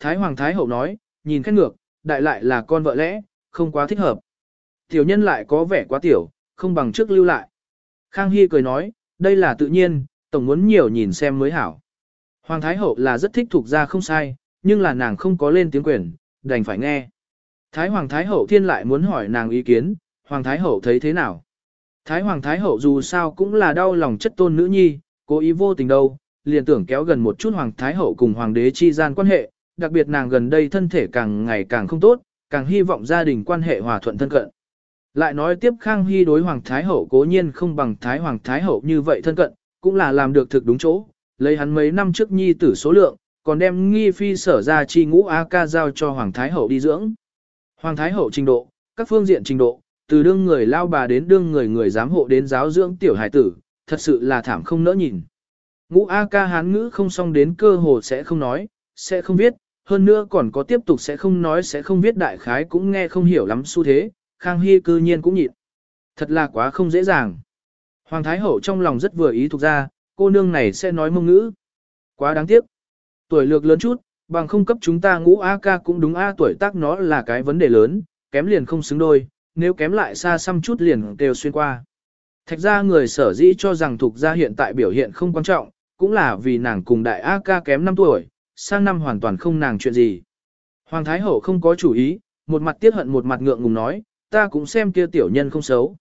Thái Hoàng Thái Hậu nói, nhìn khét ngược, đại lại là con vợ lẽ, không quá thích hợp. Tiểu nhân lại có vẻ quá tiểu, không bằng trước lưu lại. Khang Hy cười nói, đây là tự nhiên, tổng muốn nhiều nhìn xem mới hảo. Hoàng Thái Hậu là rất thích thuộc ra không sai, nhưng là nàng không có lên tiếng quyền, đành phải nghe. Thái Hoàng Thái Hậu thiên lại muốn hỏi nàng ý kiến, Hoàng Thái Hậu thấy thế nào? Thái Hoàng Thái Hậu dù sao cũng là đau lòng chất tôn nữ nhi, cố ý vô tình đâu, liền tưởng kéo gần một chút Hoàng Thái Hậu cùng Hoàng đế chi gian quan hệ, đặc biệt nàng gần đây thân thể càng ngày càng không tốt, càng hy vọng gia đình quan hệ hòa thuận thân cận. Lại nói tiếp Khang Hy đối Hoàng Thái Hậu cố nhiên không bằng Thái Hoàng Thái Hậu như vậy thân cận, cũng là làm được thực đúng chỗ, lấy hắn mấy năm trước nhi tử số lượng, còn đem nghi phi sở ra chi ngũ A ca giao cho Hoàng Thái Hậu đi dưỡng. Hoàng Thái Hậu trình độ, các phương diện trình độ, từ đương người lao bà đến đương người người giám hộ đến giáo dưỡng tiểu hải tử, thật sự là thảm không nỡ nhìn. Ngũ A ca hán ngữ không xong đến cơ hồ sẽ không nói, sẽ không viết, hơn nữa còn có tiếp tục sẽ không nói sẽ không viết đại khái cũng nghe không hiểu lắm xu thế, Khang Hy cư nhiên cũng nhịn. Thật là quá không dễ dàng. Hoàng Thái Hậu trong lòng rất vừa ý thuộc ra, cô nương này sẽ nói mông ngữ. Quá đáng tiếc. Tuổi lược lớn chút, bằng không cấp chúng ta ngũ A ca cũng đúng A tuổi tác nó là cái vấn đề lớn, kém liền không xứng đôi, nếu kém lại xa xăm chút liền đều xuyên qua. Thạch ra người sở dĩ cho rằng thuộc gia hiện tại biểu hiện không quan trọng, cũng là vì nàng cùng đại A ca kém 5 tuổi, sang năm hoàn toàn không nàng chuyện gì. Hoàng Thái Hậu không có chủ ý, một mặt tiếc hận một mặt ngượng ngùng nói, ta cũng xem kia tiểu nhân không xấu.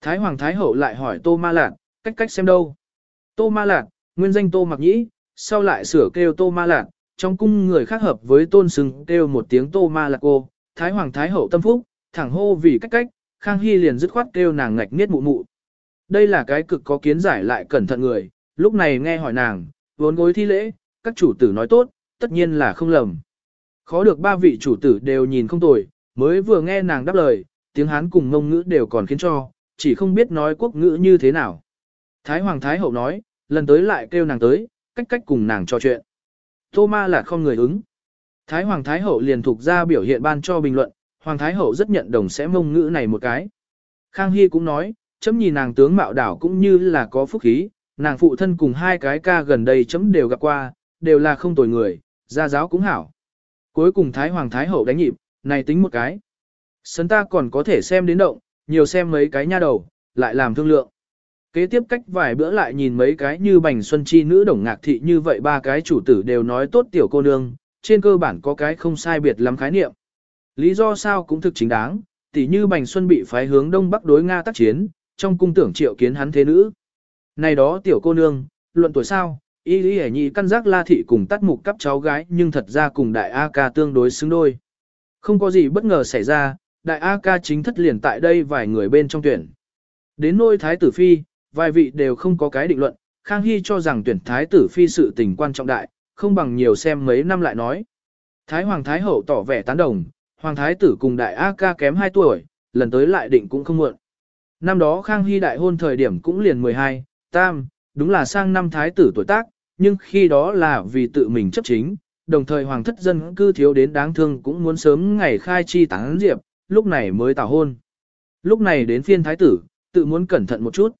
Thái Hoàng Thái Hậu lại hỏi Tô Ma Lạc, cách cách xem đâu. Tô Ma Lạc, nguyên danh Tô Mặc Nhĩ, sau lại sửa kêu Tô Ma Lạc, trong cung người khác hợp với tôn sừng kêu một tiếng Tô Ma Lạc cô, Thái Hoàng Thái Hậu tâm phúc, thẳng hô vì cách cách, Khang Hy liền dứt khoát kêu nàng ngạch niết mụ mụ. Đây là cái cực có kiến giải lại cẩn thận người, lúc này nghe hỏi nàng, vốn gối thi lễ, các chủ tử nói tốt, tất nhiên là không lầm. Khó được ba vị chủ tử đều nhìn không tồi, mới vừa nghe nàng đáp lời, tiếng Hán cùng ngôn ngữ đều còn khiến cho, chỉ không biết nói quốc ngữ như thế nào. Thái Hoàng Thái Hậu nói, lần tới lại kêu nàng tới, cách cách cùng nàng trò chuyện. Tô Ma là không người ứng. Thái Hoàng Thái Hậu liền thuộc ra biểu hiện ban cho bình luận, Hoàng Thái Hậu rất nhận đồng sẽ mông ngữ này một cái. Khang Hy cũng nói, chấm nhìn nàng tướng mạo đảo cũng như là có phúc khí, nàng phụ thân cùng hai cái ca gần đây chấm đều gặp qua, đều là không tồi người, gia giáo cũng hảo. Cuối cùng Thái Hoàng Thái Hậu đánh nhịp, này tính một cái. Sấn ta còn có thể xem đến động, nhiều xem mấy cái nha đầu, lại làm thương lượng. Kế tiếp cách vài bữa lại nhìn mấy cái như bành xuân chi nữ đồng ngạc thị như vậy ba cái chủ tử đều nói tốt tiểu cô nương, trên cơ bản có cái không sai biệt lắm khái niệm. Lý do sao cũng thực chính đáng, tỉ như bành xuân bị phái hướng đông bắc đối Nga tác chiến, trong cung tưởng triệu kiến hắn thế nữ. Này đó tiểu cô nương, luận tuổi sao, y lý hẻ nhị căn giác la thị cùng tắt mục cắp cháu gái nhưng thật ra cùng đại A ca tương đối xứng đôi. Không có gì bất ngờ xảy ra, đại A ca chính thất liền tại đây vài người bên trong tuyển. Đến nôi thái tử phi, vài vị đều không có cái định luận, Khang Hy cho rằng tuyển thái tử phi sự tình quan trọng đại, không bằng nhiều xem mấy năm lại nói. Thái hoàng thái hậu tỏ vẻ tán đồng, hoàng thái tử cùng đại A ca kém 2 tuổi, lần tới lại định cũng không muộn. Năm đó Khang Hy đại hôn thời điểm cũng liền 12, tam, đúng là sang năm thái tử tuổi tác, nhưng khi đó là vì tự mình chấp chính, đồng thời hoàng thất dân cư thiếu đến đáng thương cũng muốn sớm ngày khai chi tán diệp, lúc này mới tảo hôn. Lúc này đến phiên thái tử, tự muốn cẩn thận một chút.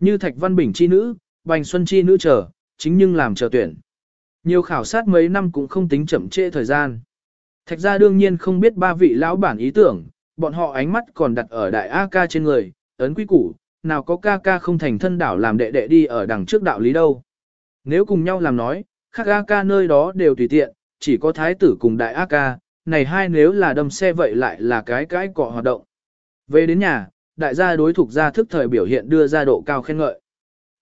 Như Thạch Văn Bình chi nữ, Bành Xuân chi nữ chờ, chính nhưng làm chờ tuyển. Nhiều khảo sát mấy năm cũng không tính chậm trễ thời gian. Thạch gia đương nhiên không biết ba vị lão bản ý tưởng, bọn họ ánh mắt còn đặt ở đại A ca trên người, ấn quý củ, nào có ca ca không thành thân đảo làm đệ đệ đi ở đằng trước đạo lý đâu. Nếu cùng nhau làm nói, khác A ca nơi đó đều tùy tiện, chỉ có thái tử cùng đại A ca, này hai nếu là đâm xe vậy lại là cái cái cọ hoạt động. Về đến nhà, đại gia đối thuộc gia thức thời biểu hiện đưa ra độ cao khen ngợi.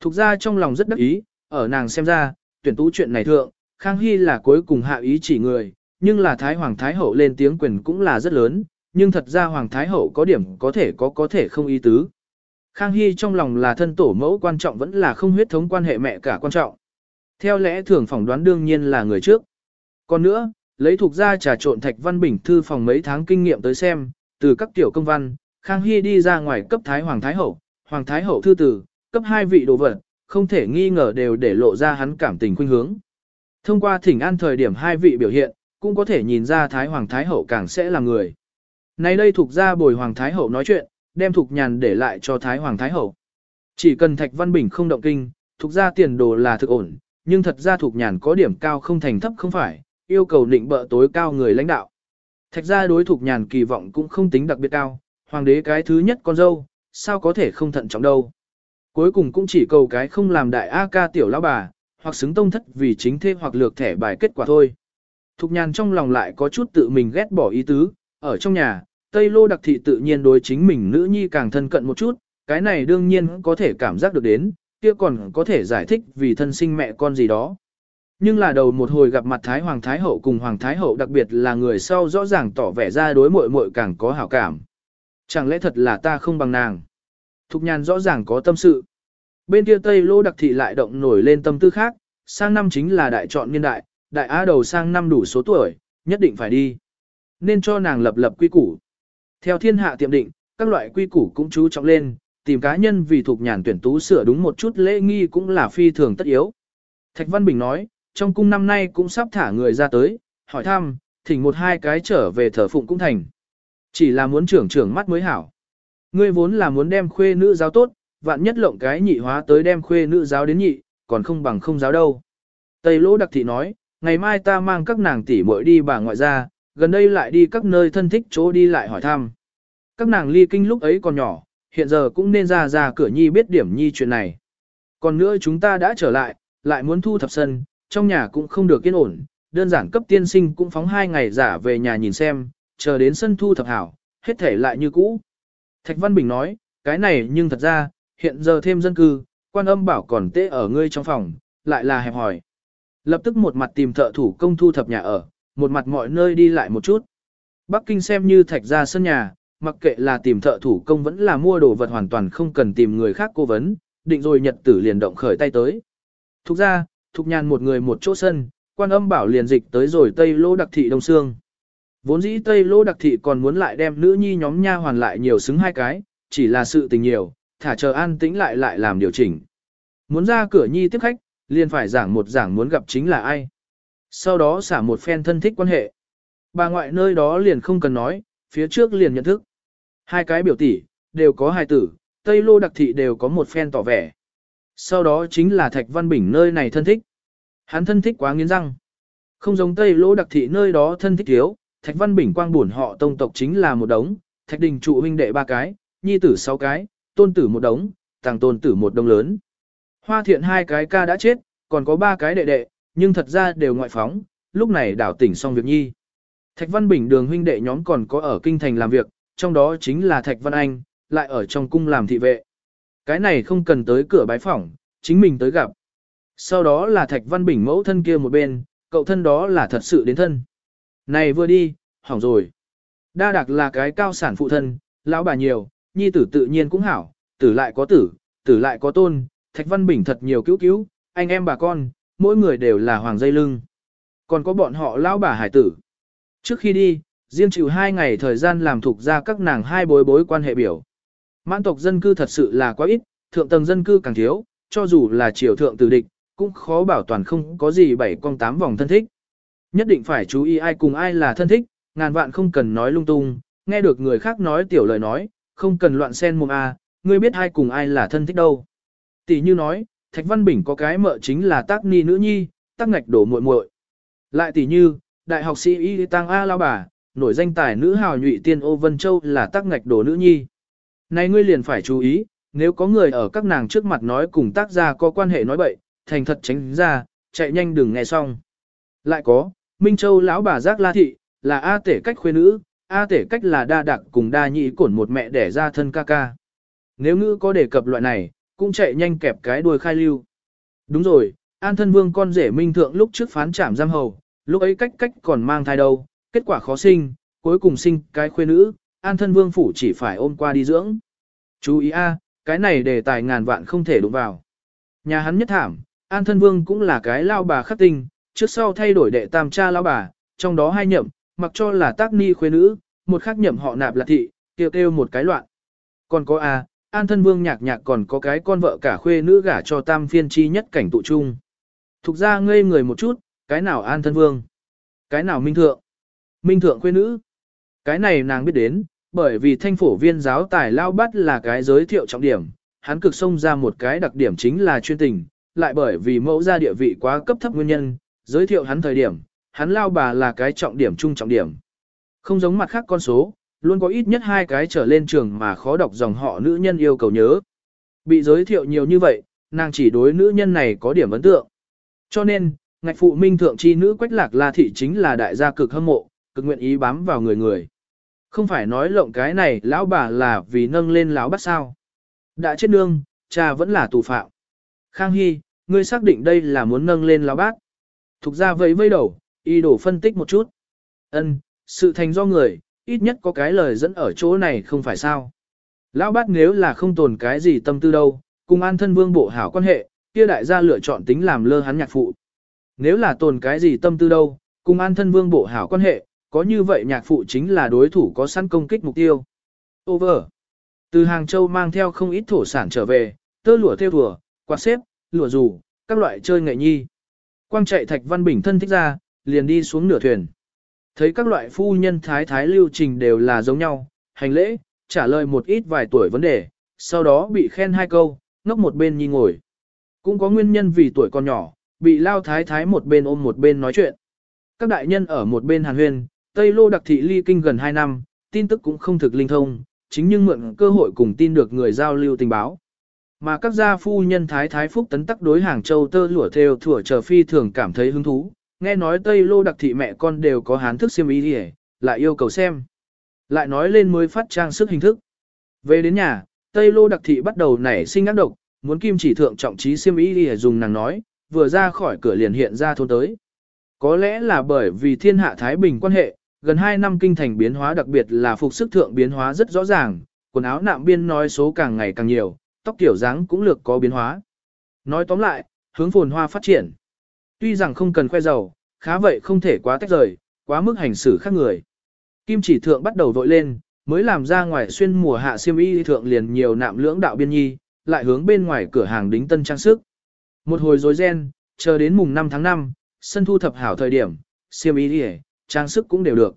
Thục gia trong lòng rất đắc ý, ở nàng xem ra, tuyển tú chuyện này thượng, Khang Hy là cuối cùng hạ ý chỉ người, nhưng là Thái Hoàng Thái Hậu lên tiếng quyền cũng là rất lớn, nhưng thật ra Hoàng Thái Hậu có điểm có thể có có thể không ý tứ. Khang Hy trong lòng là thân tổ mẫu quan trọng vẫn là không huyết thống quan hệ mẹ cả quan trọng. Theo lẽ thường phỏng đoán đương nhiên là người trước. Còn nữa, lấy thuộc ra trà trộn Thạch Văn Bình thư phòng mấy tháng kinh nghiệm tới xem, từ các tiểu công văn, Khang Hy đi ra ngoài cấp Thái Hoàng Thái Hậu, Hoàng Thái Hậu thư tử, cấp hai vị đồ vật, không thể nghi ngờ đều để lộ ra hắn cảm tình khuynh hướng. Thông qua thỉnh an thời điểm hai vị biểu hiện, cũng có thể nhìn ra Thái Hoàng Thái Hậu càng sẽ là người. Nay đây thuộc ra bồi Hoàng Thái Hậu nói chuyện, đem thuộc nhàn để lại cho Thái Hoàng Thái Hậu. Chỉ cần Thạch Văn Bình không động kinh, thuộc ra tiền đồ là thực ổn, nhưng thật ra thuộc nhàn có điểm cao không thành thấp không phải, yêu cầu định bợ tối cao người lãnh đạo. Thạch ra đối thuộc nhàn kỳ vọng cũng không tính đặc biệt cao, hoàng đế cái thứ nhất con dâu, sao có thể không thận trọng đâu. Cuối cùng cũng chỉ cầu cái không làm đại A ca tiểu lão bà, hoặc xứng tông thất vì chính thế hoặc lược thẻ bài kết quả thôi. Thục nhàn trong lòng lại có chút tự mình ghét bỏ ý tứ, ở trong nhà, Tây Lô đặc thị tự nhiên đối chính mình nữ nhi càng thân cận một chút, cái này đương nhiên có thể cảm giác được đến, kia còn có thể giải thích vì thân sinh mẹ con gì đó. Nhưng là đầu một hồi gặp mặt Thái Hoàng Thái Hậu cùng Hoàng Thái Hậu đặc biệt là người sau rõ ràng tỏ vẻ ra đối muội muội càng có hảo cảm. Chẳng lẽ thật là ta không bằng nàng? Thục nhàn rõ ràng có tâm sự. Bên kia Tây Lô đặc thị lại động nổi lên tâm tư khác, sang năm chính là đại chọn niên đại, đại á đầu sang năm đủ số tuổi, nhất định phải đi. Nên cho nàng lập lập quy củ. Theo thiên hạ tiệm định, các loại quy củ cũng chú trọng lên, tìm cá nhân vì thuộc nhàn tuyển tú sửa đúng một chút lễ nghi cũng là phi thường tất yếu. Thạch Văn Bình nói, trong cung năm nay cũng sắp thả người ra tới, hỏi thăm, thỉnh một hai cái trở về thờ phụng cũng thành. Chỉ là muốn trưởng trưởng mắt mới hảo. Ngươi vốn là muốn đem khuê nữ giáo tốt, vạn nhất lộng cái nhị hóa tới đem khuê nữ giáo đến nhị, còn không bằng không giáo đâu. Tây Lỗ Đặc Thị nói, ngày mai ta mang các nàng tỷ muội đi bà ngoại ra, gần đây lại đi các nơi thân thích chỗ đi lại hỏi thăm. Các nàng ly kinh lúc ấy còn nhỏ, hiện giờ cũng nên ra ra cửa nhi biết điểm nhi chuyện này. Còn nữa chúng ta đã trở lại, lại muốn thu thập sân, trong nhà cũng không được yên ổn, đơn giản cấp tiên sinh cũng phóng hai ngày giả về nhà nhìn xem, chờ đến sân thu thập hảo, hết thể lại như cũ. Thạch Văn Bình nói, cái này nhưng thật ra, hiện giờ thêm dân cư, quan âm bảo còn tê ở ngươi trong phòng, lại là hẹp hỏi. Lập tức một mặt tìm thợ thủ công thu thập nhà ở, một mặt mọi nơi đi lại một chút. Bắc Kinh xem như thạch ra sân nhà, mặc kệ là tìm thợ thủ công vẫn là mua đồ vật hoàn toàn không cần tìm người khác cố vấn, định rồi nhật tử liền động khởi tay tới. Thục ra, thục nhàn một người một chỗ sân, quan âm bảo liền dịch tới rồi Tây Lô Đặc Thị Đông Sương. Vốn dĩ Tây Lô Đặc Thị còn muốn lại đem nữ nhi nhóm nha hoàn lại nhiều xứng hai cái, chỉ là sự tình nhiều, thả chờ an tĩnh lại lại làm điều chỉnh. Muốn ra cửa nhi tiếp khách, liền phải giảng một giảng muốn gặp chính là ai. Sau đó xả một phen thân thích quan hệ. Bà ngoại nơi đó liền không cần nói, phía trước liền nhận thức. Hai cái biểu tỷ, đều có hai tử, Tây Lô Đặc Thị đều có một phen tỏ vẻ. Sau đó chính là Thạch Văn Bình nơi này thân thích. Hắn thân thích quá nghiến răng. Không giống Tây Lô Đặc Thị nơi đó thân thích thiếu, Thạch Văn Bình quang buồn họ tông tộc chính là một đống, Thạch Đình trụ huynh đệ ba cái, nhi tử sáu cái, tôn tử một đống, tàng tôn tử một đống lớn. Hoa thiện hai cái ca đã chết, còn có ba cái đệ đệ, nhưng thật ra đều ngoại phóng, lúc này đảo tỉnh xong việc nhi. Thạch Văn Bình đường huynh đệ nhóm còn có ở kinh thành làm việc, trong đó chính là Thạch Văn Anh, lại ở trong cung làm thị vệ. Cái này không cần tới cửa bái phỏng, chính mình tới gặp. Sau đó là Thạch Văn Bình mẫu thân kia một bên, cậu thân đó là thật sự đến thân. Này vừa đi, hỏng rồi. Đa đặc là cái cao sản phụ thân, lão bà nhiều, nhi tử tự nhiên cũng hảo, tử lại có tử, tử lại có tôn, Thạch Văn Bình thật nhiều cứu cứu, anh em bà con, mỗi người đều là hoàng dây lưng. Còn có bọn họ lão bà hải tử. Trước khi đi, riêng chịu hai ngày thời gian làm thuộc ra các nàng hai bối bối quan hệ biểu. Mãn tộc dân cư thật sự là quá ít, thượng tầng dân cư càng thiếu, cho dù là triều thượng tử địch, cũng khó bảo toàn không có gì bảy con tám vòng thân thích. Nhất định phải chú ý ai cùng ai là thân thích, ngàn vạn không cần nói lung tung, nghe được người khác nói tiểu lời nói, không cần loạn xen mồm a, ngươi biết ai cùng ai là thân thích đâu. Tỷ như nói, Thạch Văn Bình có cái mợ chính là tác ni nữ nhi, tác ngạch đổ muội muội. Lại tỷ như, đại học sĩ Y Tăng A Lao Bà, nổi danh tài nữ hào nhụy tiên ô Vân Châu là tác ngạch đồ nữ nhi. Này ngươi liền phải chú ý, nếu có người ở các nàng trước mặt nói cùng tác gia có quan hệ nói bậy, thành thật tránh ra, chạy nhanh đừng nghe xong. Lại có, Minh Châu lão bà giác la thị, là A tể cách khuê nữ, A tể cách là đa đặc cùng đa nhị cổn một mẹ đẻ ra thân ca ca. Nếu ngữ có đề cập loại này, cũng chạy nhanh kẹp cái đuôi khai lưu. Đúng rồi, an thân vương con rể minh thượng lúc trước phán trảm giam hầu, lúc ấy cách cách còn mang thai đâu, kết quả khó sinh, cuối cùng sinh cái khuê nữ, an thân vương phủ chỉ phải ôm qua đi dưỡng. Chú ý a, cái này đề tài ngàn vạn không thể đụng vào. Nhà hắn nhất thảm, an thân vương cũng là cái lao bà khắc tinh, trước sau thay đổi đệ tam cha lao bà, trong đó hai nhậm, mặc cho là tác ni khuê nữ, một khác nhậm họ nạp là thị, kêu kêu một cái loạn. Còn có a, an thân vương nhạc nhạc còn có cái con vợ cả khuê nữ gả cho tam phiên chi nhất cảnh tụ chung. Thục ra ngây người một chút, cái nào an thân vương? Cái nào minh thượng? Minh thượng quê nữ? Cái này nàng biết đến, bởi vì thanh phổ viên giáo tài lao bắt là cái giới thiệu trọng điểm, hắn cực xông ra một cái đặc điểm chính là chuyên tình, lại bởi vì mẫu gia địa vị quá cấp thấp nguyên nhân, giới thiệu hắn thời điểm, hắn lao bà là cái trọng điểm chung trọng điểm. Không giống mặt khác con số, luôn có ít nhất hai cái trở lên trường mà khó đọc dòng họ nữ nhân yêu cầu nhớ. Bị giới thiệu nhiều như vậy, nàng chỉ đối nữ nhân này có điểm ấn tượng. Cho nên, ngạch phụ minh thượng chi nữ quách lạc la thị chính là đại gia cực hâm mộ, cực nguyện ý bám vào người người. Không phải nói lộng cái này lão bà là vì nâng lên lão bắt sao. Đã chết nương, cha vẫn là tù phạm. Khang Hy, ngươi xác định đây là muốn nâng lên lão bác. Thục ra vẫy vây đầu, y đổ phân tích một chút. Ân, sự thành do người, ít nhất có cái lời dẫn ở chỗ này không phải sao. Lão bác nếu là không tồn cái gì tâm tư đâu, cùng an thân vương bộ hảo quan hệ, kia đại gia lựa chọn tính làm lơ hắn nhạc phụ. Nếu là tồn cái gì tâm tư đâu, cùng an thân vương bộ hảo quan hệ, có như vậy nhạc phụ chính là đối thủ có sẵn công kích mục tiêu. Over. Từ Hàng Châu mang theo không ít thổ sản trở về, tơ lụa theo thùa, quạt xếp, lụa rủ, các loại chơi nghệ nhi. Quang chạy Thạch Văn Bình thân thích ra, liền đi xuống nửa thuyền. Thấy các loại phu nhân thái thái lưu trình đều là giống nhau, hành lễ, trả lời một ít vài tuổi vấn đề, sau đó bị khen hai câu, ngốc một bên nhìn ngồi. Cũng có nguyên nhân vì tuổi còn nhỏ, bị lao thái thái một bên ôm một bên nói chuyện. Các đại nhân ở một bên hàn huyên, Tây Lô đặc thị ly kinh gần 2 năm, tin tức cũng không thực linh thông, chính nhưng mượn cơ hội cùng tin được người giao lưu tình báo. Mà các gia phu nhân thái thái phúc tấn tắc đối hàng châu tơ lụa theo thủa chờ phi thường cảm thấy hứng thú, nghe nói Tây Lô đặc thị mẹ con đều có hán thức xiêm ý đi lại yêu cầu xem. Lại nói lên mới phát trang sức hình thức. Về đến nhà, Tây Lô đặc thị bắt đầu nảy sinh ác độc, muốn kim chỉ thượng trọng trí xiêm ý đi dùng nàng nói, vừa ra khỏi cửa liền hiện ra thôn tới. Có lẽ là bởi vì thiên hạ Thái Bình quan hệ, gần 2 năm kinh thành biến hóa đặc biệt là phục sức thượng biến hóa rất rõ ràng, quần áo nạm biên nói số càng ngày càng nhiều, tóc kiểu dáng cũng lược có biến hóa. Nói tóm lại, hướng phồn hoa phát triển. Tuy rằng không cần khoe giàu, khá vậy không thể quá tách rời, quá mức hành xử khác người. Kim chỉ thượng bắt đầu vội lên, mới làm ra ngoài xuyên mùa hạ siêm y thượng liền nhiều nạm lưỡng đạo biên nhi, lại hướng bên ngoài cửa hàng đính tân trang sức. Một hồi rối ren, chờ đến mùng 5 tháng 5, sân thu thập hảo thời điểm, siêm y đi trang sức cũng đều được.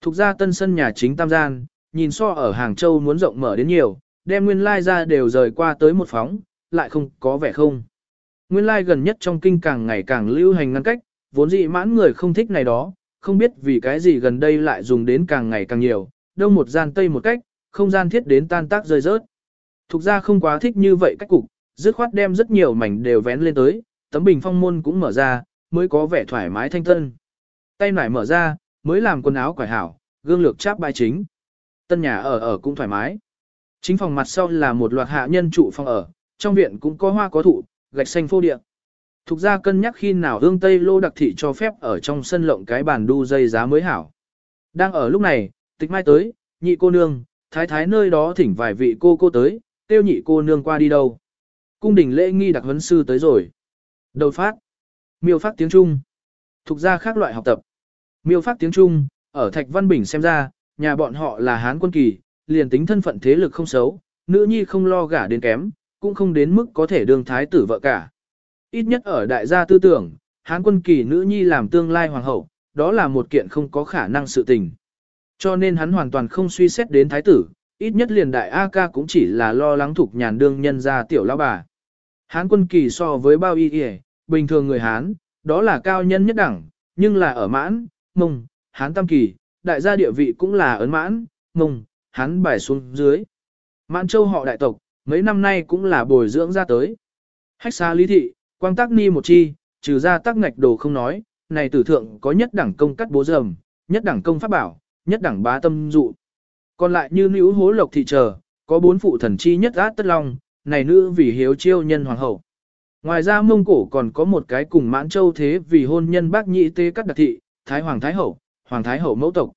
Thục ra tân sân nhà chính tam gian, nhìn so ở Hàng Châu muốn rộng mở đến nhiều, đem nguyên lai ra đều rời qua tới một phóng, lại không có vẻ không. Nguyên lai gần nhất trong kinh càng ngày càng lưu hành ngăn cách, vốn dị mãn người không thích này đó, không biết vì cái gì gần đây lại dùng đến càng ngày càng nhiều, đông một gian tây một cách, không gian thiết đến tan tác rơi rớt. Thục ra không quá thích như vậy cách cục, dứt khoát đem rất nhiều mảnh đều vén lên tới, tấm bình phong môn cũng mở ra, mới có vẻ thoải mái thanh tân. Tay nải mở ra, mới làm quần áo quải hảo, gương lược cháp bài chính. Tân nhà ở ở cũng thoải mái. Chính phòng mặt sau là một loạt hạ nhân trụ phòng ở, trong viện cũng có hoa có thụ, gạch xanh phô địa. Thục ra cân nhắc khi nào hương Tây Lô đặc thị cho phép ở trong sân lộng cái bàn đu dây giá mới hảo. Đang ở lúc này, tịch mai tới, nhị cô nương, thái thái nơi đó thỉnh vài vị cô cô tới, tiêu nhị cô nương qua đi đâu. Cung đình lễ nghi đặc huấn sư tới rồi. Đầu phát. Miêu phát tiếng Trung. Thục ra khác loại học tập. Miêu phát tiếng Trung, ở Thạch Văn Bình xem ra, nhà bọn họ là Hán quân kỳ, liền tính thân phận thế lực không xấu, nữ nhi không lo gả đến kém, cũng không đến mức có thể đương thái tử vợ cả. Ít nhất ở đại gia tư tưởng, Hán quân kỳ nữ nhi làm tương lai hoàng hậu, đó là một kiện không có khả năng sự tình. Cho nên hắn hoàn toàn không suy xét đến thái tử, ít nhất liền đại A ca cũng chỉ là lo lắng thuộc nhàn đương nhân gia tiểu lão bà. Hán quân kỳ so với bao y y, bình thường người Hán, đó là cao nhân nhất đẳng, nhưng là ở mãn, mông, Hán tam kỳ, đại gia địa vị cũng là ấn mãn, mông, Hán bài xuống dưới. Mãn châu họ đại tộc, mấy năm nay cũng là bồi dưỡng ra tới. Hách xa lý thị, quang tác ni một chi, trừ ra tác ngạch đồ không nói, này tử thượng có nhất đẳng công cắt bố dầm, nhất đẳng công pháp bảo, nhất đẳng bá tâm dụ. Còn lại như nữ hố lộc thị chờ, có bốn phụ thần chi nhất át tất long, này nữ vì hiếu chiêu nhân hoàng hậu. Ngoài ra Mông Cổ còn có một cái cùng mãn châu thế vì hôn nhân bác nhị tê cắt đặc thị, Thái Hoàng Thái Hậu, Hoàng Thái Hậu mẫu tộc.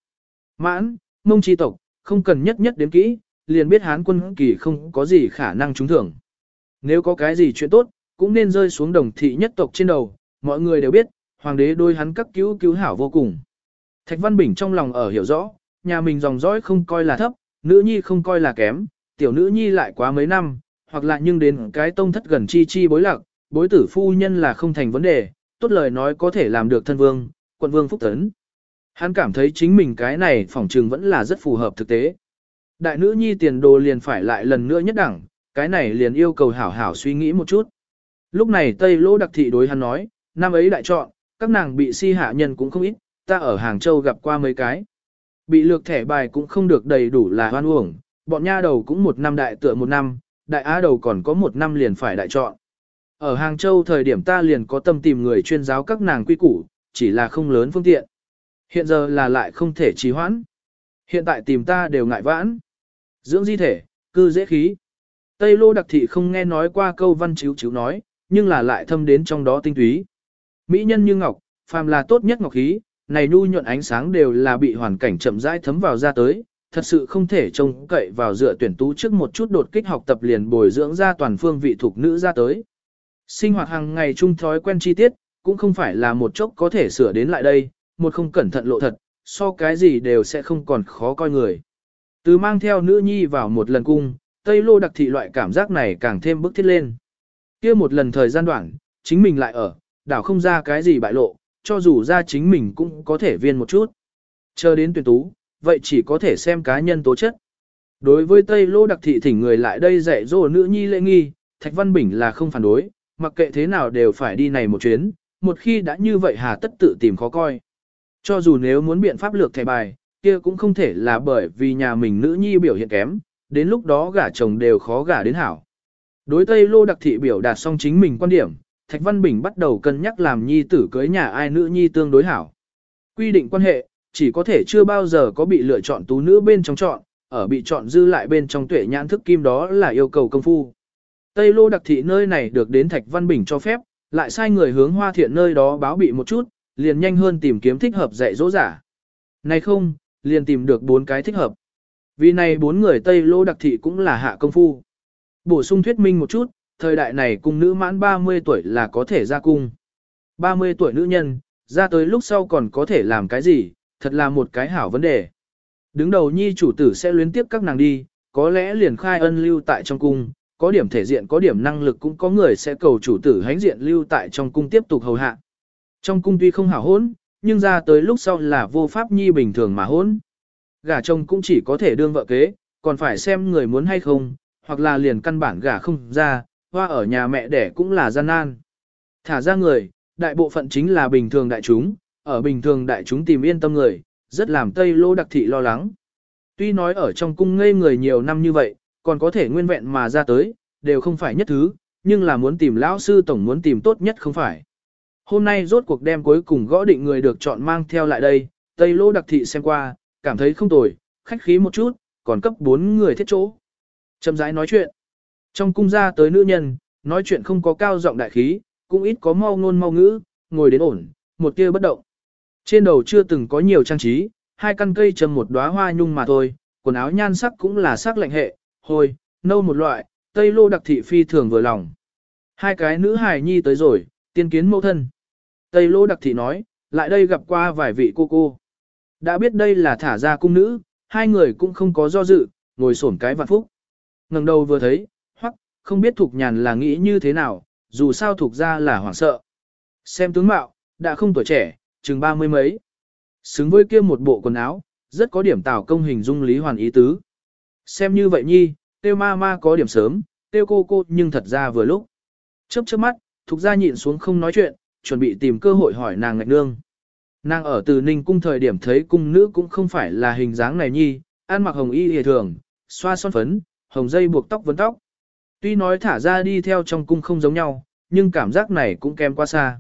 Mãn, Mông chi tộc, không cần nhất nhất đến kỹ, liền biết Hán quân kỳ không có gì khả năng trúng thưởng. Nếu có cái gì chuyện tốt, cũng nên rơi xuống đồng thị nhất tộc trên đầu, mọi người đều biết, hoàng đế đôi hắn các cứu cứu hảo vô cùng. Thạch Văn Bình trong lòng ở hiểu rõ, nhà mình dòng dõi không coi là thấp, nữ nhi không coi là kém, tiểu nữ nhi lại quá mấy năm, hoặc là nhưng đến cái tông thất gần chi chi bối lạc, bối tử phu nhân là không thành vấn đề, tốt lời nói có thể làm được thân vương, quận vương phúc tấn. Hắn cảm thấy chính mình cái này phỏng trường vẫn là rất phù hợp thực tế. Đại nữ nhi tiền đồ liền phải lại lần nữa nhất đẳng, cái này liền yêu cầu hảo hảo suy nghĩ một chút. Lúc này Tây Lô Đặc Thị đối hắn nói, năm ấy đại chọn, các nàng bị si hạ nhân cũng không ít, ta ở Hàng Châu gặp qua mấy cái. Bị lược thẻ bài cũng không được đầy đủ là hoan uổng, bọn nha đầu cũng một năm đại tựa một năm, đại á đầu còn có một năm liền phải đại chọn. Ở Hàng Châu thời điểm ta liền có tâm tìm người chuyên giáo các nàng quy củ, chỉ là không lớn phương tiện. Hiện giờ là lại không thể trì hoãn. Hiện tại tìm ta đều ngại vãn. Dưỡng di thể, cư dễ khí. Tây lô đặc thị không nghe nói qua câu văn chiếu chiếu nói, nhưng là lại thâm đến trong đó tinh túy. Mỹ nhân như ngọc, phàm là tốt nhất ngọc khí, này nhu nhuận ánh sáng đều là bị hoàn cảnh chậm rãi thấm vào ra tới, thật sự không thể trông cậy vào dựa tuyển tú trước một chút đột kích học tập liền bồi dưỡng ra toàn phương vị thuộc nữ ra tới. Sinh hoạt hàng ngày chung thói quen chi tiết, cũng không phải là một chốc có thể sửa đến lại đây, một không cẩn thận lộ thật, so cái gì đều sẽ không còn khó coi người. Từ mang theo nữ nhi vào một lần cung, Tây Lô đặc thị loại cảm giác này càng thêm bức thiết lên. kia một lần thời gian đoạn, chính mình lại ở, đảo không ra cái gì bại lộ, cho dù ra chính mình cũng có thể viên một chút. Chờ đến tuyển tú, vậy chỉ có thể xem cá nhân tố chất. Đối với Tây Lô đặc thị thỉnh người lại đây dạy dỗ nữ nhi lễ nghi, Thạch Văn Bình là không phản đối, mặc kệ thế nào đều phải đi này một chuyến, một khi đã như vậy hà tất tự tìm khó coi. Cho dù nếu muốn biện pháp lược thẻ bài, kia cũng không thể là bởi vì nhà mình nữ nhi biểu hiện kém, đến lúc đó gả chồng đều khó gả đến hảo. Đối Tây Lô đặc thị biểu đạt xong chính mình quan điểm, Thạch Văn Bình bắt đầu cân nhắc làm nhi tử cưới nhà ai nữ nhi tương đối hảo. Quy định quan hệ, chỉ có thể chưa bao giờ có bị lựa chọn tú nữ bên trong chọn, ở bị chọn dư lại bên trong tuệ nhãn thức kim đó là yêu cầu công phu. Tây Lô đặc thị nơi này được đến Thạch Văn Bình cho phép, lại sai người hướng hoa thiện nơi đó báo bị một chút, liền nhanh hơn tìm kiếm thích hợp dạy dỗ giả. Này không, liền tìm được bốn cái thích hợp. Vì này bốn người Tây Lô đặc thị cũng là hạ công phu. Bổ sung thuyết minh một chút, thời đại này cung nữ mãn 30 tuổi là có thể ra cung. 30 tuổi nữ nhân, ra tới lúc sau còn có thể làm cái gì, thật là một cái hảo vấn đề. Đứng đầu nhi chủ tử sẽ luyến tiếp các nàng đi, có lẽ liền khai ân lưu tại trong cung, có điểm thể diện có điểm năng lực cũng có người sẽ cầu chủ tử hánh diện lưu tại trong cung tiếp tục hầu hạ. Trong cung tuy không hảo hôn, nhưng ra tới lúc sau là vô pháp nhi bình thường mà hôn. Gả chồng cũng chỉ có thể đương vợ kế, còn phải xem người muốn hay không, hoặc là liền căn bản gả không ra, hoa ở nhà mẹ đẻ cũng là gian nan. Thả ra người, đại bộ phận chính là bình thường đại chúng, ở bình thường đại chúng tìm yên tâm người, rất làm Tây Lô đặc thị lo lắng. Tuy nói ở trong cung ngây người nhiều năm như vậy, còn có thể nguyên vẹn mà ra tới, đều không phải nhất thứ, nhưng là muốn tìm lão sư tổng muốn tìm tốt nhất không phải. Hôm nay rốt cuộc đem cuối cùng gõ định người được chọn mang theo lại đây, Tây Lô đặc thị xem qua, cảm thấy không tồi, khách khí một chút, còn cấp 4 người thiết chỗ. trầm rãi nói chuyện. Trong cung ra tới nữ nhân, nói chuyện không có cao giọng đại khí, cũng ít có mau ngôn mau ngữ, ngồi đến ổn, một kia bất động. Trên đầu chưa từng có nhiều trang trí, hai căn cây trầm một đóa hoa nhung mà thôi, quần áo nhan sắc cũng là sắc lạnh hệ, hôi, nâu một loại, tây lô đặc thị phi thường vừa lòng. Hai cái nữ hài nhi tới rồi, tiên kiến mẫu thân. Tây lô đặc thị nói, lại đây gặp qua vài vị cô cô. Đã biết đây là thả ra cung nữ, hai người cũng không có do dự, ngồi sổn cái vạn phúc. ngẩng đầu vừa thấy, hoặc, không biết thuộc nhàn là nghĩ như thế nào, dù sao thuộc ra là hoảng sợ. Xem tướng mạo, đã không tuổi trẻ, chừng ba mươi mấy. Xứng với kia một bộ quần áo, rất có điểm tảo công hình dung lý hoàn ý tứ. Xem như vậy nhi, tiêu ma ma có điểm sớm, tiêu cô cô nhưng thật ra vừa lúc. Chớp chớp mắt, thuộc ra nhịn xuống không nói chuyện, chuẩn bị tìm cơ hội hỏi nàng ngạch nương. Nàng ở từ ninh cung thời điểm thấy cung nữ cũng không phải là hình dáng này nhi, ăn mặc hồng y hề thường, xoa son phấn, hồng dây buộc tóc vấn tóc. Tuy nói thả ra đi theo trong cung không giống nhau, nhưng cảm giác này cũng kém quá xa.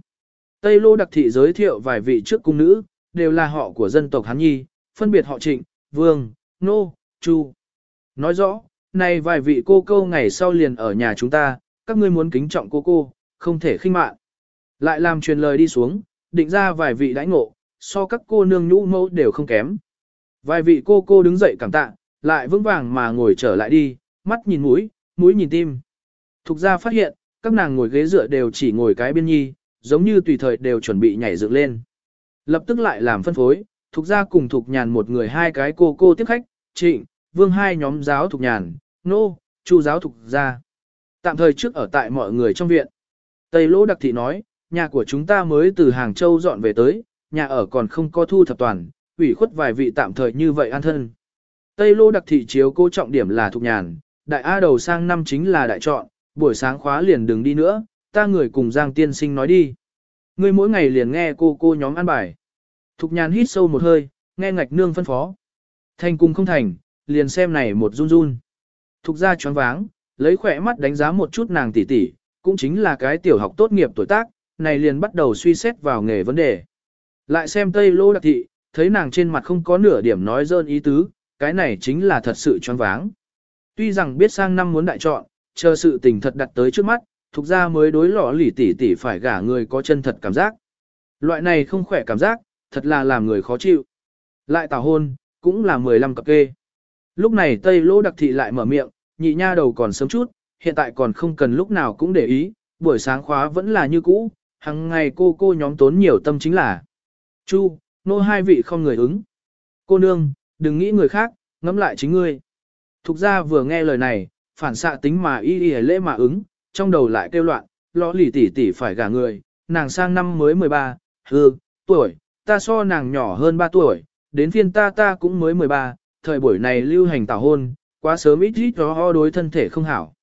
Tây Lô đặc thị giới thiệu vài vị trước cung nữ, đều là họ của dân tộc Hán Nhi, phân biệt họ Trịnh, Vương, Nô, Chu. Nói rõ, này vài vị cô câu ngày sau liền ở nhà chúng ta, các ngươi muốn kính trọng cô cô, không thể khinh mạn. Lại làm truyền lời đi xuống, định ra vài vị đãi ngộ, so các cô nương nhũ mẫu đều không kém. Vài vị cô cô đứng dậy cảm tạ, lại vững vàng mà ngồi trở lại đi, mắt nhìn mũi, mũi nhìn tim. Thục ra phát hiện, các nàng ngồi ghế dựa đều chỉ ngồi cái biên nhi, giống như tùy thời đều chuẩn bị nhảy dựng lên. Lập tức lại làm phân phối, thục ra cùng thục nhàn một người hai cái cô cô tiếp khách, trịnh, vương hai nhóm giáo thục nhàn, nô, chu giáo thục ra. Tạm thời trước ở tại mọi người trong viện. Tây Lỗ Đặc Thị nói, nhà của chúng ta mới từ Hàng Châu dọn về tới, nhà ở còn không có thu thập toàn, ủy khuất vài vị tạm thời như vậy an thân. Tây Lô đặc thị chiếu cố trọng điểm là thuộc nhàn, đại A đầu sang năm chính là đại chọn, buổi sáng khóa liền đừng đi nữa, ta người cùng Giang tiên sinh nói đi. Ngươi mỗi ngày liền nghe cô cô nhóm ăn bài. Thục nhàn hít sâu một hơi, nghe ngạch nương phân phó. Thành cùng không thành, liền xem này một run run. Thục ra choáng váng, lấy khỏe mắt đánh giá một chút nàng tỷ tỷ, cũng chính là cái tiểu học tốt nghiệp tuổi tác, này liền bắt đầu suy xét vào nghề vấn đề. Lại xem Tây Lô Đặc Thị, thấy nàng trên mặt không có nửa điểm nói dơn ý tứ, cái này chính là thật sự choáng váng. Tuy rằng biết sang năm muốn đại chọn, chờ sự tình thật đặt tới trước mắt, thuộc ra mới đối lọ lỉ tỉ tỉ phải gả người có chân thật cảm giác. Loại này không khỏe cảm giác, thật là làm người khó chịu. Lại tảo hôn, cũng là 15 cặp kê. Lúc này Tây lỗ Đặc Thị lại mở miệng, nhị nha đầu còn sớm chút, hiện tại còn không cần lúc nào cũng để ý, buổi sáng khóa vẫn là như cũ, hàng ngày cô cô nhóm tốn nhiều tâm chính là. Chu, nô hai vị không người ứng. Cô nương, đừng nghĩ người khác, ngẫm lại chính ngươi. Thục ra vừa nghe lời này, phản xạ tính mà y y lễ mà ứng, trong đầu lại kêu loạn, lõ lì tỉ tỉ phải gả người, nàng sang năm mới 13, hư, tuổi, ta so nàng nhỏ hơn 3 tuổi, đến phiên ta ta cũng mới 13, thời buổi này lưu hành tảo hôn, quá sớm ít ít đó ho đối thân thể không hảo.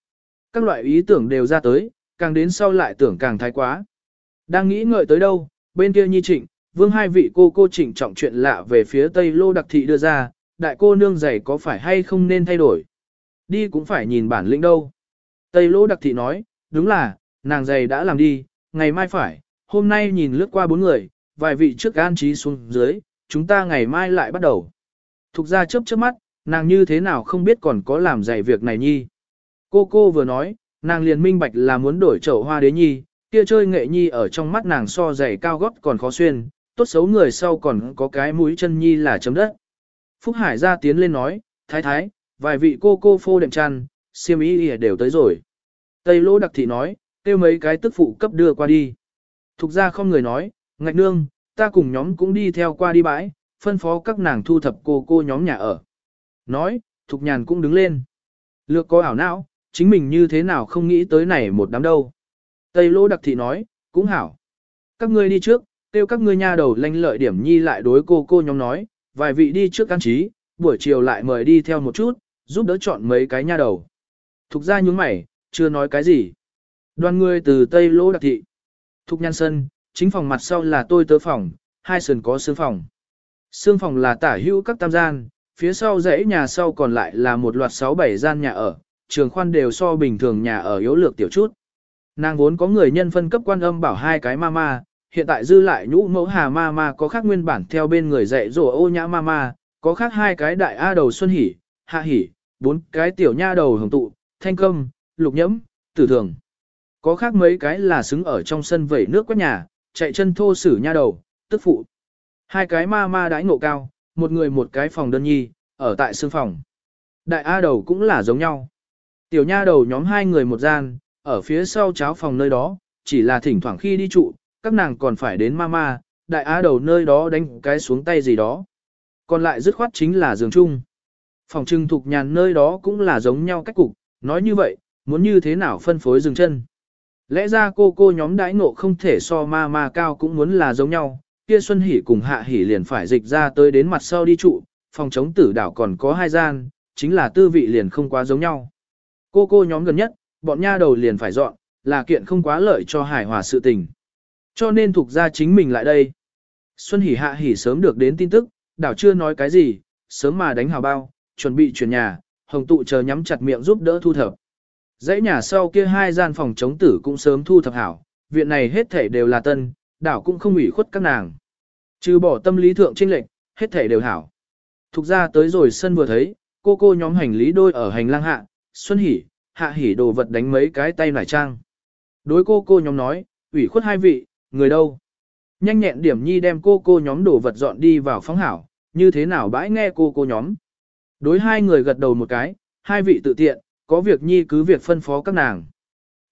Các loại ý tưởng đều ra tới, càng đến sau lại tưởng càng thái quá. Đang nghĩ ngợi tới đâu, bên kia nhi trịnh, vương hai vị cô cô trịnh trọng chuyện lạ về phía tây lô đặc thị đưa ra, đại cô nương giày có phải hay không nên thay đổi. Đi cũng phải nhìn bản lĩnh đâu. Tây lô đặc thị nói, đúng là, nàng giày đã làm đi, ngày mai phải, hôm nay nhìn lướt qua bốn người, vài vị trước an trí xuống dưới, chúng ta ngày mai lại bắt đầu. Thục ra chớp chớp mắt, nàng như thế nào không biết còn có làm dạy việc này nhi. Cô cô vừa nói, nàng liền minh bạch là muốn đổi chậu hoa đế nhi, kia chơi nghệ nhi ở trong mắt nàng so dày cao gót còn khó xuyên, tốt xấu người sau còn có cái mũi chân nhi là chấm đất. Phúc Hải ra tiến lên nói, thái thái, vài vị cô cô phô đệm chăn, siêm ý đều tới rồi. Tây lỗ đặc thị nói, tiêu mấy cái tức phụ cấp đưa qua đi. Thục ra không người nói, ngạch nương, ta cùng nhóm cũng đi theo qua đi bãi, phân phó các nàng thu thập cô cô nhóm nhà ở. Nói, thục nhàn cũng đứng lên. Lược có ảo não, chính mình như thế nào không nghĩ tới này một đám đâu. Tây lỗ đặc thị nói, cũng hảo. Các ngươi đi trước, tiêu các ngươi nha đầu lanh lợi điểm nhi lại đối cô cô nhóm nói, vài vị đi trước căn trí, buổi chiều lại mời đi theo một chút, giúp đỡ chọn mấy cái nha đầu. Thục ra nhúng mày, chưa nói cái gì. Đoàn người từ Tây Lỗ Đặc Thị. Thục Nhan Sân, chính phòng mặt sau là tôi tớ phòng, hai sườn có xương phòng. Sương phòng là tả hữu các tam gian, phía sau dãy nhà sau còn lại là một loạt sáu bảy gian nhà ở, trường khoan đều so bình thường nhà ở yếu lược tiểu chút. Nàng vốn có người nhân phân cấp quan âm bảo hai cái ma ma, hiện tại dư lại nhũ mẫu hà ma ma có khác nguyên bản theo bên người dạy rổ ô nhã ma ma, có khác hai cái đại A đầu xuân hỉ, hạ hỉ, bốn cái tiểu nha đầu hồng tụ, thanh công, lục nhẫm, tử thường. Có khác mấy cái là xứng ở trong sân vẩy nước quét nhà, chạy chân thô sử nha đầu, tức phụ. Hai cái ma ma đãi ngộ cao, một người một cái phòng đơn nhi, ở tại xương phòng. Đại A đầu cũng là giống nhau. Tiểu nha đầu nhóm hai người một gian, ở phía sau cháo phòng nơi đó, chỉ là thỉnh thoảng khi đi trụ, các nàng còn phải đến mama, đại á đầu nơi đó đánh cái xuống tay gì đó. Còn lại dứt khoát chính là giường chung. Phòng trưng thuộc nhàn nơi đó cũng là giống nhau cách cục, nói như vậy, muốn như thế nào phân phối dừng chân. Lẽ ra cô cô nhóm đãi ngộ không thể so ma ma cao cũng muốn là giống nhau, kia Xuân Hỷ cùng Hạ Hỷ liền phải dịch ra tới đến mặt sau đi trụ, phòng chống tử đảo còn có hai gian, chính là tư vị liền không quá giống nhau. Cô cô nhóm gần nhất, bọn nha đầu liền phải dọn, là kiện không quá lợi cho hải hòa sự tình. Cho nên thuộc ra chính mình lại đây. Xuân hỉ hạ hỉ sớm được đến tin tức, đảo chưa nói cái gì, sớm mà đánh hào bao, chuẩn bị chuyển nhà, hồng tụ chờ nhắm chặt miệng giúp đỡ thu thập. Dãy nhà sau kia hai gian phòng chống tử cũng sớm thu thập hảo, viện này hết thể đều là tân, đảo cũng không ủy khuất các nàng. Trừ bỏ tâm lý thượng trinh lệnh, hết thể đều hảo. Thục ra tới rồi sân vừa thấy, cô cô nhóm hành lý đôi ở hành lang hạ, Xuân hỉ, hạ hỉ đồ vật đánh mấy cái tay nải trang. Đối cô cô nhóm nói, ủy khuất hai vị, người đâu? Nhanh nhẹn điểm nhi đem cô cô nhóm đồ vật dọn đi vào phóng hảo, như thế nào bãi nghe cô cô nhóm. Đối hai người gật đầu một cái, hai vị tự tiện, có việc nhi cứ việc phân phó các nàng.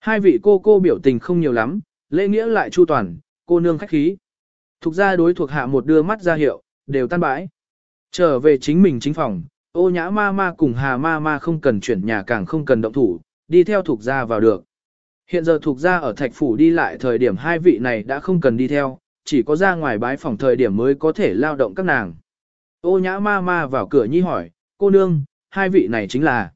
Hai vị cô cô biểu tình không nhiều lắm, lễ nghĩa lại chu toàn, cô nương khách khí. Thục ra đối thuộc hạ một đưa mắt ra hiệu, đều tan bãi. Trở về chính mình chính phòng, ô nhã ma ma cùng hà ma ma không cần chuyển nhà càng không cần động thủ, đi theo thuộc ra vào được. Hiện giờ thuộc ra ở thạch phủ đi lại thời điểm hai vị này đã không cần đi theo, chỉ có ra ngoài bái phòng thời điểm mới có thể lao động các nàng. Ô nhã ma ma vào cửa nhi hỏi, cô nương, hai vị này chính là.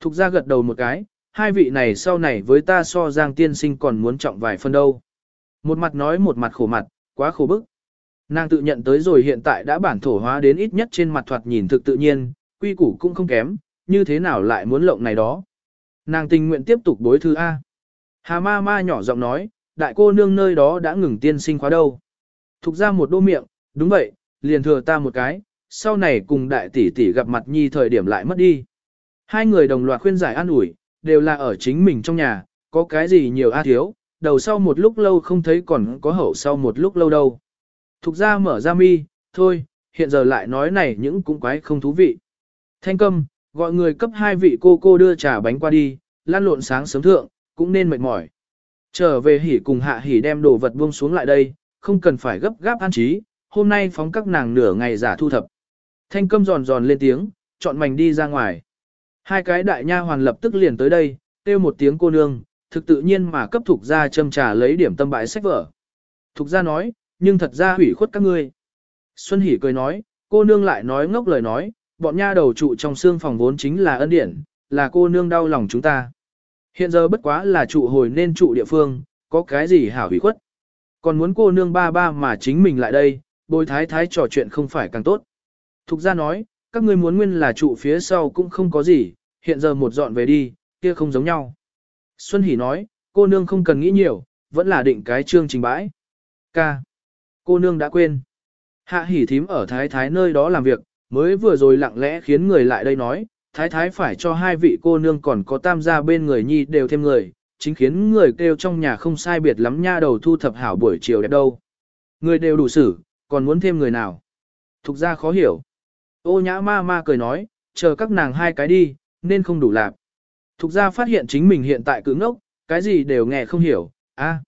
Thục ra gật đầu một cái, hai vị này sau này với ta so giang tiên sinh còn muốn trọng vài phân đâu. Một mặt nói một mặt khổ mặt, quá khổ bức. Nàng tự nhận tới rồi hiện tại đã bản thổ hóa đến ít nhất trên mặt thoạt nhìn thực tự nhiên, quy củ cũng không kém, như thế nào lại muốn lộng này đó. Nàng tình nguyện tiếp tục bối thư A. Hà ma ma nhỏ giọng nói, đại cô nương nơi đó đã ngừng tiên sinh khóa đâu. Thục ra một đô miệng, đúng vậy, liền thừa ta một cái, sau này cùng đại tỷ tỷ gặp mặt nhi thời điểm lại mất đi. Hai người đồng loạt khuyên giải an ủi, đều là ở chính mình trong nhà, có cái gì nhiều a thiếu, đầu sau một lúc lâu không thấy còn có hậu sau một lúc lâu đâu. Thục ra mở ra mi, thôi, hiện giờ lại nói này những cũng quái không thú vị. Thanh câm, gọi người cấp hai vị cô cô đưa trà bánh qua đi, lan lộn sáng sớm thượng, cũng nên mệt mỏi. Trở về hỉ cùng hạ hỉ đem đồ vật buông xuống lại đây, không cần phải gấp gáp an trí, hôm nay phóng các nàng nửa ngày giả thu thập. Thanh câm giòn giòn lên tiếng, chọn mảnh đi ra ngoài. Hai cái đại nha hoàn lập tức liền tới đây, kêu một tiếng cô nương, thực tự nhiên mà cấp thuộc gia châm trà lấy điểm tâm bại sách vở. Thục gia nói, nhưng thật ra hủy khuất các ngươi. Xuân Hỷ cười nói, cô nương lại nói ngốc lời nói, bọn nha đầu trụ trong xương phòng vốn chính là ân điển, là cô nương đau lòng chúng ta. Hiện giờ bất quá là trụ hồi nên trụ địa phương, có cái gì hảo hủy khuất. Còn muốn cô nương ba ba mà chính mình lại đây, bồi thái thái trò chuyện không phải càng tốt. Thục gia nói, các ngươi muốn nguyên là trụ phía sau cũng không có gì, hiện giờ một dọn về đi, kia không giống nhau. Xuân Hỷ nói, cô nương không cần nghĩ nhiều, vẫn là định cái chương trình bãi. Ca. Cô nương đã quên. Hạ Hỷ thím ở thái thái nơi đó làm việc, mới vừa rồi lặng lẽ khiến người lại đây nói, thái thái phải cho hai vị cô nương còn có tam gia bên người nhi đều thêm người, chính khiến người kêu trong nhà không sai biệt lắm nha đầu thu thập hảo buổi chiều đẹp đâu. Người đều đủ xử, còn muốn thêm người nào? Thục ra khó hiểu. Ô nhã ma ma cười nói, chờ các nàng hai cái đi, nên không đủ lạp. Thục ra phát hiện chính mình hiện tại cứng ngốc, cái gì đều nghe không hiểu, a.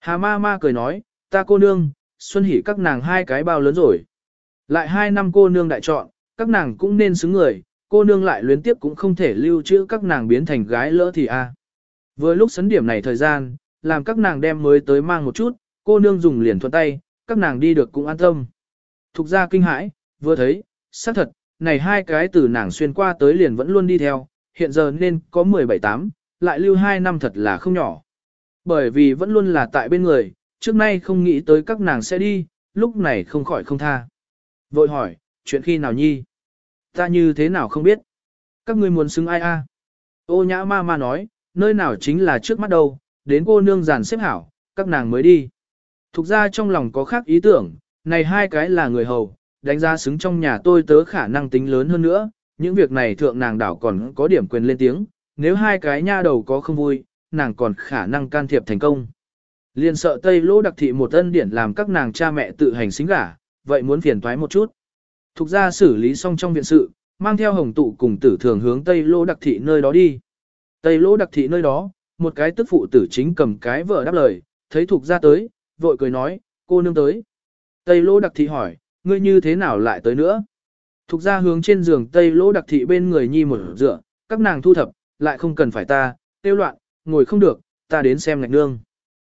Hà ma ma cười nói, ta cô nương, xuân hỉ các nàng hai cái bao lớn rồi. Lại hai năm cô nương đại chọn, các nàng cũng nên xứng người, cô nương lại luyến tiếp cũng không thể lưu trữ các nàng biến thành gái lỡ thì a. Vừa lúc sấn điểm này thời gian, làm các nàng đem mới tới mang một chút, cô nương dùng liền thuận tay, các nàng đi được cũng an tâm. Thục ra kinh hãi, vừa thấy, xác thật, này hai cái từ nàng xuyên qua tới liền vẫn luôn đi theo, hiện giờ nên có 17-8, lại lưu 2 năm thật là không nhỏ. Bởi vì vẫn luôn là tại bên người, trước nay không nghĩ tới các nàng sẽ đi, lúc này không khỏi không tha. Vội hỏi, chuyện khi nào nhi? Ta như thế nào không biết? Các ngươi muốn xứng ai a? Ô nhã ma ma nói, nơi nào chính là trước mắt đâu, đến cô nương giàn xếp hảo, các nàng mới đi. Thục ra trong lòng có khác ý tưởng, này hai cái là người hầu, đánh giá xứng trong nhà tôi tớ khả năng tính lớn hơn nữa, những việc này thượng nàng đảo còn có điểm quyền lên tiếng, nếu hai cái nha đầu có không vui, nàng còn khả năng can thiệp thành công. Liên sợ Tây Lỗ đặc thị một ân điển làm các nàng cha mẹ tự hành xính gả, vậy muốn phiền toái một chút. Thục ra xử lý xong trong viện sự, mang theo hồng tụ cùng tử thường hướng Tây Lỗ đặc thị nơi đó đi. Tây Lỗ đặc thị nơi đó, một cái tức phụ tử chính cầm cái vợ đáp lời, thấy thục ra tới, vội cười nói, cô nương tới. Tây Lỗ đặc thị hỏi, ngươi như thế nào lại tới nữa? Thục ra hướng trên giường Tây Lỗ đặc thị bên người nhi một dựa, các nàng thu thập, lại không cần phải ta, tiêu loạn, ngồi không được, ta đến xem ngạch nương.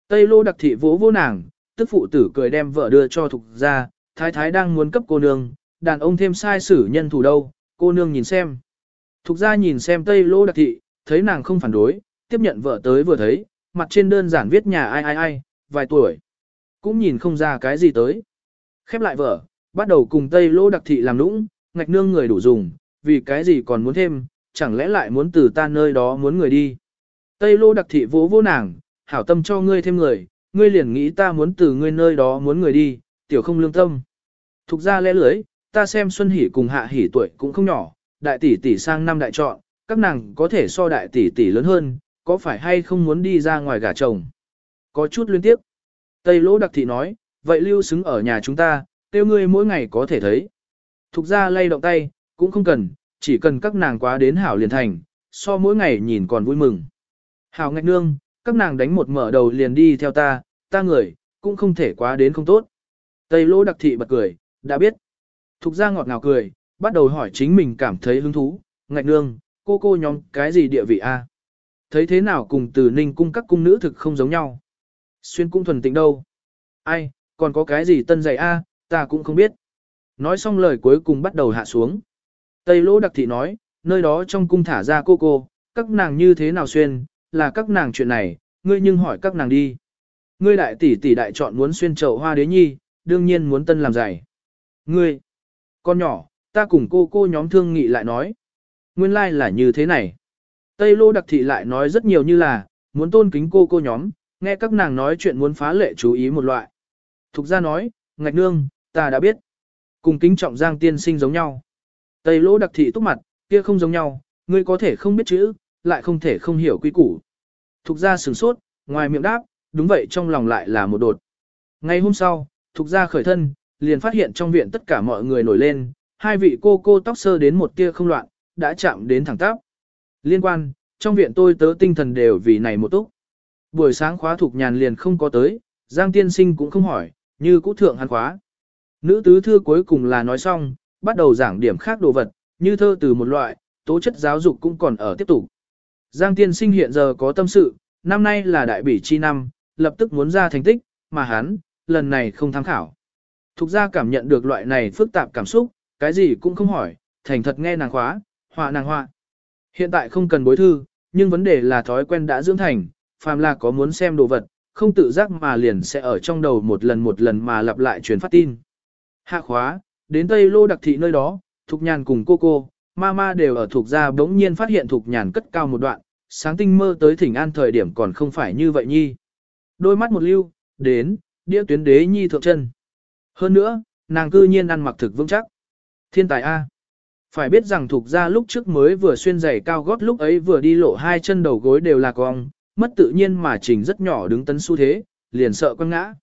Tây Lỗ đặc thị vỗ vỗ nàng, tức phụ tử cười đem vợ đưa cho thục ra, thái thái đang muốn cấp cô nương, đàn ông thêm sai sử nhân thủ đâu, cô nương nhìn xem. Thục ra nhìn xem Tây Lỗ đặc thị, thấy nàng không phản đối, tiếp nhận vợ tới vừa thấy, mặt trên đơn giản viết nhà ai ai ai, vài tuổi. Cũng nhìn không ra cái gì tới. Khép lại vợ, bắt đầu cùng Tây Lỗ đặc thị làm nũng, ngạch nương người đủ dùng, vì cái gì còn muốn thêm, chẳng lẽ lại muốn từ ta nơi đó muốn người đi. Tây Lỗ đặc thị vỗ vỗ nàng, hảo tâm cho ngươi thêm người, ngươi liền nghĩ ta muốn từ ngươi nơi đó muốn người đi, tiểu không lương tâm. Thục ra lẽ lưới, ta xem Xuân Hỷ cùng Hạ Hỷ tuổi cũng không nhỏ, đại tỷ tỷ sang năm đại chọn, các nàng có thể so đại tỷ tỷ lớn hơn, có phải hay không muốn đi ra ngoài gả chồng. Có chút liên tiếp. Tây Lỗ đặc thị nói, vậy lưu xứng ở nhà chúng ta, tiêu ngươi mỗi ngày có thể thấy. Thục ra lay động tay, cũng không cần, chỉ cần các nàng quá đến hảo liền thành, so mỗi ngày nhìn còn vui mừng. Hảo ngạch nương, các nàng đánh một mở đầu liền đi theo ta, ta người, cũng không thể quá đến không tốt. Tây lỗ đặc thị bật cười, đã biết. Thục ra ngọt ngào cười, bắt đầu hỏi chính mình cảm thấy hứng thú, ngạch nương, cô cô nhóm cái gì địa vị a? Thấy thế nào cùng từ ninh cung các cung nữ thực không giống nhau? Xuyên cung thuần tịnh đâu? Ai, còn có cái gì tân dạy a, ta cũng không biết. Nói xong lời cuối cùng bắt đầu hạ xuống. Tây lỗ đặc thị nói, nơi đó trong cung thả ra cô cô, các nàng như thế nào xuyên, là các nàng chuyện này, ngươi nhưng hỏi các nàng đi. ngươi đại tỷ tỷ đại chọn muốn xuyên chậu hoa đế nhi, đương nhiên muốn tân làm giày. Ngươi, con nhỏ, ta cùng cô cô nhóm thương nghị lại nói. Nguyên lai like là như thế này. Tây lô đặc thị lại nói rất nhiều như là, muốn tôn kính cô cô nhóm, nghe các nàng nói chuyện muốn phá lệ chú ý một loại. Thục ra nói, ngạch nương, ta đã biết. Cùng kính trọng giang tiên sinh giống nhau. Tây lỗ đặc thị túc mặt, kia không giống nhau, ngươi có thể không biết chữ, lại không thể không hiểu quy củ. Thục ra sửng sốt, ngoài miệng đáp, đúng vậy trong lòng lại là một đột. Ngày hôm sau, thục ra khởi thân, liền phát hiện trong viện tất cả mọi người nổi lên, hai vị cô cô tóc sơ đến một tia không loạn, đã chạm đến thẳng tắp. Liên quan, trong viện tôi tớ tinh thần đều vì này một túc. Buổi sáng khóa thục nhàn liền không có tới, Giang tiên sinh cũng không hỏi, như cũ thượng hắn khóa. Nữ tứ thư cuối cùng là nói xong, bắt đầu giảng điểm khác đồ vật, như thơ từ một loại, tố chất giáo dục cũng còn ở tiếp tục. Giang tiên sinh hiện giờ có tâm sự, năm nay là đại bỉ chi năm, lập tức muốn ra thành tích, mà hắn, lần này không tham khảo. Thục ra cảm nhận được loại này phức tạp cảm xúc, cái gì cũng không hỏi, thành thật nghe nàng khóa, họa nàng họa. Hiện tại không cần bối thư, nhưng vấn đề là thói quen đã dưỡng thành, phàm là có muốn xem đồ vật, không tự giác mà liền sẽ ở trong đầu một lần một lần mà lặp lại truyền phát tin. Hạ khóa, đến Tây Lô đặc thị nơi đó, Thục Nhàn cùng cô cô, Mama đều ở thuộc gia bỗng nhiên phát hiện Thục Nhàn cất cao một đoạn, sáng tinh mơ tới thỉnh an thời điểm còn không phải như vậy nhi. Đôi mắt một lưu, đến, đĩa tuyến đế nhi thượng chân. Hơn nữa, nàng cư nhiên ăn mặc thực vững chắc. Thiên tài A. Phải biết rằng thuộc gia lúc trước mới vừa xuyên giày cao gót lúc ấy vừa đi lộ hai chân đầu gối đều là cong, mất tự nhiên mà trình rất nhỏ đứng tấn xu thế, liền sợ quăng ngã.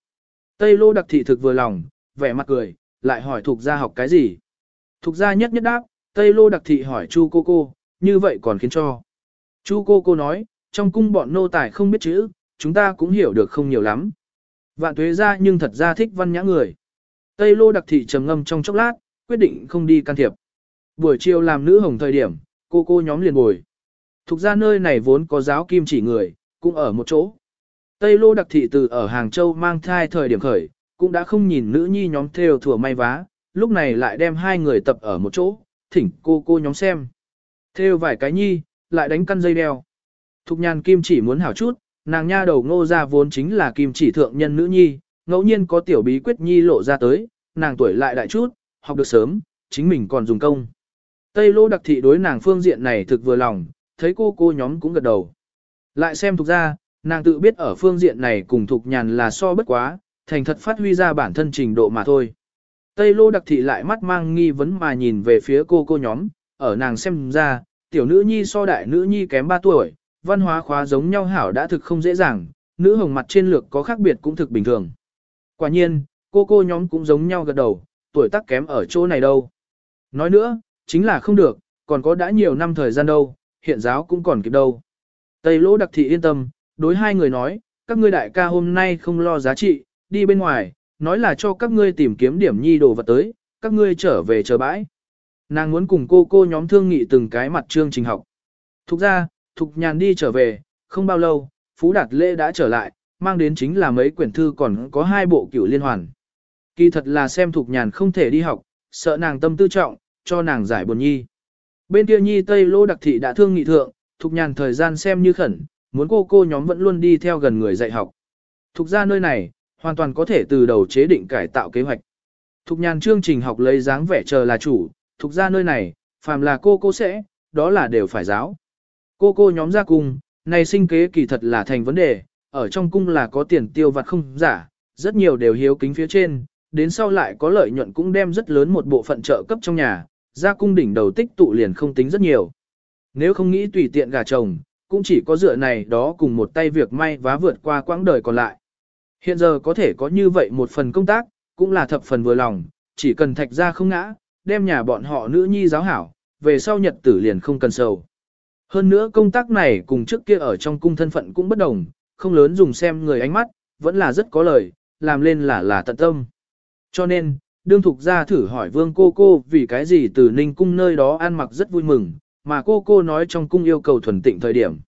Tây lô đặc thị thực vừa lòng, vẻ mặt cười, lại hỏi thuộc gia học cái gì. Thuộc gia nhất nhất đáp, Tây lô đặc thị hỏi chu cô cô, như vậy còn khiến cho. Chu cô cô nói, trong cung bọn nô tài không biết chữ, chúng ta cũng hiểu được không nhiều lắm. Vạn tuế ra nhưng thật ra thích văn nhã người. Tây lô đặc thị trầm ngâm trong chốc lát, quyết định không đi can thiệp. Buổi chiều làm nữ hồng thời điểm, cô cô nhóm liền bồi. Thục ra nơi này vốn có giáo kim chỉ người, cũng ở một chỗ. Tây lô đặc thị từ ở Hàng Châu mang thai thời điểm khởi, cũng đã không nhìn nữ nhi nhóm theo thừa may vá, lúc này lại đem hai người tập ở một chỗ, thỉnh cô cô nhóm xem. Theo vài cái nhi, lại đánh căn dây đeo. Thục nhàn kim chỉ muốn hảo chút, nàng nha đầu ngô ra vốn chính là kim chỉ thượng nhân nữ nhi, ngẫu nhiên có tiểu bí quyết nhi lộ ra tới, nàng tuổi lại đại chút, học được sớm, chính mình còn dùng công. Tây lô đặc thị đối nàng phương diện này thực vừa lòng, thấy cô cô nhóm cũng gật đầu. Lại xem thuộc ra, nàng tự biết ở phương diện này cùng thuộc nhàn là so bất quá, thành thật phát huy ra bản thân trình độ mà thôi. Tây lô đặc thị lại mắt mang nghi vấn mà nhìn về phía cô cô nhóm, ở nàng xem ra, tiểu nữ nhi so đại nữ nhi kém 3 tuổi, văn hóa khóa giống nhau hảo đã thực không dễ dàng, nữ hồng mặt trên lược có khác biệt cũng thực bình thường. Quả nhiên, cô cô nhóm cũng giống nhau gật đầu, tuổi tác kém ở chỗ này đâu. Nói nữa, chính là không được, còn có đã nhiều năm thời gian đâu, hiện giáo cũng còn kịp đâu. Tây lỗ đặc thị yên tâm, đối hai người nói, các ngươi đại ca hôm nay không lo giá trị, đi bên ngoài, nói là cho các ngươi tìm kiếm điểm nhi đồ vật tới, các ngươi trở về chờ bãi. Nàng muốn cùng cô cô nhóm thương nghị từng cái mặt chương trình học. Thục ra, Thục nhàn đi trở về, không bao lâu, Phú Đạt Lễ đã trở lại, mang đến chính là mấy quyển thư còn có hai bộ cửu liên hoàn. Kỳ thật là xem Thục nhàn không thể đi học, sợ nàng tâm tư trọng, cho nàng giải buồn nhi. Bên kia nhi Tây Lô Đặc Thị đã thương nghị thượng, Thục nhàn thời gian xem như khẩn, muốn cô cô nhóm vẫn luôn đi theo gần người dạy học. Thục ra nơi này, hoàn toàn có thể từ đầu chế định cải tạo kế hoạch. Thục nhàn chương trình học lấy dáng vẻ chờ là chủ, thục ra nơi này, phàm là cô cô sẽ, đó là đều phải giáo. Cô cô nhóm ra cung, này sinh kế kỳ thật là thành vấn đề, ở trong cung là có tiền tiêu vặt không giả, rất nhiều đều hiếu kính phía trên, đến sau lại có lợi nhuận cũng đem rất lớn một bộ phận trợ cấp trong nhà, ra cung đỉnh đầu tích tụ liền không tính rất nhiều. Nếu không nghĩ tùy tiện gà chồng, cũng chỉ có dựa này đó cùng một tay việc may vá vượt qua quãng đời còn lại. Hiện giờ có thể có như vậy một phần công tác, cũng là thập phần vừa lòng, chỉ cần thạch ra không ngã, đem nhà bọn họ nữ nhi giáo hảo, về sau nhật tử liền không cần sầu. Hơn nữa công tác này cùng trước kia ở trong cung thân phận cũng bất đồng, không lớn dùng xem người ánh mắt, vẫn là rất có lời, làm lên là là tận tâm. Cho nên, đương thục ra thử hỏi vương cô cô vì cái gì từ ninh cung nơi đó ăn mặc rất vui mừng, mà cô cô nói trong cung yêu cầu thuần tịnh thời điểm.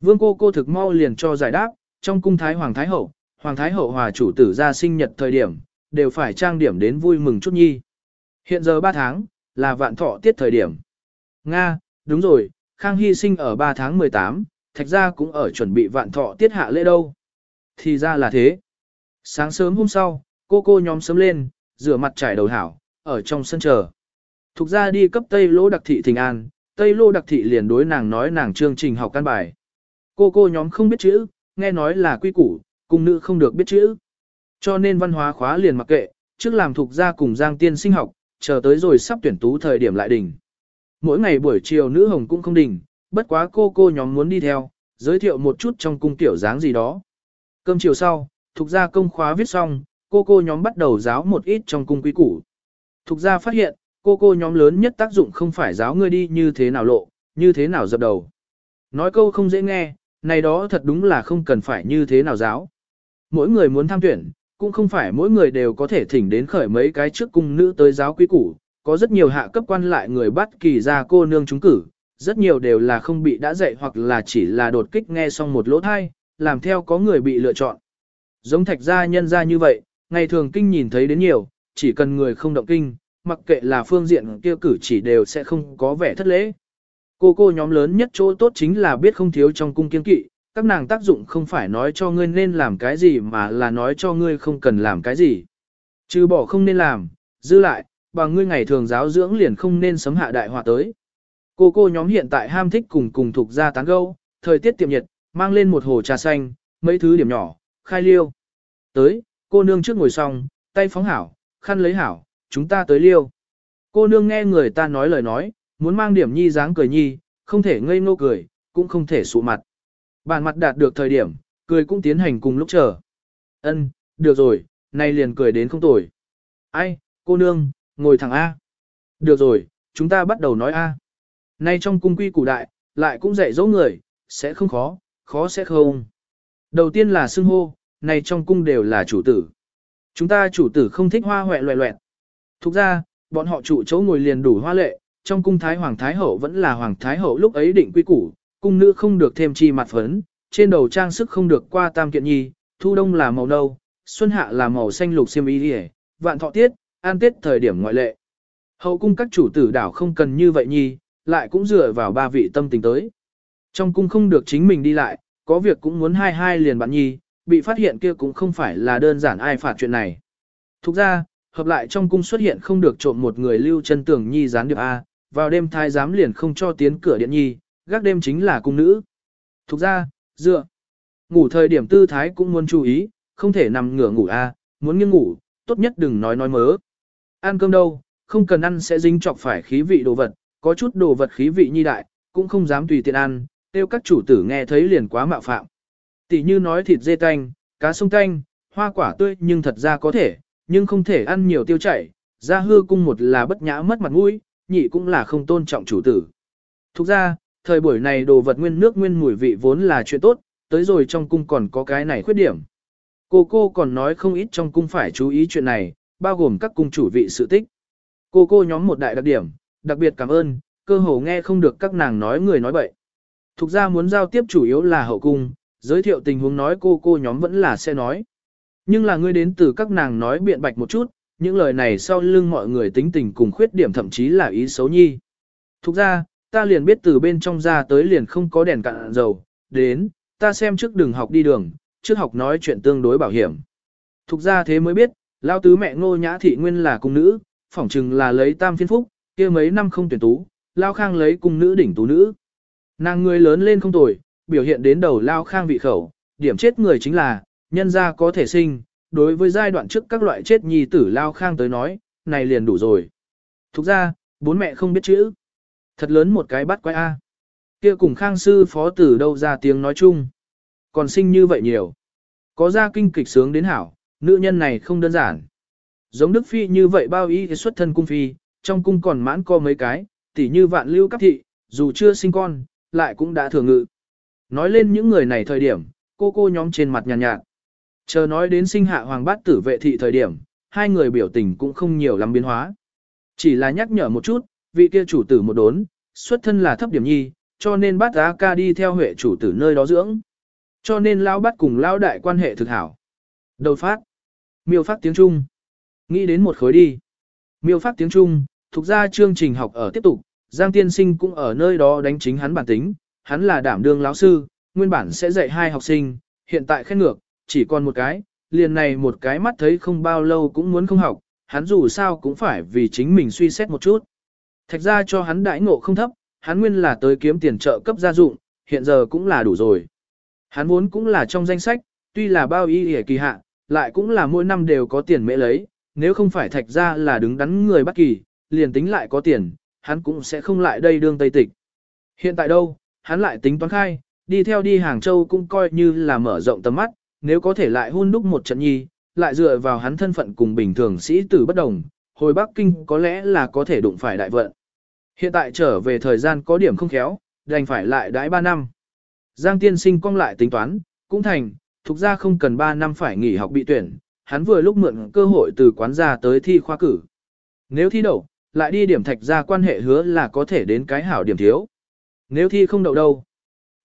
Vương cô cô thực mau liền cho giải đáp, trong cung thái hoàng thái hậu, hoàng thái hậu hòa chủ tử ra sinh nhật thời điểm, đều phải trang điểm đến vui mừng chút nhi. Hiện giờ 3 tháng, là vạn thọ tiết thời điểm. Nga, đúng rồi, Khang Hy sinh ở 3 tháng 18, thạch ra cũng ở chuẩn bị vạn thọ tiết hạ lễ đâu. Thì ra là thế. Sáng sớm hôm sau, cô cô nhóm sớm lên, rửa mặt trải đầu hảo, ở trong sân chờ. Thục ra đi cấp Tây Lô Đặc Thị Thình An, Tây Lô Đặc Thị liền đối nàng nói nàng chương trình học căn bài. Cô cô nhóm không biết chữ, nghe nói là quy củ, cung nữ không được biết chữ. Cho nên văn hóa khóa liền mặc kệ, trước làm thuộc gia cùng Giang Tiên sinh học, chờ tới rồi sắp tuyển tú thời điểm lại đỉnh. Mỗi ngày buổi chiều nữ hồng cũng không đỉnh, bất quá cô cô nhóm muốn đi theo, giới thiệu một chút trong cung tiểu dáng gì đó. Cơm chiều sau, thuộc gia công khóa viết xong, cô cô nhóm bắt đầu giáo một ít trong cung quý củ. Thuộc gia phát hiện, cô cô nhóm lớn nhất tác dụng không phải giáo ngươi đi như thế nào lộ, như thế nào dập đầu. Nói câu không dễ nghe, này đó thật đúng là không cần phải như thế nào giáo. Mỗi người muốn tham tuyển, cũng không phải mỗi người đều có thể thỉnh đến khởi mấy cái trước cung nữ tới giáo quý củ, có rất nhiều hạ cấp quan lại người bắt kỳ ra cô nương trúng cử, rất nhiều đều là không bị đã dạy hoặc là chỉ là đột kích nghe xong một lỗ thai, làm theo có người bị lựa chọn. Giống thạch gia nhân ra như vậy, ngày thường kinh nhìn thấy đến nhiều, chỉ cần người không động kinh, mặc kệ là phương diện kia cử chỉ đều sẽ không có vẻ thất lễ. Cô cô nhóm lớn nhất chỗ tốt chính là biết không thiếu trong cung kiên kỵ, các nàng tác dụng không phải nói cho ngươi nên làm cái gì mà là nói cho ngươi không cần làm cái gì. Trừ bỏ không nên làm, giữ lại, bằng ngươi ngày thường giáo dưỡng liền không nên sấm hạ đại họa tới. Cô cô nhóm hiện tại ham thích cùng cùng thuộc ra tán gâu, thời tiết tiệm nhiệt, mang lên một hồ trà xanh, mấy thứ điểm nhỏ, khai liêu. Tới, cô nương trước ngồi xong, tay phóng hảo, khăn lấy hảo, chúng ta tới liêu. Cô nương nghe người ta nói lời nói, muốn mang điểm nhi dáng cười nhi, không thể ngây ngô cười, cũng không thể sụ mặt. Bản mặt đạt được thời điểm, cười cũng tiến hành cùng lúc chờ. Ân, được rồi, nay liền cười đến không tồi. Ai, cô nương, ngồi thẳng A. Được rồi, chúng ta bắt đầu nói A. Nay trong cung quy củ đại, lại cũng dạy dỗ người, sẽ không khó, khó sẽ không. Đầu tiên là xưng hô, này trong cung đều là chủ tử. Chúng ta chủ tử không thích hoa hoẹ loẹ loẹt. Thục ra, bọn họ chủ chỗ ngồi liền đủ hoa lệ, trong cung Thái Hoàng Thái Hậu vẫn là Hoàng Thái Hậu lúc ấy định quy củ, cung nữ không được thêm chi mặt phấn, trên đầu trang sức không được qua tam kiện nhi, thu đông là màu nâu, xuân hạ là màu xanh lục xiêm y đi vạn thọ tiết, an tiết thời điểm ngoại lệ. Hậu cung các chủ tử đảo không cần như vậy nhi, lại cũng dựa vào ba vị tâm tình tới. Trong cung không được chính mình đi lại, có việc cũng muốn hai hai liền bạn nhi, bị phát hiện kia cũng không phải là đơn giản ai phạt chuyện này. Thục ra, hợp lại trong cung xuất hiện không được trộm một người lưu chân tưởng nhi gián điệp A, vào đêm thái giám liền không cho tiến cửa điện nhi, gác đêm chính là cung nữ. Thục ra, dựa, ngủ thời điểm tư thái cũng muốn chú ý, không thể nằm ngửa ngủ A, muốn nghiêng ngủ, tốt nhất đừng nói nói mớ. Ăn cơm đâu, không cần ăn sẽ dính chọc phải khí vị đồ vật, có chút đồ vật khí vị nhi đại, cũng không dám tùy tiện ăn, tiêu các chủ tử nghe thấy liền quá mạo phạm. Tỷ như nói thịt dê tanh, cá sông tanh, hoa quả tươi nhưng thật ra có thể, nhưng không thể ăn nhiều tiêu chảy, ra hư cung một là bất nhã mất mặt mũi, nhị cũng là không tôn trọng chủ tử. Thực ra, thời buổi này đồ vật nguyên nước nguyên mùi vị vốn là chuyện tốt, tới rồi trong cung còn có cái này khuyết điểm. Cô cô còn nói không ít trong cung phải chú ý chuyện này, bao gồm các cung chủ vị sự tích. Cô cô nhóm một đại đặc điểm, đặc biệt cảm ơn, cơ hồ nghe không được các nàng nói người nói bậy. Thục ra muốn giao tiếp chủ yếu là hậu cung, giới thiệu tình huống nói cô cô nhóm vẫn là sẽ nói. Nhưng là ngươi đến từ các nàng nói biện bạch một chút, những lời này sau lưng mọi người tính tình cùng khuyết điểm thậm chí là ý xấu nhi. Thục ra, ta liền biết từ bên trong ra tới liền không có đèn cạn dầu, đến, ta xem trước đường học đi đường, trước học nói chuyện tương đối bảo hiểm. Thục ra thế mới biết, lao tứ mẹ ngô nhã thị nguyên là cung nữ, phỏng chừng là lấy tam phiên phúc, kia mấy năm không tuyển tú, lao khang lấy cung nữ đỉnh tú nữ. Nàng người lớn lên không tồi, biểu hiện đến đầu lao khang vị khẩu, điểm chết người chính là, nhân ra có thể sinh, đối với giai đoạn trước các loại chết nhi tử lao khang tới nói, này liền đủ rồi. Thục ra, bốn mẹ không biết chữ. Thật lớn một cái bắt quái A. Kia cùng khang sư phó tử đâu ra tiếng nói chung. Còn sinh như vậy nhiều. Có ra kinh kịch sướng đến hảo, nữ nhân này không đơn giản. Giống Đức Phi như vậy bao ý xuất thân cung phi, trong cung còn mãn co mấy cái, tỉ như vạn lưu cấp thị, dù chưa sinh con, lại cũng đã thừa ngự. Nói lên những người này thời điểm, cô cô nhóm trên mặt nhàn nhạt, nhạt. Chờ nói đến sinh hạ hoàng bát tử vệ thị thời điểm, hai người biểu tình cũng không nhiều lắm biến hóa. Chỉ là nhắc nhở một chút, vị kia chủ tử một đốn, xuất thân là thấp điểm nhi, cho nên bát giá ca đi theo huệ chủ tử nơi đó dưỡng. Cho nên lao bắt cùng lao đại quan hệ thực hảo. Đầu phát. Miêu phát tiếng Trung. Nghĩ đến một khối đi. Miêu phát tiếng Trung, thuộc ra chương trình học ở tiếp tục, Giang Tiên Sinh cũng ở nơi đó đánh chính hắn bản tính, hắn là đảm đương lão sư, nguyên bản sẽ dạy hai học sinh, hiện tại khét ngược, chỉ còn một cái, liền này một cái mắt thấy không bao lâu cũng muốn không học, hắn dù sao cũng phải vì chính mình suy xét một chút. Thạch ra cho hắn đãi ngộ không thấp, hắn nguyên là tới kiếm tiền trợ cấp gia dụng, hiện giờ cũng là đủ rồi. Hắn vốn cũng là trong danh sách, tuy là bao y hề kỳ hạ, lại cũng là mỗi năm đều có tiền mễ lấy, nếu không phải thạch ra là đứng đắn người bất kỳ, liền tính lại có tiền, hắn cũng sẽ không lại đây đương Tây Tịch. Hiện tại đâu, hắn lại tính toán khai, đi theo đi Hàng Châu cũng coi như là mở rộng tầm mắt, nếu có thể lại hôn đúc một trận nhi, lại dựa vào hắn thân phận cùng bình thường sĩ tử bất đồng, hồi Bắc Kinh có lẽ là có thể đụng phải đại vận. Hiện tại trở về thời gian có điểm không khéo, đành phải lại đãi 3 năm. Giang tiên sinh cong lại tính toán, cũng thành, thuộc ra không cần 3 năm phải nghỉ học bị tuyển, hắn vừa lúc mượn cơ hội từ quán ra tới thi khoa cử. Nếu thi đậu, lại đi điểm thạch ra quan hệ hứa là có thể đến cái hảo điểm thiếu. Nếu thi không đậu đâu.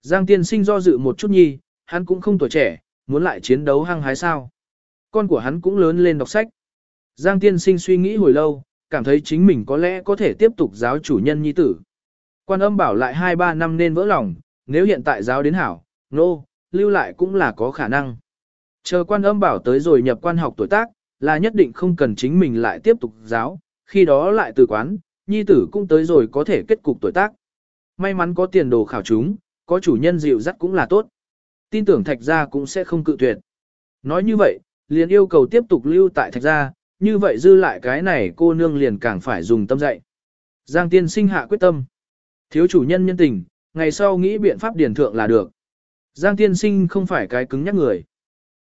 Giang tiên sinh do dự một chút nhi, hắn cũng không tuổi trẻ, muốn lại chiến đấu hăng hái sao. Con của hắn cũng lớn lên đọc sách. Giang tiên sinh suy nghĩ hồi lâu, cảm thấy chính mình có lẽ có thể tiếp tục giáo chủ nhân nhi tử. Quan âm bảo lại 2-3 năm nên vỡ lòng, nếu hiện tại giáo đến hảo, nô, no, lưu lại cũng là có khả năng. Chờ quan âm bảo tới rồi nhập quan học tuổi tác, là nhất định không cần chính mình lại tiếp tục giáo, khi đó lại từ quán, nhi tử cũng tới rồi có thể kết cục tuổi tác. May mắn có tiền đồ khảo chúng, có chủ nhân dịu dắt cũng là tốt. Tin tưởng thạch gia cũng sẽ không cự tuyệt. Nói như vậy, liền yêu cầu tiếp tục lưu tại thạch gia, như vậy dư lại cái này cô nương liền càng phải dùng tâm dạy. Giang tiên sinh hạ quyết tâm. Thiếu chủ nhân nhân tình, ngày sau nghĩ biện pháp điển thượng là được. Giang tiên sinh không phải cái cứng nhắc người.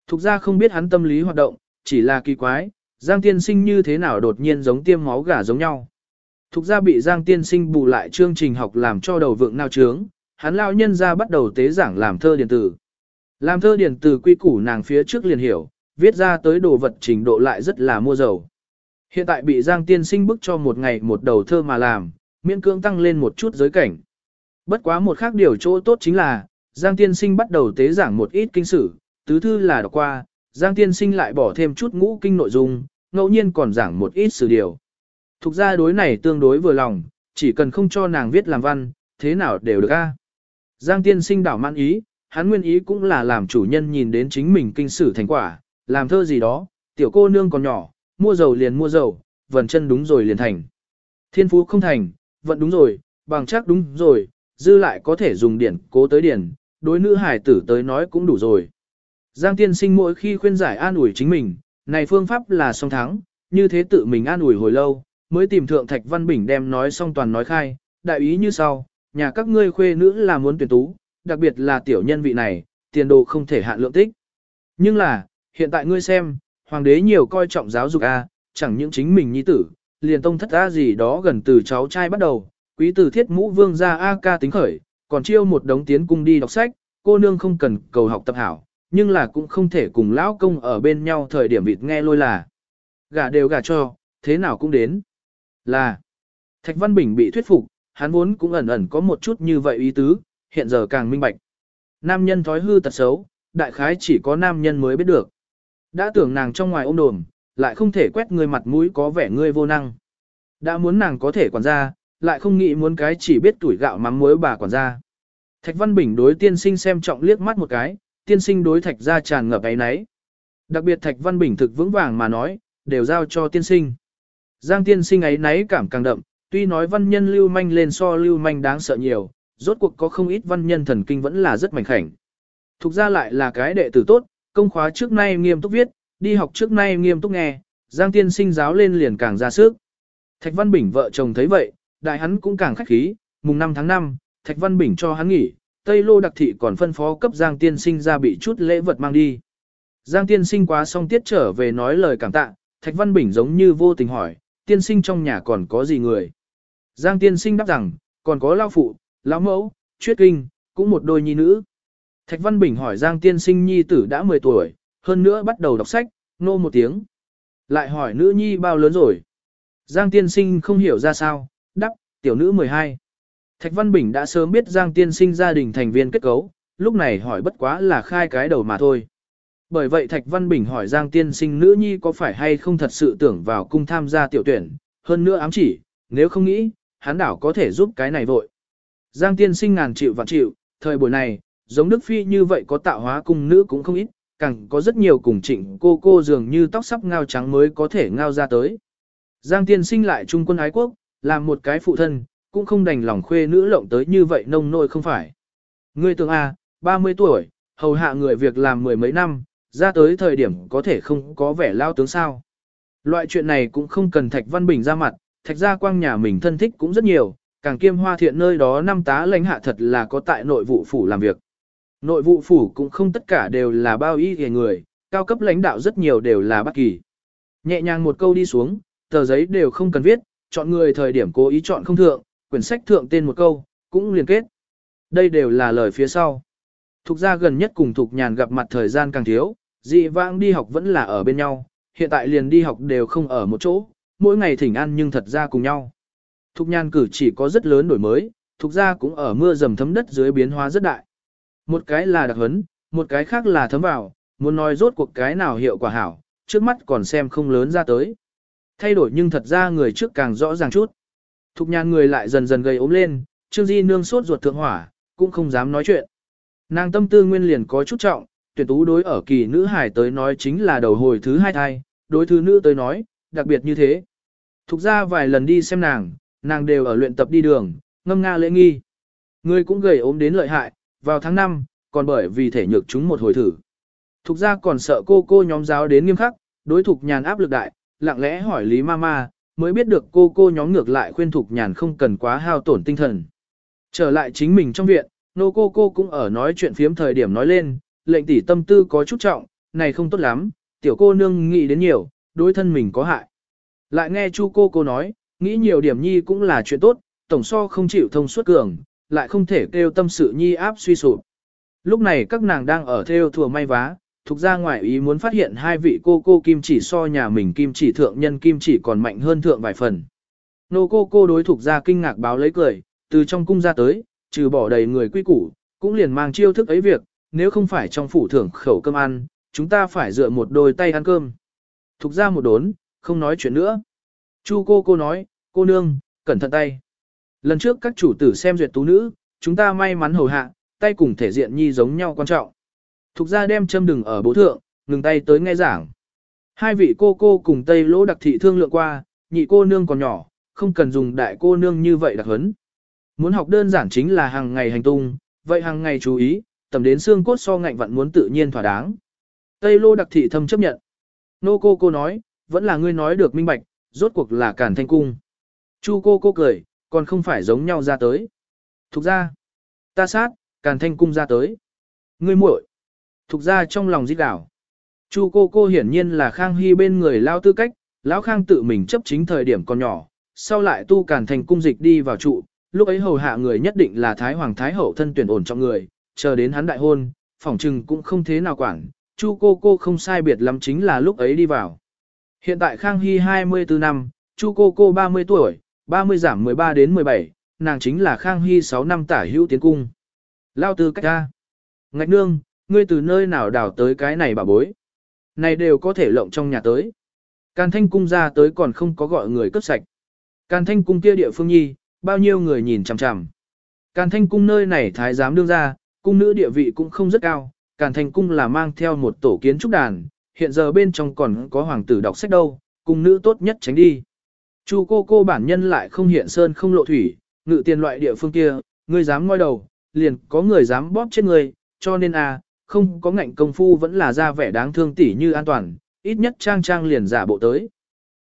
Thục ra không biết hắn tâm lý hoạt động, chỉ là kỳ quái, Giang tiên sinh như thế nào đột nhiên giống tiêm máu gà giống nhau. Thục ra bị Giang tiên sinh bù lại chương trình học làm cho đầu vượng nao trướng, hắn lao nhân ra bắt đầu tế giảng làm thơ điện tử. Làm thơ điện tử quy củ nàng phía trước liền hiểu, viết ra tới đồ vật trình độ lại rất là mua dầu. Hiện tại bị Giang tiên sinh bức cho một ngày một đầu thơ mà làm, miễn cưỡng tăng lên một chút giới cảnh. Bất quá một khác điều chỗ tốt chính là, Giang tiên sinh bắt đầu tế giảng một ít kinh sử, tứ thư là đọc qua, Giang tiên sinh lại bỏ thêm chút ngũ kinh nội dung, ngẫu nhiên còn giảng một ít sử điều. Thục ra đối này tương đối vừa lòng, chỉ cần không cho nàng viết làm văn, thế nào đều được a. Giang tiên sinh đảo mãn ý, hắn nguyên ý cũng là làm chủ nhân nhìn đến chính mình kinh sử thành quả, làm thơ gì đó, tiểu cô nương còn nhỏ, mua dầu liền mua dầu, vần chân đúng rồi liền thành. Thiên phú không thành, vận đúng rồi, bằng chắc đúng rồi, dư lại có thể dùng điển cố tới điển, đối nữ hải tử tới nói cũng đủ rồi. Giang tiên sinh mỗi khi khuyên giải an ủi chính mình, này phương pháp là song thắng, như thế tự mình an ủi hồi lâu, mới tìm thượng Thạch Văn Bình đem nói xong toàn nói khai, đại ý như sau, nhà các ngươi khuê nữ là muốn tuyển tú, đặc biệt là tiểu nhân vị này, tiền đồ không thể hạn lượng tích. Nhưng là, hiện tại ngươi xem, hoàng đế nhiều coi trọng giáo dục A, chẳng những chính mình nhi tử, liền tông thất A gì đó gần từ cháu trai bắt đầu, quý tử thiết mũ vương gia A ca tính khởi, còn chiêu một đống tiến cung đi đọc sách, cô nương không cần cầu học tập hảo, nhưng là cũng không thể cùng lão công ở bên nhau thời điểm vịt nghe lôi là. Gà đều gà cho, thế nào cũng đến. Là, Thạch Văn Bình bị thuyết phục, hắn vốn cũng ẩn ẩn có một chút như vậy ý tứ, hiện giờ càng minh bạch. Nam nhân thói hư tật xấu, đại khái chỉ có nam nhân mới biết được. Đã tưởng nàng trong ngoài ôm đồm, lại không thể quét người mặt mũi có vẻ ngươi vô năng. Đã muốn nàng có thể quản gia, lại không nghĩ muốn cái chỉ biết tuổi gạo mắm muối bà quản gia. Thạch Văn Bình đối tiên sinh xem trọng liếc mắt một cái, tiên sinh đối thạch ra tràn ngập ấy nấy. Đặc biệt thạch văn bình thực vững vàng mà nói, đều giao cho tiên sinh. Giang tiên sinh ấy nấy cảm càng đậm, tuy nói văn nhân lưu manh lên so lưu manh đáng sợ nhiều, rốt cuộc có không ít văn nhân thần kinh vẫn là rất mảnh khảnh. Thục ra lại là cái đệ tử tốt, công khóa trước nay nghiêm túc viết, đi học trước nay nghiêm túc nghe, Giang tiên sinh giáo lên liền càng ra sức. Thạch Văn Bình vợ chồng thấy vậy, đại hắn cũng càng khách khí, mùng 5 tháng 5, Thạch Văn Bình cho hắn nghỉ, Tây Lô đặc thị còn phân phó cấp Giang Tiên Sinh ra bị chút lễ vật mang đi. Giang Tiên Sinh quá xong tiết trở về nói lời cảm tạ, Thạch Văn Bình giống như vô tình hỏi, Tiên Sinh trong nhà còn có gì người? Giang Tiên Sinh đáp rằng, còn có lao phụ, lão mẫu, chuyết kinh, cũng một đôi nhi nữ. Thạch Văn Bình hỏi Giang Tiên Sinh nhi tử đã 10 tuổi, hơn nữa bắt đầu đọc sách, nô một tiếng. Lại hỏi nữ nhi bao lớn rồi? Giang Tiên Sinh không hiểu ra sao, đắp, tiểu nữ 12. Thạch Văn Bình đã sớm biết Giang Tiên Sinh gia đình thành viên kết cấu, lúc này hỏi bất quá là khai cái đầu mà thôi. Bởi vậy Thạch Văn Bình hỏi Giang Tiên Sinh nữ nhi có phải hay không thật sự tưởng vào cung tham gia tiểu tuyển, hơn nữa ám chỉ, nếu không nghĩ, hắn đảo có thể giúp cái này vội. Giang Tiên Sinh ngàn chịu vạn chịu, thời buổi này, giống Đức Phi như vậy có tạo hóa cung nữ cũng không ít, càng có rất nhiều cùng trịnh cô cô dường như tóc sắp ngao trắng mới có thể ngao ra tới. Giang tiên sinh lại trung quân ái quốc, làm một cái phụ thân, cũng không đành lòng khuê nữ lộng tới như vậy nông nôi không phải. Ngươi tưởng à, A, 30 tuổi, hầu hạ người việc làm mười mấy năm, ra tới thời điểm có thể không có vẻ lao tướng sao. Loại chuyện này cũng không cần Thạch Văn Bình ra mặt, Thạch gia quang nhà mình thân thích cũng rất nhiều, càng kiêm hoa thiện nơi đó năm tá lãnh hạ thật là có tại nội vụ phủ làm việc. Nội vụ phủ cũng không tất cả đều là bao y ghề người, cao cấp lãnh đạo rất nhiều đều là bất kỳ. Nhẹ nhàng một câu đi xuống, tờ giấy đều không cần viết, chọn người thời điểm cố ý chọn không thượng, quyển sách thượng tên một câu, cũng liên kết. Đây đều là lời phía sau. Thục gia gần nhất cùng Thục nhàn gặp mặt thời gian càng thiếu, dị vãng đi học vẫn là ở bên nhau, hiện tại liền đi học đều không ở một chỗ, mỗi ngày thỉnh ăn nhưng thật ra cùng nhau. Thục nhàn cử chỉ có rất lớn đổi mới, Thục gia cũng ở mưa dầm thấm đất dưới biến hóa rất đại. Một cái là đặc huấn, một cái khác là thấm vào, muốn nói rốt cuộc cái nào hiệu quả hảo, trước mắt còn xem không lớn ra tới. Thay đổi nhưng thật ra người trước càng rõ ràng chút. Thục nhàn người lại dần dần gầy ốm lên, Trương Di nương sốt ruột thượng hỏa, cũng không dám nói chuyện. Nàng tâm tư nguyên liền có chút trọng, tuyển tú đối ở kỳ nữ hải tới nói chính là đầu hồi thứ hai thai, đối thứ nữ tới nói, đặc biệt như thế. Thục ra vài lần đi xem nàng, nàng đều ở luyện tập đi đường, ngâm nga lễ nghi. Người cũng gầy ốm đến lợi hại, vào tháng 5, còn bởi vì thể nhược chúng một hồi thử. Thục ra còn sợ cô cô nhóm giáo đến nghiêm khắc, đối thục nhàn áp lực đại, lặng lẽ hỏi Lý Mama, mới biết được cô cô nhóm ngược lại khuyên thục nhàn không cần quá hao tổn tinh thần. Trở lại chính mình trong viện, nô cô cô cũng ở nói chuyện phiếm thời điểm nói lên, lệnh tỷ tâm tư có chút trọng, này không tốt lắm, tiểu cô nương nghĩ đến nhiều, đối thân mình có hại. Lại nghe chu cô cô nói, nghĩ nhiều điểm nhi cũng là chuyện tốt, tổng so không chịu thông suốt cường, lại không thể kêu tâm sự nhi áp suy sụp. Lúc này các nàng đang ở theo thừa may vá, thuộc ra ngoài ý muốn phát hiện hai vị cô cô kim chỉ so nhà mình kim chỉ thượng nhân kim chỉ còn mạnh hơn thượng vài phần. Nô cô cô đối thuộc ra kinh ngạc báo lấy cười, từ trong cung ra tới, trừ bỏ đầy người quy củ, cũng liền mang chiêu thức ấy việc, nếu không phải trong phủ thưởng khẩu cơm ăn, chúng ta phải dựa một đôi tay ăn cơm. Thục ra một đốn, không nói chuyện nữa. Chu cô cô nói, cô nương, cẩn thận tay. Lần trước các chủ tử xem duyệt tú nữ, chúng ta may mắn hầu hạ, tay cùng thể diện nhi giống nhau quan trọng. Thục ra đem châm đừng ở bố thượng, ngừng tay tới nghe giảng. Hai vị cô cô cùng tây lỗ đặc thị thương lượng qua, nhị cô nương còn nhỏ, không cần dùng đại cô nương như vậy đặc huấn. Muốn học đơn giản chính là hàng ngày hành tung, vậy hàng ngày chú ý, tầm đến xương cốt so ngạnh vặn muốn tự nhiên thỏa đáng. Tây lô đặc thị thâm chấp nhận. Nô cô cô nói, vẫn là ngươi nói được minh bạch, rốt cuộc là cản thanh cung. Chu cô cô cười, còn không phải giống nhau ra tới. Thục ra, ta sát, càn thanh cung ra tới. Ngươi muội. Thục ra trong lòng giết đảo. Chu cô cô hiển nhiên là Khang Hy bên người lao tư cách, lão Khang tự mình chấp chính thời điểm còn nhỏ, sau lại tu càn thành cung dịch đi vào trụ, lúc ấy hầu hạ người nhất định là Thái Hoàng Thái Hậu thân tuyển ổn trong người, chờ đến hắn đại hôn, phỏng trừng cũng không thế nào quản, chu cô cô không sai biệt lắm chính là lúc ấy đi vào. Hiện tại Khang Hy 24 năm, chu cô cô 30 tuổi, 30 giảm 13 đến 17, nàng chính là Khang Hy 6 năm tả hữu tiến cung. Lao tư cách ra. Ngạch nương, ngươi từ nơi nào đào tới cái này bà bối. Này đều có thể lộng trong nhà tới. Càn thanh cung ra tới còn không có gọi người cấp sạch. Càn thanh cung kia địa phương nhi, bao nhiêu người nhìn chằm chằm. Càn thanh cung nơi này thái giám đương ra, cung nữ địa vị cũng không rất cao, Càn thanh cung là mang theo một tổ kiến trúc đàn, hiện giờ bên trong còn có hoàng tử đọc sách đâu, cung nữ tốt nhất tránh đi. Chu cô cô bản nhân lại không hiện sơn không lộ thủy, ngự tiền loại địa phương kia, ngươi dám ngoi đầu, liền có người dám bóp chết người, cho nên à, không có ngạnh công phu vẫn là ra vẻ đáng thương tỉ như an toàn, ít nhất trang trang liền giả bộ tới.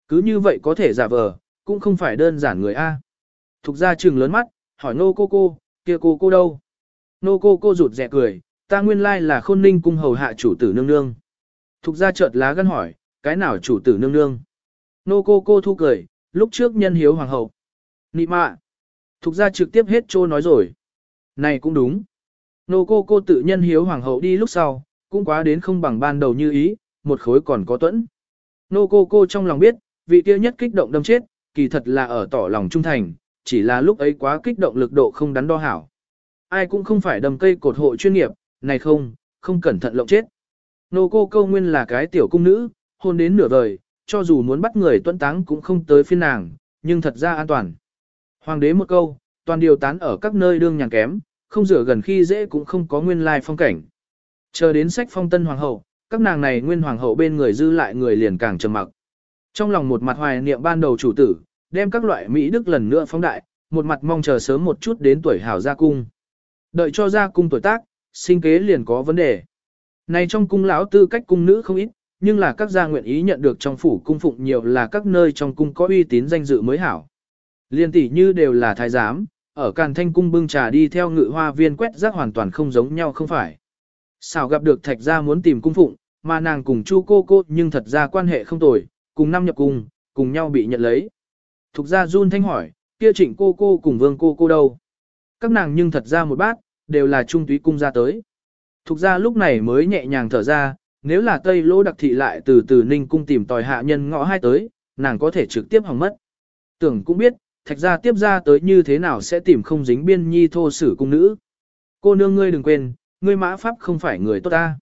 Cứ như vậy có thể giả vờ, cũng không phải đơn giản người A. Thục ra trừng lớn mắt, hỏi nô cô cô, kia cô cô đâu? Nô cô cô rụt rè cười, ta nguyên lai là khôn ninh cung hầu hạ chủ tử nương nương. Thục ra chợt lá gân hỏi, cái nào chủ tử nương nương? Nô cô cô thu cười, lúc trước nhân hiếu hoàng hậu. Nị mạ. Thục ra trực tiếp hết trô nói rồi. Này cũng đúng. Nô cô cô tự nhân hiếu hoàng hậu đi lúc sau, cũng quá đến không bằng ban đầu như ý, một khối còn có tuẫn. Nô cô cô trong lòng biết, vị kia nhất kích động đâm chết, kỳ thật là ở tỏ lòng trung thành, chỉ là lúc ấy quá kích động lực độ không đắn đo hảo. Ai cũng không phải đâm cây cột hộ chuyên nghiệp, này không, không cẩn thận lộng chết. Nô cô câu nguyên là cái tiểu cung nữ, hôn đến nửa vời, cho dù muốn bắt người tuân táng cũng không tới phiên nàng, nhưng thật ra an toàn. Hoàng đế một câu, toàn điều tán ở các nơi đương nhàng kém, không rửa gần khi dễ cũng không có nguyên lai phong cảnh. Chờ đến sách phong tân hoàng hậu, các nàng này nguyên hoàng hậu bên người dư lại người liền càng trầm mặc. Trong lòng một mặt hoài niệm ban đầu chủ tử, đem các loại Mỹ Đức lần nữa phóng đại, một mặt mong chờ sớm một chút đến tuổi hảo gia cung. Đợi cho gia cung tuổi tác, sinh kế liền có vấn đề. Này trong cung lão tư cách cung nữ không ít, nhưng là các gia nguyện ý nhận được trong phủ cung phụng nhiều là các nơi trong cung có uy tín danh dự mới hảo. Liên tỷ như đều là thái giám, ở Càn Thanh cung bưng trà đi theo ngự hoa viên quét rác hoàn toàn không giống nhau không phải. Sao gặp được thạch gia muốn tìm cung phụng, mà nàng cùng chu cô cô nhưng thật ra quan hệ không tồi, cùng năm nhập cung, cùng nhau bị nhận lấy. Thục gia run thanh hỏi, kia trịnh cô cô cùng vương cô cô đâu? Các nàng nhưng thật ra một bát, đều là trung túy cung ra tới. Thục gia lúc này mới nhẹ nhàng thở ra, nếu là Tây Lỗ đặc thị lại từ từ ninh cung tìm tòi hạ nhân ngõ hai tới, nàng có thể trực tiếp hỏng mất. Tưởng cũng biết, thạch gia tiếp ra tới như thế nào sẽ tìm không dính biên nhi thô sử cung nữ. Cô nương ngươi đừng quên, ngươi mã pháp không phải người tốt ta.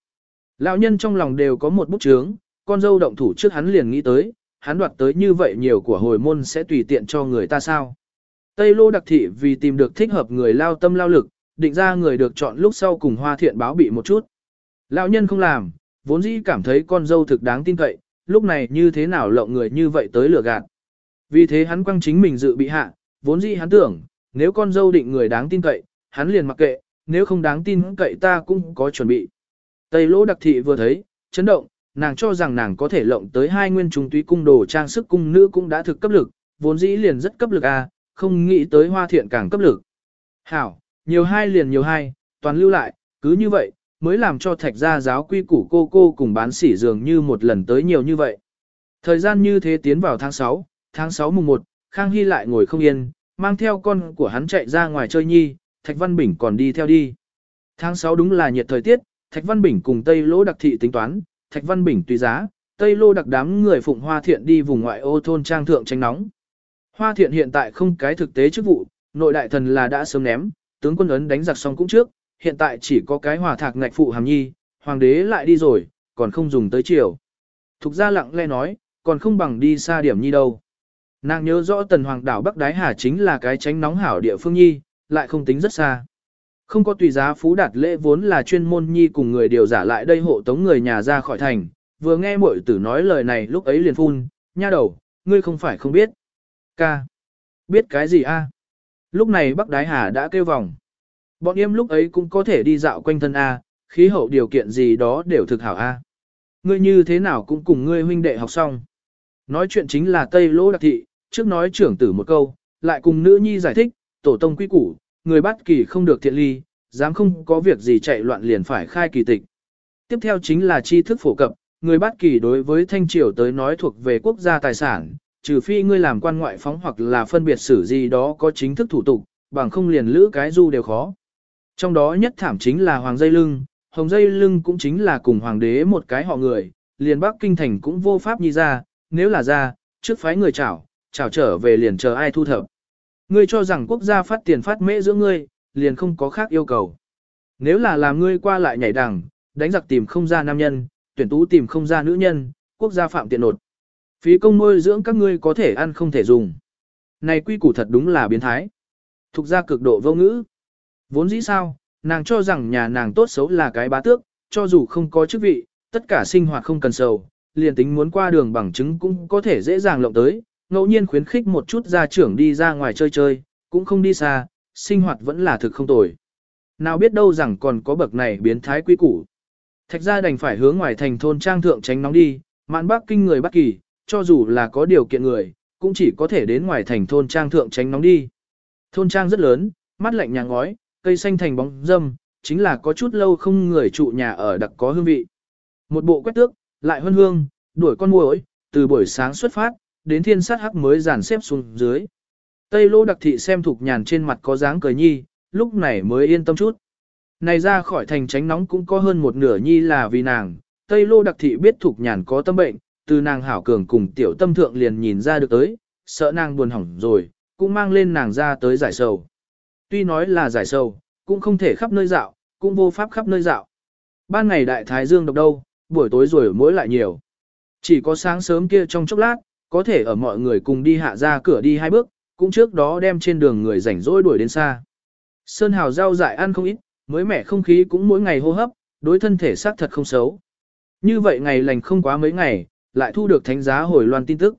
Lão nhân trong lòng đều có một bút chướng, con dâu động thủ trước hắn liền nghĩ tới, hắn đoạt tới như vậy nhiều của hồi môn sẽ tùy tiện cho người ta sao. Tây Lô đặc thị vì tìm được thích hợp người lao tâm lao lực, định ra người được chọn lúc sau cùng hoa thiện báo bị một chút. Lão nhân không làm, vốn dĩ cảm thấy con dâu thực đáng tin cậy, lúc này như thế nào lộng người như vậy tới lừa gạt. Vì thế hắn quăng chính mình dự bị hạ, vốn dĩ hắn tưởng, nếu con dâu định người đáng tin cậy, hắn liền mặc kệ, nếu không đáng tin cậy ta cũng có chuẩn bị. Tây lỗ đặc thị vừa thấy, chấn động, nàng cho rằng nàng có thể lộng tới hai nguyên trùng túy cung đồ trang sức cung nữ cũng đã thực cấp lực, vốn dĩ liền rất cấp lực à, không nghĩ tới hoa thiện càng cấp lực. Hảo, nhiều hai liền nhiều hai, toàn lưu lại, cứ như vậy, mới làm cho thạch gia giáo quy củ cô cô cùng bán sỉ dường như một lần tới nhiều như vậy. Thời gian như thế tiến vào tháng 6, tháng 6 mùng 1, Khang Hy lại ngồi không yên, mang theo con của hắn chạy ra ngoài chơi nhi, Thạch Văn Bình còn đi theo đi. Tháng 6 đúng là nhiệt thời tiết, Thạch Văn Bình cùng Tây Lỗ đặc thị tính toán, Thạch Văn Bình tùy giá, Tây Lô đặc đám người phụng Hoa Thiện đi vùng ngoại ô thôn trang thượng tránh nóng. Hoa Thiện hiện tại không cái thực tế chức vụ, nội đại thần là đã sớm ném, tướng quân ấn đánh giặc xong cũng trước, hiện tại chỉ có cái hòa thạc ngạch phụ hàm nhi, hoàng đế lại đi rồi, còn không dùng tới chiều. Thục gia lặng lẽ nói, còn không bằng đi xa điểm nhi đâu. Nàng nhớ rõ tần hoàng đảo Bắc Đái Hà chính là cái tránh nóng hảo địa phương nhi, lại không tính rất xa. Không có tùy giá phú đạt lễ vốn là chuyên môn nhi cùng người điều giả lại đây hộ tống người nhà ra khỏi thành, vừa nghe muội tử nói lời này lúc ấy liền phun, nha đầu, ngươi không phải không biết. Ca. Biết cái gì a? Lúc này Bắc Đái Hà đã kêu vòng. Bọn em lúc ấy cũng có thể đi dạo quanh thân A, khí hậu điều kiện gì đó đều thực hảo A. Ngươi như thế nào cũng cùng ngươi huynh đệ học xong. Nói chuyện chính là Tây Lỗ Đặc Thị, trước nói trưởng tử một câu, lại cùng nữ nhi giải thích, tổ tông quy củ, người bắt kỳ không được thiện ly, dám không có việc gì chạy loạn liền phải khai kỳ tịch. Tiếp theo chính là tri thức phổ cập, người bắt kỳ đối với thanh triều tới nói thuộc về quốc gia tài sản, trừ phi ngươi làm quan ngoại phóng hoặc là phân biệt xử gì đó có chính thức thủ tục, bằng không liền lữ cái du đều khó. Trong đó nhất thảm chính là hoàng dây lưng, hồng dây lưng cũng chính là cùng hoàng đế một cái họ người, liền Bắc Kinh Thành cũng vô pháp nhi ra, nếu là ra, trước phái người chảo, chảo trở về liền chờ ai thu thập. Ngươi cho rằng quốc gia phát tiền phát mễ giữa ngươi, liền không có khác yêu cầu. Nếu là làm ngươi qua lại nhảy đằng, đánh giặc tìm không ra nam nhân, tuyển tú tìm không ra nữ nhân, quốc gia phạm tiện nột. Phí công nuôi dưỡng các ngươi có thể ăn không thể dùng. Này quy củ thật đúng là biến thái. Thục ra cực độ vô ngữ. Vốn dĩ sao, nàng cho rằng nhà nàng tốt xấu là cái bá tước, cho dù không có chức vị, tất cả sinh hoạt không cần sầu, liền tính muốn qua đường bằng chứng cũng có thể dễ dàng lộng tới, ngẫu nhiên khuyến khích một chút gia trưởng đi ra ngoài chơi chơi, cũng không đi xa, sinh hoạt vẫn là thực không tồi. Nào biết đâu rằng còn có bậc này biến thái quý củ. Thạch ra đành phải hướng ngoài thành thôn trang thượng tránh nóng đi, mạn bắc kinh người bất kỳ, cho dù là có điều kiện người, cũng chỉ có thể đến ngoài thành thôn trang thượng tránh nóng đi. Thôn trang rất lớn, mắt lạnh nhà ngói, cây xanh thành bóng dâm, chính là có chút lâu không người trụ nhà ở đặc có hương vị. Một bộ quét tước, lại hương hương, đuổi con muỗi, từ buổi sáng xuất phát, đến thiên sát hắc mới dàn xếp xuống dưới. Tây lô đặc thị xem thục nhàn trên mặt có dáng cười nhi, lúc này mới yên tâm chút. Này ra khỏi thành tránh nóng cũng có hơn một nửa nhi là vì nàng, Tây lô đặc thị biết thục nhàn có tâm bệnh, từ nàng hảo cường cùng tiểu tâm thượng liền nhìn ra được tới, sợ nàng buồn hỏng rồi, cũng mang lên nàng ra tới giải sầu. Tuy nói là giải sầu, cũng không thể khắp nơi dạo, cũng vô pháp khắp nơi dạo. Ban ngày đại thái dương độc đâu, buổi tối rồi mỗi lại nhiều. Chỉ có sáng sớm kia trong chốc lát, có thể ở mọi người cùng đi hạ ra cửa đi hai bước, cũng trước đó đem trên đường người rảnh rỗi đuổi đến xa. Sơn hào rau dại ăn không ít, mới mẻ không khí cũng mỗi ngày hô hấp, đối thân thể xác thật không xấu. Như vậy ngày lành không quá mấy ngày, lại thu được thánh giá hồi loan tin tức.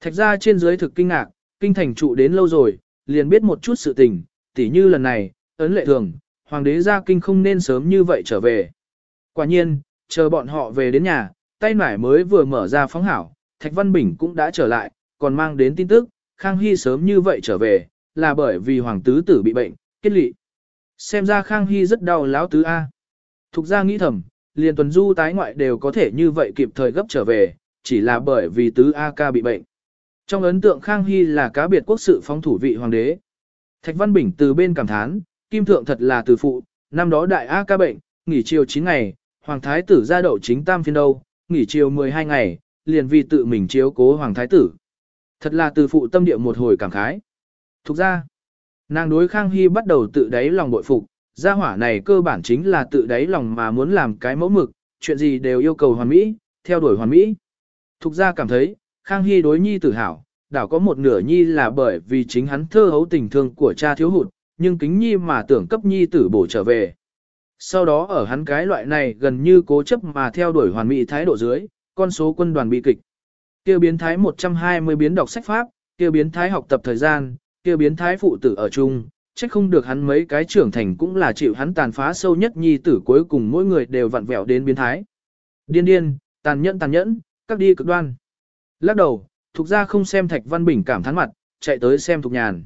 Thạch ra trên dưới thực kinh ngạc, kinh thành trụ đến lâu rồi, liền biết một chút sự tình, tỉ như lần này, ấn lệ thường, hoàng đế ra kinh không nên sớm như vậy trở về. Quả nhiên, chờ bọn họ về đến nhà, tay nải mới vừa mở ra phóng hảo, Thạch Văn Bình cũng đã trở lại, còn mang đến tin tức, Khang Hy sớm như vậy trở về, là bởi vì hoàng tứ tử bị bệnh, kết lị. Xem ra Khang Hy rất đau láo tứ A. Thục ra nghĩ thầm, liền tuần du tái ngoại đều có thể như vậy kịp thời gấp trở về, chỉ là bởi vì tứ A ca bị bệnh. Trong ấn tượng Khang Hy là cá biệt quốc sự phóng thủ vị hoàng đế. Thạch Văn Bình từ bên cảm thán, Kim Thượng thật là từ phụ, năm đó đại A ca bệnh, nghỉ chiều 9 ngày, Hoàng Thái tử ra đậu chính tam phiên đâu, nghỉ chiều 12 ngày, liền vì tự mình chiếu cố Hoàng Thái tử. Thật là từ phụ tâm địa một hồi cảm khái. Thục ra, nàng đối Khang Hy bắt đầu tự đáy lòng bội phục, gia hỏa này cơ bản chính là tự đáy lòng mà muốn làm cái mẫu mực, chuyện gì đều yêu cầu hoàn mỹ, theo đuổi hoàn mỹ. Thục ra cảm thấy, Khang Hy đối nhi tử hảo, đảo có một nửa nhi là bởi vì chính hắn thơ hấu tình thương của cha thiếu hụt, nhưng kính nhi mà tưởng cấp nhi tử bổ trở về. Sau đó ở hắn cái loại này gần như cố chấp mà theo đuổi hoàn mỹ thái độ dưới, con số quân đoàn bị kịch. Kêu biến thái 120 biến đọc sách pháp, kêu biến thái học tập thời gian, kêu biến thái phụ tử ở chung, chắc không được hắn mấy cái trưởng thành cũng là chịu hắn tàn phá sâu nhất nhi tử cuối cùng mỗi người đều vặn vẹo đến biến thái. Điên điên, tàn nhẫn tàn nhẫn, các đi cực đoan. Lắc đầu, Thục ra không xem Thạch Văn Bình cảm thán mặt, chạy tới xem Thục Nhàn.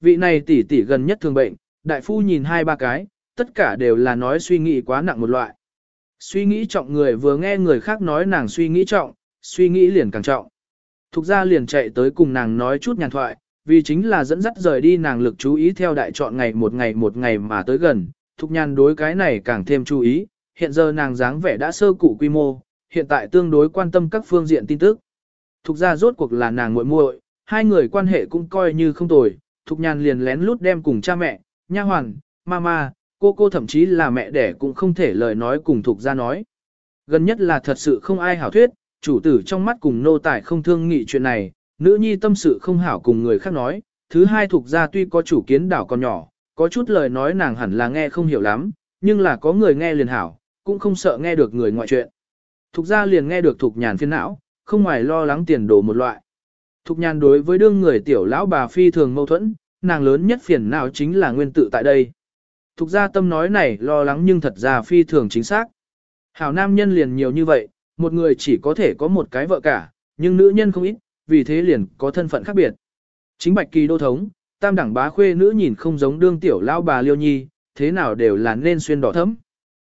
Vị này tỷ tỷ gần nhất thường bệnh, đại phu nhìn hai ba cái, tất cả đều là nói suy nghĩ quá nặng một loại. Suy nghĩ trọng người vừa nghe người khác nói nàng suy nghĩ trọng, suy nghĩ liền càng trọng. Thục ra liền chạy tới cùng nàng nói chút nhàn thoại, vì chính là dẫn dắt rời đi nàng lực chú ý theo đại chọn ngày một ngày một ngày mà tới gần. Thục nhàn đối cái này càng thêm chú ý, hiện giờ nàng dáng vẻ đã sơ cụ quy mô, hiện tại tương đối quan tâm các phương diện tin tức. Thục ra rốt cuộc là nàng muội muội, hai người quan hệ cũng coi như không tồi, Thục nhàn liền lén lút đem cùng cha mẹ, nha hoàn, mama, cô cô thậm chí là mẹ đẻ cũng không thể lời nói cùng Thục ra nói. Gần nhất là thật sự không ai hảo thuyết, chủ tử trong mắt cùng nô tài không thương nghị chuyện này, nữ nhi tâm sự không hảo cùng người khác nói, thứ hai Thục ra tuy có chủ kiến đảo còn nhỏ, có chút lời nói nàng hẳn là nghe không hiểu lắm, nhưng là có người nghe liền hảo, cũng không sợ nghe được người ngoại chuyện. Thục ra liền nghe được Thục nhàn phiên não, không ngoài lo lắng tiền đồ một loại. Thục nhàn đối với đương người tiểu lão bà phi thường mâu thuẫn, nàng lớn nhất phiền não chính là nguyên tự tại đây. Thục gia tâm nói này lo lắng nhưng thật ra phi thường chính xác. Hảo nam nhân liền nhiều như vậy, một người chỉ có thể có một cái vợ cả, nhưng nữ nhân không ít, vì thế liền có thân phận khác biệt. Chính bạch kỳ đô thống, tam đẳng bá khuê nữ nhìn không giống đương tiểu lão bà liêu nhi, thế nào đều là nên xuyên đỏ thấm.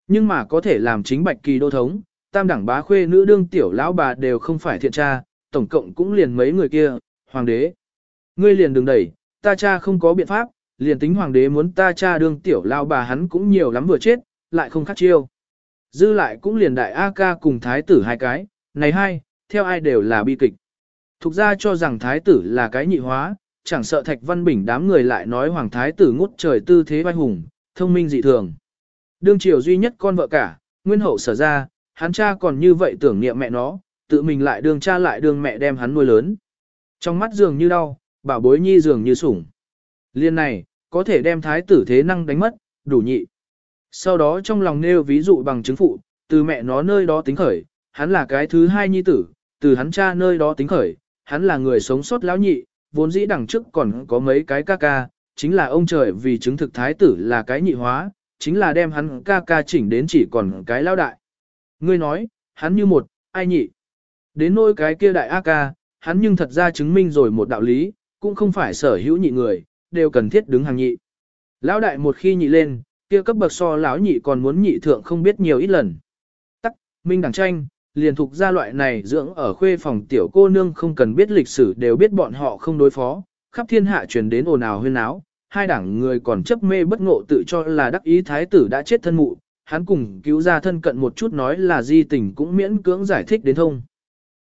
Nhưng mà có thể làm chính bạch kỳ đô thống, tam đẳng bá khuê nữ đương tiểu lão bà đều không phải thiện tra, tổng cộng cũng liền mấy người kia, hoàng đế. Ngươi liền đừng đẩy, ta cha không có biện pháp, liền tính hoàng đế muốn ta cha đương tiểu lão bà hắn cũng nhiều lắm vừa chết, lại không khác chiêu. Dư lại cũng liền đại A ca cùng thái tử hai cái, này hai, theo ai đều là bi kịch. Thục ra cho rằng thái tử là cái nhị hóa, chẳng sợ thạch văn bình đám người lại nói hoàng thái tử ngút trời tư thế vai hùng, thông minh dị thường. Đương triều duy nhất con vợ cả, nguyên hậu sở ra, hắn cha còn như vậy tưởng niệm mẹ nó, tự mình lại đương cha lại đương mẹ đem hắn nuôi lớn. Trong mắt dường như đau, bảo bối nhi dường như sủng. Liên này, có thể đem thái tử thế năng đánh mất, đủ nhị. Sau đó trong lòng nêu ví dụ bằng chứng phụ, từ mẹ nó nơi đó tính khởi, hắn là cái thứ hai nhi tử, từ hắn cha nơi đó tính khởi, hắn là người sống sót lão nhị, vốn dĩ đằng trước còn có mấy cái ca ca, chính là ông trời vì chứng thực thái tử là cái nhị hóa, chính là đem hắn ca ca chỉnh đến chỉ còn cái lão đại. Ngươi nói, hắn như một, ai nhị. Đến nỗi cái kia đại ác ca, hắn nhưng thật ra chứng minh rồi một đạo lý, cũng không phải sở hữu nhị người, đều cần thiết đứng hàng nhị. Lão đại một khi nhị lên, kia cấp bậc so lão nhị còn muốn nhị thượng không biết nhiều ít lần. Tắc, minh đẳng tranh, liền thuộc gia loại này dưỡng ở khuê phòng tiểu cô nương không cần biết lịch sử đều biết bọn họ không đối phó, khắp thiên hạ truyền đến ồn ào huyên áo, hai đảng người còn chấp mê bất ngộ tự cho là đắc ý thái tử đã chết thân mụ, hắn cùng cứu ra thân cận một chút nói là di tình cũng miễn cưỡng giải thích đến thông.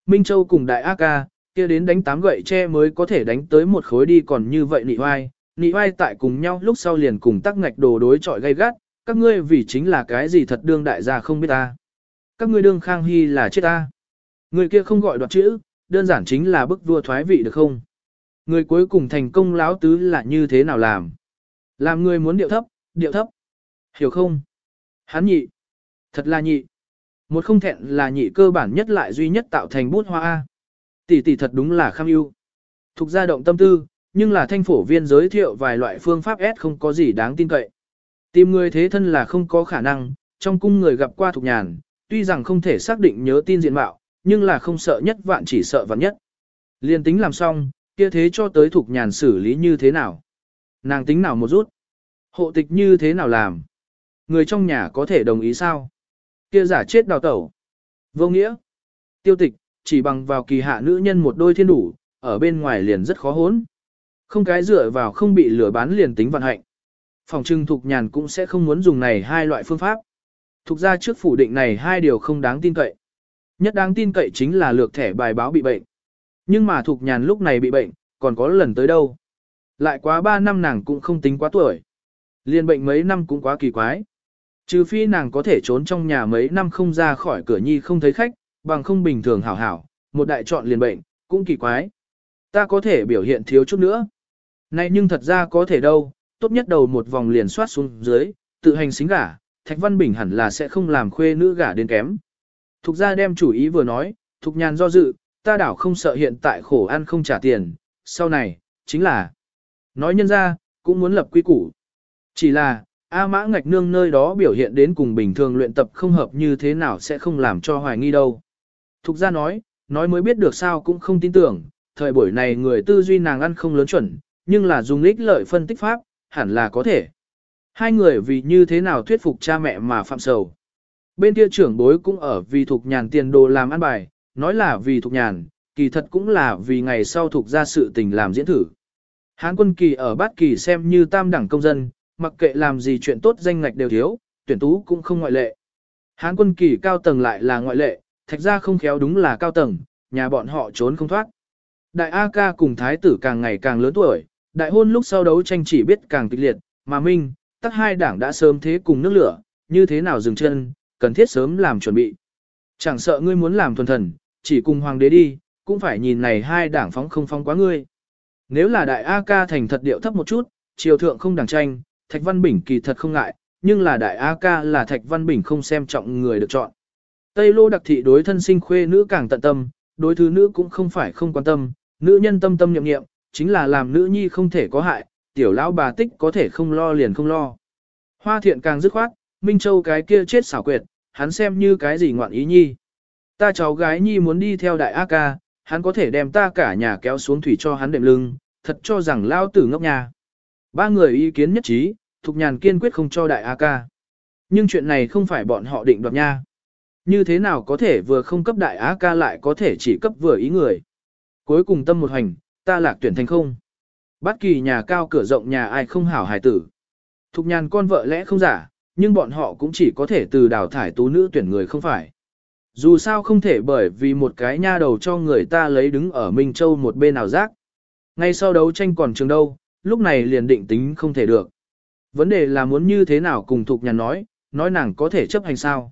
Minh Châu cùng đại A ca, kia đến đánh tám gậy tre mới có thể đánh tới một khối đi còn như vậy nị oai, nị oai tại cùng nhau lúc sau liền cùng tắc ngạch đồ đối chọi gay gắt, các ngươi vì chính là cái gì thật đương đại gia không biết ta. Các ngươi đương khang hy là chết ta. Người kia không gọi đoạt chữ, đơn giản chính là bức vua thoái vị được không? Người cuối cùng thành công láo tứ là như thế nào làm? Làm người muốn điệu thấp, điệu thấp. Hiểu không? Hắn nhị. Thật là nhị. Một không thẹn là nhị cơ bản nhất lại duy nhất tạo thành bút hoa A. Tỷ tỷ thật đúng là kham ưu. Thục ra động tâm tư, nhưng là thanh phổ viên giới thiệu vài loại phương pháp S không có gì đáng tin cậy. Tìm người thế thân là không có khả năng, trong cung người gặp qua thục nhàn, tuy rằng không thể xác định nhớ tin diện mạo, nhưng là không sợ nhất vạn chỉ sợ vạn nhất. Liên tính làm xong, kia thế cho tới thục nhàn xử lý như thế nào? Nàng tính nào một rút? Hộ tịch như thế nào làm? Người trong nhà có thể đồng ý sao? Kia giả chết đào tẩu. Vô nghĩa. Tiêu tịch, chỉ bằng vào kỳ hạ nữ nhân một đôi thiên đủ, ở bên ngoài liền rất khó hốn. Không cái dựa vào không bị lửa bán liền tính vận hạnh. Phòng trưng thục nhàn cũng sẽ không muốn dùng này hai loại phương pháp. Thục ra trước phủ định này hai điều không đáng tin cậy. Nhất đáng tin cậy chính là lược thẻ bài báo bị bệnh. Nhưng mà thục nhàn lúc này bị bệnh, còn có lần tới đâu. Lại quá ba năm nàng cũng không tính quá tuổi. Liên bệnh mấy năm cũng quá kỳ quái. Trừ phi nàng có thể trốn trong nhà mấy năm không ra khỏi cửa nhi không thấy khách, bằng không bình thường hảo hảo, một đại chọn liền bệnh, cũng kỳ quái. Ta có thể biểu hiện thiếu chút nữa. Này nhưng thật ra có thể đâu, tốt nhất đầu một vòng liền soát xuống dưới, tự hành xính gả, Thạch Văn Bình hẳn là sẽ không làm khuê nữ gả đến kém. Thục ra đem chủ ý vừa nói, Thục nhàn do dự, ta đảo không sợ hiện tại khổ ăn không trả tiền, sau này, chính là, nói nhân ra, cũng muốn lập quy củ. Chỉ là, A mã ngạch nương nơi đó biểu hiện đến cùng bình thường luyện tập không hợp như thế nào sẽ không làm cho hoài nghi đâu. Thục ra nói, nói mới biết được sao cũng không tin tưởng, thời buổi này người tư duy nàng ăn không lớn chuẩn, nhưng là dùng ích lợi phân tích pháp, hẳn là có thể. Hai người vì như thế nào thuyết phục cha mẹ mà phạm sầu. Bên kia trưởng bối cũng ở vì thuộc nhàn tiền đồ làm ăn bài, nói là vì thuộc nhàn, kỳ thật cũng là vì ngày sau thuộc ra sự tình làm diễn thử. Hán quân kỳ ở bát kỳ xem như tam đẳng công dân, mặc kệ làm gì chuyện tốt danh ngạch đều thiếu, tuyển tú cũng không ngoại lệ. Hán quân kỳ cao tầng lại là ngoại lệ, thạch ra không khéo đúng là cao tầng, nhà bọn họ trốn không thoát. Đại A ca cùng thái tử càng ngày càng lớn tuổi, đại hôn lúc sau đấu tranh chỉ biết càng kịch liệt, mà Minh, tắc hai đảng đã sớm thế cùng nước lửa, như thế nào dừng chân, cần thiết sớm làm chuẩn bị. Chẳng sợ ngươi muốn làm thuần thần, chỉ cùng hoàng đế đi, cũng phải nhìn này hai đảng phóng không phóng quá ngươi. Nếu là đại A ca thành thật điệu thấp một chút, triều thượng không đảng tranh, Thạch Văn Bình kỳ thật không ngại, nhưng là đại A ca là Thạch Văn Bình không xem trọng người được chọn. Tây Lô đặc thị đối thân sinh khuê nữ càng tận tâm, đối thứ nữ cũng không phải không quan tâm, nữ nhân tâm tâm nhậm nghiệm, chính là làm nữ nhi không thể có hại, tiểu lão bà tích có thể không lo liền không lo. Hoa thiện càng dứt khoát, Minh Châu cái kia chết xảo quyệt, hắn xem như cái gì ngoạn ý nhi. Ta cháu gái nhi muốn đi theo đại A ca, hắn có thể đem ta cả nhà kéo xuống thủy cho hắn đệm lưng, thật cho rằng lao tử ngốc nhà. Ba người ý kiến nhất trí, Thục Nhàn kiên quyết không cho đại A ca. Nhưng chuyện này không phải bọn họ định đoạt nha. Như thế nào có thể vừa không cấp đại A ca lại có thể chỉ cấp vừa ý người. Cuối cùng tâm một hành, ta lạc tuyển thành không. Bất kỳ nhà cao cửa rộng nhà ai không hảo hài tử. Thục nhàn con vợ lẽ không giả, nhưng bọn họ cũng chỉ có thể từ đào thải tú nữ tuyển người không phải. Dù sao không thể bởi vì một cái nha đầu cho người ta lấy đứng ở Minh Châu một bên nào rác. Ngay sau đấu tranh còn trường đâu, lúc này liền định tính không thể được. Vấn đề là muốn như thế nào cùng Thục Nhàn nói, nói nàng có thể chấp hành sao.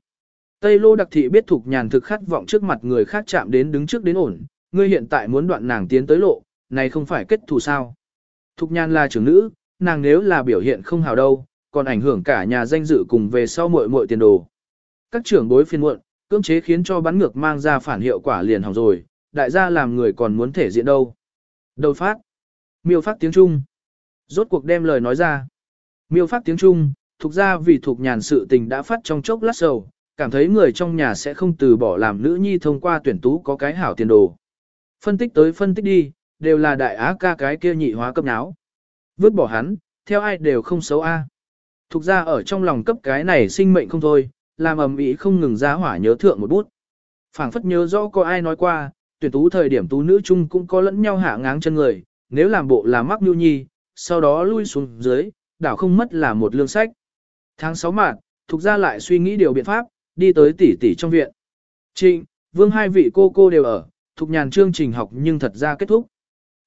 Tây Lô Đặc Thị biết Thục Nhàn thực khát vọng trước mặt người khác chạm đến đứng trước đến ổn, ngươi hiện tại muốn đoạn nàng tiến tới lộ, này không phải kết thù sao. Thục Nhàn là trưởng nữ, nàng nếu là biểu hiện không hào đâu, còn ảnh hưởng cả nhà danh dự cùng về sau muội muội tiền đồ. Các trưởng bối phiên muộn, cưỡng chế khiến cho bắn ngược mang ra phản hiệu quả liền hỏng rồi, đại gia làm người còn muốn thể diện đâu. Đầu phát. Miêu phát tiếng Trung. Rốt cuộc đem lời nói ra. Miêu phát tiếng Trung, thuộc ra vì thuộc nhàn sự tình đã phát trong chốc lát sầu, cảm thấy người trong nhà sẽ không từ bỏ làm nữ nhi thông qua tuyển tú có cái hảo tiền đồ. Phân tích tới phân tích đi, đều là đại á ca cái kia nhị hóa cấp náo. Vứt bỏ hắn, theo ai đều không xấu a. Thục ra ở trong lòng cấp cái này sinh mệnh không thôi, làm ầm ĩ không ngừng ra hỏa nhớ thượng một bút. phảng phất nhớ rõ có ai nói qua, tuyển tú thời điểm tú nữ chung cũng có lẫn nhau hạ ngáng chân người, nếu làm bộ là mắc nhu nhi, sau đó lui xuống dưới, đảo không mất là một lương sách. Tháng 6 mạng, Thục ra lại suy nghĩ điều biện pháp, đi tới tỷ tỷ trong viện. Trịnh, vương hai vị cô cô đều ở, Thục nhàn chương trình học nhưng thật ra kết thúc.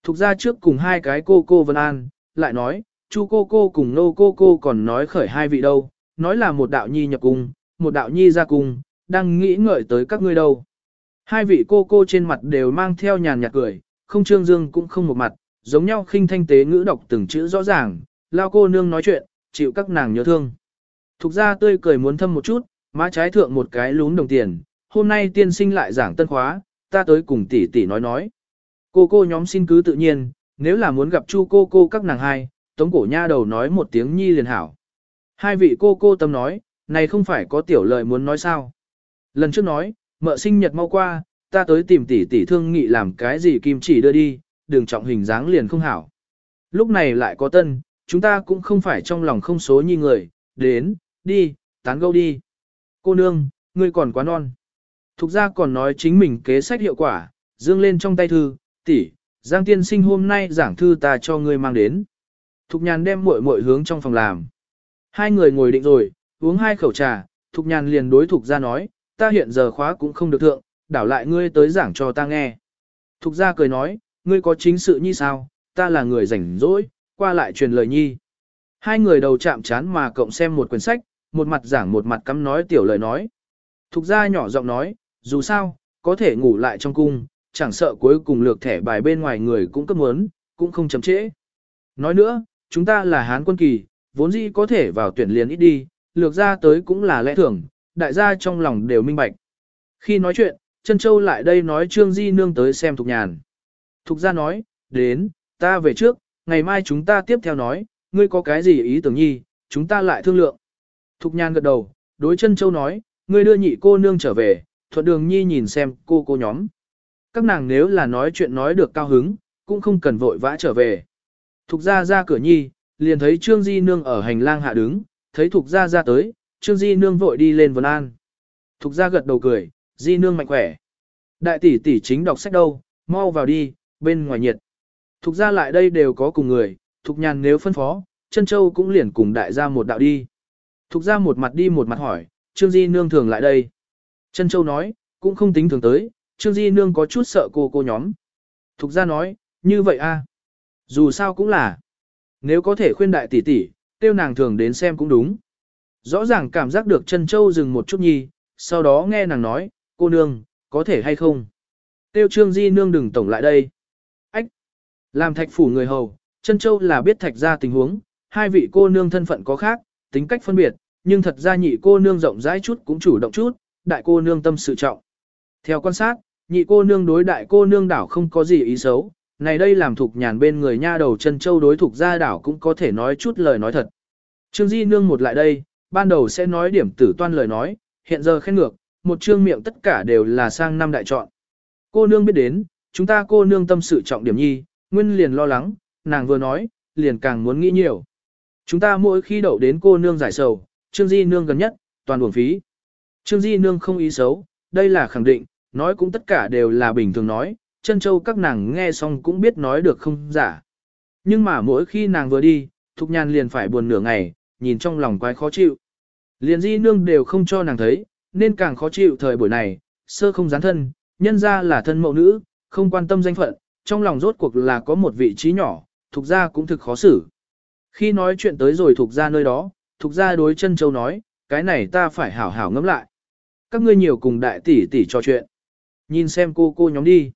Thục ra trước cùng hai cái cô cô Vân An, lại nói, chu cô cô cùng nô cô cô còn nói khởi hai vị đâu, nói là một đạo nhi nhập cung, một đạo nhi ra cung, đang nghĩ ngợi tới các ngươi đâu. Hai vị cô cô trên mặt đều mang theo nhàn nhạt cười, không trương dương cũng không một mặt, giống nhau khinh thanh tế ngữ đọc từng chữ rõ ràng, lao cô nương nói chuyện, chịu các nàng nhớ thương. Thục ra tươi cười muốn thâm một chút, Má trái thượng một cái lún đồng tiền, hôm nay tiên sinh lại giảng tân khóa, ta tới cùng tỷ tỷ nói nói. Cô cô nhóm xin cứ tự nhiên, nếu là muốn gặp chu cô cô các nàng hai, tống cổ nha đầu nói một tiếng nhi liền hảo. Hai vị cô cô tâm nói, này không phải có tiểu lợi muốn nói sao. Lần trước nói, mợ sinh nhật mau qua, ta tới tìm tỷ tỷ thương nghị làm cái gì kim chỉ đưa đi, đường trọng hình dáng liền không hảo. Lúc này lại có tân, chúng ta cũng không phải trong lòng không số như người, đến, đi, tán gẫu đi. Cô nương, ngươi còn quá non. Thục ra còn nói chính mình kế sách hiệu quả, dương lên trong tay thư, tỷ, Giang tiên sinh hôm nay giảng thư ta cho ngươi mang đến. Thục nhàn đem muội muội hướng trong phòng làm. Hai người ngồi định rồi, uống hai khẩu trà, Thục nhàn liền đối Thục ra nói, ta hiện giờ khóa cũng không được thượng, đảo lại ngươi tới giảng cho ta nghe. Thục ra cười nói, ngươi có chính sự như sao, ta là người rảnh rỗi, qua lại truyền lời nhi. Hai người đầu chạm chán mà cộng xem một quyển sách, một mặt giảng một mặt cắm nói tiểu lời nói. Thục ra nhỏ giọng nói, dù sao, có thể ngủ lại trong cung, chẳng sợ cuối cùng lược thẻ bài bên ngoài người cũng cấp muốn, cũng không chậm trễ. Nói nữa, chúng ta là hán quân kỳ, vốn dĩ có thể vào tuyển liền ít đi, lược ra tới cũng là lẽ thường, đại gia trong lòng đều minh bạch. Khi nói chuyện, chân Châu lại đây nói Trương Di Nương tới xem Thục Nhàn. Thục gia nói, đến, ta về trước, ngày mai chúng ta tiếp theo nói, ngươi có cái gì ý tưởng nhi, chúng ta lại thương lượng. Thục nhan gật đầu, đối chân Châu nói, ngươi đưa nhị cô nương trở về, thuận đường nhi nhìn xem cô cô nhóm. Các nàng nếu là nói chuyện nói được cao hứng, cũng không cần vội vã trở về. Thục gia ra cửa nhi, liền thấy Trương Di Nương ở hành lang hạ đứng, thấy Thục gia ra tới, Trương Di Nương vội đi lên vân an. Thục gia gật đầu cười, Di Nương mạnh khỏe. Đại tỷ tỷ chính đọc sách đâu, mau vào đi, bên ngoài nhiệt. Thục gia lại đây đều có cùng người, Thục nhàn nếu phân phó, chân châu cũng liền cùng đại gia một đạo đi. Thục gia một mặt đi một mặt hỏi, Trương Di Nương thường lại đây. Chân châu nói, cũng không tính thường tới, Trương Di Nương có chút sợ cô cô nhóm. Thục gia nói, như vậy a, Dù sao cũng là. Nếu có thể khuyên đại tỷ tỷ, tiêu nàng thường đến xem cũng đúng. Rõ ràng cảm giác được chân châu dừng một chút nhi, sau đó nghe nàng nói, cô nương, có thể hay không? Tiêu trương di nương đừng tổng lại đây. Làm thạch phủ người hầu, chân châu là biết thạch ra tình huống, hai vị cô nương thân phận có khác, tính cách phân biệt, nhưng thật ra nhị cô nương rộng rãi chút cũng chủ động chút, đại cô nương tâm sự trọng. Theo quan sát, nhị cô nương đối đại cô nương đảo không có gì ý xấu, này đây làm thuộc nhàn bên người nha đầu chân châu đối thuộc gia đảo cũng có thể nói chút lời nói thật. Trương Di nương một lại đây, ban đầu sẽ nói điểm tử toan lời nói, hiện giờ khen ngược, một trương miệng tất cả đều là sang năm đại chọn. Cô nương biết đến, chúng ta cô nương tâm sự trọng điểm nhi, nguyên liền lo lắng, nàng vừa nói, liền càng muốn nghĩ nhiều. Chúng ta mỗi khi đậu đến cô nương giải sầu, Trương Di nương gần nhất, toàn buồn phí. Trương Di nương không ý xấu, đây là khẳng định, nói cũng tất cả đều là bình thường nói, chân châu các nàng nghe xong cũng biết nói được không giả. Nhưng mà mỗi khi nàng vừa đi, Thục Nhan liền phải buồn nửa ngày, nhìn trong lòng quái khó chịu. Liền Di nương đều không cho nàng thấy, nên càng khó chịu thời buổi này, sơ không gián thân, nhân ra là thân mẫu nữ, không quan tâm danh phận, trong lòng rốt cuộc là có một vị trí nhỏ, thuộc ra cũng thực khó xử. Khi nói chuyện tới rồi thuộc ra nơi đó, thuộc ra đối chân châu nói, cái này ta phải hảo hảo ngẫm lại. Các ngươi nhiều cùng đại tỷ tỷ trò chuyện. Nhìn xem cô cô nhóm đi.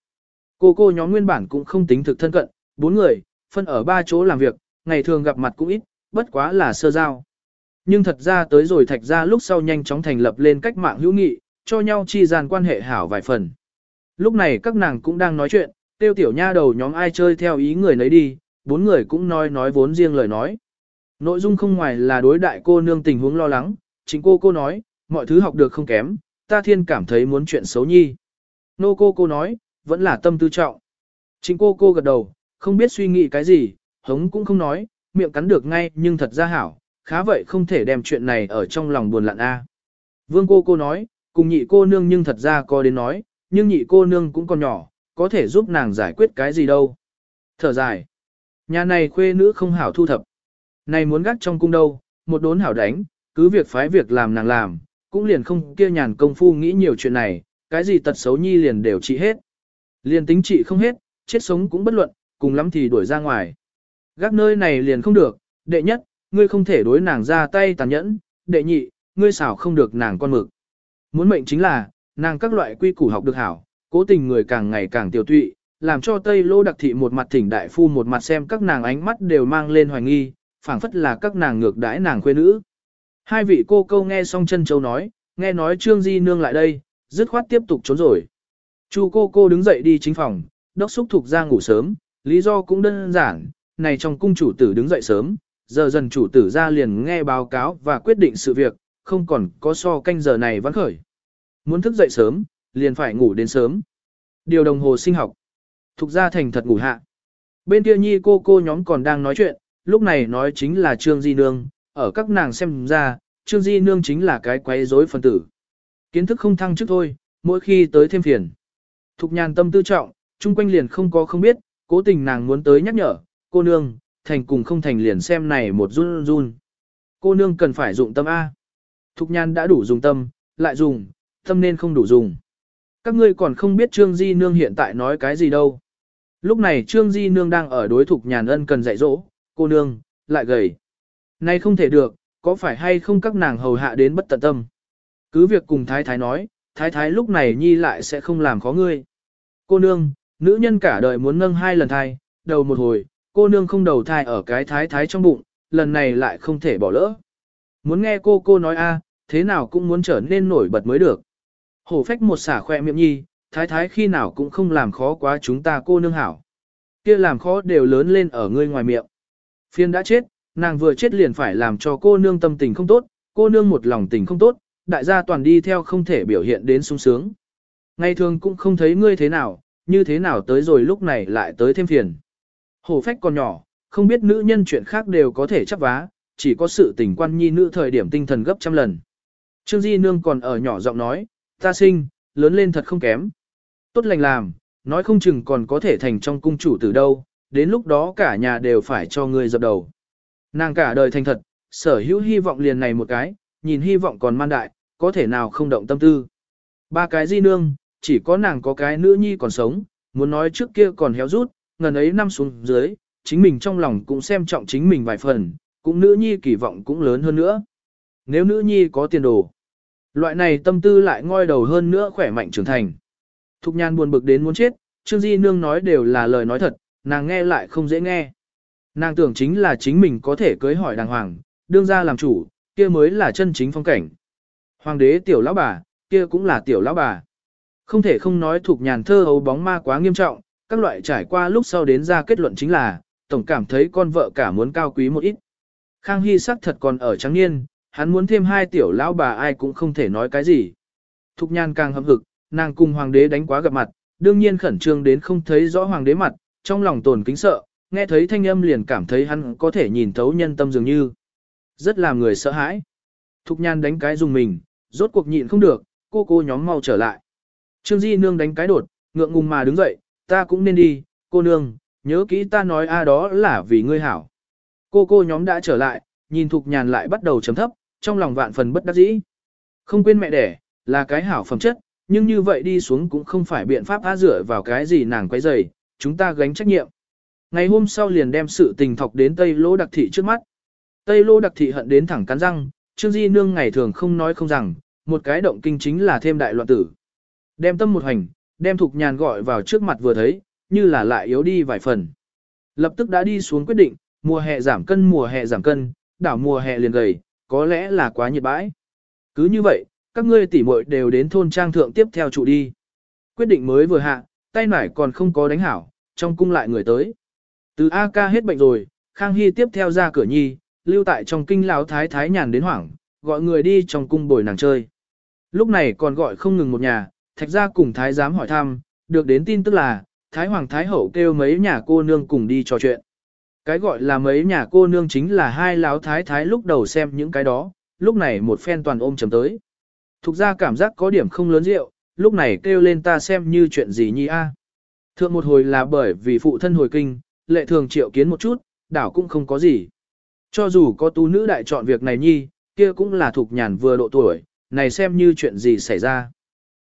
Cô cô nhóm nguyên bản cũng không tính thực thân cận, bốn người, phân ở ba chỗ làm việc, ngày thường gặp mặt cũng ít, bất quá là sơ giao. Nhưng thật ra tới rồi thạch ra lúc sau nhanh chóng thành lập lên cách mạng hữu nghị, cho nhau chi gian quan hệ hảo vài phần. Lúc này các nàng cũng đang nói chuyện, tiêu tiểu nha đầu nhóm ai chơi theo ý người nấy đi, bốn người cũng nói nói vốn riêng lời nói. Nội dung không ngoài là đối đại cô nương tình huống lo lắng, chính cô cô nói, mọi thứ học được không kém, ta thiên cảm thấy muốn chuyện xấu nhi. Nô cô cô nói, vẫn là tâm tư trọng. Chính cô cô gật đầu, không biết suy nghĩ cái gì, hống cũng không nói, miệng cắn được ngay nhưng thật ra hảo, khá vậy không thể đem chuyện này ở trong lòng buồn lặn a. Vương cô cô nói, cùng nhị cô nương nhưng thật ra có đến nói, nhưng nhị cô nương cũng còn nhỏ, có thể giúp nàng giải quyết cái gì đâu. Thở dài, nhà này khuê nữ không hảo thu thập. Này muốn gác trong cung đâu, một đốn hảo đánh, cứ việc phái việc làm nàng làm, cũng liền không kia nhàn công phu nghĩ nhiều chuyện này, cái gì tật xấu nhi liền đều trị hết. Liền tính trị không hết, chết sống cũng bất luận, cùng lắm thì đuổi ra ngoài. Gác nơi này liền không được, đệ nhất, ngươi không thể đối nàng ra tay tàn nhẫn, đệ nhị, ngươi xảo không được nàng con mực. Muốn mệnh chính là, nàng các loại quy củ học được hảo, cố tình người càng ngày càng tiểu tụy, làm cho Tây Lô đặc thị một mặt thỉnh đại phu một mặt xem các nàng ánh mắt đều mang lên hoài nghi, phảng phất là các nàng ngược đãi nàng quê nữ. Hai vị cô câu nghe xong chân châu nói, nghe nói Trương Di Nương lại đây, dứt khoát tiếp tục trốn rồi. Chu cô cô đứng dậy đi chính phòng, đốc xúc thuộc ra ngủ sớm, lý do cũng đơn giản, này trong cung chủ tử đứng dậy sớm, giờ dần chủ tử ra liền nghe báo cáo và quyết định sự việc, không còn có so canh giờ này vẫn khởi. Muốn thức dậy sớm, liền phải ngủ đến sớm. Điều đồng hồ sinh học. Thục ra thành thật ngủ hạ. Bên kia nhi cô cô nhóm còn đang nói chuyện, lúc này nói chính là Trương Di Nương, ở các nàng xem ra, Trương Di Nương chính là cái quấy rối phần tử. Kiến thức không thăng trước thôi, mỗi khi tới thêm phiền. Thục nhàn tâm tư trọng, chung quanh liền không có không biết, cố tình nàng muốn tới nhắc nhở, cô nương, thành cùng không thành liền xem này một run run. Cô nương cần phải dụng tâm A. Thục nhàn đã đủ dùng tâm, lại dùng, tâm nên không đủ dùng. Các ngươi còn không biết Trương Di Nương hiện tại nói cái gì đâu. Lúc này Trương Di Nương đang ở đối thục nhàn ân cần dạy dỗ, cô nương, lại gầy. Nay không thể được, có phải hay không các nàng hầu hạ đến bất tận tâm. Cứ việc cùng thái thái nói, thái thái lúc này nhi lại sẽ không làm khó ngươi. Cô nương, nữ nhân cả đời muốn nâng hai lần thai, đầu một hồi, cô nương không đầu thai ở cái thái thái trong bụng, lần này lại không thể bỏ lỡ. Muốn nghe cô cô nói a, thế nào cũng muốn trở nên nổi bật mới được. Hổ phách một xả khoe miệng nhi, thái thái khi nào cũng không làm khó quá chúng ta cô nương hảo. kia làm khó đều lớn lên ở ngươi ngoài miệng. Phiên đã chết, nàng vừa chết liền phải làm cho cô nương tâm tình không tốt, cô nương một lòng tình không tốt, đại gia toàn đi theo không thể biểu hiện đến sung sướng. Ngày thường cũng không thấy ngươi thế nào, như thế nào tới rồi lúc này lại tới thêm phiền. Hổ phách còn nhỏ, không biết nữ nhân chuyện khác đều có thể chấp vá, chỉ có sự tình quan nhi nữ thời điểm tinh thần gấp trăm lần. Trương Di Nương còn ở nhỏ giọng nói, ta sinh, lớn lên thật không kém. Tốt lành làm, nói không chừng còn có thể thành trong cung chủ từ đâu, đến lúc đó cả nhà đều phải cho ngươi dập đầu. Nàng cả đời thành thật, sở hữu hy vọng liền này một cái, nhìn hy vọng còn man đại, có thể nào không động tâm tư. Ba cái di nương, chỉ có nàng có cái nữ nhi còn sống, muốn nói trước kia còn héo rút, ngần ấy năm xuống dưới, chính mình trong lòng cũng xem trọng chính mình vài phần, cũng nữ nhi kỳ vọng cũng lớn hơn nữa. Nếu nữ nhi có tiền đồ, loại này tâm tư lại ngoi đầu hơn nữa khỏe mạnh trưởng thành. Thục nhan buồn bực đến muốn chết, Trương Di Nương nói đều là lời nói thật, nàng nghe lại không dễ nghe. Nàng tưởng chính là chính mình có thể cưới hỏi đàng hoàng, đương ra làm chủ, kia mới là chân chính phong cảnh. Hoàng đế tiểu lão bà, kia cũng là tiểu lão bà. Không thể không nói thuộc nhàn thơ hấu bóng ma quá nghiêm trọng, các loại trải qua lúc sau đến ra kết luận chính là, tổng cảm thấy con vợ cả muốn cao quý một ít. Khang Hy sắc thật còn ở trắng niên, hắn muốn thêm hai tiểu lão bà ai cũng không thể nói cái gì. Thục nhan càng hâm hực, nàng cùng hoàng đế đánh quá gặp mặt, đương nhiên khẩn trương đến không thấy rõ hoàng đế mặt, trong lòng tồn kính sợ, nghe thấy thanh âm liền cảm thấy hắn có thể nhìn thấu nhân tâm dường như. Rất làm người sợ hãi. Thục nhan đánh cái dùng mình, rốt cuộc nhịn không được, cô cô nhóm mau trở lại. Trương Di nương đánh cái đột, ngượng ngùng mà đứng dậy, ta cũng nên đi, cô nương, nhớ kỹ ta nói a đó là vì ngươi hảo. Cô cô nhóm đã trở lại, nhìn Thục Nhàn lại bắt đầu chấm thấp, trong lòng vạn phần bất đắc dĩ. Không quên mẹ đẻ, là cái hảo phẩm chất, nhưng như vậy đi xuống cũng không phải biện pháp á dựa vào cái gì nàng quấy rầy, chúng ta gánh trách nhiệm. Ngày hôm sau liền đem sự tình thọc đến Tây Lô Đặc Thị trước mắt. Tây Lô Đặc Thị hận đến thẳng cắn răng, Trương Di Nương ngày thường không nói không rằng, một cái động kinh chính là thêm đại loạn tử. Đem tâm một hành, đem Thục Nhàn gọi vào trước mặt vừa thấy, như là lại yếu đi vài phần. Lập tức đã đi xuống quyết định, mùa hè giảm cân mùa hè giảm cân, đảo mùa hè liền gầy, có lẽ là quá nhiệt bãi. Cứ như vậy, các ngươi tỉ muội đều đến thôn trang thượng tiếp theo trụ đi. Quyết định mới vừa hạ, tay nải còn không có đánh hảo, trong cung lại người tới. Từ A ca hết bệnh rồi, Khang Hy tiếp theo ra cửa nhi, lưu tại trong kinh lão thái thái nhàn đến hoảng, gọi người đi trong cung bồi nàng chơi. Lúc này còn gọi không ngừng một nhà, thạch ra cùng thái giám hỏi thăm, được đến tin tức là, thái hoàng thái hậu kêu mấy nhà cô nương cùng đi trò chuyện. Cái gọi là mấy nhà cô nương chính là hai lão thái thái lúc đầu xem những cái đó, lúc này một phen toàn ôm chầm tới. Thục ra cảm giác có điểm không lớn rượu, lúc này kêu lên ta xem như chuyện gì nhi a. À. Thượng một hồi là bởi vì phụ thân hồi kinh, lệ thường triệu kiến một chút, đảo cũng không có gì. Cho dù có tú nữ đại chọn việc này nhi, kia cũng là thuộc nhàn vừa độ tuổi, này xem như chuyện gì xảy ra.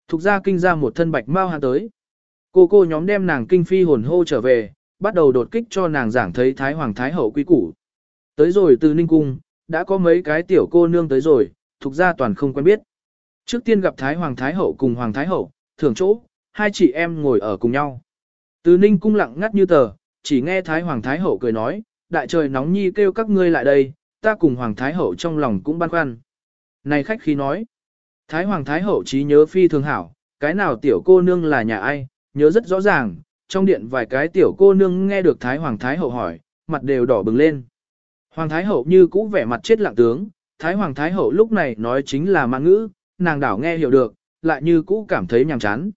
Thục ra kinh ra một thân bạch mau hạ tới. Cô cô nhóm đem nàng kinh phi hồn hô trở về, bắt đầu đột kích cho nàng giảng thấy Thái Hoàng Thái Hậu quý củ. Tới rồi từ Ninh Cung, đã có mấy cái tiểu cô nương tới rồi, thuộc ra toàn không quen biết. Trước tiên gặp Thái Hoàng Thái Hậu cùng Hoàng Thái Hậu, thưởng chỗ, hai chị em ngồi ở cùng nhau. Từ Ninh Cung lặng ngắt như tờ, chỉ nghe Thái Hoàng Thái Hậu cười nói, đại trời nóng nhi kêu các ngươi lại đây, ta cùng Hoàng Thái Hậu trong lòng cũng băn khoăn. Này khách khí nói, Thái Hoàng Thái Hậu trí nhớ phi thường hảo, cái nào tiểu cô nương là nhà ai, nhớ rất rõ ràng, trong điện vài cái tiểu cô nương nghe được Thái Hoàng Thái Hậu hỏi, mặt đều đỏ bừng lên. Hoàng Thái Hậu như cũ vẻ mặt chết lặng tướng, Thái Hoàng Thái Hậu lúc này nói chính là mạng ngữ, nàng đảo nghe hiểu được, lại như cũ cảm thấy nhàm chán.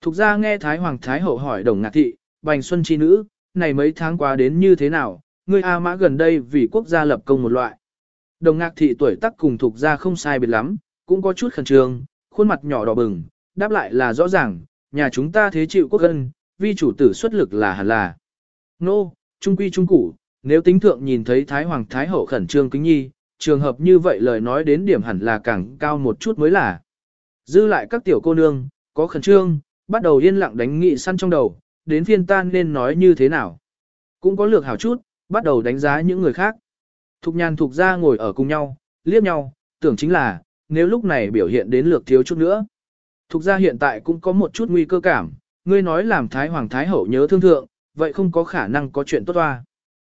Thục ra nghe Thái Hoàng Thái Hậu hỏi đồng ngạc thị, bành xuân chi nữ, này mấy tháng qua đến như thế nào, ngươi A mã gần đây vì quốc gia lập công một loại. Đồng ngạc thị tuổi tác cùng thục ra không sai biệt lắm, cũng có chút khẩn trương, khuôn mặt nhỏ đỏ bừng, đáp lại là rõ ràng, nhà chúng ta thế chịu quốc dân, vi chủ tử xuất lực là hẳn là. Nô, trung quy trung củ, nếu tính thượng nhìn thấy Thái Hoàng Thái Hậu khẩn trương kính nhi, trường hợp như vậy lời nói đến điểm hẳn là càng cao một chút mới là. Dư lại các tiểu cô nương, có khẩn trương, bắt đầu yên lặng đánh nghị săn trong đầu, đến phiên tan nên nói như thế nào. Cũng có lược hảo chút, bắt đầu đánh giá những người khác. Thục nhàn thục ra ngồi ở cùng nhau, liếc nhau, tưởng chính là, nếu lúc này biểu hiện đến lược thiếu chút nữa. Thục ra hiện tại cũng có một chút nguy cơ cảm, ngươi nói làm Thái Hoàng Thái Hậu nhớ thương thượng, vậy không có khả năng có chuyện tốt toa.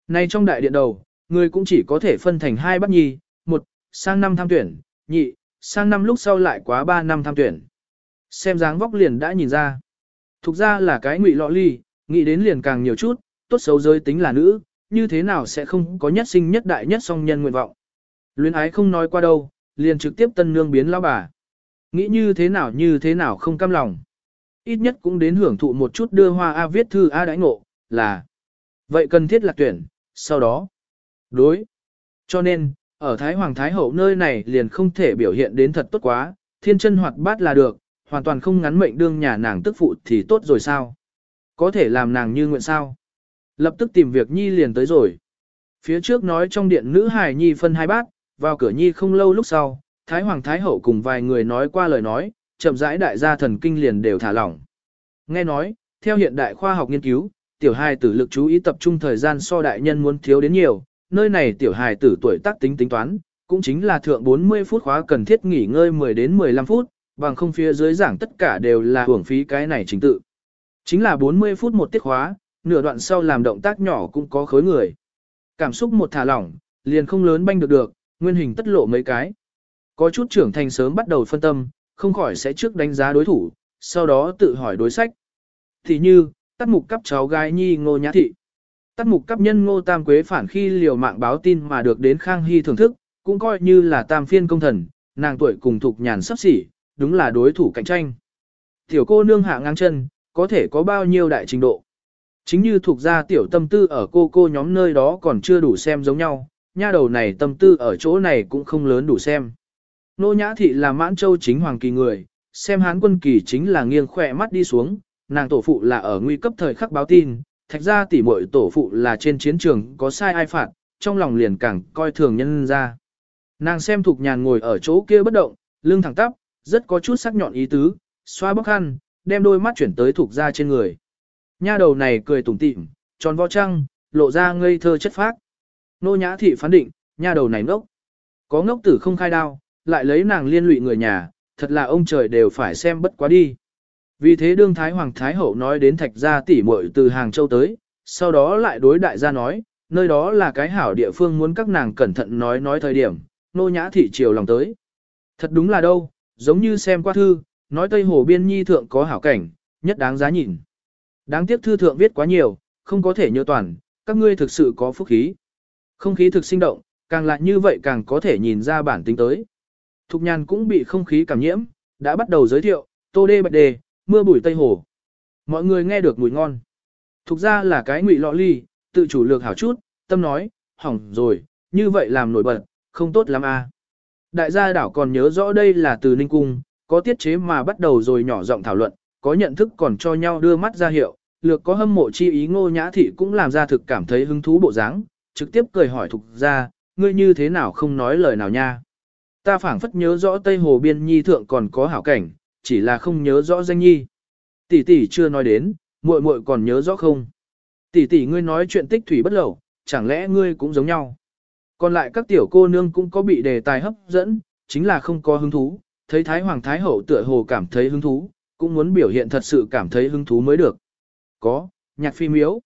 Nay trong đại điện đầu, ngươi cũng chỉ có thể phân thành hai bắt nhi, một, sang năm tham tuyển, nhị, sang năm lúc sau lại quá ba năm tham tuyển. Xem dáng vóc liền đã nhìn ra. Thục ra là cái ngụy lọ ly, nghĩ đến liền càng nhiều chút, tốt xấu giới tính là nữ, như thế nào sẽ không có nhất sinh nhất đại nhất song nhân nguyện vọng. Luyến ái không nói qua đâu, liền trực tiếp tân nương biến lão bà. Nghĩ như thế nào như thế nào không cam lòng. Ít nhất cũng đến hưởng thụ một chút đưa hoa A viết thư A đãi ngộ, là. Vậy cần thiết là tuyển, sau đó. Đối. Cho nên, ở Thái Hoàng Thái Hậu nơi này liền không thể biểu hiện đến thật tốt quá, thiên chân hoạt bát là được, hoàn toàn không ngắn mệnh đương nhà nàng tức phụ thì tốt rồi sao. Có thể làm nàng như nguyện sao. Lập tức tìm việc Nhi liền tới rồi. Phía trước nói trong điện nữ hài Nhi phân hai bát, vào cửa Nhi không lâu lúc sau, Thái Hoàng Thái Hậu cùng vài người nói qua lời nói, chậm rãi đại gia thần kinh liền đều thả lỏng. Nghe nói, theo hiện đại khoa học nghiên cứu, tiểu hài tử lực chú ý tập trung thời gian so đại nhân muốn thiếu đến nhiều, nơi này tiểu hài tử tuổi tác tính tính toán, cũng chính là thượng 40 phút khóa cần thiết nghỉ ngơi 10 đến 15 phút, bằng không phía dưới giảng tất cả đều là hưởng phí cái này chính tự. Chính là 40 phút một tiết khóa, nửa đoạn sau làm động tác nhỏ cũng có khối người. Cảm xúc một thả lỏng, liền không lớn banh được được, nguyên hình tất lộ mấy cái. Có chút trưởng thành sớm bắt đầu phân tâm, không khỏi sẽ trước đánh giá đối thủ, sau đó tự hỏi đối sách. Thì như, tắt mục cấp cháu gái nhi ngô nhã thị. Tắt mục cấp nhân ngô tam quế phản khi liều mạng báo tin mà được đến Khang Hy thưởng thức, cũng coi như là tam phiên công thần, nàng tuổi cùng thuộc nhàn sắp xỉ, đúng là đối thủ cạnh tranh. Tiểu cô nương hạ ngang chân, có thể có bao nhiêu đại trình độ. Chính như thuộc ra tiểu tâm tư ở cô cô nhóm nơi đó còn chưa đủ xem giống nhau, nha đầu này tâm tư ở chỗ này cũng không lớn đủ xem. Nô Nhã Thị là mãn châu chính hoàng kỳ người, xem hán quân kỳ chính là nghiêng khỏe mắt đi xuống, nàng tổ phụ là ở nguy cấp thời khắc báo tin, thạch ra tỉ muội tổ phụ là trên chiến trường có sai ai phạt, trong lòng liền càng coi thường nhân ra. Nàng xem thục nhàn ngồi ở chỗ kia bất động, lưng thẳng tắp, rất có chút sắc nhọn ý tứ, xoa bóc khăn, đem đôi mắt chuyển tới thục ra trên người. Nha đầu này cười tủm tỉm, tròn vo trăng, lộ ra ngây thơ chất phác. Nô nhã thị phán định, nha đầu này ngốc. Có ngốc tử không khai đao, lại lấy nàng liên lụy người nhà, thật là ông trời đều phải xem bất quá đi. Vì thế đương Thái Hoàng Thái Hậu nói đến thạch gia tỷ muội từ Hàng Châu tới, sau đó lại đối đại gia nói, nơi đó là cái hảo địa phương muốn các nàng cẩn thận nói nói thời điểm, nô nhã thị chiều lòng tới. Thật đúng là đâu, giống như xem qua thư, nói Tây Hồ Biên Nhi Thượng có hảo cảnh, nhất đáng giá nhìn. Đáng tiếc thư thượng viết quá nhiều, không có thể nhớ toàn, các ngươi thực sự có phúc khí. Không khí thực sinh động, càng lại như vậy càng có thể nhìn ra bản tính tới. Thục nhàn cũng bị không khí cảm nhiễm, đã bắt đầu giới thiệu, tô đê bạch đề, mưa bụi tây hồ. Mọi người nghe được mùi ngon. Thục ra là cái ngụy lọ ly, tự chủ lược hảo chút, tâm nói, hỏng rồi, như vậy làm nổi bật, không tốt lắm à. Đại gia đảo còn nhớ rõ đây là từ Ninh Cung, có tiết chế mà bắt đầu rồi nhỏ giọng thảo luận, có nhận thức còn cho nhau đưa mắt ra hiệu, lược có hâm mộ chi ý ngô nhã thị cũng làm ra thực cảm thấy hứng thú bộ dáng, trực tiếp cười hỏi thục ra, ngươi như thế nào không nói lời nào nha. Ta phảng phất nhớ rõ Tây Hồ Biên Nhi thượng còn có hảo cảnh, chỉ là không nhớ rõ danh nhi. Tỷ tỷ chưa nói đến, muội muội còn nhớ rõ không? Tỷ tỷ ngươi nói chuyện tích thủy bất lẩu, chẳng lẽ ngươi cũng giống nhau? Còn lại các tiểu cô nương cũng có bị đề tài hấp dẫn, chính là không có hứng thú, thấy Thái Hoàng Thái Hậu tựa hồ cảm thấy hứng thú, cũng muốn biểu hiện thật sự cảm thấy hứng thú mới được. Có, nhạc phi miếu.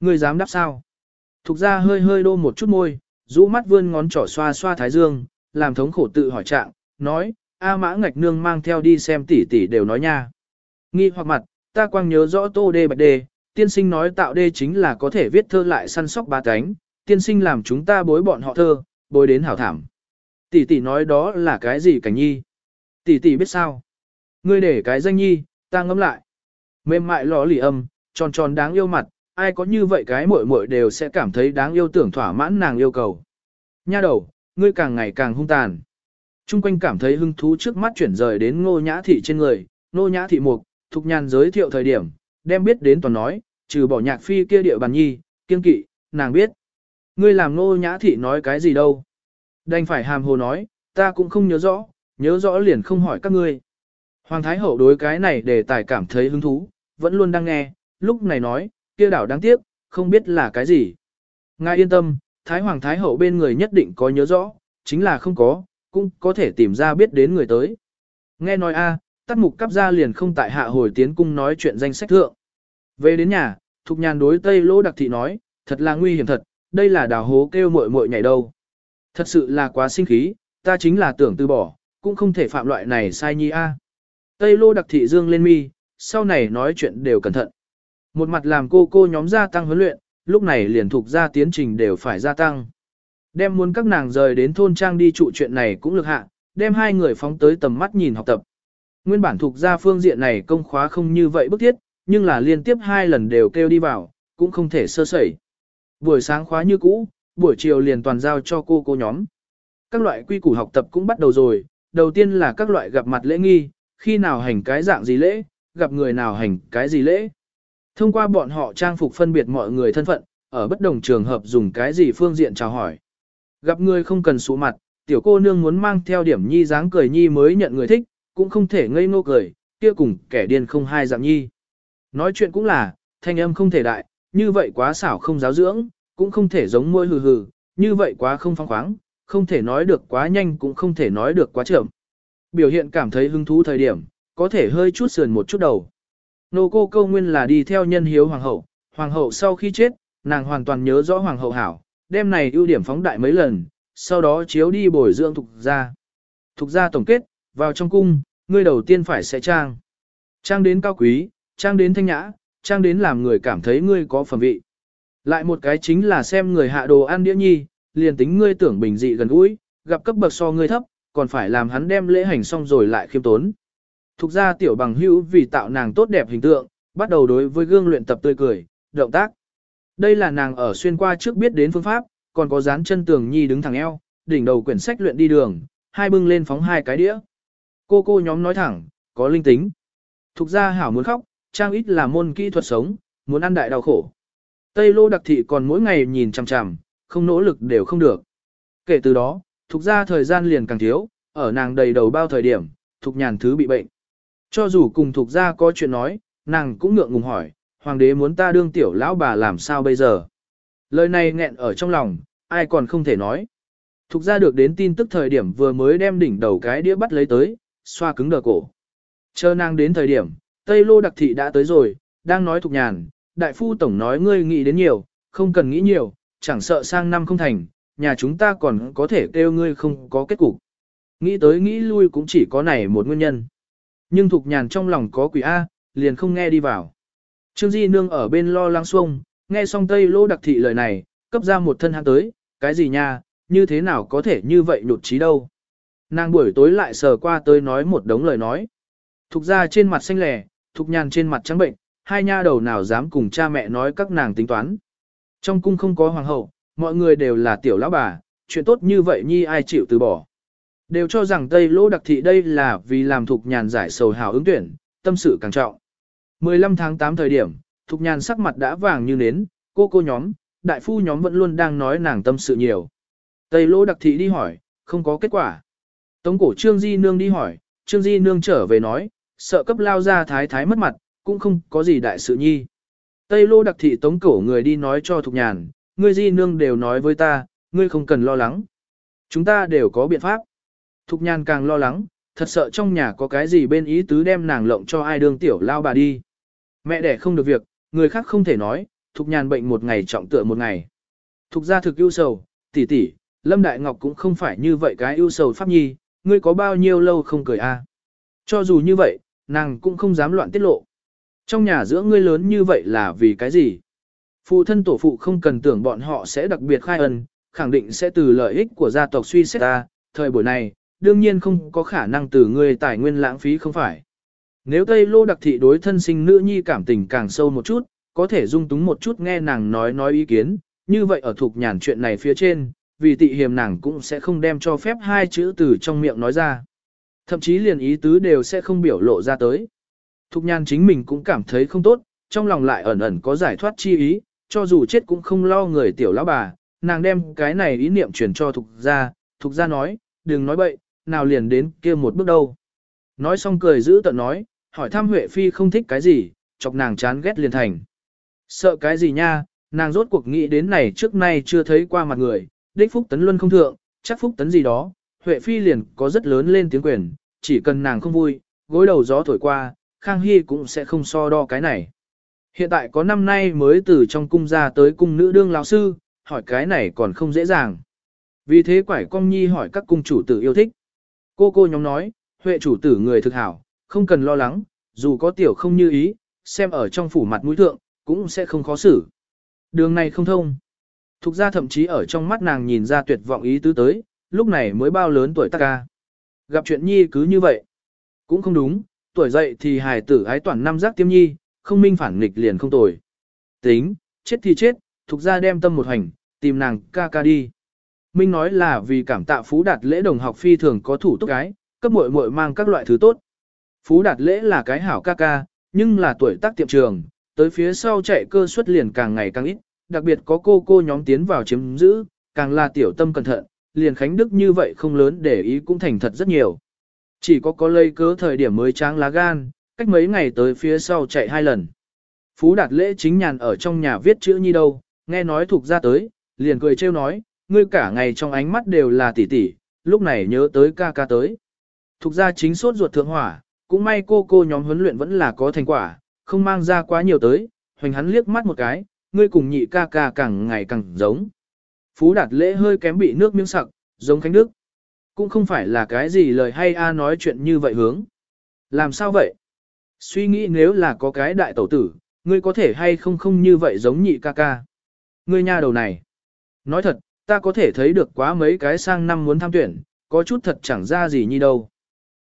Ngươi dám đáp sao? Thục ra hơi hơi đô một chút môi, rũ mắt vươn ngón trỏ xoa xoa thái dương, làm thống khổ tự hỏi trạng, nói, A mã ngạch nương mang theo đi xem tỷ tỷ đều nói nha. Nghi hoặc mặt, ta quang nhớ rõ tô đê bạch đê, tiên sinh nói tạo đê chính là có thể viết thơ lại săn sóc ba cánh, tiên sinh làm chúng ta bối bọn họ thơ, bối đến hảo thảm. Tỷ tỷ nói đó là cái gì cảnh nhi? Tỷ tỷ biết sao? Ngươi để cái danh nhi, ta ngẫm lại. Mềm mại lò lì âm, tròn tròn đáng yêu mặt, ai có như vậy cái muội muội đều sẽ cảm thấy đáng yêu tưởng thỏa mãn nàng yêu cầu. Nha đầu, ngươi càng ngày càng hung tàn. Trung quanh cảm thấy hứng thú trước mắt chuyển rời đến ngô nhã thị trên người, ngô nhã thị mục, thục nhàn giới thiệu thời điểm, đem biết đến toàn nói, trừ bỏ nhạc phi kia địa bàn nhi, kiên kỵ, nàng biết. Ngươi làm ngô nhã thị nói cái gì đâu. Đành phải hàm hồ nói, ta cũng không nhớ rõ, nhớ rõ liền không hỏi các ngươi. Hoàng Thái Hậu đối cái này để tài cảm thấy hứng thú, vẫn luôn đang nghe, lúc này nói, kia đảo đáng tiếc, không biết là cái gì. Ngài yên tâm, Thái Hoàng Thái Hậu bên người nhất định có nhớ rõ, chính là không có, cũng có thể tìm ra biết đến người tới. Nghe nói a, tắt mục cắp ra liền không tại hạ hồi tiến cung nói chuyện danh sách thượng. Về đến nhà, Thục Nhàn đối Tây Lô Đặc Thị nói, thật là nguy hiểm thật, đây là đào hố kêu muội muội nhảy đâu. Thật sự là quá sinh khí, ta chính là tưởng từ bỏ, cũng không thể phạm loại này sai nhi a. Tây Lô Đặc Thị dương lên mi, sau này nói chuyện đều cẩn thận. Một mặt làm cô cô nhóm gia tăng huấn luyện, lúc này liền thuộc ra tiến trình đều phải gia tăng. Đem muốn các nàng rời đến thôn trang đi trụ chuyện này cũng lực hạ, đem hai người phóng tới tầm mắt nhìn học tập. Nguyên bản thuộc ra phương diện này công khóa không như vậy bức thiết, nhưng là liên tiếp hai lần đều kêu đi vào, cũng không thể sơ sẩy. Buổi sáng khóa như cũ, buổi chiều liền toàn giao cho cô cô nhóm. Các loại quy củ học tập cũng bắt đầu rồi, đầu tiên là các loại gặp mặt lễ nghi, khi nào hành cái dạng gì lễ, gặp người nào hành cái gì lễ. Thông qua bọn họ trang phục phân biệt mọi người thân phận, ở bất đồng trường hợp dùng cái gì phương diện chào hỏi. Gặp người không cần sụ mặt, tiểu cô nương muốn mang theo điểm nhi dáng cười nhi mới nhận người thích, cũng không thể ngây ngô cười, kia cùng kẻ điên không hai dạng nhi. Nói chuyện cũng là, thanh âm không thể đại, như vậy quá xảo không giáo dưỡng, cũng không thể giống môi hừ hừ, như vậy quá không phong khoáng, không thể nói được quá nhanh cũng không thể nói được quá chậm. Biểu hiện cảm thấy hứng thú thời điểm, có thể hơi chút sườn một chút đầu. Nô cô câu nguyên là đi theo nhân hiếu hoàng hậu, hoàng hậu sau khi chết, nàng hoàn toàn nhớ rõ hoàng hậu hảo, đêm này ưu điểm phóng đại mấy lần, sau đó chiếu đi bồi dưỡng thục gia. Thục gia tổng kết, vào trong cung, ngươi đầu tiên phải sẽ trang. Trang đến cao quý, trang đến thanh nhã, trang đến làm người cảm thấy ngươi có phẩm vị. Lại một cái chính là xem người hạ đồ ăn đĩa nhi, liền tính ngươi tưởng bình dị gần gũi, gặp cấp bậc so ngươi thấp, còn phải làm hắn đem lễ hành xong rồi lại khiêm tốn. Thục ra tiểu bằng hữu vì tạo nàng tốt đẹp hình tượng, bắt đầu đối với gương luyện tập tươi cười, động tác. Đây là nàng ở xuyên qua trước biết đến phương pháp, còn có dán chân tường nhi đứng thẳng eo, đỉnh đầu quyển sách luyện đi đường, hai bưng lên phóng hai cái đĩa. Cô cô nhóm nói thẳng, có linh tính. Thục ra hảo muốn khóc, trang ít là môn kỹ thuật sống, muốn ăn đại đau khổ. Tây lô đặc thị còn mỗi ngày nhìn chằm chằm, không nỗ lực đều không được. Kể từ đó, thục ra thời gian liền càng thiếu, ở nàng đầy đầu bao thời điểm, thục nhàn thứ bị bệnh. Cho dù cùng thuộc gia có chuyện nói, nàng cũng ngượng ngùng hỏi, hoàng đế muốn ta đương tiểu lão bà làm sao bây giờ. Lời này nghẹn ở trong lòng, ai còn không thể nói. Thục gia được đến tin tức thời điểm vừa mới đem đỉnh đầu cái đĩa bắt lấy tới, xoa cứng đờ cổ. Chờ nàng đến thời điểm, Tây Lô đặc thị đã tới rồi, đang nói thục nhàn, đại phu tổng nói ngươi nghĩ đến nhiều, không cần nghĩ nhiều, chẳng sợ sang năm không thành, nhà chúng ta còn có thể kêu ngươi không có kết cục. Nghĩ tới nghĩ lui cũng chỉ có này một nguyên nhân. Nhưng Thục Nhàn trong lòng có quỷ A, liền không nghe đi vào. Trương Di Nương ở bên lo lắng xuông, nghe xong Tây Lô đặc thị lời này, cấp ra một thân hắn tới, cái gì nha, như thế nào có thể như vậy nhụt chí đâu. Nàng buổi tối lại sờ qua tới nói một đống lời nói. Thục ra trên mặt xanh lẻ, Thục Nhàn trên mặt trắng bệnh, hai nha đầu nào dám cùng cha mẹ nói các nàng tính toán. Trong cung không có hoàng hậu, mọi người đều là tiểu lão bà, chuyện tốt như vậy nhi ai chịu từ bỏ. Đều cho rằng Tây Lỗ đặc thị đây là vì làm Thục Nhàn giải sầu hào ứng tuyển, tâm sự càng trọng. 15 tháng 8 thời điểm, Thục Nhàn sắc mặt đã vàng như nến, cô cô nhóm, đại phu nhóm vẫn luôn đang nói nàng tâm sự nhiều. Tây Lỗ đặc thị đi hỏi, không có kết quả. Tống cổ Trương Di Nương đi hỏi, Trương Di Nương trở về nói, sợ cấp lao ra thái thái mất mặt, cũng không có gì đại sự nhi. Tây Lô đặc thị tống cổ người đi nói cho Thục Nhàn, ngươi Di Nương đều nói với ta, ngươi không cần lo lắng. Chúng ta đều có biện pháp. Thục Nhan càng lo lắng, thật sợ trong nhà có cái gì bên ý tứ đem nàng lộng cho ai đương tiểu lao bà đi. Mẹ đẻ không được việc, người khác không thể nói, Thục Nhan bệnh một ngày trọng tựa một ngày. Thục gia thực ưu sầu, tỷ tỷ, Lâm Đại Ngọc cũng không phải như vậy cái ưu sầu pháp nhi, ngươi có bao nhiêu lâu không cười a? Cho dù như vậy, nàng cũng không dám loạn tiết lộ. Trong nhà giữa ngươi lớn như vậy là vì cái gì? Phụ thân tổ phụ không cần tưởng bọn họ sẽ đặc biệt khai ân, khẳng định sẽ từ lợi ích của gia tộc suy xét ta, thời buổi này, đương nhiên không có khả năng từ ngươi tài nguyên lãng phí không phải. Nếu Tây Lô đặc thị đối thân sinh nữ nhi cảm tình càng sâu một chút, có thể dung túng một chút nghe nàng nói nói ý kiến, như vậy ở thuộc nhàn chuyện này phía trên, vì tị hiềm nàng cũng sẽ không đem cho phép hai chữ từ trong miệng nói ra. Thậm chí liền ý tứ đều sẽ không biểu lộ ra tới. Thục nhàn chính mình cũng cảm thấy không tốt, trong lòng lại ẩn ẩn có giải thoát chi ý, cho dù chết cũng không lo người tiểu lão bà, nàng đem cái này ý niệm truyền cho thục gia, thục gia nói, đừng nói bậy, nào liền đến kia một bước đâu. Nói xong cười giữ tận nói, hỏi thăm Huệ Phi không thích cái gì, chọc nàng chán ghét liền thành. Sợ cái gì nha, nàng rốt cuộc nghĩ đến này trước nay chưa thấy qua mặt người, đích phúc tấn luân không thượng, chắc phúc tấn gì đó, Huệ Phi liền có rất lớn lên tiếng quyền, chỉ cần nàng không vui, gối đầu gió thổi qua, Khang Hy cũng sẽ không so đo cái này. Hiện tại có năm nay mới từ trong cung ra tới cung nữ đương lão sư, hỏi cái này còn không dễ dàng. Vì thế quải công nhi hỏi các cung chủ tử yêu thích. Cô cô nhóm nói, Huệ chủ tử người thực hảo, không cần lo lắng, dù có tiểu không như ý, xem ở trong phủ mặt mũi thượng, cũng sẽ không khó xử. Đường này không thông. Thục ra thậm chí ở trong mắt nàng nhìn ra tuyệt vọng ý tứ tới, lúc này mới bao lớn tuổi tác ca. Gặp chuyện nhi cứ như vậy. Cũng không đúng, tuổi dậy thì hài tử ái toàn năm giác tiêm nhi, không minh phản nghịch liền không tồi. Tính, chết thì chết, thục ra đem tâm một hành, tìm nàng ca ca đi. Minh nói là vì cảm tạ Phú Đạt lễ đồng học phi thường có thủ túc gái, cấp muội muội mang các loại thứ tốt. Phú Đạt lễ là cái hảo ca ca, nhưng là tuổi tác tiệm trường, tới phía sau chạy cơ suất liền càng ngày càng ít, đặc biệt có cô cô nhóm tiến vào chiếm giữ, càng là tiểu tâm cẩn thận, liền Khánh Đức như vậy không lớn để ý cũng thành thật rất nhiều. Chỉ có có lây cớ thời điểm mới tráng lá gan, cách mấy ngày tới phía sau chạy hai lần. Phú Đạt lễ chính nhàn ở trong nhà viết chữ nhi đâu, nghe nói thuộc ra tới, liền cười trêu nói, ngươi cả ngày trong ánh mắt đều là tỷ tỷ, lúc này nhớ tới ca ca tới. Thục ra chính sốt ruột thượng hỏa, cũng may cô cô nhóm huấn luyện vẫn là có thành quả, không mang ra quá nhiều tới, hoành hắn liếc mắt một cái, ngươi cùng nhị ca ca càng ngày càng giống. Phú Đạt lễ hơi kém bị nước miếng sặc, giống Khánh Đức. Cũng không phải là cái gì lời hay a nói chuyện như vậy hướng. Làm sao vậy? Suy nghĩ nếu là có cái đại tẩu tử, ngươi có thể hay không không như vậy giống nhị ca ca. Ngươi nha đầu này. Nói thật, ta có thể thấy được quá mấy cái sang năm muốn tham tuyển, có chút thật chẳng ra gì nhi đâu.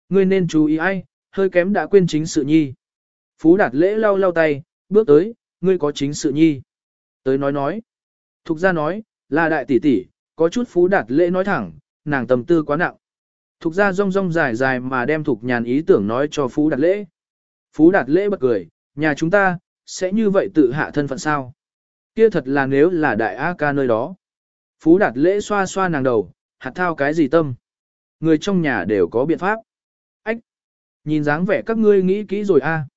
Ngươi nên chú ý ai, hơi kém đã quên chính sự nhi. Phú Đạt lễ lau lau tay, bước tới, ngươi có chính sự nhi. Tới nói nói. Thục ra nói, là đại tỷ tỷ, có chút Phú Đạt lễ nói thẳng, nàng tầm tư quá nặng. Thục ra rong rong dài dài mà đem thục nhàn ý tưởng nói cho Phú Đạt lễ. Phú Đạt lễ bật cười, nhà chúng ta, sẽ như vậy tự hạ thân phận sao? Kia thật là nếu là đại A ca nơi đó. Phú Đạt lễ xoa xoa nàng đầu, hạt thao cái gì tâm? Người trong nhà đều có biện pháp. Ách! Nhìn dáng vẻ các ngươi nghĩ kỹ rồi a.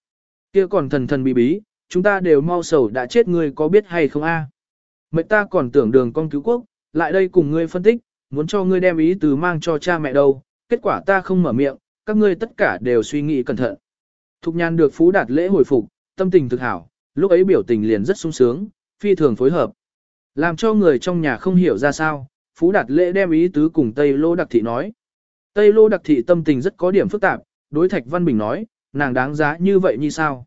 Kia còn thần thần bí bí, chúng ta đều mau sầu đã chết ngươi có biết hay không a? À? Mệnh ta còn tưởng đường con cứu quốc, lại đây cùng ngươi phân tích, muốn cho ngươi đem ý từ mang cho cha mẹ đâu, kết quả ta không mở miệng, các ngươi tất cả đều suy nghĩ cẩn thận. Thục nhan được Phú Đạt lễ hồi phục, tâm tình thực hảo, lúc ấy biểu tình liền rất sung sướng, phi thường phối hợp. Làm cho người trong nhà không hiểu ra sao, Phú Đạt lễ đem ý tứ cùng Tây Lô Đặc Thị nói. Tây Lô Đặc Thị tâm tình rất có điểm phức tạp, đối Thạch Văn Bình nói, nàng đáng giá như vậy như sao?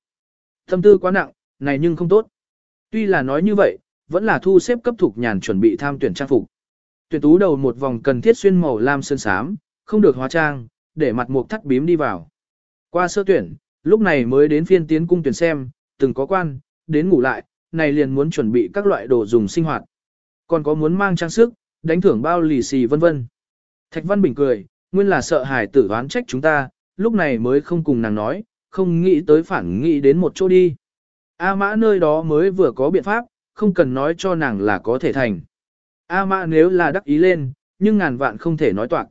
Tâm tư quá nặng, này nhưng không tốt. Tuy là nói như vậy, vẫn là thu xếp cấp thuộc nhàn chuẩn bị tham tuyển trang phục. Tuyển tú đầu một vòng cần thiết xuyên màu lam sơn sám, không được hóa trang, để mặt mục thắt bím đi vào. Qua sơ tuyển, lúc này mới đến phiên tiến cung tuyển xem, từng có quan, đến ngủ lại, này liền muốn chuẩn bị các loại đồ dùng sinh hoạt. Còn có muốn mang trang sức, đánh thưởng bao lì xì vân vân. Thạch Văn Bình cười, nguyên là sợ hải tử oán trách chúng ta, lúc này mới không cùng nàng nói, không nghĩ tới phản nghĩ đến một chỗ đi. A mã nơi đó mới vừa có biện pháp, không cần nói cho nàng là có thể thành. A mã nếu là đắc ý lên, nhưng ngàn vạn không thể nói toạc.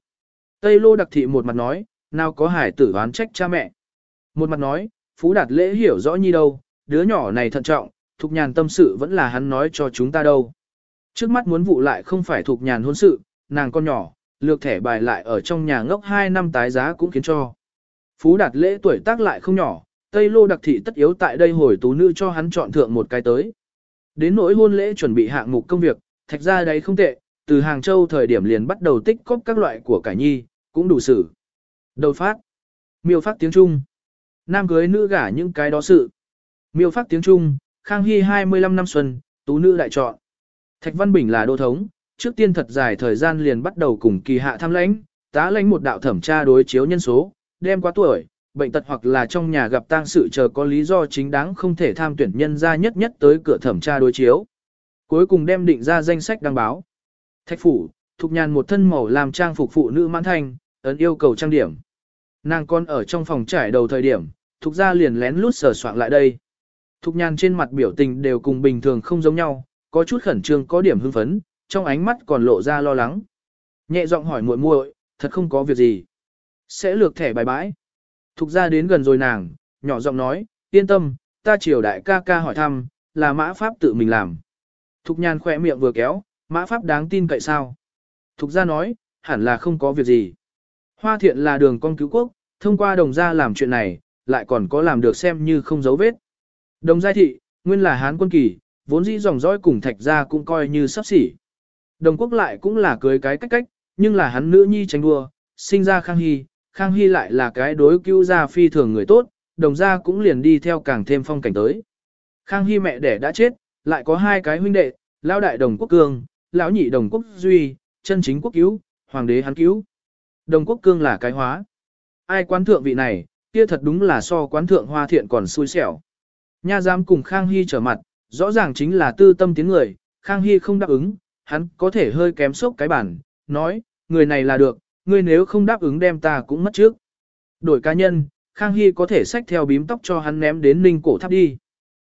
Tây lô đặc thị một mặt nói, nào có hải tử oán trách cha mẹ. Một mặt nói, Phú Đạt lễ hiểu rõ như đâu, đứa nhỏ này thận trọng, Thục nhàn tâm sự vẫn là hắn nói cho chúng ta đâu. Trước mắt muốn vụ lại không phải Thục nhàn hôn sự, nàng con nhỏ, lược thẻ bài lại ở trong nhà ngốc 2 năm tái giá cũng khiến cho. Phú Đạt lễ tuổi tác lại không nhỏ, Tây Lô đặc thị tất yếu tại đây hồi tú nữ cho hắn chọn thượng một cái tới. Đến nỗi hôn lễ chuẩn bị hạng mục công việc, thạch ra đấy không tệ, từ Hàng Châu thời điểm liền bắt đầu tích cóp các loại của cải nhi, cũng đủ xử. Đầu phát. Miêu phát tiếng Trung. Nam cưới nữ gả những cái đó sự. Miêu phát tiếng Trung, Khang Hy 25 năm xuân, tú nữ đại chọn. Thạch Văn Bình là đô thống, trước tiên thật dài thời gian liền bắt đầu cùng kỳ hạ tham lãnh, tá lãnh một đạo thẩm tra đối chiếu nhân số, đem quá tuổi, bệnh tật hoặc là trong nhà gặp tang sự chờ có lý do chính đáng không thể tham tuyển nhân ra nhất nhất tới cửa thẩm tra đối chiếu. Cuối cùng đem định ra danh sách đăng báo. Thạch phủ, thục nhàn một thân màu làm trang phục phụ nữ mãn thanh, ấn yêu cầu trang điểm. Nàng con ở trong phòng trải đầu thời điểm, thục ra liền lén lút sờ soạn lại đây. Thục nhàn trên mặt biểu tình đều cùng bình thường không giống nhau, có chút khẩn trương có điểm hưng phấn, trong ánh mắt còn lộ ra lo lắng. Nhẹ giọng hỏi muội muội, thật không có việc gì. Sẽ lược thẻ bài bãi. Thục ra đến gần rồi nàng, nhỏ giọng nói, yên tâm, ta triều đại ca ca hỏi thăm, là mã pháp tự mình làm. Thục nhàn khỏe miệng vừa kéo, mã pháp đáng tin cậy sao. Thục ra nói, hẳn là không có việc gì. Hoa thiện là đường con cứu quốc, thông qua đồng gia làm chuyện này, lại còn có làm được xem như không dấu vết. Đồng gia thị, nguyên là hán quân kỳ, vốn dĩ dòng dõi cùng thạch gia cũng coi như sắp xỉ. Đồng quốc lại cũng là cưới cái cách cách, nhưng là hắn nữ nhi tranh đua, sinh ra Khang Hy, Khang Hy lại là cái đối cứu gia phi thường người tốt, đồng gia cũng liền đi theo càng thêm phong cảnh tới. Khang Hy mẹ đẻ đã chết, lại có hai cái huynh đệ, lão đại đồng quốc cương, lão nhị đồng quốc duy, chân chính quốc cứu, hoàng đế hắn cứu. Đồng quốc cương là cái hóa. Ai quán thượng vị này, kia thật đúng là so quán thượng hoa thiện còn xui xẻo. Nha giám cùng Khang Hy trở mặt, rõ ràng chính là tư tâm tiếng người, Khang Hy không đáp ứng, hắn có thể hơi kém sốc cái bản, nói, người này là được, người nếu không đáp ứng đem ta cũng mất trước. Đổi cá nhân, Khang Hy có thể xách theo bím tóc cho hắn ném đến ninh cổ tháp đi.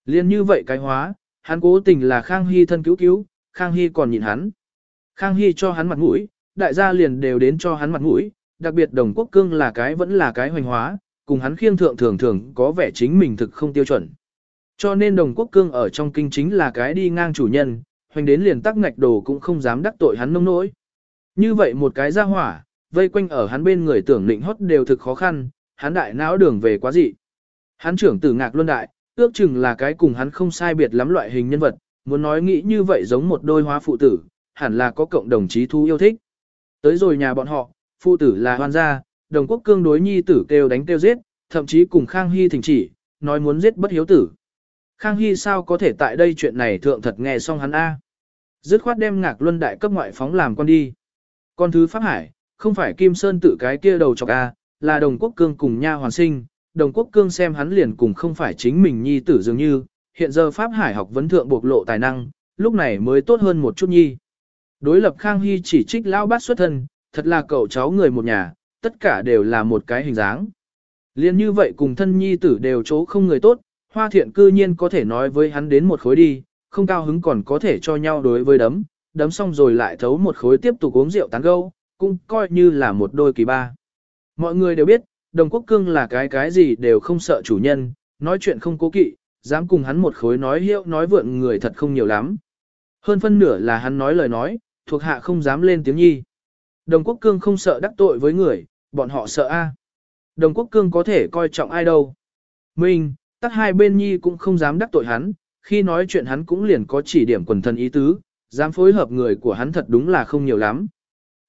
Liên như vậy cái hóa, hắn cố tình là Khang Hy thân cứu cứu, Khang Hy còn nhìn hắn. Khang Hy cho hắn mặt mũi, đại gia liền đều đến cho hắn mặt mũi, đặc biệt đồng quốc cương là cái vẫn là cái hoành hóa, cùng hắn khiêng thượng thường thường có vẻ chính mình thực không tiêu chuẩn. Cho nên đồng quốc cương ở trong kinh chính là cái đi ngang chủ nhân, hoành đến liền tắc ngạch đồ cũng không dám đắc tội hắn nông nỗi. Như vậy một cái ra hỏa, vây quanh ở hắn bên người tưởng định hót đều thực khó khăn, hắn đại não đường về quá dị. Hắn trưởng tử ngạc luân đại, ước chừng là cái cùng hắn không sai biệt lắm loại hình nhân vật, muốn nói nghĩ như vậy giống một đôi hóa phụ tử, hẳn là có cộng đồng chí thu yêu thích. Tới rồi nhà bọn họ, phụ tử là hoan gia, đồng quốc cương đối nhi tử kêu đánh kêu giết, thậm chí cùng Khang Hy thỉnh chỉ, nói muốn giết bất hiếu tử. Khang Hy sao có thể tại đây chuyện này thượng thật nghe xong hắn A. Dứt khoát đem ngạc luân đại cấp ngoại phóng làm con đi. Con thứ Pháp Hải, không phải Kim Sơn tự cái kia đầu chọc A, là đồng quốc cương cùng nha hoàn sinh. Đồng quốc cương xem hắn liền cùng không phải chính mình nhi tử dường như, hiện giờ Pháp Hải học vấn thượng bộc lộ tài năng, lúc này mới tốt hơn một chút nhi. Đối lập Khang Hy chỉ trích lao bát xuất thân, thật là cậu cháu người một nhà, tất cả đều là một cái hình dáng. Liên như vậy cùng thân nhi tử đều chỗ không người tốt, hoa thiện cư nhiên có thể nói với hắn đến một khối đi, không cao hứng còn có thể cho nhau đối với đấm, đấm xong rồi lại thấu một khối tiếp tục uống rượu tán gâu, cũng coi như là một đôi kỳ ba. Mọi người đều biết, đồng quốc cương là cái cái gì đều không sợ chủ nhân, nói chuyện không cố kỵ, dám cùng hắn một khối nói hiệu nói vượn người thật không nhiều lắm. Hơn phân nửa là hắn nói lời nói, thuộc hạ không dám lên tiếng nhi. Đồng quốc cương không sợ đắc tội với người, bọn họ sợ a. Đồng quốc cương có thể coi trọng ai đâu. Minh, tắc hai bên nhi cũng không dám đắc tội hắn, khi nói chuyện hắn cũng liền có chỉ điểm quần thân ý tứ, dám phối hợp người của hắn thật đúng là không nhiều lắm.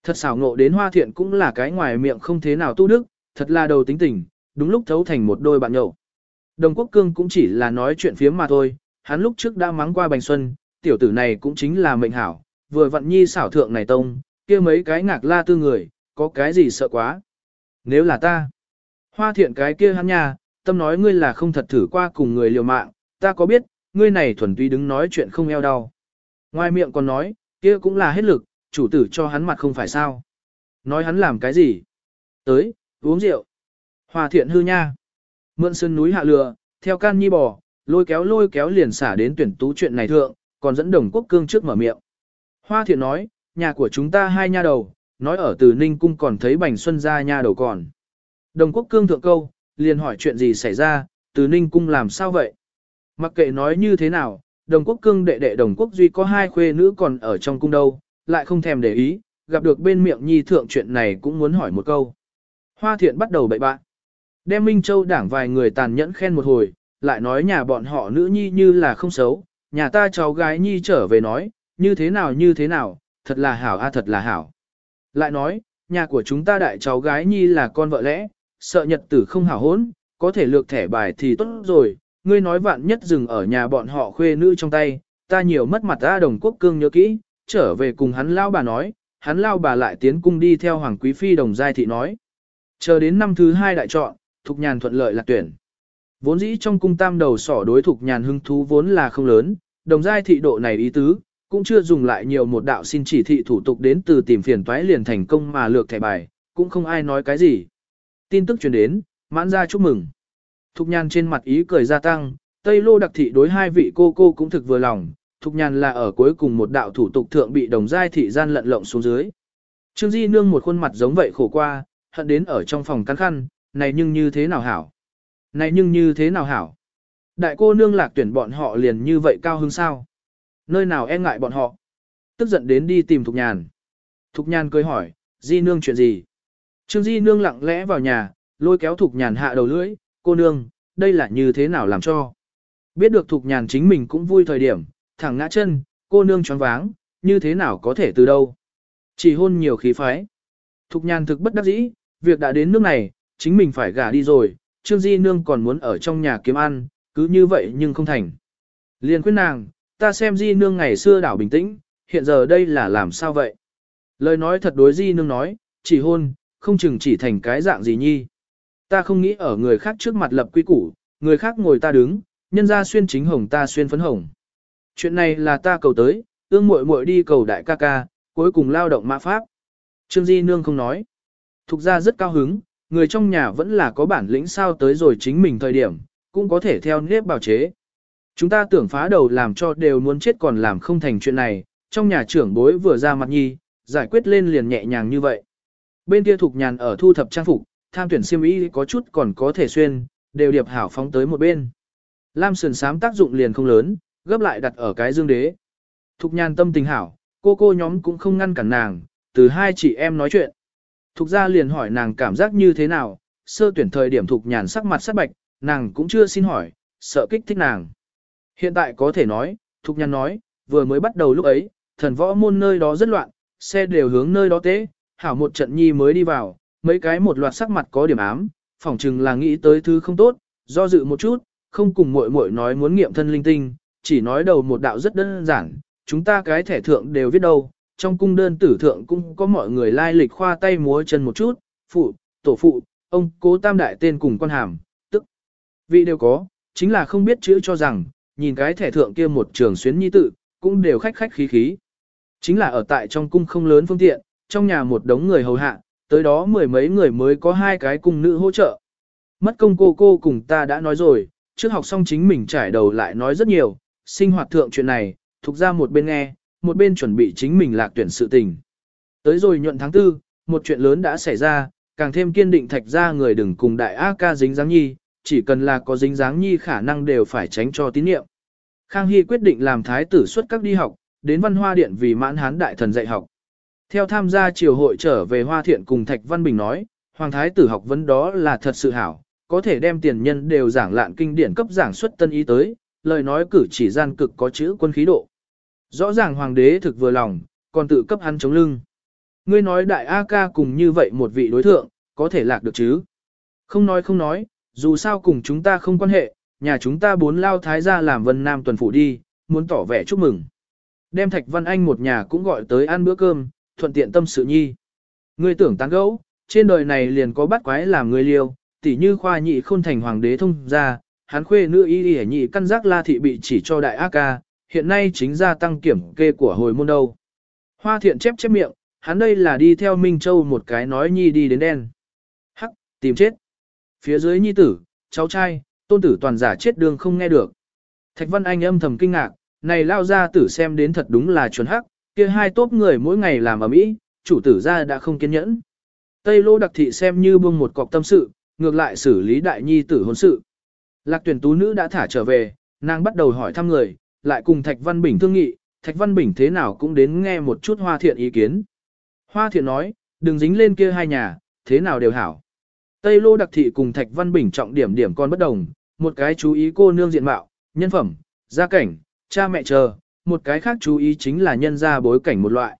Thật xảo ngộ đến hoa thiện cũng là cái ngoài miệng không thế nào tu đức, thật là đầu tính tình, đúng lúc thấu thành một đôi bạn nhậu. Đồng quốc cương cũng chỉ là nói chuyện phiếm mà thôi, hắn lúc trước đã mắng qua bành xuân, tiểu tử này cũng chính là mệnh hảo, vừa vặn nhi xảo thượng này tông, kia mấy cái ngạc la tư người, có cái gì sợ quá. Nếu là ta, hoa thiện cái kia hắn nhà tâm nói ngươi là không thật thử qua cùng người liều mạng, ta có biết, ngươi này thuần túy đứng nói chuyện không eo đau. Ngoài miệng còn nói, kia cũng là hết lực, chủ tử cho hắn mặt không phải sao. Nói hắn làm cái gì? Tới, uống rượu. Hoa thiện hư nha. Mượn sơn núi hạ lừa, theo can nhi bò, lôi kéo lôi kéo liền xả đến tuyển tú chuyện này thượng, còn dẫn đồng quốc cương trước mở miệng. Hoa thiện nói, nhà của chúng ta hai nha đầu, nói ở từ Ninh Cung còn thấy Bành Xuân ra nha đầu còn. Đồng quốc cương thượng câu, liền hỏi chuyện gì xảy ra, từ Ninh Cung làm sao vậy? Mặc kệ nói như thế nào, đồng quốc cương đệ đệ đồng quốc duy có hai khuê nữ còn ở trong cung đâu, lại không thèm để ý, gặp được bên miệng nhi thượng chuyện này cũng muốn hỏi một câu. Hoa thiện bắt đầu bậy bạn. Đem Minh Châu đảng vài người tàn nhẫn khen một hồi, lại nói nhà bọn họ nữ nhi như là không xấu, nhà ta cháu gái nhi trở về nói, như thế nào như thế nào, thật là hảo a thật là hảo. Lại nói, nhà của chúng ta đại cháu gái nhi là con vợ lẽ, sợ nhật tử không hảo hốn, có thể lược thẻ bài thì tốt rồi, ngươi nói vạn nhất dừng ở nhà bọn họ khuê nữ trong tay, ta nhiều mất mặt ta đồng quốc cương nhớ kỹ, trở về cùng hắn lao bà nói, hắn lao bà lại tiến cung đi theo hoàng quý phi đồng giai thị nói. Chờ đến năm thứ hai đại chọn, thục nhàn thuận lợi lạc tuyển. Vốn dĩ trong cung tam đầu sỏ đối thục nhàn hưng thú vốn là không lớn, đồng giai thị độ này ý tứ, cũng chưa dùng lại nhiều một đạo xin chỉ thị thủ tục đến từ tìm phiền toái liền thành công mà lược thẻ bài, cũng không ai nói cái gì. Tin tức truyền đến, mãn ra chúc mừng. Thục nhàn trên mặt ý cười gia tăng, Tây Lô đặc thị đối hai vị cô cô cũng thực vừa lòng, Thục nhàn là ở cuối cùng một đạo thủ tục thượng bị đồng giai thị gian lận lộng xuống dưới. Trương Di nương một khuôn mặt giống vậy khổ qua, hận đến ở trong phòng cắn khăn, này nhưng như thế nào hảo? Này nhưng như thế nào hảo? Đại cô nương lạc tuyển bọn họ liền như vậy cao hứng sao? Nơi nào e ngại bọn họ? Tức giận đến đi tìm Thục nhàn. Thục nhàn cười hỏi, Di nương chuyện gì? Trương Di nương lặng lẽ vào nhà, lôi kéo Thục nhàn hạ đầu lưỡi, cô nương, đây là như thế nào làm cho? Biết được Thục nhàn chính mình cũng vui thời điểm, thẳng ngã chân, cô nương choáng váng, như thế nào có thể từ đâu? Chỉ hôn nhiều khí phái. Thục nhàn thực bất đắc dĩ, việc đã đến nước này, chính mình phải gả đi rồi, Trương Di Nương còn muốn ở trong nhà kiếm ăn, cứ như vậy nhưng không thành. Liền khuyên nàng, ta xem Di Nương ngày xưa đảo bình tĩnh, hiện giờ đây là làm sao vậy? Lời nói thật đối Di Nương nói, chỉ hôn, không chừng chỉ thành cái dạng gì nhi. Ta không nghĩ ở người khác trước mặt lập quy củ, người khác ngồi ta đứng, nhân ra xuyên chính hồng ta xuyên phấn hồng. Chuyện này là ta cầu tới, ương muội muội đi cầu đại ca ca, cuối cùng lao động mã pháp. Trương Di Nương không nói. Thục ra rất cao hứng, người trong nhà vẫn là có bản lĩnh sao tới rồi chính mình thời điểm, cũng có thể theo nếp bào chế. Chúng ta tưởng phá đầu làm cho đều muốn chết còn làm không thành chuyện này, trong nhà trưởng bối vừa ra mặt nhi, giải quyết lên liền nhẹ nhàng như vậy. Bên kia thục nhàn ở thu thập trang phục, tham tuyển siêm y có chút còn có thể xuyên, đều điệp hảo phóng tới một bên. Lam sườn sám tác dụng liền không lớn, gấp lại đặt ở cái dương đế. Thục nhàn tâm tình hảo, cô cô nhóm cũng không ngăn cản nàng, từ hai chị em nói chuyện. Thục ra liền hỏi nàng cảm giác như thế nào, sơ tuyển thời điểm thục nhàn sắc mặt sắc bạch, nàng cũng chưa xin hỏi, sợ kích thích nàng. Hiện tại có thể nói, thục nhàn nói, vừa mới bắt đầu lúc ấy, thần võ môn nơi đó rất loạn, xe đều hướng nơi đó tế, hảo một trận nhi mới đi vào, mấy cái một loạt sắc mặt có điểm ám, phỏng chừng là nghĩ tới thứ không tốt, do dự một chút, không cùng muội muội nói muốn nghiệm thân linh tinh, chỉ nói đầu một đạo rất đơn giản, chúng ta cái thẻ thượng đều viết đâu, trong cung đơn tử thượng cũng có mọi người lai lịch khoa tay múa chân một chút, phụ, tổ phụ, ông cố tam đại tên cùng con hàm, tức vị đều có, chính là không biết chữ cho rằng, nhìn cái thẻ thượng kia một trường xuyến nhi tự, cũng đều khách khách khí khí. Chính là ở tại trong cung không lớn phương tiện, trong nhà một đống người hầu hạ, tới đó mười mấy người mới có hai cái cung nữ hỗ trợ. Mất công cô cô cùng ta đã nói rồi, trước học xong chính mình trải đầu lại nói rất nhiều, sinh hoạt thượng chuyện này, thuộc ra một bên nghe, một bên chuẩn bị chính mình lạc tuyển sự tình. Tới rồi nhuận tháng tư, một chuyện lớn đã xảy ra, càng thêm kiên định thạch ra người đừng cùng đại A ca dính dáng nhi, chỉ cần là có dính dáng nhi khả năng đều phải tránh cho tín nhiệm Khang Hy quyết định làm thái tử xuất các đi học, đến văn hoa điện vì mãn hán đại thần dạy học. Theo tham gia triều hội trở về Hoa Thiện cùng Thạch Văn Bình nói, Hoàng Thái tử học vấn đó là thật sự hảo, có thể đem tiền nhân đều giảng lạn kinh điển cấp giảng xuất tân ý tới, lời nói cử chỉ gian cực có chữ quân khí độ. Rõ ràng hoàng đế thực vừa lòng, còn tự cấp hắn chống lưng. Ngươi nói đại A ca cùng như vậy một vị đối thượng, có thể lạc được chứ? Không nói không nói, dù sao cùng chúng ta không quan hệ, nhà chúng ta bốn lao thái gia làm vân nam tuần phủ đi, muốn tỏ vẻ chúc mừng. Đem Thạch Văn Anh một nhà cũng gọi tới ăn bữa cơm, thuận tiện tâm sự nhi. Ngươi tưởng tán gẫu, trên đời này liền có bắt quái làm người liêu, tỉ như khoa nhị khôn thành hoàng đế thông ra, hắn khuê nữ y y nhị căn giác la thị bị chỉ cho đại A ca, hiện nay chính gia tăng kiểm kê của hồi môn đâu. Hoa thiện chép chép miệng, hắn đây là đi theo Minh Châu một cái nói nhi đi đến đen. Hắc, tìm chết. Phía dưới nhi tử, cháu trai, tôn tử toàn giả chết đường không nghe được. Thạch Văn Anh âm thầm kinh ngạc, này lao ra tử xem đến thật đúng là chuẩn hắc, kia hai tốp người mỗi ngày làm ở mỹ, chủ tử ra đã không kiên nhẫn. Tây Lô đặc thị xem như buông một cọc tâm sự, ngược lại xử lý đại nhi tử hôn sự. Lạc tuyển tú nữ đã thả trở về, nàng bắt đầu hỏi thăm người, lại cùng Thạch Văn Bình thương nghị, Thạch Văn Bình thế nào cũng đến nghe một chút hoa thiện ý kiến. Hoa thiện nói, đừng dính lên kia hai nhà, thế nào đều hảo. Tây Lô đặc thị cùng Thạch Văn Bình trọng điểm điểm con bất đồng, một cái chú ý cô nương diện mạo, nhân phẩm, gia cảnh, cha mẹ chờ, một cái khác chú ý chính là nhân gia bối cảnh một loại.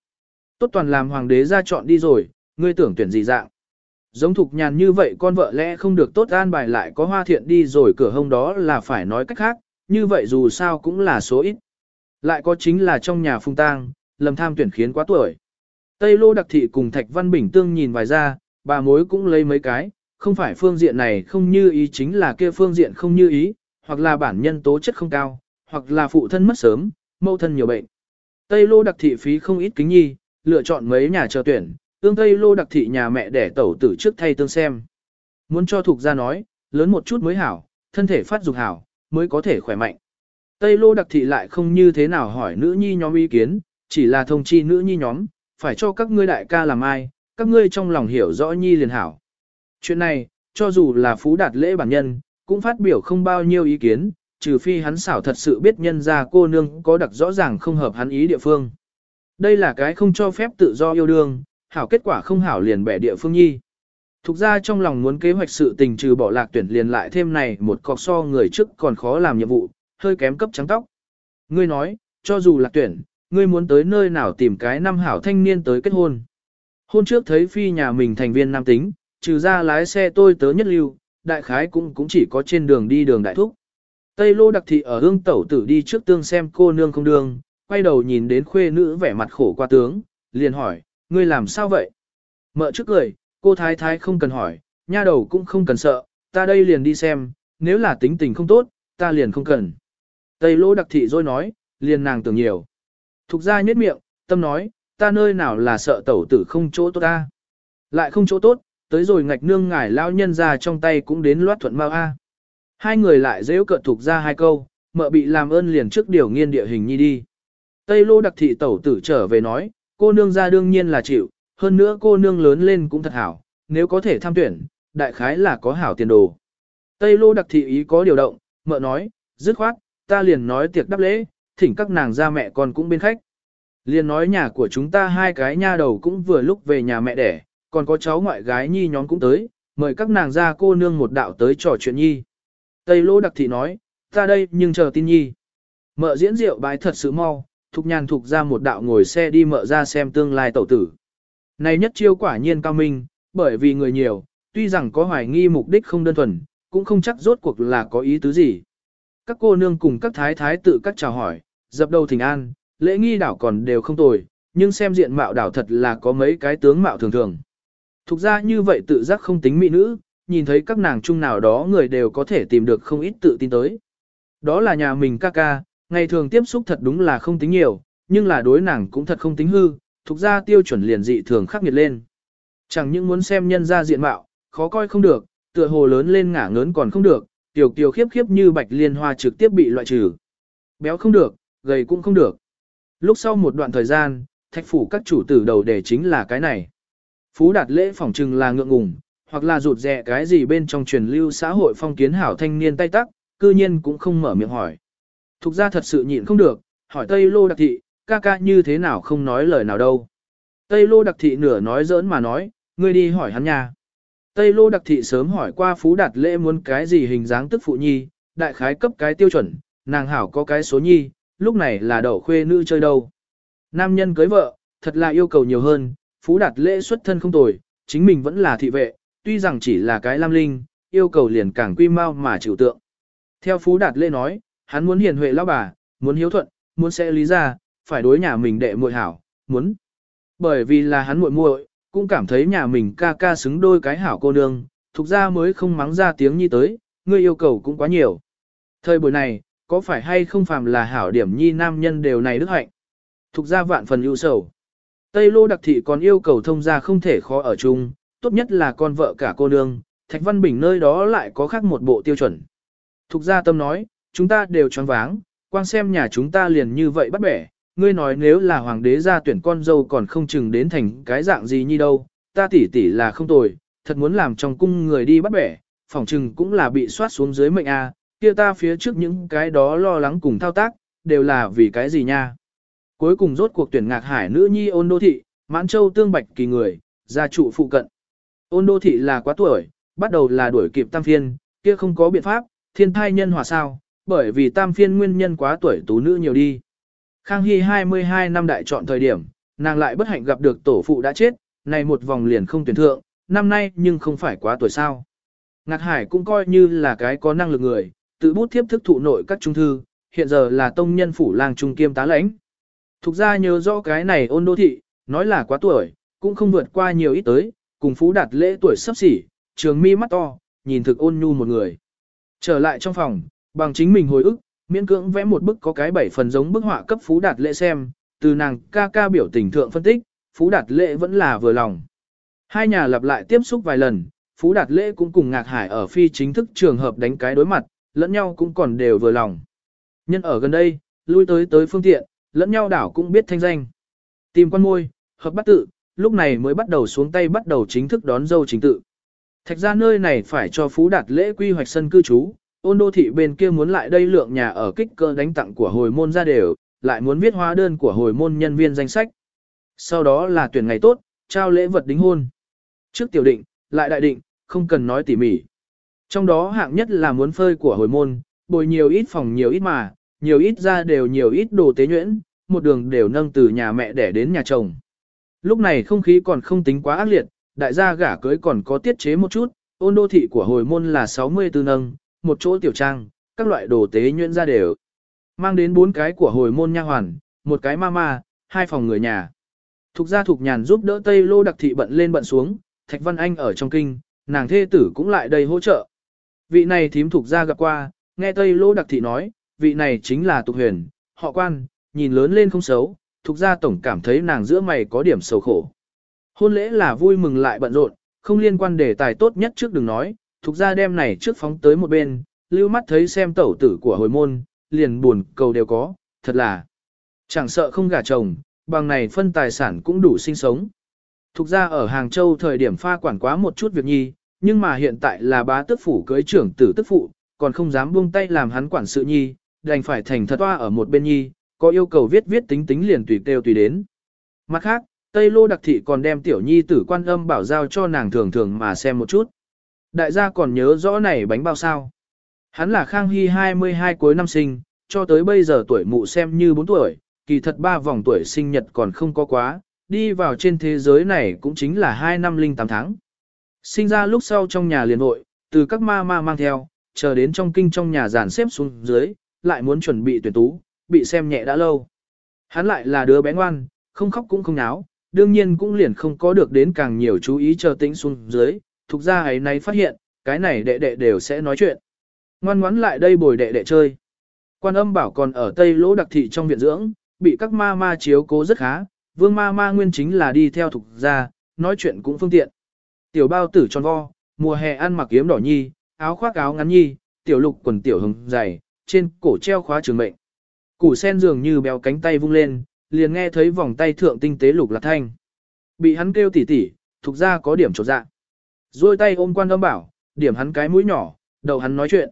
Tốt toàn làm hoàng đế ra chọn đi rồi, ngươi tưởng tuyển gì dạng. Giống thục nhàn như vậy con vợ lẽ không được tốt an bài lại có hoa thiện đi rồi cửa hông đó là phải nói cách khác, như vậy dù sao cũng là số ít. Lại có chính là trong nhà phung tang, lầm tham tuyển khiến quá tuổi. Tây Lô Đặc Thị cùng Thạch Văn Bình tương nhìn vài ra, bà mối cũng lấy mấy cái, không phải phương diện này không như ý chính là kia phương diện không như ý, hoặc là bản nhân tố chất không cao, hoặc là phụ thân mất sớm, mâu thân nhiều bệnh. Tây Lô Đặc Thị phí không ít kính nhi, lựa chọn mấy nhà chờ tuyển, tương Tây Lô Đặc Thị nhà mẹ để tẩu tử trước thay tương xem. Muốn cho thuộc ra nói, lớn một chút mới hảo, thân thể phát dục hảo, mới có thể khỏe mạnh. Tây Lô Đặc Thị lại không như thế nào hỏi nữ nhi nhóm ý kiến, chỉ là thông chi nữ nhi nhóm, phải cho các ngươi đại ca làm ai, các ngươi trong lòng hiểu rõ nhi liền hảo. Chuyện này, cho dù là phú đạt lễ bản nhân, cũng phát biểu không bao nhiêu ý kiến, trừ phi hắn xảo thật sự biết nhân ra cô nương có đặc rõ ràng không hợp hắn ý địa phương. Đây là cái không cho phép tự do yêu đương, hảo kết quả không hảo liền bẻ địa phương nhi. Thục ra trong lòng muốn kế hoạch sự tình trừ bỏ lạc tuyển liền lại thêm này một cọc so người trước còn khó làm nhiệm vụ, hơi kém cấp trắng tóc. Ngươi nói, cho dù lạc tuyển, ngươi muốn tới nơi nào tìm cái năm hảo thanh niên tới kết hôn. Hôn trước thấy phi nhà mình thành viên nam tính, trừ ra lái xe tôi tớ nhất lưu, đại khái cũng cũng chỉ có trên đường đi đường đại thúc. Tây lô đặc thị ở hương tẩu tử đi trước tương xem cô nương không đường, quay đầu nhìn đến khuê nữ vẻ mặt khổ qua tướng, liền hỏi, ngươi làm sao vậy? Mợ trước cười, cô thái thái không cần hỏi, nha đầu cũng không cần sợ, ta đây liền đi xem, nếu là tính tình không tốt, ta liền không cần. Tây lô đặc thị rồi nói, liền nàng tưởng nhiều. Thục ra nhếch miệng, tâm nói, ta nơi nào là sợ tẩu tử không chỗ tốt ta. Lại không chỗ tốt, tới rồi ngạch nương ngải lao nhân ra trong tay cũng đến loát thuận mau a. Hai người lại dễ cợt thuộc ra hai câu, mợ bị làm ơn liền trước điều nghiên địa hình nhi đi. Tây lô đặc thị tẩu tử trở về nói, cô nương ra đương nhiên là chịu, hơn nữa cô nương lớn lên cũng thật hảo, nếu có thể tham tuyển, đại khái là có hảo tiền đồ. Tây lô đặc thị ý có điều động, mợ nói, dứt khoát, ta liền nói tiệc đáp lễ, thỉnh các nàng ra mẹ con cũng bên khách. Liền nói nhà của chúng ta hai cái nha đầu cũng vừa lúc về nhà mẹ đẻ, còn có cháu ngoại gái nhi nhóm cũng tới, mời các nàng ra cô nương một đạo tới trò chuyện nhi. Tây lô đặc thị nói, ta đây nhưng chờ tin nhi. Mợ diễn rượu bái thật sự mau, thục nhàn thục ra một đạo ngồi xe đi mợ ra xem tương lai tẩu tử. Này nhất chiêu quả nhiên cao minh, bởi vì người nhiều, tuy rằng có hoài nghi mục đích không đơn thuần, cũng không chắc rốt cuộc là có ý tứ gì. Các cô nương cùng các thái thái tự các chào hỏi, dập đầu thỉnh an, lễ nghi đảo còn đều không tồi, nhưng xem diện mạo đảo thật là có mấy cái tướng mạo thường thường. Thục ra như vậy tự giác không tính mỹ nữ, nhìn thấy các nàng chung nào đó người đều có thể tìm được không ít tự tin tới. Đó là nhà mình ca ca, ngày thường tiếp xúc thật đúng là không tính nhiều, nhưng là đối nàng cũng thật không tính hư, thuộc ra tiêu chuẩn liền dị thường khắc nghiệt lên. Chẳng những muốn xem nhân ra diện mạo, khó coi không được, tựa hồ lớn lên ngả ngớn còn không được, tiểu kiều khiếp khiếp như bạch liên hoa trực tiếp bị loại trừ. Béo không được, gầy cũng không được. Lúc sau một đoạn thời gian, thạch phủ các chủ tử đầu đề chính là cái này. Phú đạt lễ phỏng trừng là ngượng ngùng, hoặc là rụt rè cái gì bên trong truyền lưu xã hội phong kiến hảo thanh niên tay tắc, cư nhiên cũng không mở miệng hỏi. Thục ra thật sự nhịn không được, hỏi Tây Lô Đặc Thị, ca ca như thế nào không nói lời nào đâu. Tây Lô Đặc Thị nửa nói giỡn mà nói, ngươi đi hỏi hắn nha. Tây Lô Đặc Thị sớm hỏi qua Phú Đạt Lễ muốn cái gì hình dáng tức phụ nhi, đại khái cấp cái tiêu chuẩn, nàng hảo có cái số nhi, lúc này là đậu khuê nữ chơi đâu. Nam nhân cưới vợ, thật là yêu cầu nhiều hơn, Phú Đạt Lễ xuất thân không tồi, chính mình vẫn là thị vệ, tuy rằng chỉ là cái lam linh, yêu cầu liền càng quy mau mà chịu tượng. Theo Phú Đạt lê nói, hắn muốn hiền huệ lão bà, muốn hiếu thuận, muốn sẽ lý ra, phải đối nhà mình đệ muội hảo, muốn. Bởi vì là hắn muội muội, cũng cảm thấy nhà mình ca ca xứng đôi cái hảo cô nương, thuộc ra mới không mắng ra tiếng nhi tới, ngươi yêu cầu cũng quá nhiều. Thời buổi này, có phải hay không phàm là hảo điểm nhi nam nhân đều này đức hạnh. Thuộc ra vạn phần ưu sầu. Tây lô đặc thị còn yêu cầu thông gia không thể khó ở chung, tốt nhất là con vợ cả cô nương, Thạch Văn Bình nơi đó lại có khác một bộ tiêu chuẩn. Thục gia tâm nói, chúng ta đều choáng váng, quang xem nhà chúng ta liền như vậy bắt bẻ, ngươi nói nếu là hoàng đế ra tuyển con dâu còn không chừng đến thành cái dạng gì như đâu, ta tỷ tỷ là không tồi, thật muốn làm trong cung người đi bắt bẻ, phỏng chừng cũng là bị soát xuống dưới mệnh a, kia ta phía trước những cái đó lo lắng cùng thao tác, đều là vì cái gì nha. Cuối cùng rốt cuộc tuyển ngạc hải nữ nhi ôn đô thị, mãn châu tương bạch kỳ người, gia trụ phụ cận. Ôn đô thị là quá tuổi, bắt đầu là đuổi kịp tam phiên, kia không có biện pháp, thiên thai nhân hòa sao, bởi vì tam phiên nguyên nhân quá tuổi tú nữ nhiều đi. Khang Hy 22 năm đại chọn thời điểm, nàng lại bất hạnh gặp được tổ phụ đã chết, này một vòng liền không tuyển thượng, năm nay nhưng không phải quá tuổi sao. Ngạc Hải cũng coi như là cái có năng lực người, tự bút thiếp thức thụ nội các trung thư, hiện giờ là tông nhân phủ lang trung kiêm tá lãnh. Thục ra nhớ rõ cái này ôn đô thị, nói là quá tuổi, cũng không vượt qua nhiều ít tới, cùng phú đạt lễ tuổi sắp xỉ, trường mi mắt to, nhìn thực ôn nhu một người. Trở lại trong phòng, bằng chính mình hồi ức, miễn cưỡng vẽ một bức có cái bảy phần giống bức họa cấp phú đạt lễ xem, từ nàng ca ca biểu tình thượng phân tích, phú đạt lễ vẫn là vừa lòng. Hai nhà lặp lại tiếp xúc vài lần, phú đạt lễ cũng cùng ngạc hải ở phi chính thức trường hợp đánh cái đối mặt, lẫn nhau cũng còn đều vừa lòng. Nhân ở gần đây, lui tới tới phương tiện, lẫn nhau đảo cũng biết thanh danh. Tìm quan môi, hợp bắt tự, lúc này mới bắt đầu xuống tay bắt đầu chính thức đón dâu chính tự. Thạch ra nơi này phải cho Phú Đạt lễ quy hoạch sân cư trú, ôn đô thị bên kia muốn lại đây lượng nhà ở kích cơ đánh tặng của hồi môn ra đều, lại muốn viết hóa đơn của hồi môn nhân viên danh sách. Sau đó là tuyển ngày tốt, trao lễ vật đính hôn. Trước tiểu định, lại đại định, không cần nói tỉ mỉ. Trong đó hạng nhất là muốn phơi của hồi môn, bồi nhiều ít phòng nhiều ít mà, nhiều ít ra đều nhiều ít đồ tế nhuyễn, một đường đều nâng từ nhà mẹ để đến nhà chồng. Lúc này không khí còn không tính quá ác liệt, đại gia gả cưới còn có tiết chế một chút, ôn đô thị của hồi môn là 64 nâng, một chỗ tiểu trang, các loại đồ tế nhuyễn ra đều. Mang đến bốn cái của hồi môn nha hoàn, một cái mama, hai phòng người nhà. Thục gia thục nhàn giúp đỡ Tây Lô đặc thị bận lên bận xuống, Thạch Văn Anh ở trong kinh, nàng thê tử cũng lại đây hỗ trợ. Vị này thím thục gia gặp qua, nghe Tây Lô đặc thị nói, vị này chính là tục huyền, họ quan, nhìn lớn lên không xấu, thuộc gia tổng cảm thấy nàng giữa mày có điểm sầu khổ. Hôn lễ là vui mừng lại bận rộn, không liên quan đề tài tốt nhất trước đừng nói, thuộc gia đem này trước phóng tới một bên, lưu mắt thấy xem tẩu tử của hồi môn, liền buồn cầu đều có, thật là chẳng sợ không gả chồng, bằng này phân tài sản cũng đủ sinh sống. Thục gia ở Hàng Châu thời điểm pha quản quá một chút việc nhi, nhưng mà hiện tại là bá tước phủ cưới trưởng tử tức phụ, còn không dám buông tay làm hắn quản sự nhi, đành phải thành thật toa ở một bên nhi, có yêu cầu viết viết tính tính liền tùy kêu tùy đến. Mặt khác, Tây Lô Đặc Thị còn đem tiểu nhi tử quan âm bảo giao cho nàng thường thường mà xem một chút. Đại gia còn nhớ rõ này bánh bao sao. Hắn là Khang Hy 22 cuối năm sinh, cho tới bây giờ tuổi mụ xem như 4 tuổi, kỳ thật ba vòng tuổi sinh nhật còn không có quá, đi vào trên thế giới này cũng chính là 2 năm linh 8 tháng. Sinh ra lúc sau trong nhà liền hội, từ các ma ma mang theo, chờ đến trong kinh trong nhà giàn xếp xuống dưới, lại muốn chuẩn bị tuyển tú, bị xem nhẹ đã lâu. Hắn lại là đứa bé ngoan, không khóc cũng không náo, đương nhiên cũng liền không có được đến càng nhiều chú ý chờ tĩnh xuống dưới, thuộc ra ấy nay phát hiện, cái này đệ đệ đều sẽ nói chuyện. Ngoan ngoãn lại đây bồi đệ đệ chơi. Quan âm bảo còn ở Tây Lỗ Đặc Thị trong viện dưỡng, bị các ma ma chiếu cố rất khá, vương ma ma nguyên chính là đi theo thuộc ra, nói chuyện cũng phương tiện. Tiểu bao tử tròn vo, mùa hè ăn mặc yếm đỏ nhi, áo khoác áo ngắn nhi, tiểu lục quần tiểu hồng dày, trên cổ treo khóa trường mệnh. Củ sen dường như béo cánh tay vung lên, liền nghe thấy vòng tay thượng tinh tế lục lạc thanh. Bị hắn kêu tỉ tỉ, thuộc ra có điểm trột dạ. Rồi tay ôm quan âm bảo, điểm hắn cái mũi nhỏ, đầu hắn nói chuyện.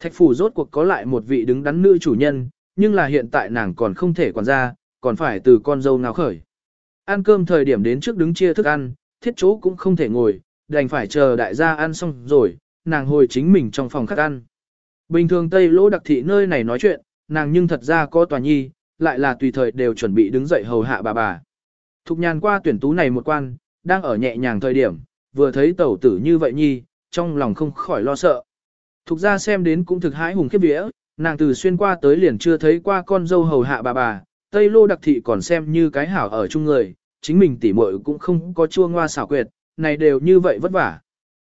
Thạch phủ rốt cuộc có lại một vị đứng đắn nữ chủ nhân, nhưng là hiện tại nàng còn không thể quản ra, còn phải từ con dâu nào khởi. Ăn cơm thời điểm đến trước đứng chia thức ăn, thiết chỗ cũng không thể ngồi, đành phải chờ đại gia ăn xong rồi, nàng hồi chính mình trong phòng khác ăn. Bình thường Tây Lỗ đặc thị nơi này nói chuyện, nàng nhưng thật ra có tòa nhi, lại là tùy thời đều chuẩn bị đứng dậy hầu hạ bà bà. Thục nhàn qua tuyển tú này một quan, đang ở nhẹ nhàng thời điểm, vừa thấy tẩu tử như vậy nhi, trong lòng không khỏi lo sợ. Thục ra xem đến cũng thực hãi hùng khiếp vía, nàng từ xuyên qua tới liền chưa thấy qua con dâu hầu hạ bà bà, Tây Lô đặc thị còn xem như cái hảo ở chung người, chính mình tỉ muội cũng không có chua ngoa xảo quyệt, này đều như vậy vất vả.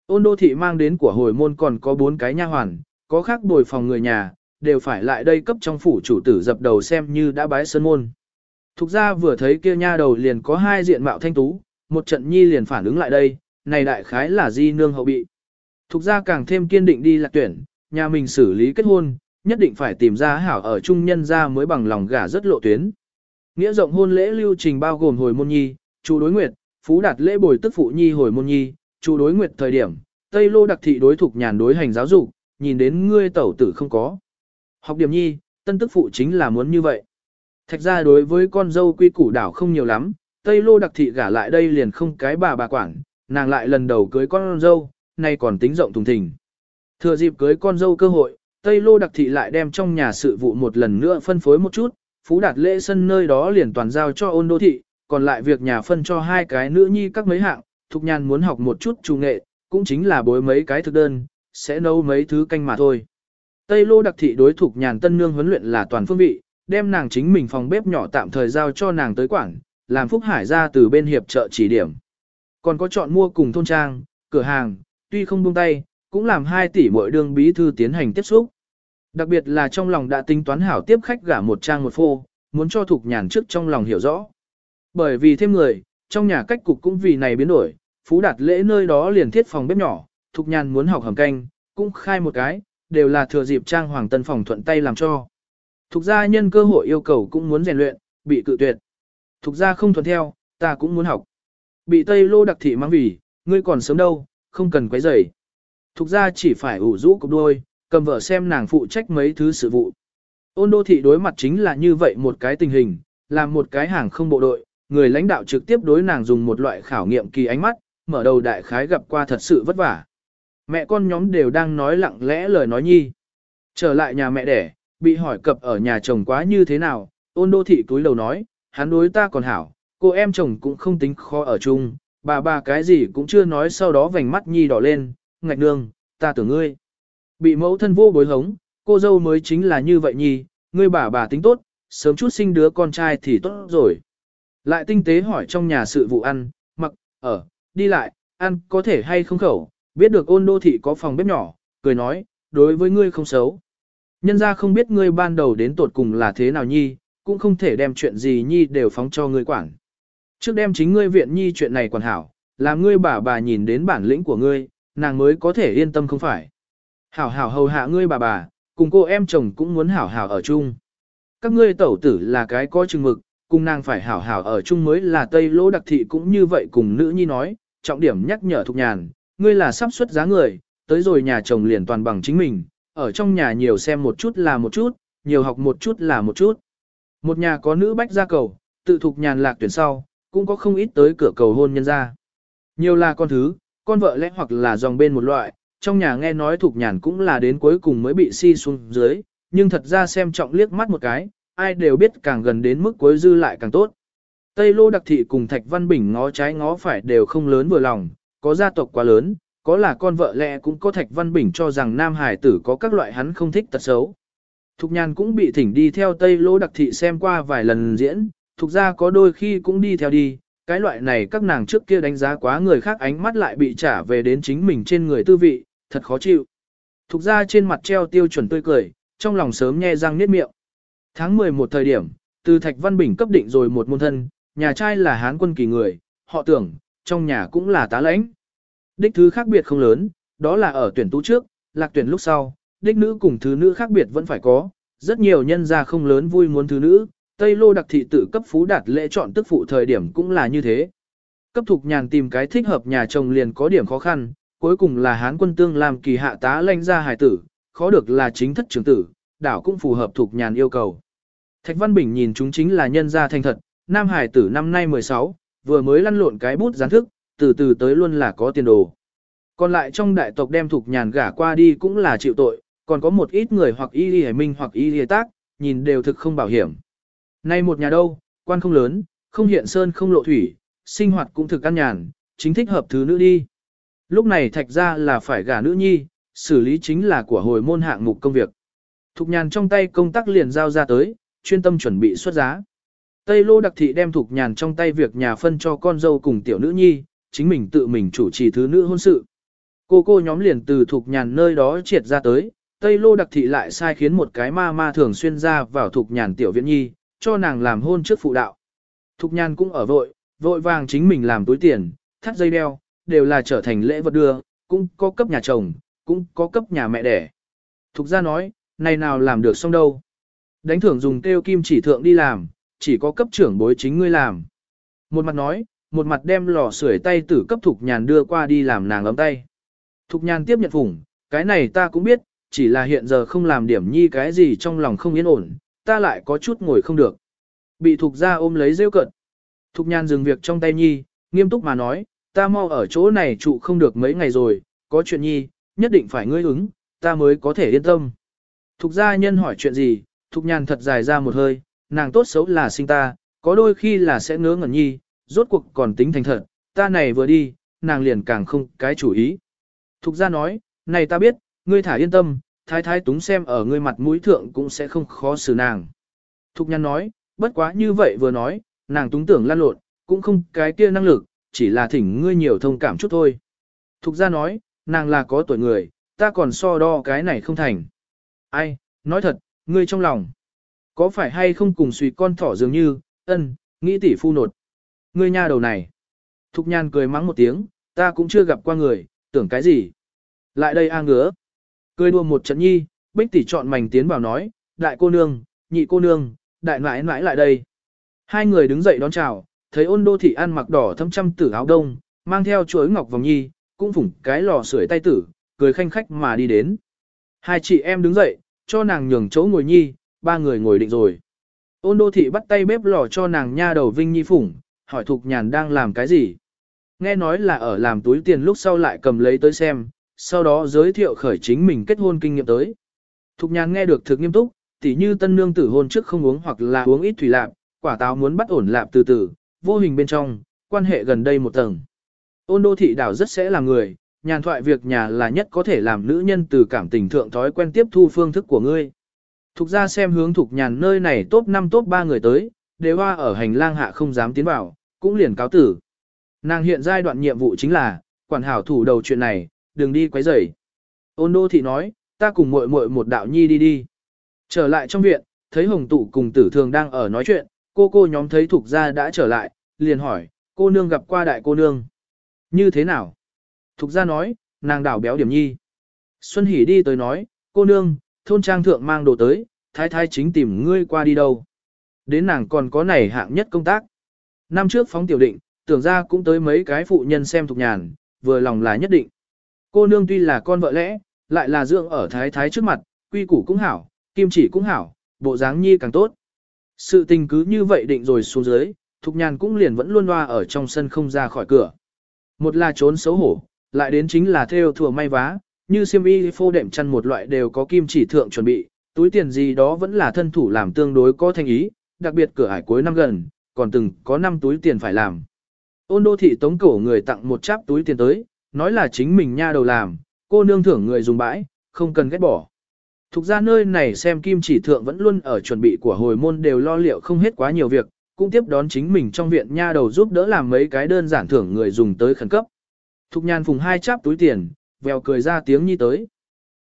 Ôn đô thị mang đến của hồi môn còn có bốn cái nha hoàn, có khác bồi phòng người nhà, đều phải lại đây cấp trong phủ chủ tử dập đầu xem như đã bái sơn môn. Thục ra vừa thấy kia nha đầu liền có hai diện mạo thanh tú, một trận nhi liền phản ứng lại đây, này đại khái là di nương hậu bị. Thục ra càng thêm kiên định đi lạc tuyển, nhà mình xử lý kết hôn, nhất định phải tìm ra hảo ở trung nhân ra mới bằng lòng gả rất lộ tuyến. Nghĩa rộng hôn lễ lưu trình bao gồm hồi môn nhi, chủ đối nguyệt, phú đạt lễ bồi tức phụ nhi hồi môn nhi, chủ đối nguyệt thời điểm, Tây Lô đặc thị đối thục nhàn đối hành giáo dục, nhìn đến ngươi tẩu tử không có. Học điểm nhi, tân tức phụ chính là muốn như vậy. Thạch ra đối với con dâu quy củ đảo không nhiều lắm, Tây Lô đặc thị gả lại đây liền không cái bà bà quản, nàng lại lần đầu cưới con dâu, nay còn tính rộng thùng thình. Thừa dịp cưới con dâu cơ hội, Tây Lô đặc thị lại đem trong nhà sự vụ một lần nữa phân phối một chút, Phú Đạt lễ sân nơi đó liền toàn giao cho ôn đô thị, còn lại việc nhà phân cho hai cái nữ nhi các mấy hạng, Thục Nhàn muốn học một chút trung nghệ, cũng chính là bối mấy cái thực đơn, sẽ nấu mấy thứ canh mà thôi. Tây Lô đặc thị đối thuộc Nhàn tân nương huấn luyện là toàn phương vị, đem nàng chính mình phòng bếp nhỏ tạm thời giao cho nàng tới quản, làm Phúc Hải ra từ bên hiệp trợ chỉ điểm. Còn có chọn mua cùng thôn trang, cửa hàng, tuy không buông tay, cũng làm hai tỷ mỗi đường bí thư tiến hành tiếp xúc. Đặc biệt là trong lòng đã tính toán hảo tiếp khách gả một trang một phô, muốn cho thuộc Nhàn trước trong lòng hiểu rõ. Bởi vì thêm người, trong nhà cách cục cũng vì này biến đổi, Phú Đạt lễ nơi đó liền thiết phòng bếp nhỏ, thuộc Nhàn muốn học hầm canh, cũng khai một cái, đều là thừa dịp trang hoàng tân phòng thuận tay làm cho. Thục gia nhân cơ hội yêu cầu cũng muốn rèn luyện, bị cự tuyệt. Thục gia không thuận theo, ta cũng muốn học. Bị Tây Lô đặc thị mang vì, ngươi còn sớm đâu, không cần quấy rầy. Thục gia chỉ phải ủ rũ cục đôi, cầm vợ xem nàng phụ trách mấy thứ sự vụ. Ôn đô thị đối mặt chính là như vậy một cái tình hình, làm một cái hàng không bộ đội, người lãnh đạo trực tiếp đối nàng dùng một loại khảo nghiệm kỳ ánh mắt, mở đầu đại khái gặp qua thật sự vất vả. Mẹ con nhóm đều đang nói lặng lẽ lời nói nhi. Trở lại nhà mẹ đẻ, bị hỏi cập ở nhà chồng quá như thế nào, ôn đô thị túi đầu nói, hắn đối ta còn hảo, cô em chồng cũng không tính khó ở chung, bà bà cái gì cũng chưa nói sau đó vành mắt nhi đỏ lên, ngạch nương, ta tưởng ngươi. Bị mẫu thân vô bối hống, cô dâu mới chính là như vậy nhi, ngươi bà bà tính tốt, sớm chút sinh đứa con trai thì tốt rồi. Lại tinh tế hỏi trong nhà sự vụ ăn, mặc, ở, đi lại, ăn có thể hay không khẩu, biết được ôn đô thị có phòng bếp nhỏ, cười nói, đối với ngươi không xấu. Nhân ra không biết ngươi ban đầu đến tột cùng là thế nào nhi, cũng không thể đem chuyện gì nhi đều phóng cho ngươi quản. Trước đem chính ngươi viện nhi chuyện này quản hảo, làm ngươi bà bà nhìn đến bản lĩnh của ngươi, nàng mới có thể yên tâm không phải. Hảo hảo hầu hạ ngươi bà bà, cùng cô em chồng cũng muốn hảo hảo ở chung. Các ngươi tẩu tử là cái có chừng mực, cùng nàng phải hảo hảo ở chung mới là Tây Lỗ Đặc Thị cũng như vậy cùng nữ nhi nói, trọng điểm nhắc nhở Thục Nhàn, ngươi là sắp xuất giá người, tới rồi nhà chồng liền toàn bằng chính mình, ở trong nhà nhiều xem một chút là một chút, nhiều học một chút là một chút. Một nhà có nữ bách gia cầu, tự Thục Nhàn lạc tuyển sau, cũng có không ít tới cửa cầu hôn nhân ra. Nhiều là con thứ, con vợ lẽ hoặc là dòng bên một loại, trong nhà nghe nói Thục Nhàn cũng là đến cuối cùng mới bị si xuống dưới, nhưng thật ra xem trọng liếc mắt một cái, ai đều biết càng gần đến mức cuối dư lại càng tốt. Tây Lô Đặc Thị cùng Thạch Văn Bình ngó trái ngó phải đều không lớn vừa lòng, có gia tộc quá lớn, có là con vợ lẽ cũng có Thạch Văn Bình cho rằng Nam Hải tử có các loại hắn không thích tật xấu. Thục Nhan cũng bị thỉnh đi theo Tây Lô Đặc Thị xem qua vài lần diễn, Thục ra có đôi khi cũng đi theo đi, cái loại này các nàng trước kia đánh giá quá người khác ánh mắt lại bị trả về đến chính mình trên người tư vị, thật khó chịu. Thục ra trên mặt treo tiêu chuẩn tươi cười, trong lòng sớm nhe răng niết miệng. Tháng 11 thời điểm, từ Thạch Văn Bình cấp định rồi một môn thân, nhà trai là hán quân kỳ người, họ tưởng, trong nhà cũng là tá lãnh. Đích thứ khác biệt không lớn, đó là ở tuyển tú trước, lạc tuyển lúc sau, đích nữ cùng thứ nữ khác biệt vẫn phải có, rất nhiều nhân gia không lớn vui muốn thứ nữ, Tây Lô đặc thị tự cấp phú đạt lễ chọn tức phụ thời điểm cũng là như thế. Cấp thuộc nhàn tìm cái thích hợp nhà chồng liền có điểm khó khăn, cuối cùng là hán quân tương làm kỳ hạ tá lãnh ra hài tử, khó được là chính thất trưởng tử, đảo cũng phù hợp thuộc nhàn yêu cầu. Thạch Văn Bình nhìn chúng chính là nhân gia thành thật, nam hải tử năm nay 16, vừa mới lăn lộn cái bút gián thức, từ từ tới luôn là có tiền đồ. Còn lại trong đại tộc đem thuộc nhàn gả qua đi cũng là chịu tội, còn có một ít người hoặc y y minh hoặc y y tác, nhìn đều thực không bảo hiểm. Nay một nhà đâu, quan không lớn, không hiện sơn không lộ thủy, sinh hoạt cũng thực căn nhàn, chính thích hợp thứ nữ đi. Lúc này thạch ra là phải gả nữ nhi, xử lý chính là của hồi môn hạng mục công việc. Thục nhàn trong tay công tác liền giao ra tới, chuyên tâm chuẩn bị xuất giá. Tây Lô Đặc Thị đem Thục Nhàn trong tay việc nhà phân cho con dâu cùng tiểu nữ nhi, chính mình tự mình chủ trì thứ nữ hôn sự. Cô cô nhóm liền từ Thục Nhàn nơi đó triệt ra tới, Tây Lô Đặc Thị lại sai khiến một cái ma ma thường xuyên ra vào Thục Nhàn tiểu viện nhi, cho nàng làm hôn trước phụ đạo. Thục Nhàn cũng ở vội, vội vàng chính mình làm túi tiền, thắt dây đeo, đều là trở thành lễ vật đưa, cũng có cấp nhà chồng, cũng có cấp nhà mẹ đẻ. Thục ra nói, này nào làm được xong đâu. Đánh thưởng dùng tiêu kim chỉ thượng đi làm, chỉ có cấp trưởng bối chính ngươi làm. Một mặt nói, một mặt đem lò sưởi tay tử cấp Thục Nhàn đưa qua đi làm nàng ấm tay. Thục Nhàn tiếp nhận phủng, cái này ta cũng biết, chỉ là hiện giờ không làm điểm nhi cái gì trong lòng không yên ổn, ta lại có chút ngồi không được. Bị Thục ra ôm lấy rêu cận. Thục Nhàn dừng việc trong tay nhi, nghiêm túc mà nói, ta mau ở chỗ này trụ không được mấy ngày rồi, có chuyện nhi, nhất định phải ngươi ứng, ta mới có thể yên tâm. Thục gia nhân hỏi chuyện gì, Thục Nhàn thật dài ra một hơi, nàng tốt xấu là sinh ta, có đôi khi là sẽ ngớ ngẩn nhi, rốt cuộc còn tính thành thật, ta này vừa đi, nàng liền càng không cái chủ ý. Thục ra nói, này ta biết, ngươi thả yên tâm, thái thái túng xem ở ngươi mặt mũi thượng cũng sẽ không khó xử nàng. Thục nhăn nói, bất quá như vậy vừa nói, nàng túng tưởng lan lộn, cũng không cái kia năng lực, chỉ là thỉnh ngươi nhiều thông cảm chút thôi. Thục ra nói, nàng là có tuổi người, ta còn so đo cái này không thành. Ai, nói thật, ngươi trong lòng, có phải hay không cùng suy con thỏ dường như, ân, nghĩ tỷ phu nột. Ngươi nha đầu này. Thục nhan cười mắng một tiếng, ta cũng chưa gặp qua người, tưởng cái gì. Lại đây a ngứa. Cười đùa một trận nhi, bích tỷ chọn mảnh tiến vào nói, đại cô nương, nhị cô nương, đại nãi nãi lại đây. Hai người đứng dậy đón chào, thấy ôn đô thị ăn mặc đỏ thâm trăm tử áo đông, mang theo chuối ngọc vòng nhi, cũng phủng cái lò sưởi tay tử, cười khanh khách mà đi đến. Hai chị em đứng dậy, cho nàng nhường chỗ ngồi nhi, ba người ngồi định rồi. Ôn đô thị bắt tay bếp lò cho nàng nha đầu Vinh Nhi phủng, hỏi Thục Nhàn đang làm cái gì. Nghe nói là ở làm túi tiền lúc sau lại cầm lấy tới xem, sau đó giới thiệu khởi chính mình kết hôn kinh nghiệm tới. Thục Nhàn nghe được thực nghiêm túc, tỉ như tân nương tử hôn trước không uống hoặc là uống ít thủy lạp, quả táo muốn bắt ổn lạp từ từ, vô hình bên trong, quan hệ gần đây một tầng. Ôn đô thị đảo rất sẽ là người, nhàn thoại việc nhà là nhất có thể làm nữ nhân từ cảm tình thượng thói quen tiếp thu phương thức của ngươi. Thục ra xem hướng thục nhàn nơi này top 5 top 3 người tới, đều hoa ở hành lang hạ không dám tiến vào, cũng liền cáo tử. Nàng hiện giai đoạn nhiệm vụ chính là, quản hảo thủ đầu chuyện này, đừng đi quấy rầy. Ôn đô thị nói, ta cùng muội muội một đạo nhi đi đi. Trở lại trong viện, thấy hồng tụ cùng tử thường đang ở nói chuyện, cô cô nhóm thấy thục ra đã trở lại, liền hỏi, cô nương gặp qua đại cô nương. Như thế nào? Thục ra nói, nàng đảo béo điểm nhi. Xuân Hỷ đi tới nói, cô nương, thôn trang thượng mang đồ tới, thái thái chính tìm ngươi qua đi đâu. Đến nàng còn có này hạng nhất công tác. Năm trước phóng tiểu định, tưởng ra cũng tới mấy cái phụ nhân xem thục nhàn, vừa lòng là nhất định. Cô nương tuy là con vợ lẽ, lại là dưỡng ở thái thái trước mặt, quy củ cũng hảo, kim chỉ cũng hảo, bộ dáng nhi càng tốt. Sự tình cứ như vậy định rồi xuống dưới, thục nhàn cũng liền vẫn luôn loa ở trong sân không ra khỏi cửa. Một là trốn xấu hổ, lại đến chính là theo thừa may vá, như xiêm y phô đệm chăn một loại đều có kim chỉ thượng chuẩn bị, túi tiền gì đó vẫn là thân thủ làm tương đối có thành ý, đặc biệt cửa ải cuối năm gần, còn từng có năm túi tiền phải làm. Ôn đô thị tống cổ người tặng một cháp túi tiền tới, nói là chính mình nha đầu làm, cô nương thưởng người dùng bãi, không cần ghét bỏ. Thục ra nơi này xem kim chỉ thượng vẫn luôn ở chuẩn bị của hồi môn đều lo liệu không hết quá nhiều việc, cũng tiếp đón chính mình trong viện nha đầu giúp đỡ làm mấy cái đơn giản thưởng người dùng tới khẩn cấp. Thục nhàn phùng hai cháp túi tiền, vèo cười ra tiếng nhi tới.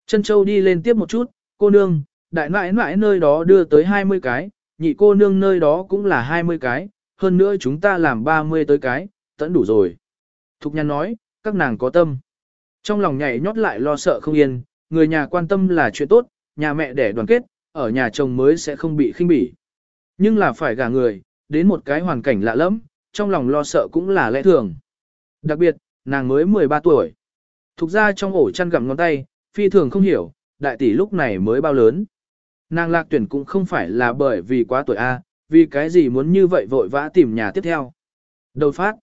Chân châu đi lên tiếp một chút, cô nương, đại nãi nãi nơi đó đưa tới 20 cái, nhị cô nương nơi đó cũng là 20 cái, hơn nữa chúng ta làm 30 tới cái, tẫn đủ rồi. Thục nhăn nói, các nàng có tâm. Trong lòng nhảy nhót lại lo sợ không yên, người nhà quan tâm là chuyện tốt, nhà mẹ để đoàn kết, ở nhà chồng mới sẽ không bị khinh bỉ. Nhưng là phải gả người, đến một cái hoàn cảnh lạ lẫm, trong lòng lo sợ cũng là lẽ thường. Đặc biệt, nàng mới 13 tuổi. Thục ra trong ổ chăn gặm ngón tay, phi thường không hiểu, đại tỷ lúc này mới bao lớn. Nàng lạc tuyển cũng không phải là bởi vì quá tuổi A, vì cái gì muốn như vậy vội vã tìm nhà tiếp theo. Đầu phát.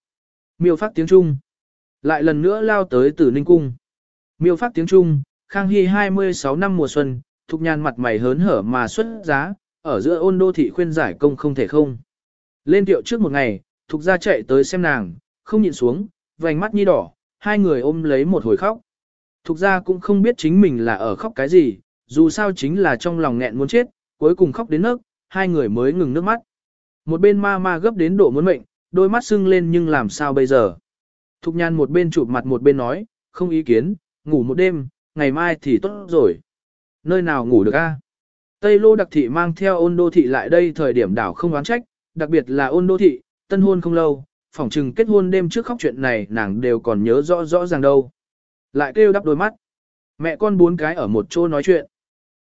Miêu phát tiếng Trung. Lại lần nữa lao tới từ Ninh Cung. Miêu phát tiếng Trung, Khang Hy 26 năm mùa xuân, thục nhàn mặt mày hớn hở mà xuất giá, ở giữa ôn đô thị khuyên giải công không thể không. Lên tiệu trước một ngày, thục ra chạy tới xem nàng, không nhịn xuống, vành mắt nhi đỏ, hai người ôm lấy một hồi khóc. Thục ra cũng không biết chính mình là ở khóc cái gì, dù sao chính là trong lòng nghẹn muốn chết, cuối cùng khóc đến nước, hai người mới ngừng nước mắt. Một bên ma ma gấp đến độ muốn mệnh, đôi mắt sưng lên nhưng làm sao bây giờ. Thục nhan một bên chụp mặt một bên nói, không ý kiến, ngủ một đêm, ngày mai thì tốt rồi. Nơi nào ngủ được a? Tây lô đặc thị mang theo ôn đô thị lại đây thời điểm đảo không oán trách, đặc biệt là ôn đô thị, tân hôn không lâu, phỏng chừng kết hôn đêm trước khóc chuyện này nàng đều còn nhớ rõ rõ ràng đâu. Lại kêu đắp đôi mắt. Mẹ con bốn cái ở một chỗ nói chuyện.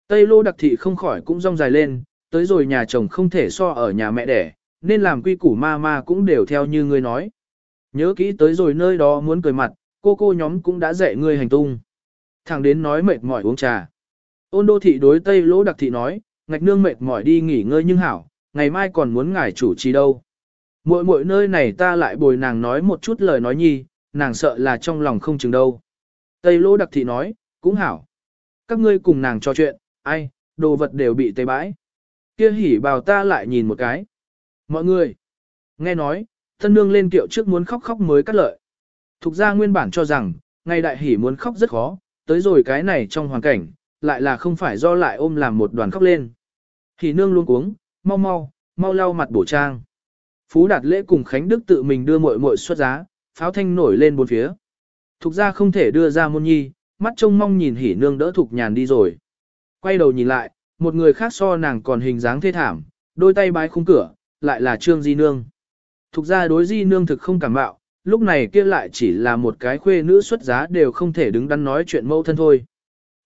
Tây lô đặc thị không khỏi cũng rong dài lên, tới rồi nhà chồng không thể so ở nhà mẹ đẻ, nên làm quy củ ma ma cũng đều theo như ngươi nói. Nhớ kỹ tới rồi nơi đó muốn cười mặt, cô cô nhóm cũng đã dạy ngươi hành tung. Thằng đến nói mệt mỏi uống trà. Ôn đô thị đối Tây lỗ đặc thị nói, ngạch nương mệt mỏi đi nghỉ ngơi nhưng hảo, ngày mai còn muốn ngài chủ trì đâu. Mỗi mỗi nơi này ta lại bồi nàng nói một chút lời nói nhi, nàng sợ là trong lòng không chừng đâu. Tây lỗ đặc thị nói, cũng hảo. Các ngươi cùng nàng trò chuyện, ai, đồ vật đều bị tây bãi. Kia hỉ bào ta lại nhìn một cái. Mọi người, Nghe nói, thân nương lên kiệu trước muốn khóc khóc mới cắt lợi. Thục ra nguyên bản cho rằng, ngày đại hỉ muốn khóc rất khó, tới rồi cái này trong hoàn cảnh, lại là không phải do lại ôm làm một đoàn khóc lên. Hỉ nương luôn cuống, mau mau, mau lau mặt bổ trang. Phú Đạt Lễ cùng Khánh Đức tự mình đưa muội muội xuất giá, pháo thanh nổi lên bốn phía. Thục ra không thể đưa ra môn nhi, mắt trông mong nhìn hỉ nương đỡ thục nhàn đi rồi. Quay đầu nhìn lại, một người khác so nàng còn hình dáng thê thảm, đôi tay bái khung cửa, lại là Trương Di Nương. Thục ra đối Di Nương thực không cảm bạo, lúc này kia lại chỉ là một cái khuê nữ xuất giá đều không thể đứng đắn nói chuyện mâu thân thôi.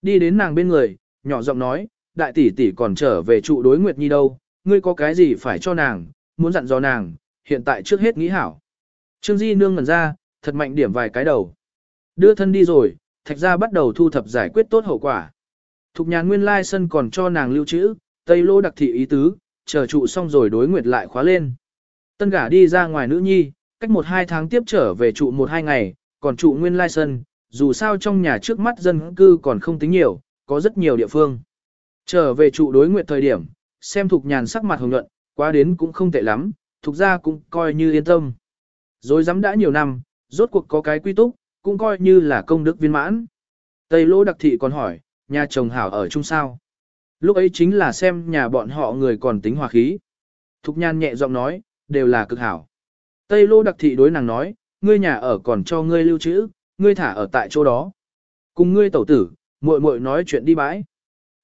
Đi đến nàng bên người, nhỏ giọng nói, đại tỷ tỷ còn trở về trụ đối Nguyệt Nhi đâu, ngươi có cái gì phải cho nàng, muốn dặn dò nàng, hiện tại trước hết nghĩ hảo. Trương Di Nương ngẩn ra, thật mạnh điểm vài cái đầu. Đưa thân đi rồi, thạch ra bắt đầu thu thập giải quyết tốt hậu quả. Thục nhàn nguyên lai sân còn cho nàng lưu trữ, tây lô đặc thị ý tứ, chờ trụ xong rồi đối nguyệt lại khóa lên. Tân gả đi ra ngoài nữ nhi, cách một hai tháng tiếp trở về trụ một hai ngày, còn trụ nguyên lai sân, dù sao trong nhà trước mắt dân cư còn không tính nhiều, có rất nhiều địa phương. Trở về trụ đối nguyệt thời điểm, xem thục nhàn sắc mặt hồng nhuận, quá đến cũng không tệ lắm, thuộc ra cũng coi như yên tâm. Rồi dám đã nhiều năm, rốt cuộc có cái quy túc, cũng coi như là công đức viên mãn. Tây lô đặc thị còn hỏi, nhà chồng hảo ở chung sao. Lúc ấy chính là xem nhà bọn họ người còn tính hòa khí. Thục nhan nhẹ giọng nói, đều là cực hảo. Tây lô đặc thị đối nàng nói, ngươi nhà ở còn cho ngươi lưu trữ, ngươi thả ở tại chỗ đó. Cùng ngươi tẩu tử, muội muội nói chuyện đi bãi.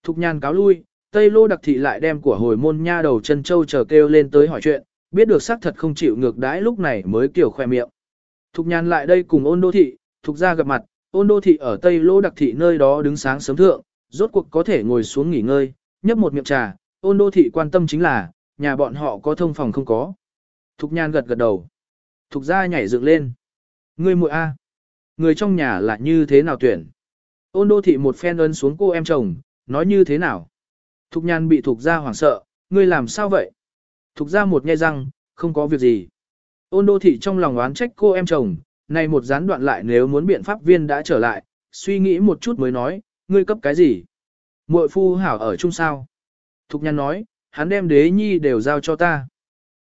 Thục nhan cáo lui, Tây lô đặc thị lại đem của hồi môn nha đầu chân châu chờ kêu lên tới hỏi chuyện, biết được xác thật không chịu ngược đãi lúc này mới kiểu khoe miệng. Thục nhan lại đây cùng ôn đô thị, thục ra gặp mặt, ôn đô thị ở Tây Lô đặc thị nơi đó đứng sáng sớm thượng, rốt cuộc có thể ngồi xuống nghỉ ngơi, nhấp một miệng trà, ôn đô thị quan tâm chính là, nhà bọn họ có thông phòng không có. Thục nhan gật gật đầu. Thục ra nhảy dựng lên. Người muội A. Người trong nhà là như thế nào tuyển? Ôn đô thị một phen ấn xuống cô em chồng, nói như thế nào? Thục nhan bị thục ra hoảng sợ, ngươi làm sao vậy? Thục ra một nghe răng, không có việc gì. Ôn đô thị trong lòng oán trách cô em chồng, này một gián đoạn lại nếu muốn biện pháp viên đã trở lại, suy nghĩ một chút mới nói, ngươi cấp cái gì? Muội phu hảo ở chung sao? Thục Nhan nói, hắn đem đế nhi đều giao cho ta.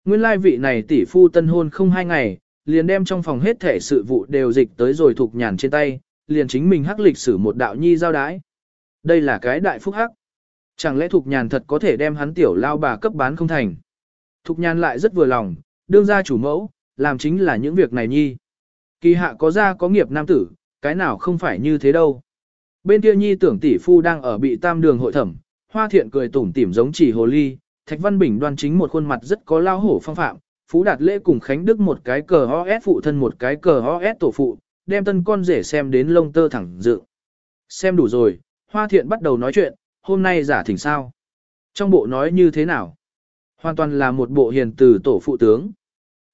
Nguyên lai vị này tỷ phu tân hôn không hai ngày, liền đem trong phòng hết thể sự vụ đều dịch tới rồi Thục Nhàn trên tay, liền chính mình hắc lịch sử một đạo nhi giao đái. Đây là cái đại phúc hắc. Chẳng lẽ Thục Nhàn thật có thể đem hắn tiểu lao bà cấp bán không thành? Thục Nhàn lại rất vừa lòng, đương ra chủ mẫu, làm chính là những việc này nhi. Kỳ hạ có gia có nghiệp nam tử, cái nào không phải như thế đâu. Bên kia nhi tưởng tỷ phu đang ở bị tam đường hội thẩm, hoa thiện cười tủm tỉm giống chỉ hồ ly, thạch văn bình đoan chính một khuôn mặt rất có lao hổ phong phạm, phú đạt lễ cùng khánh đức một cái cờ OS phụ thân một cái cờ OS tổ phụ, đem tân con rể xem đến lông tơ thẳng dự. Xem đủ rồi, hoa thiện bắt đầu nói chuyện, hôm nay giả thỉnh sao. Trong bộ nói như thế nào? Hoàn toàn là một bộ hiền từ tổ phụ tướng.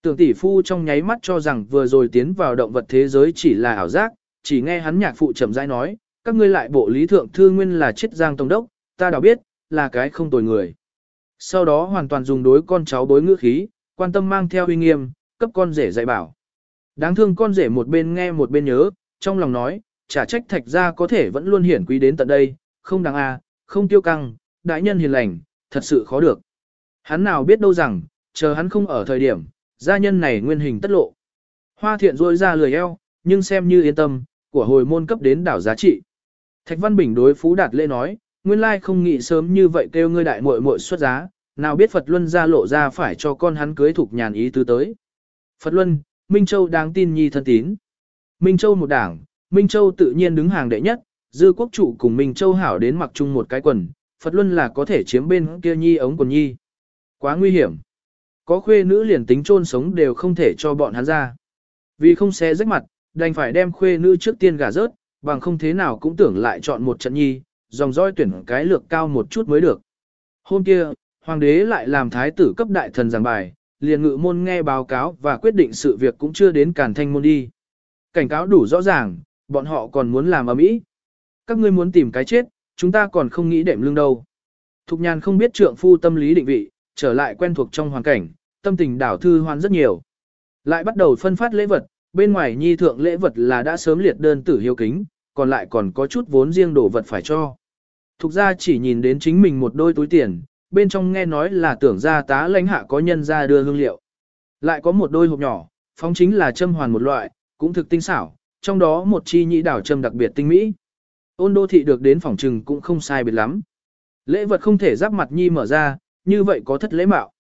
Tưởng tỷ phu trong nháy mắt cho rằng vừa rồi tiến vào động vật thế giới chỉ là ảo giác, chỉ nghe hắn nhạc phụ chậm rãi nói, các ngươi lại bộ lý thượng thư nguyên là chết giang tổng đốc, ta đã biết, là cái không tồi người. Sau đó hoàn toàn dùng đối con cháu bối ngữ khí, quan tâm mang theo uy nghiêm, cấp con rể dạy bảo. Đáng thương con rể một bên nghe một bên nhớ, trong lòng nói, trả trách thạch ra có thể vẫn luôn hiển quý đến tận đây, không đáng a, không tiêu căng, đại nhân hiền lành, thật sự khó được. Hắn nào biết đâu rằng, chờ hắn không ở thời điểm, gia nhân này nguyên hình tất lộ. Hoa thiện rôi ra lười eo, nhưng xem như yên tâm, của hồi môn cấp đến đảo giá trị. Thạch Văn Bình đối Phú Đạt Lễ nói, nguyên lai không nghĩ sớm như vậy kêu ngươi đại muội muội xuất giá, nào biết Phật Luân ra lộ ra phải cho con hắn cưới thuộc nhàn ý tứ tới. Phật Luân, Minh Châu đáng tin nhi thân tín. Minh Châu một đảng, Minh Châu tự nhiên đứng hàng đệ nhất, dư quốc chủ cùng Minh Châu hảo đến mặc chung một cái quần, Phật Luân là có thể chiếm bên kia nhi ống quần nhi. Quá nguy hiểm. Có khuê nữ liền tính chôn sống đều không thể cho bọn hắn ra. Vì không xé rách mặt, đành phải đem khuê nữ trước tiên gả rớt, bằng không thế nào cũng tưởng lại chọn một trận nhi, dòng roi tuyển cái lược cao một chút mới được. Hôm kia, hoàng đế lại làm thái tử cấp đại thần giảng bài, liền ngự môn nghe báo cáo và quyết định sự việc cũng chưa đến càn thanh môn đi. Cảnh cáo đủ rõ ràng, bọn họ còn muốn làm ở mỹ. Các ngươi muốn tìm cái chết, chúng ta còn không nghĩ đệm lương đâu. Thục nhàn không biết trượng phu tâm lý định vị, trở lại quen thuộc trong hoàn cảnh, tâm tình đảo thư hoan rất nhiều. Lại bắt đầu phân phát lễ vật, bên ngoài nhi thượng lễ vật là đã sớm liệt đơn tử hiếu kính, còn lại còn có chút vốn riêng đổ vật phải cho. Thục ra chỉ nhìn đến chính mình một đôi túi tiền, bên trong nghe nói là tưởng ra tá lãnh hạ có nhân ra đưa hương liệu. Lại có một đôi hộp nhỏ, phóng chính là châm hoàn một loại, cũng thực tinh xảo, trong đó một chi nhĩ đảo châm đặc biệt tinh mỹ. Ôn đô thị được đến phòng trừng cũng không sai biệt lắm. Lễ vật không thể giáp mặt nhi mở ra, như vậy có thất lễ mạo.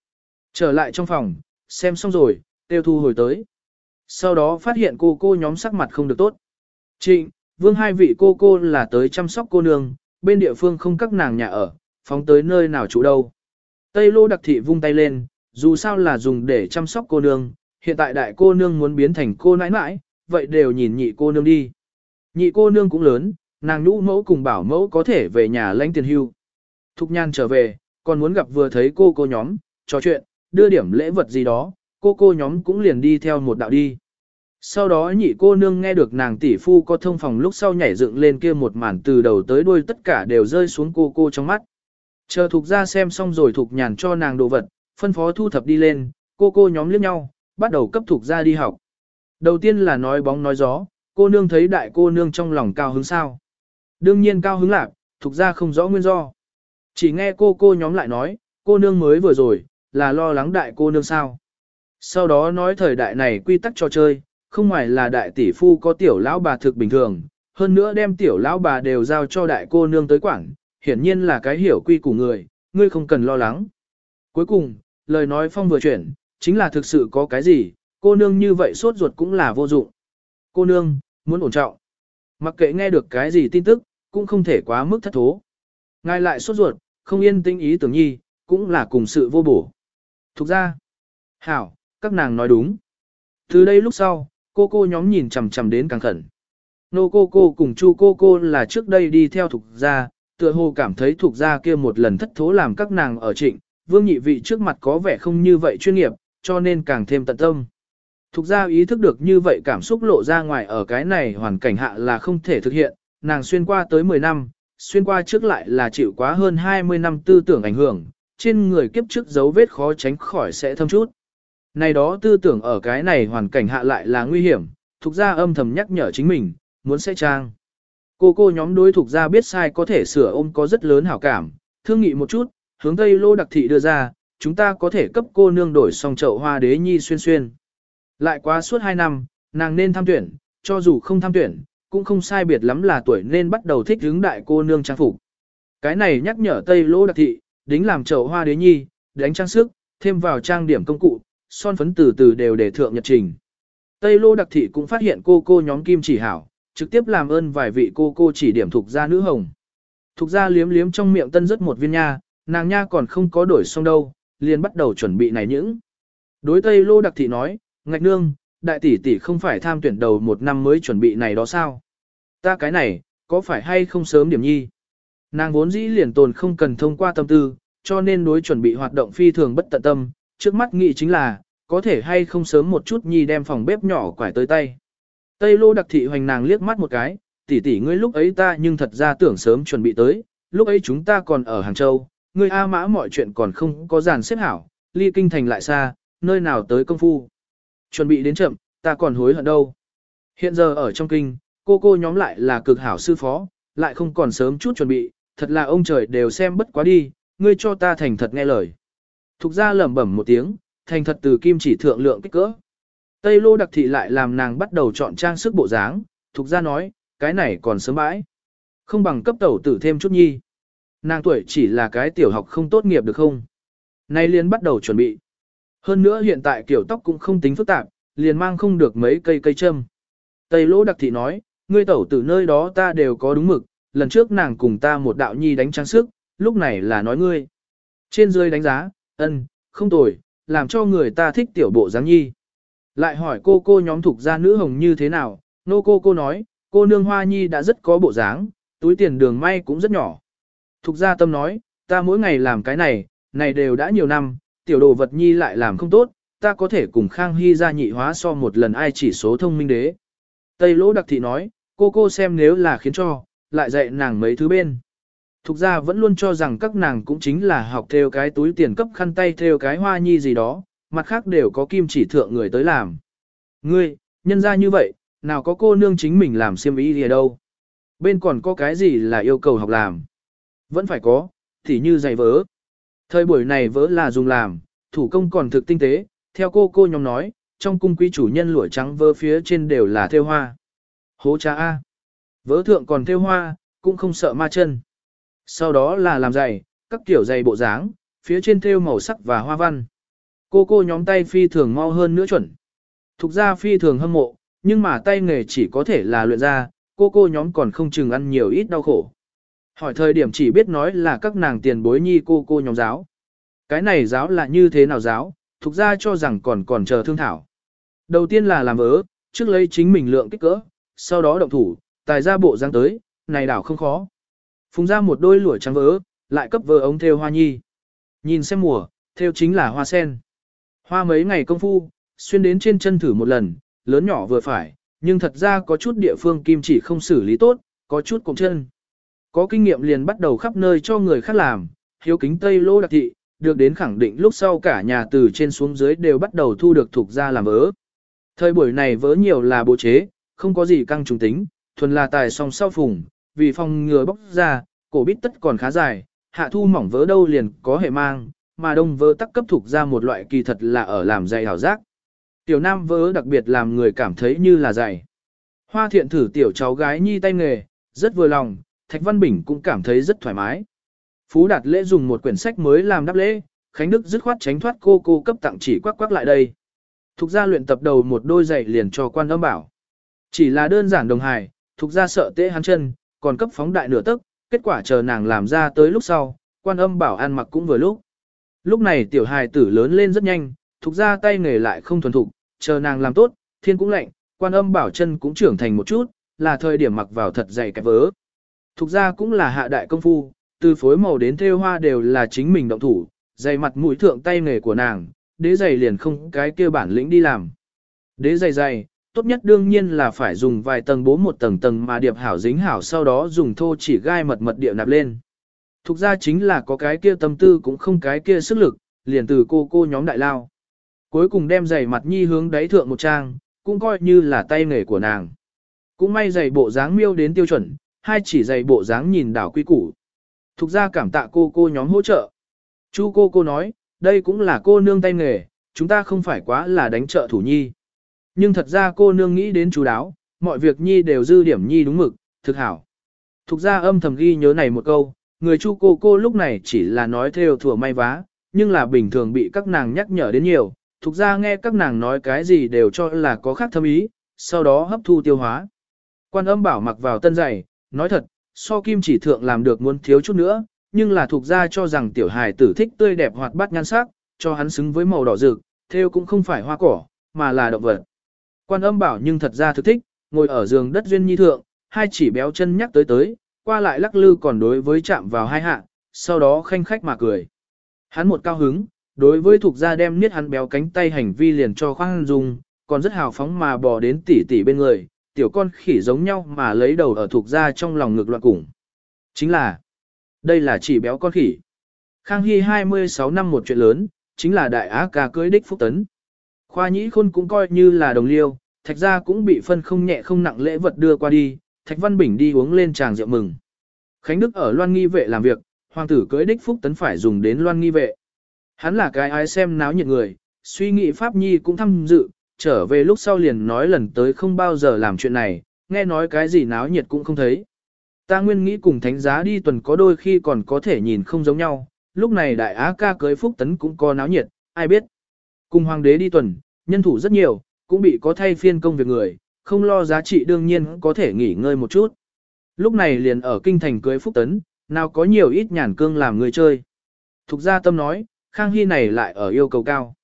Trở lại trong phòng, xem xong rồi, tiêu thu hồi tới. Sau đó phát hiện cô cô nhóm sắc mặt không được tốt. Trịnh, vương hai vị cô cô là tới chăm sóc cô nương, bên địa phương không các nàng nhà ở, phóng tới nơi nào chủ đâu. Tây lô đặc thị vung tay lên, dù sao là dùng để chăm sóc cô nương, hiện tại đại cô nương muốn biến thành cô nãi nãi, vậy đều nhìn nhị cô nương đi. Nhị cô nương cũng lớn, nàng nhũ mẫu cùng bảo mẫu có thể về nhà lãnh tiền hưu. Thục nhan trở về, còn muốn gặp vừa thấy cô cô nhóm, trò chuyện, đưa điểm lễ vật gì đó, cô cô nhóm cũng liền đi theo một đạo đi. Sau đó nhị cô nương nghe được nàng tỷ phu có thông phòng lúc sau nhảy dựng lên kia một màn từ đầu tới đuôi tất cả đều rơi xuống cô cô trong mắt. Chờ thục ra xem xong rồi thục nhàn cho nàng đồ vật, phân phó thu thập đi lên, cô cô nhóm liếc nhau, bắt đầu cấp thục ra đi học. Đầu tiên là nói bóng nói gió, cô nương thấy đại cô nương trong lòng cao hứng sao. Đương nhiên cao hứng lạc, thuộc ra không rõ nguyên do. Chỉ nghe cô cô nhóm lại nói, cô nương mới vừa rồi, là lo lắng đại cô nương sao. Sau đó nói thời đại này quy tắc trò chơi, không ngoài là đại tỷ phu có tiểu lão bà thực bình thường, hơn nữa đem tiểu lão bà đều giao cho đại cô nương tới quảng, hiển nhiên là cái hiểu quy của người, ngươi không cần lo lắng. Cuối cùng, lời nói phong vừa chuyển, chính là thực sự có cái gì, cô nương như vậy sốt ruột cũng là vô dụng. Cô nương, muốn ổn trọng. Mặc kệ nghe được cái gì tin tức, cũng không thể quá mức thất thố. Ngài lại sốt ruột, không yên tĩnh ý tưởng nhi, cũng là cùng sự vô bổ. Thục ra, hảo, các nàng nói đúng. Từ đây lúc sau, cô cô nhóm nhìn chằm chằm đến càng khẩn. Nô cô cô cùng chu cô cô là trước đây đi theo thục gia, tựa hồ cảm thấy thục gia kia một lần thất thố làm các nàng ở trịnh, vương nhị vị trước mặt có vẻ không như vậy chuyên nghiệp, cho nên càng thêm tận tâm. Thục ra ý thức được như vậy cảm xúc lộ ra ngoài ở cái này hoàn cảnh hạ là không thể thực hiện, nàng xuyên qua tới 10 năm, xuyên qua trước lại là chịu quá hơn 20 năm tư tưởng ảnh hưởng, trên người kiếp trước dấu vết khó tránh khỏi sẽ thâm chút. Này đó tư tưởng ở cái này hoàn cảnh hạ lại là nguy hiểm, thuộc gia âm thầm nhắc nhở chính mình, muốn sẽ trang. Cô cô nhóm đối thuộc gia biết sai có thể sửa ôm có rất lớn hảo cảm, thương nghị một chút, hướng Tây Lô Đặc Thị đưa ra, chúng ta có thể cấp cô nương đổi xong chậu hoa đế nhi xuyên xuyên. Lại qua suốt 2 năm, nàng nên tham tuyển, cho dù không tham tuyển, cũng không sai biệt lắm là tuổi nên bắt đầu thích hướng đại cô nương trang phục. Cái này nhắc nhở Tây Lô Đặc Thị, đính làm chậu hoa đế nhi, đánh trang sức, thêm vào trang điểm công cụ, son phấn từ từ đều để thượng nhật trình. Tây Lô Đặc Thị cũng phát hiện cô cô nhóm kim chỉ hảo, trực tiếp làm ơn vài vị cô cô chỉ điểm thuộc gia nữ hồng. Thuộc gia liếm liếm trong miệng tân rất một viên nha, nàng nha còn không có đổi xong đâu, liền bắt đầu chuẩn bị này những. Đối Tây Lô Đặc Thị nói, ngạch nương, đại tỷ tỷ không phải tham tuyển đầu một năm mới chuẩn bị này đó sao? Ta cái này, có phải hay không sớm điểm nhi? Nàng vốn dĩ liền tồn không cần thông qua tâm tư, cho nên đối chuẩn bị hoạt động phi thường bất tận tâm, trước mắt nghĩ chính là, có thể hay không sớm một chút nhi đem phòng bếp nhỏ quải tới tay. Tây lô đặc thị hoành nàng liếc mắt một cái, tỷ tỷ ngươi lúc ấy ta nhưng thật ra tưởng sớm chuẩn bị tới, lúc ấy chúng ta còn ở Hàng Châu, ngươi A mã mọi chuyện còn không có dàn xếp hảo, ly kinh thành lại xa, nơi nào tới công phu. Chuẩn bị đến chậm, ta còn hối hận đâu. Hiện giờ ở trong kinh, cô cô nhóm lại là cực hảo sư phó, lại không còn sớm chút chuẩn bị, thật là ông trời đều xem bất quá đi, ngươi cho ta thành thật nghe lời. Thục ra lẩm bẩm một tiếng, thành thật từ kim chỉ thượng lượng kích cỡ. Tây lô đặc thị lại làm nàng bắt đầu chọn trang sức bộ dáng, thục ra nói, cái này còn sớm bãi. Không bằng cấp tẩu tử thêm chút nhi. Nàng tuổi chỉ là cái tiểu học không tốt nghiệp được không? Nay liền bắt đầu chuẩn bị. Hơn nữa hiện tại kiểu tóc cũng không tính phức tạp, liền mang không được mấy cây cây châm. Tây lỗ đặc thị nói, ngươi tẩu từ nơi đó ta đều có đúng mực, lần trước nàng cùng ta một đạo nhi đánh trang sức, lúc này là nói ngươi. Trên dưới đánh giá, ân, không tồi, làm cho người ta thích tiểu bộ dáng nhi. Lại hỏi cô cô nhóm thuộc gia nữ hồng như thế nào, nô cô cô nói, cô nương hoa nhi đã rất có bộ dáng, túi tiền đường may cũng rất nhỏ. Thục gia tâm nói, ta mỗi ngày làm cái này, này đều đã nhiều năm, tiểu đồ vật nhi lại làm không tốt, ta có thể cùng Khang Hy ra nhị hóa so một lần ai chỉ số thông minh đế. Tây lỗ đặc thị nói, cô cô xem nếu là khiến cho, lại dạy nàng mấy thứ bên. Thục ra vẫn luôn cho rằng các nàng cũng chính là học theo cái túi tiền cấp khăn tay theo cái hoa nhi gì đó, mặt khác đều có kim chỉ thượng người tới làm. Ngươi, nhân ra như vậy, nào có cô nương chính mình làm xiêm ý gì đâu. Bên còn có cái gì là yêu cầu học làm. Vẫn phải có, thì như giày vỡ. Thời buổi này vỡ là dùng làm, thủ công còn thực tinh tế, theo cô cô nhóm nói, trong cung quý chủ nhân lụa trắng vơ phía trên đều là theo hoa. Hố cha A. Vỡ thượng còn theo hoa, cũng không sợ ma chân. Sau đó là làm giày, các kiểu giày bộ dáng, phía trên theo màu sắc và hoa văn. Cô cô nhóm tay phi thường mau hơn nữa chuẩn. Thục ra phi thường hâm mộ, nhưng mà tay nghề chỉ có thể là luyện ra, cô cô nhóm còn không chừng ăn nhiều ít đau khổ. Hỏi thời điểm chỉ biết nói là các nàng tiền bối nhi cô cô nhóm giáo. Cái này giáo là như thế nào giáo, thuộc ra cho rằng còn còn chờ thương thảo. Đầu tiên là làm vớ, trước lấy chính mình lượng kích cỡ, sau đó động thủ, tài ra bộ dáng tới, này đảo không khó. Phùng ra một đôi lũa trắng vớ, lại cấp vớ ống theo hoa nhi. Nhìn xem mùa, theo chính là hoa sen. Hoa mấy ngày công phu, xuyên đến trên chân thử một lần, lớn nhỏ vừa phải, nhưng thật ra có chút địa phương kim chỉ không xử lý tốt, có chút cụm chân. Có kinh nghiệm liền bắt đầu khắp nơi cho người khác làm, hiếu kính Tây Lô đặc thị, được đến khẳng định lúc sau cả nhà từ trên xuống dưới đều bắt đầu thu được thuộc ra làm vớ. Thời buổi này vớ nhiều là bố chế, không có gì căng trùng tính, thuần là tài song sau phùng, vì phòng ngừa bóc ra, cổ bít tất còn khá dài, hạ thu mỏng vớ đâu liền có hệ mang, mà đông vớ tắc cấp thuộc ra một loại kỳ thật là ở làm dày hảo giác. Tiểu nam vớ đặc biệt làm người cảm thấy như là dày. Hoa thiện thử tiểu cháu gái nhi tay nghề, rất vừa lòng, Thạch Văn Bình cũng cảm thấy rất thoải mái. Phú Đạt lễ dùng một quyển sách mới làm đáp lễ, Khánh Đức dứt khoát tránh thoát cô cô cấp tặng chỉ quắc quắc lại đây. Thục gia luyện tập đầu một đôi giày liền cho quan âm bảo. Chỉ là đơn giản đồng hài, thục gia sợ tê hắn chân, còn cấp phóng đại nửa tức, kết quả chờ nàng làm ra tới lúc sau, quan âm bảo ăn mặc cũng vừa lúc. Lúc này tiểu hài tử lớn lên rất nhanh, thục gia tay nghề lại không thuần thục, chờ nàng làm tốt, thiên cũng lạnh, quan âm bảo chân cũng trưởng thành một chút, là thời điểm mặc vào thật dày cái vớ. Thục ra cũng là hạ đại công phu, từ phối màu đến thêu hoa đều là chính mình động thủ, dày mặt mũi thượng tay nghề của nàng, đế giày liền không cái kia bản lĩnh đi làm. Đế giày dày, tốt nhất đương nhiên là phải dùng vài tầng bố một tầng tầng mà điệp hảo dính hảo sau đó dùng thô chỉ gai mật mật điệp nạp lên. Thục ra chính là có cái kia tâm tư cũng không cái kia sức lực, liền từ cô cô nhóm đại lao. Cuối cùng đem giày mặt nhi hướng đáy thượng một trang, cũng coi như là tay nghề của nàng. Cũng may giày bộ dáng miêu đến tiêu chuẩn, hai chỉ giày bộ dáng nhìn đảo quy củ. Thục ra cảm tạ cô cô nhóm hỗ trợ. Chu cô cô nói, đây cũng là cô nương tay nghề, chúng ta không phải quá là đánh trợ thủ nhi. Nhưng thật ra cô nương nghĩ đến chú đáo, mọi việc nhi đều dư điểm nhi đúng mực, thực hảo. Thục ra âm thầm ghi nhớ này một câu, người chu cô cô lúc này chỉ là nói theo thừa may vá, nhưng là bình thường bị các nàng nhắc nhở đến nhiều, thục ra nghe các nàng nói cái gì đều cho là có khác thâm ý, sau đó hấp thu tiêu hóa. Quan âm bảo mặc vào tân giày, nói thật, so kim chỉ thượng làm được muốn thiếu chút nữa, nhưng là thuộc ra cho rằng tiểu hài tử thích tươi đẹp hoạt bát nhan sắc, cho hắn xứng với màu đỏ rực, theo cũng không phải hoa cỏ, mà là động vật. Quan âm bảo nhưng thật ra thực thích, ngồi ở giường đất duyên nhi thượng, hai chỉ béo chân nhắc tới tới, qua lại lắc lư còn đối với chạm vào hai hạ, sau đó khanh khách mà cười. Hắn một cao hứng, đối với thuộc gia đem niết hắn béo cánh tay hành vi liền cho khoan dung, còn rất hào phóng mà bò đến tỉ tỉ bên người, tiểu con khỉ giống nhau mà lấy đầu ở thuộc gia trong lòng ngực loạn củng, Chính là, đây là chỉ béo con khỉ. Khang Hy 26 năm một chuyện lớn, chính là đại á ca cưới đích phúc tấn. Khoa nhĩ khôn cũng coi như là đồng liêu, thạch gia cũng bị phân không nhẹ không nặng lễ vật đưa qua đi, thạch văn bình đi uống lên tràng rượu mừng. Khánh Đức ở loan nghi vệ làm việc, hoàng tử cưới đích phúc tấn phải dùng đến loan nghi vệ. Hắn là cái ai xem náo nhiệt người, suy nghĩ Pháp Nhi cũng tham dự, trở về lúc sau liền nói lần tới không bao giờ làm chuyện này, nghe nói cái gì náo nhiệt cũng không thấy. Ta nguyên nghĩ cùng thánh giá đi tuần có đôi khi còn có thể nhìn không giống nhau, lúc này đại á ca cưới phúc tấn cũng có náo nhiệt, ai biết. Cùng hoàng đế đi tuần, nhân thủ rất nhiều, cũng bị có thay phiên công việc người, không lo giá trị đương nhiên có thể nghỉ ngơi một chút. Lúc này liền ở kinh thành cưới phúc tấn, nào có nhiều ít nhàn cương làm người chơi. Thục gia tâm nói, Khang Hy này lại ở yêu cầu cao.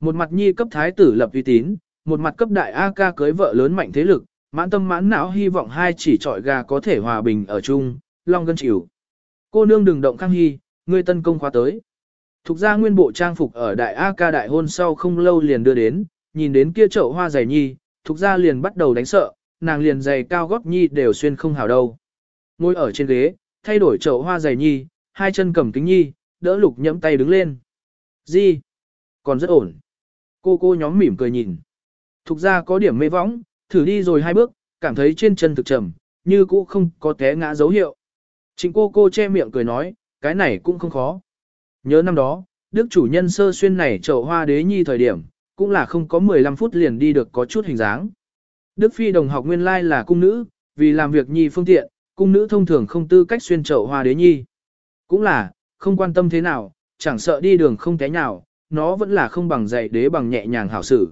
Một mặt nhi cấp thái tử lập uy tín, một mặt cấp đại A ca cưới vợ lớn mạnh thế lực, mãn tâm mãn não hy vọng hai chỉ trọi gà có thể hòa bình ở chung, long gân chịu. Cô nương đừng động Khang Hy, ngươi tân công khóa tới. Thục ra nguyên bộ trang phục ở đại A ca đại hôn sau không lâu liền đưa đến, nhìn đến kia chậu hoa giày nhi, thục ra liền bắt đầu đánh sợ, nàng liền giày cao gót nhi đều xuyên không hào đâu. Ngồi ở trên ghế, thay đổi chậu hoa giày nhi, hai chân cầm kính nhi, đỡ lục nhẫm tay đứng lên. Gì? Còn rất ổn. Cô cô nhóm mỉm cười nhìn. Thục ra có điểm mê võng, thử đi rồi hai bước, cảm thấy trên chân thực trầm, như cũ không có té ngã dấu hiệu. Trịnh cô cô che miệng cười nói, cái này cũng không khó. Nhớ năm đó, đức chủ nhân sơ xuyên này chậu hoa đế nhi thời điểm, cũng là không có 15 phút liền đi được có chút hình dáng. Đức Phi đồng học nguyên lai là cung nữ, vì làm việc nhi phương tiện, cung nữ thông thường không tư cách xuyên chậu hoa đế nhi. Cũng là, không quan tâm thế nào, chẳng sợ đi đường không té nào, nó vẫn là không bằng dạy đế bằng nhẹ nhàng hảo xử.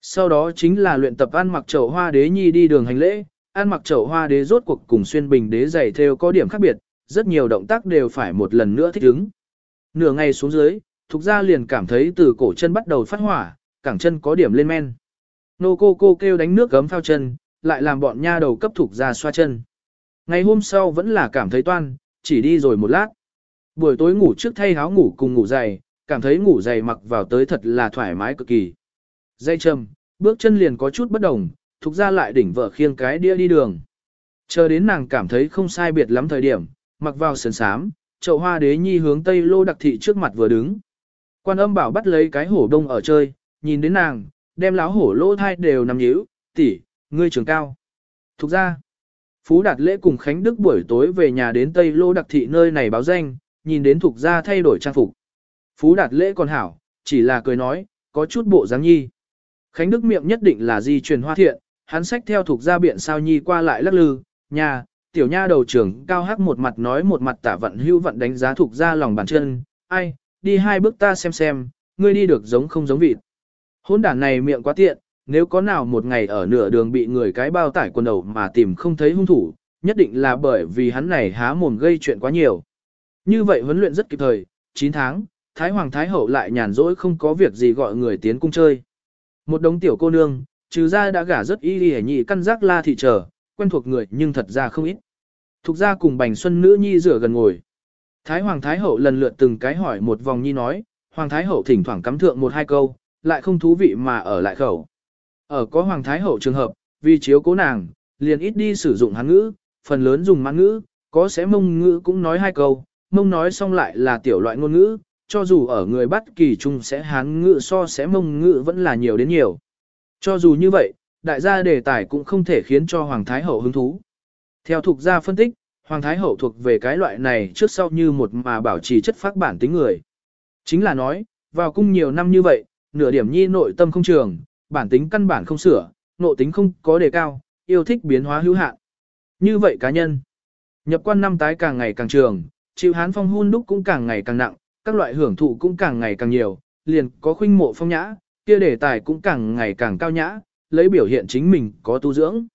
Sau đó chính là luyện tập ăn mặc chậu hoa đế nhi đi đường hành lễ, ăn mặc chậu hoa đế rốt cuộc cùng xuyên bình đế giày theo có điểm khác biệt, rất nhiều động tác đều phải một lần nữa thích ứng. Nửa ngày xuống dưới, Thục ra liền cảm thấy từ cổ chân bắt đầu phát hỏa, cẳng chân có điểm lên men. Nô cô cô kêu đánh nước gấm phao chân, lại làm bọn nha đầu cấp Thục ra xoa chân. Ngày hôm sau vẫn là cảm thấy toan, chỉ đi rồi một lát. Buổi tối ngủ trước thay áo ngủ cùng ngủ dày, cảm thấy ngủ dày mặc vào tới thật là thoải mái cực kỳ. Dây châm, bước chân liền có chút bất đồng, Thục ra lại đỉnh vợ khiêng cái đĩa đi đường. Chờ đến nàng cảm thấy không sai biệt lắm thời điểm, mặc vào sườn sám, chậu hoa đế nhi hướng tây lô đặc thị trước mặt vừa đứng. Quan âm bảo bắt lấy cái hổ đông ở chơi, nhìn đến nàng, đem láo hổ lỗ thai đều nằm nhíu, tỷ, ngươi trường cao. Thục ra, Phú Đạt Lễ cùng Khánh Đức buổi tối về nhà đến Tây Lô đặc thị nơi này báo danh, nhìn đến Thục ra thay đổi trang phục. Phú Đạt Lễ còn hảo, chỉ là cười nói, có chút bộ dáng nhi. Khánh Đức miệng nhất định là di truyền hoa thiện, hắn sách theo thuộc ra biện sao nhi qua lại lắc lư, nhà, tiểu nha đầu trưởng cao hắc một mặt nói một mặt tả vận hưu vận đánh giá thuộc ra lòng bàn chân, ai, đi hai bước ta xem xem, ngươi đi được giống không giống vịt. Hôn đản này miệng quá tiện, nếu có nào một ngày ở nửa đường bị người cái bao tải quần đầu mà tìm không thấy hung thủ, nhất định là bởi vì hắn này há mồm gây chuyện quá nhiều. Như vậy huấn luyện rất kịp thời, 9 tháng, Thái Hoàng Thái Hậu lại nhàn rỗi không có việc gì gọi người tiến cung chơi. Một đống tiểu cô nương, trừ ra đã gả rất y đi nhị căn giác la thị trở, quen thuộc người nhưng thật ra không ít. Thục ra cùng bành xuân nữ nhi rửa gần ngồi. Thái Hoàng Thái Hậu lần lượt từng cái hỏi một vòng nhi nói, Hoàng Thái Hậu thỉnh thoảng cắm thượng một hai câu, lại không thú vị mà ở lại khẩu. Ở có Hoàng Thái Hậu trường hợp, vì chiếu cố nàng, liền ít đi sử dụng hán ngữ, phần lớn dùng mãn ngữ, có sẽ mông ngữ cũng nói hai câu, mông nói xong lại là tiểu loại ngôn ngữ, cho dù ở người bắt kỳ chung sẽ hán ngữ so sẽ mông ngữ vẫn là nhiều đến nhiều. Cho dù như vậy, đại gia đề tài cũng không thể khiến cho Hoàng Thái Hậu hứng thú. Theo thuộc gia phân tích, Hoàng Thái Hậu thuộc về cái loại này trước sau như một mà bảo trì chất phác bản tính người. Chính là nói, vào cung nhiều năm như vậy, nửa điểm nhi nội tâm không trường, bản tính căn bản không sửa, nội tính không có đề cao, yêu thích biến hóa hữu hạn. Như vậy cá nhân, nhập quan năm tái càng ngày càng trường, chịu hán phong hôn đúc cũng càng ngày càng nặng, các loại hưởng thụ cũng càng ngày càng nhiều, liền có khuynh mộ phong nhã, kia đề tài cũng càng ngày càng cao nhã, lấy biểu hiện chính mình có tu dưỡng.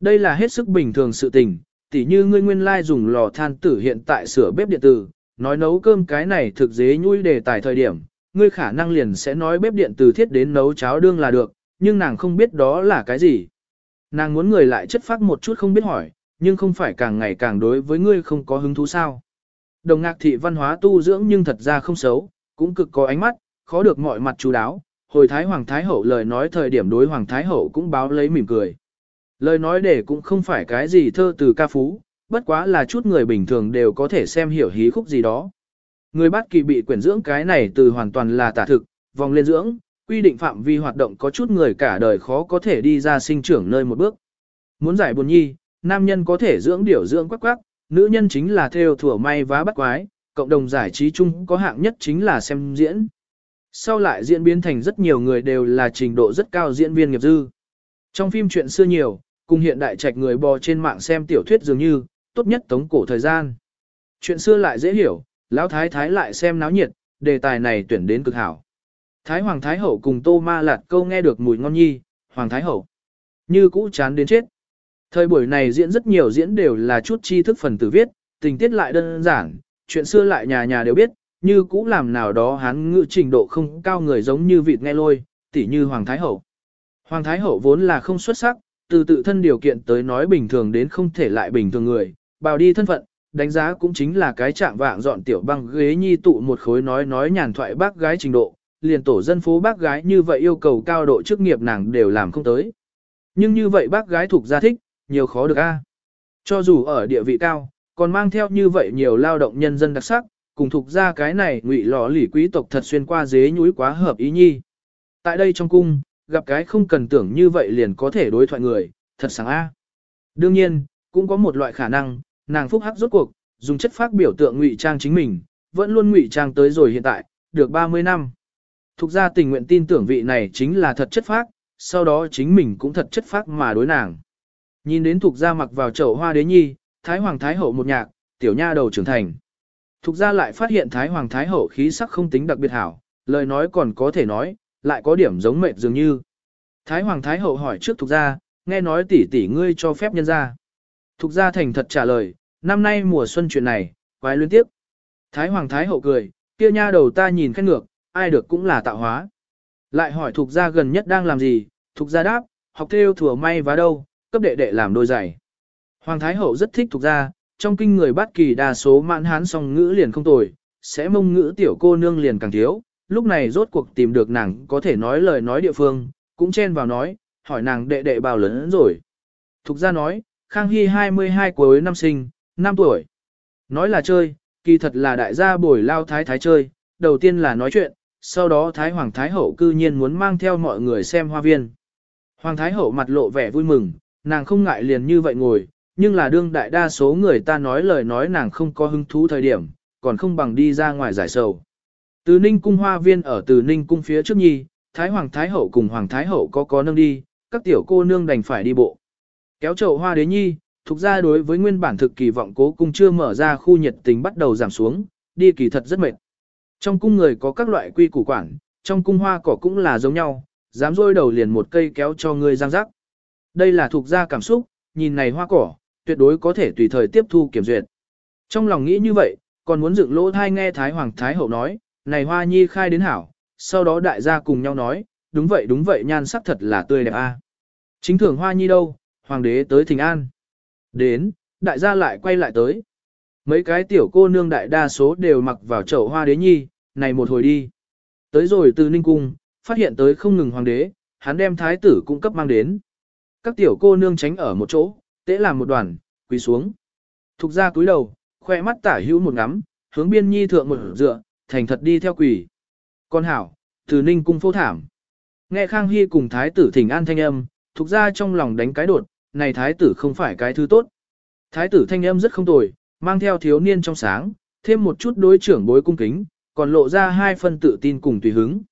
Đây là hết sức bình thường sự tình, tỉ như ngươi nguyên lai dùng lò than tử hiện tại sửa bếp điện tử, nói nấu cơm cái này thực dế nhui đề tài thời điểm, ngươi khả năng liền sẽ nói bếp điện tử thiết đến nấu cháo đương là được, nhưng nàng không biết đó là cái gì. Nàng muốn người lại chất phát một chút không biết hỏi, nhưng không phải càng ngày càng đối với ngươi không có hứng thú sao. Đồng ngạc thị văn hóa tu dưỡng nhưng thật ra không xấu, cũng cực có ánh mắt, khó được mọi mặt chú đáo. Hồi Thái Hoàng Thái Hậu lời nói thời điểm đối Hoàng Thái Hậu cũng báo lấy mỉm cười. Lời nói để cũng không phải cái gì thơ từ ca phú, bất quá là chút người bình thường đều có thể xem hiểu hí khúc gì đó. Người bắt kỳ bị quyển dưỡng cái này từ hoàn toàn là tả thực, vòng lên dưỡng, quy định phạm vi hoạt động có chút người cả đời khó có thể đi ra sinh trưởng nơi một bước. Muốn giải buồn nhi, nam nhân có thể dưỡng điểu dưỡng quắc quắc, nữ nhân chính là theo thủa may vá bắt quái, cộng đồng giải trí chung có hạng nhất chính là xem diễn. Sau lại diễn biến thành rất nhiều người đều là trình độ rất cao diễn viên nghiệp dư. Trong phim chuyện xưa nhiều, cùng hiện đại trạch người bò trên mạng xem tiểu thuyết dường như, tốt nhất tống cổ thời gian. Chuyện xưa lại dễ hiểu, lão thái thái lại xem náo nhiệt, đề tài này tuyển đến cực hảo. Thái Hoàng Thái Hậu cùng Tô Ma Lạt câu nghe được mùi ngon nhi, Hoàng Thái Hậu. Như cũ chán đến chết. Thời buổi này diễn rất nhiều diễn đều là chút tri thức phần tử viết, tình tiết lại đơn giản, chuyện xưa lại nhà nhà đều biết, như cũ làm nào đó hắn ngữ trình độ không cao người giống như vịt nghe lôi, tỉ như Hoàng Thái Hậu. Hoàng Thái Hậu vốn là không xuất sắc, từ tự thân điều kiện tới nói bình thường đến không thể lại bình thường người, bào đi thân phận, đánh giá cũng chính là cái trạng vạng dọn tiểu băng ghế nhi tụ một khối nói nói nhàn thoại bác gái trình độ, liền tổ dân phố bác gái như vậy yêu cầu cao độ chức nghiệp nàng đều làm không tới. Nhưng như vậy bác gái thuộc gia thích, nhiều khó được a. Cho dù ở địa vị cao, còn mang theo như vậy nhiều lao động nhân dân đặc sắc, cùng thuộc ra cái này ngụy lò lỉ quý tộc thật xuyên qua dế nhúi quá hợp ý nhi. Tại đây trong cung, gặp cái không cần tưởng như vậy liền có thể đối thoại người, thật sáng a. Đương nhiên, cũng có một loại khả năng, nàng phúc hắc rốt cuộc, dùng chất phác biểu tượng ngụy trang chính mình, vẫn luôn ngụy trang tới rồi hiện tại, được 30 năm. Thục ra tình nguyện tin tưởng vị này chính là thật chất phác, sau đó chính mình cũng thật chất phác mà đối nàng. Nhìn đến thục gia mặc vào chậu hoa đế nhi, Thái Hoàng Thái Hậu một nhạc, tiểu nha đầu trưởng thành. Thục gia lại phát hiện Thái Hoàng Thái Hậu khí sắc không tính đặc biệt hảo, lời nói còn có thể nói, lại có điểm giống mệt dường như. Thái Hoàng Thái Hậu hỏi trước Thục gia nghe nói tỷ tỷ ngươi cho phép nhân ra. Thục gia thành thật trả lời, năm nay mùa xuân chuyện này, quái liên tiếp. Thái Hoàng Thái Hậu cười, kia nha đầu ta nhìn khét ngược, ai được cũng là tạo hóa. Lại hỏi Thục gia gần nhất đang làm gì, Thục gia đáp, học theo thừa may vá đâu, cấp đệ đệ làm đôi giày. Hoàng Thái Hậu rất thích thuộc ra, trong kinh người bát kỳ đa số mãn hán song ngữ liền không tồi, sẽ mông ngữ tiểu cô nương liền càng thiếu, lúc này rốt cuộc tìm được nàng có thể nói lời nói địa phương, cũng chen vào nói, hỏi nàng đệ đệ bao lớn rồi. Thục ra nói, Khang Hy 22 cuối năm sinh, 5 tuổi. Nói là chơi, kỳ thật là đại gia bồi lao thái thái chơi, đầu tiên là nói chuyện, sau đó Thái Hoàng Thái Hậu cư nhiên muốn mang theo mọi người xem hoa viên. Hoàng Thái Hậu mặt lộ vẻ vui mừng, nàng không ngại liền như vậy ngồi, nhưng là đương đại đa số người ta nói lời nói nàng không có hứng thú thời điểm, còn không bằng đi ra ngoài giải sầu. Từ Ninh cung hoa viên ở Từ Ninh cung phía trước nhi, Thái Hoàng Thái Hậu cùng Hoàng Thái Hậu có có nâng đi, các tiểu cô nương đành phải đi bộ. Kéo chậu hoa đế nhi, thuộc ra đối với nguyên bản thực kỳ vọng cố cung chưa mở ra khu nhiệt tình bắt đầu giảm xuống, đi kỳ thật rất mệt. Trong cung người có các loại quy củ quản, trong cung hoa cỏ cũng là giống nhau, dám rôi đầu liền một cây kéo cho người giang rắc. Đây là thuộc ra cảm xúc, nhìn này hoa cỏ, tuyệt đối có thể tùy thời tiếp thu kiểm duyệt. Trong lòng nghĩ như vậy, còn muốn dựng lỗ thai nghe Thái Hoàng Thái Hậu nói, này hoa nhi khai đến hảo, sau đó đại gia cùng nhau nói, đúng vậy đúng vậy nhan sắc thật là tươi đẹp a. Chính thưởng hoa nhi đâu, hoàng đế tới thỉnh an. Đến, đại gia lại quay lại tới. Mấy cái tiểu cô nương đại đa số đều mặc vào chậu hoa đế nhi, này một hồi đi. Tới rồi từ Ninh Cung, phát hiện tới không ngừng hoàng đế, hắn đem thái tử cung cấp mang đến. Các tiểu cô nương tránh ở một chỗ, tế làm một đoàn, quỳ xuống. Thục ra cúi đầu, khoe mắt tả hữu một ngắm, hướng biên nhi thượng một dựa, thành thật đi theo quỳ. Con hảo, từ Ninh Cung phô thảm. Nghe Khang Hy cùng thái tử thỉnh an thanh âm, thục ra trong lòng đánh cái đột, này thái tử không phải cái thứ tốt. Thái tử thanh âm rất không tồi, mang theo thiếu niên trong sáng, thêm một chút đối trưởng bối cung kính, còn lộ ra hai phân tự tin cùng tùy hứng.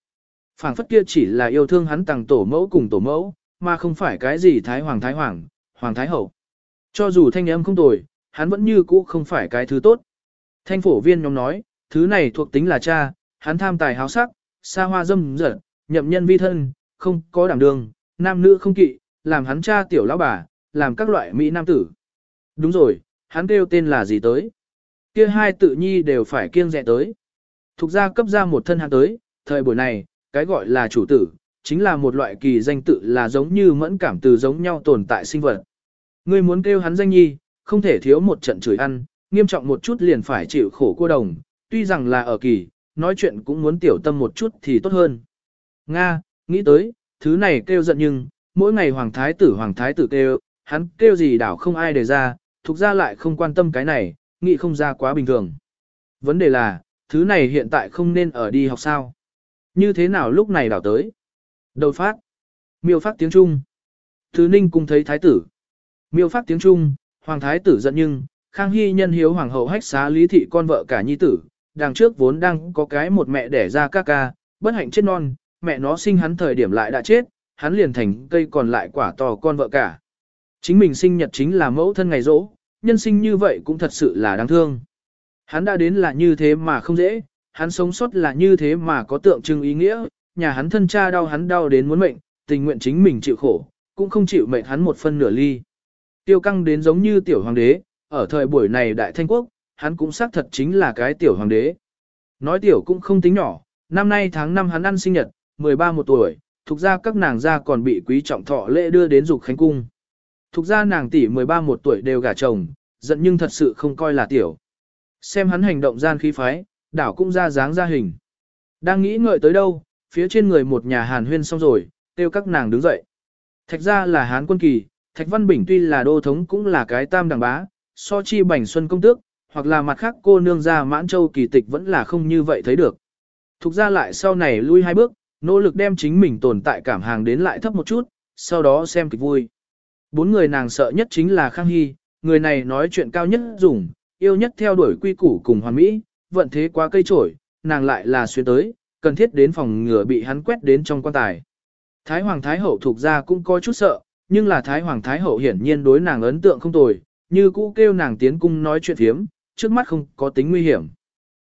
phảng phất kia chỉ là yêu thương hắn tàng tổ mẫu cùng tổ mẫu, mà không phải cái gì thái hoàng thái hoàng, hoàng thái hậu. Cho dù thanh âm không tồi, hắn vẫn như cũ không phải cái thứ tốt. Thanh phổ viên nhóm nói, thứ này thuộc tính là cha, hắn tham tài háo sắc, xa hoa dâm dở, nhậm nhân vi thân, không có đảm đường, nam nữ không kỵ, làm hắn cha tiểu lão bà, làm các loại mỹ nam tử. Đúng rồi, hắn kêu tên là gì tới? Kia hai tự nhi đều phải kiêng dè tới. Thục gia cấp ra một thân hắn tới, thời buổi này, cái gọi là chủ tử, chính là một loại kỳ danh tự là giống như mẫn cảm từ giống nhau tồn tại sinh vật. Ngươi muốn kêu hắn danh nhi, không thể thiếu một trận chửi ăn, nghiêm trọng một chút liền phải chịu khổ cô đồng, tuy rằng là ở kỳ, nói chuyện cũng muốn tiểu tâm một chút thì tốt hơn. Nga, nghĩ tới, thứ này kêu giận nhưng, mỗi ngày hoàng thái tử hoàng thái tử kêu, hắn kêu gì đảo không ai đề ra, thuộc ra lại không quan tâm cái này, nghĩ không ra quá bình thường. Vấn đề là, thứ này hiện tại không nên ở đi học sao. Như thế nào lúc này đảo tới? Đầu phát. Miêu phát tiếng Trung. Thứ ninh cùng thấy thái tử. Miêu phát tiếng Trung, hoàng thái tử giận nhưng, Khang Hy nhân hiếu hoàng hậu hách xá lý thị con vợ cả nhi tử, đằng trước vốn đang có cái một mẹ đẻ ra ca ca, bất hạnh chết non, mẹ nó sinh hắn thời điểm lại đã chết, hắn liền thành cây còn lại quả to con vợ cả. Chính mình sinh nhật chính là mẫu thân ngày rỗ, nhân sinh như vậy cũng thật sự là đáng thương. Hắn đã đến là như thế mà không dễ, hắn sống sót là như thế mà có tượng trưng ý nghĩa, nhà hắn thân cha đau hắn đau đến muốn mệnh, tình nguyện chính mình chịu khổ, cũng không chịu mệnh hắn một phân nửa ly. Tiêu căng đến giống như tiểu hoàng đế, ở thời buổi này đại thanh quốc, hắn cũng xác thật chính là cái tiểu hoàng đế. Nói tiểu cũng không tính nhỏ, năm nay tháng 5 hắn ăn sinh nhật, 13 một tuổi, thuộc ra các nàng gia còn bị quý trọng thọ lễ đưa đến dục khánh cung. Thuộc ra nàng tỷ 13 một tuổi đều gả chồng, giận nhưng thật sự không coi là tiểu. Xem hắn hành động gian khí phái, đảo cũng ra dáng ra hình. Đang nghĩ ngợi tới đâu, phía trên người một nhà hàn huyên xong rồi, kêu các nàng đứng dậy. Thạch ra là hán quân kỳ, Thạch Văn Bình tuy là đô thống cũng là cái tam đẳng bá, so chi bảnh xuân công tước, hoặc là mặt khác cô nương ra mãn châu kỳ tịch vẫn là không như vậy thấy được. Thục ra lại sau này lui hai bước, nỗ lực đem chính mình tồn tại cảm hàng đến lại thấp một chút, sau đó xem kịch vui. Bốn người nàng sợ nhất chính là Khang Hy, người này nói chuyện cao nhất dùng, yêu nhất theo đuổi quy củ cùng hoàn mỹ, vận thế quá cây trổi, nàng lại là xuyên tới, cần thiết đến phòng ngừa bị hắn quét đến trong quan tài. Thái Hoàng Thái Hậu thuộc ra cũng có chút sợ, nhưng là Thái Hoàng Thái Hậu hiển nhiên đối nàng ấn tượng không tồi, như cũ kêu nàng tiến cung nói chuyện thiếm, trước mắt không có tính nguy hiểm.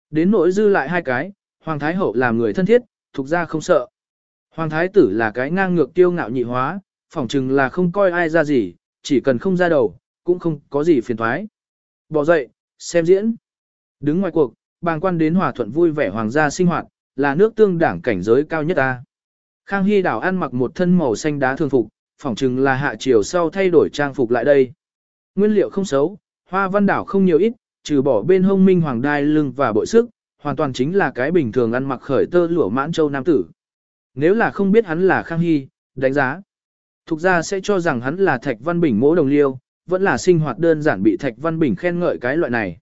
Đến nỗi dư lại hai cái, Hoàng Thái Hậu làm người thân thiết, thuộc ra không sợ. Hoàng Thái Tử là cái ngang ngược tiêu ngạo nhị hóa, phỏng chừng là không coi ai ra gì, chỉ cần không ra đầu, cũng không có gì phiền thoái. Bỏ dậy, xem diễn. Đứng ngoài cuộc, bàng quan đến hòa thuận vui vẻ hoàng gia sinh hoạt, là nước tương đảng cảnh giới cao nhất ta. Khang Hy đảo ăn mặc một thân màu xanh đá thường phục, phỏng chừng là hạ chiều sau thay đổi trang phục lại đây. Nguyên liệu không xấu, hoa văn đảo không nhiều ít, trừ bỏ bên hông minh hoàng đai lưng và bội sức, hoàn toàn chính là cái bình thường ăn mặc khởi tơ lụa mãn châu nam tử. Nếu là không biết hắn là Khang Hy, đánh giá. Thục ra sẽ cho rằng hắn là Thạch Văn Bình mỗ đồng liêu, vẫn là sinh hoạt đơn giản bị Thạch Văn Bình khen ngợi cái loại này.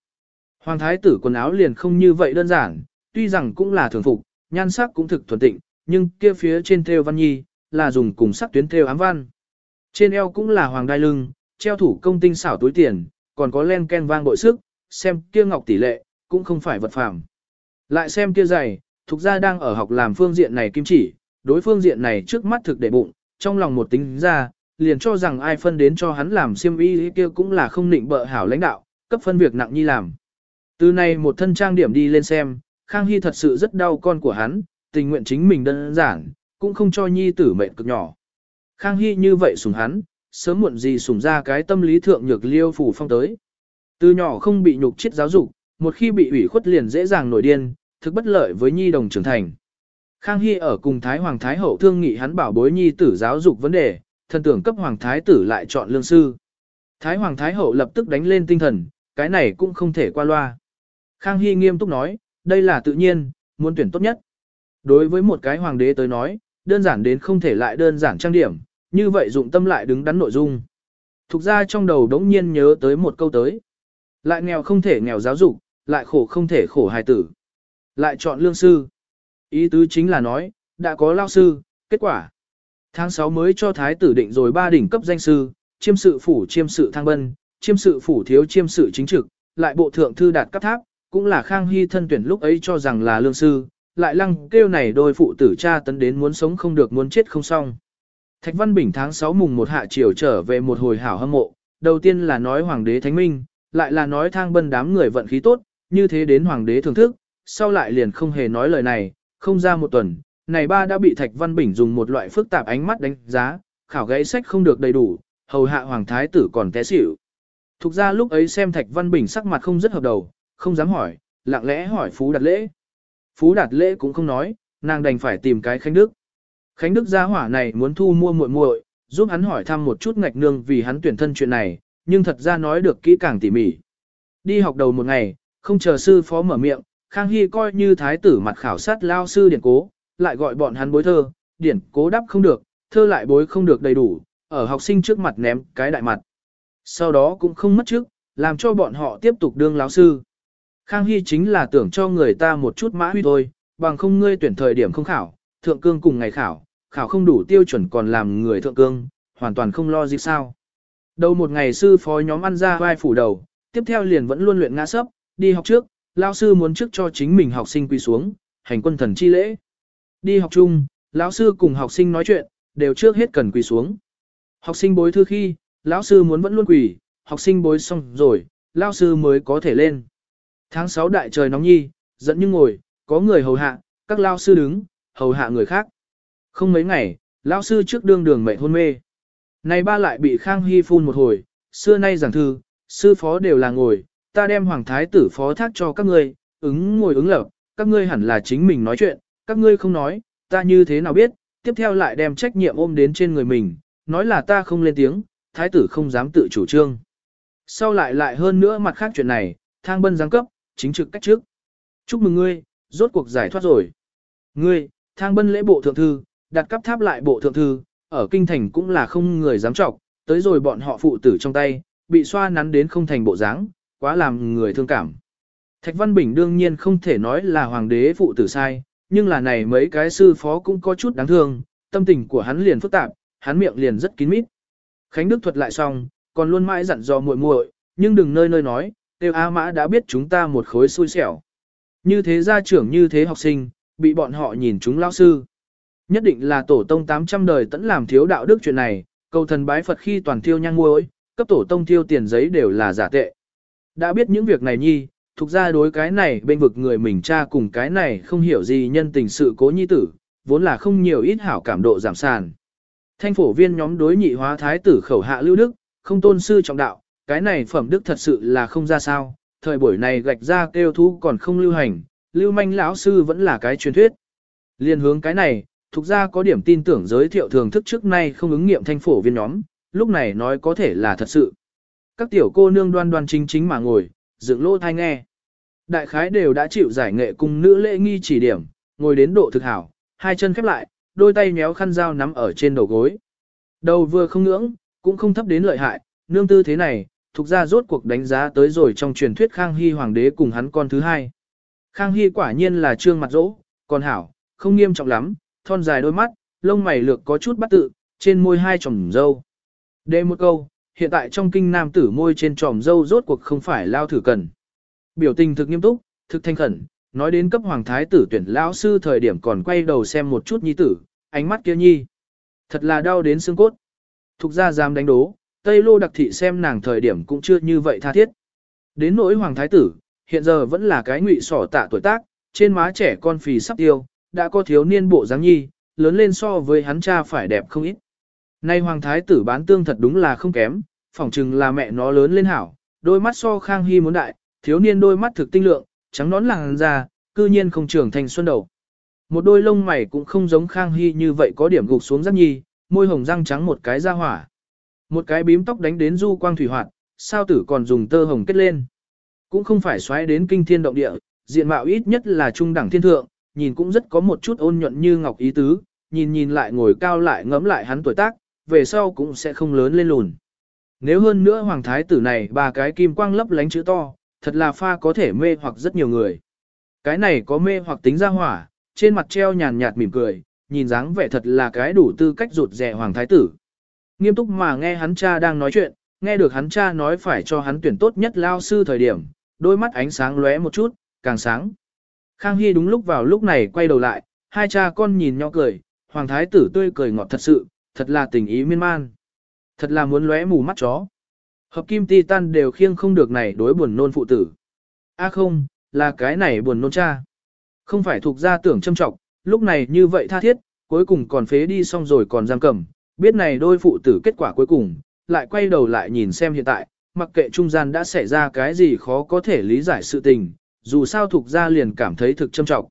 Hoàng thái tử quần áo liền không như vậy đơn giản, tuy rằng cũng là thường phục, nhan sắc cũng thực thuần tịnh, nhưng kia phía trên thêu văn nhi, là dùng cùng sắc tuyến thêu ám văn. Trên eo cũng là hoàng đai lưng, treo thủ công tinh xảo túi tiền, còn có len ken vang bội sức, xem kia ngọc tỷ lệ, cũng không phải vật phàm. Lại xem kia giày, thuộc gia đang ở học làm phương diện này kim chỉ, đối phương diện này trước mắt thực để bụng, trong lòng một tính ra, liền cho rằng ai phân đến cho hắn làm siêm y kia cũng là không nịnh bợ hảo lãnh đạo, cấp phân việc nặng nhi làm. Từ này một thân trang điểm đi lên xem, Khang Hy thật sự rất đau con của hắn, tình nguyện chính mình đơn giản, cũng không cho nhi tử mệnh cực nhỏ. Khang Hy như vậy sủng hắn, sớm muộn gì sủng ra cái tâm lý thượng nhược liêu phủ phong tới. Từ nhỏ không bị nhục chết giáo dục, một khi bị ủy khuất liền dễ dàng nổi điên, thực bất lợi với nhi đồng trưởng thành. Khang Hy ở cùng Thái Hoàng Thái Hậu thương nghị hắn bảo bối nhi tử giáo dục vấn đề, thần tưởng cấp Hoàng Thái tử lại chọn lương sư. Thái Hoàng Thái Hậu lập tức đánh lên tinh thần, cái này cũng không thể qua loa. Khang Hy nghiêm túc nói, đây là tự nhiên, muốn tuyển tốt nhất. Đối với một cái hoàng đế tới nói, đơn giản đến không thể lại đơn giản trang điểm, như vậy dụng tâm lại đứng đắn nội dung. Thục ra trong đầu đống nhiên nhớ tới một câu tới. Lại nghèo không thể nghèo giáo dục, lại khổ không thể khổ hài tử. Lại chọn lương sư. Ý tứ chính là nói, đã có lao sư, kết quả. Tháng 6 mới cho thái tử định rồi ba đỉnh cấp danh sư, chiêm sự phủ chiêm sự thăng bân, chiêm sự phủ thiếu chiêm sự chính trực, lại bộ thượng thư đạt cấp tháp, cũng là Khang Hy thân tuyển lúc ấy cho rằng là lương sư, lại lăng kêu này đôi phụ tử cha tấn đến muốn sống không được muốn chết không xong. Thạch Văn Bình tháng 6 mùng một hạ chiều trở về một hồi hảo hâm mộ, đầu tiên là nói hoàng đế thánh minh, lại là nói thang bân đám người vận khí tốt, như thế đến hoàng đế thưởng thức, sau lại liền không hề nói lời này, không ra một tuần, này ba đã bị Thạch Văn Bình dùng một loại phức tạp ánh mắt đánh giá, khảo gãy sách không được đầy đủ, hầu hạ hoàng thái tử còn té xỉu. Thục ra lúc ấy xem Thạch Văn Bình sắc mặt không rất hợp đầu, không dám hỏi, lặng lẽ hỏi Phú Đạt Lễ. Phú Đạt Lễ cũng không nói, nàng đành phải tìm cái Khánh Đức. Khánh Đức gia hỏa này muốn thu mua muội muội, giúp hắn hỏi thăm một chút ngạch nương vì hắn tuyển thân chuyện này, nhưng thật ra nói được kỹ càng tỉ mỉ. Đi học đầu một ngày, không chờ sư phó mở miệng, Khang Hy coi như thái tử mặt khảo sát lao sư điển cố, lại gọi bọn hắn bối thơ, điển cố đáp không được, thơ lại bối không được đầy đủ, ở học sinh trước mặt ném cái đại mặt. Sau đó cũng không mất trước, làm cho bọn họ tiếp tục đương lão sư. Khang Hy chính là tưởng cho người ta một chút mã huy thôi, bằng không ngươi tuyển thời điểm không khảo, thượng cương cùng ngày khảo, khảo không đủ tiêu chuẩn còn làm người thượng cương, hoàn toàn không lo gì sao. Đầu một ngày sư phó nhóm ăn ra vai phủ đầu, tiếp theo liền vẫn luôn luyện ngã sấp, đi học trước, lão sư muốn trước cho chính mình học sinh quỳ xuống, hành quân thần chi lễ. Đi học chung, lão sư cùng học sinh nói chuyện, đều trước hết cần quỳ xuống. Học sinh bối thư khi, lão sư muốn vẫn luôn quỳ, học sinh bối xong rồi, lão sư mới có thể lên. Tháng 6 đại trời nóng nhi, dẫn như ngồi, có người hầu hạ, các lao sư đứng, hầu hạ người khác. Không mấy ngày, lao sư trước đương đường mệt hôn mê. Này ba lại bị Khang Hy phun một hồi, xưa nay giảng thư, sư phó đều là ngồi, ta đem hoàng thái tử phó thác cho các ngươi, ứng ngồi ứng lập, các ngươi hẳn là chính mình nói chuyện, các ngươi không nói, ta như thế nào biết, tiếp theo lại đem trách nhiệm ôm đến trên người mình, nói là ta không lên tiếng, thái tử không dám tự chủ trương. Sau lại lại hơn nữa mặt khác chuyện này, thang bân giáng cấp, chính trực cách trước. Chúc mừng ngươi, rốt cuộc giải thoát rồi. Ngươi, thang bân lễ bộ thượng thư, đặt cấp tháp lại bộ thượng thư, ở kinh thành cũng là không người dám trọng, tới rồi bọn họ phụ tử trong tay, bị xoa nắn đến không thành bộ dáng, quá làm người thương cảm. Thạch Văn Bình đương nhiên không thể nói là hoàng đế phụ tử sai, nhưng là này mấy cái sư phó cũng có chút đáng thương, tâm tình của hắn liền phức tạp, hắn miệng liền rất kín mít. Khánh Đức thuật lại xong, còn luôn mãi dặn dò muội muội, nhưng đừng nơi nơi nói, tiêu A Mã đã biết chúng ta một khối xui xẻo. Như thế gia trưởng như thế học sinh, bị bọn họ nhìn chúng lão sư. Nhất định là tổ tông 800 đời tẫn làm thiếu đạo đức chuyện này, cầu thần bái Phật khi toàn thiêu nhang muối, cấp tổ tông thiêu tiền giấy đều là giả tệ. Đã biết những việc này nhi, thuộc ra đối cái này bên vực người mình cha cùng cái này không hiểu gì nhân tình sự cố nhi tử, vốn là không nhiều ít hảo cảm độ giảm sàn. Thanh phổ viên nhóm đối nhị hóa thái tử khẩu hạ lưu đức, không tôn sư trọng đạo, cái này phẩm đức thật sự là không ra sao, thời buổi này gạch ra kêu thu còn không lưu hành, lưu manh lão sư vẫn là cái truyền thuyết. Liên hướng cái này, thuộc ra có điểm tin tưởng giới thiệu thường thức trước nay không ứng nghiệm thanh phổ viên nhóm, lúc này nói có thể là thật sự. Các tiểu cô nương đoan đoan chính chính mà ngồi, dựng lỗ thai nghe. Đại khái đều đã chịu giải nghệ cùng nữ lễ nghi chỉ điểm, ngồi đến độ thực hảo, hai chân khép lại, đôi tay méo khăn dao nắm ở trên đầu gối. Đầu vừa không ngưỡng, cũng không thấp đến lợi hại, nương tư thế này, thuộc ra rốt cuộc đánh giá tới rồi trong truyền thuyết Khang Hy hoàng đế cùng hắn con thứ hai. Khang Hy quả nhiên là trương mặt rỗ, còn hảo, không nghiêm trọng lắm, thon dài đôi mắt, lông mày lược có chút bắt tự, trên môi hai tròm dâu. Đệ một câu, hiện tại trong kinh nam tử môi trên tròm dâu rốt cuộc không phải lao thử cần. Biểu tình thực nghiêm túc, thực thanh khẩn, nói đến cấp hoàng thái tử tuyển lão sư thời điểm còn quay đầu xem một chút nhi tử, ánh mắt kia nhi. Thật là đau đến xương cốt. Thục ra dám đánh đố, Tây Lô đặc thị xem nàng thời điểm cũng chưa như vậy tha thiết. Đến nỗi hoàng thái tử, hiện giờ vẫn là cái ngụy sỏ tạ tuổi tác, trên má trẻ con phì sắp tiêu, đã có thiếu niên bộ dáng nhi, lớn lên so với hắn cha phải đẹp không ít. Nay hoàng thái tử bán tương thật đúng là không kém, phỏng chừng là mẹ nó lớn lên hảo, đôi mắt so khang hy muốn đại, thiếu niên đôi mắt thực tinh lượng, trắng nón làng ra, cư nhiên không trưởng thành xuân đầu. Một đôi lông mày cũng không giống khang hy như vậy có điểm gục xuống rất nhi, môi hồng răng trắng một cái ra hỏa. Một cái bím tóc đánh đến du quang thủy hoạt, sao tử còn dùng tơ hồng kết lên. Cũng không phải xoáy đến kinh thiên động địa, diện mạo ít nhất là trung đẳng thiên thượng, nhìn cũng rất có một chút ôn nhuận như ngọc ý tứ, nhìn nhìn lại ngồi cao lại ngẫm lại hắn tuổi tác, về sau cũng sẽ không lớn lên lùn. Nếu hơn nữa hoàng thái tử này ba cái kim quang lấp lánh chữ to, thật là pha có thể mê hoặc rất nhiều người. Cái này có mê hoặc tính ra hỏa, trên mặt treo nhàn nhạt mỉm cười, nhìn dáng vẻ thật là cái đủ tư cách rụt rẻ hoàng thái tử. Nghiêm túc mà nghe hắn cha đang nói chuyện, nghe được hắn cha nói phải cho hắn tuyển tốt nhất lao sư thời điểm, đôi mắt ánh sáng lóe một chút, càng sáng. Khang Hy đúng lúc vào lúc này quay đầu lại, hai cha con nhìn nhau cười, hoàng thái tử tươi cười ngọt thật sự, thật là tình ý miên man. Thật là muốn lóe mù mắt chó. Hợp kim ti tan đều khiêng không được này đối buồn nôn phụ tử. A không, là cái này buồn nôn cha. Không phải thuộc gia tưởng châm trọng, lúc này như vậy tha thiết, cuối cùng còn phế đi xong rồi còn giam cầm, biết này đôi phụ tử kết quả cuối cùng, lại quay đầu lại nhìn xem hiện tại, mặc kệ trung gian đã xảy ra cái gì khó có thể lý giải sự tình, dù sao thuộc gia liền cảm thấy thực châm trọng.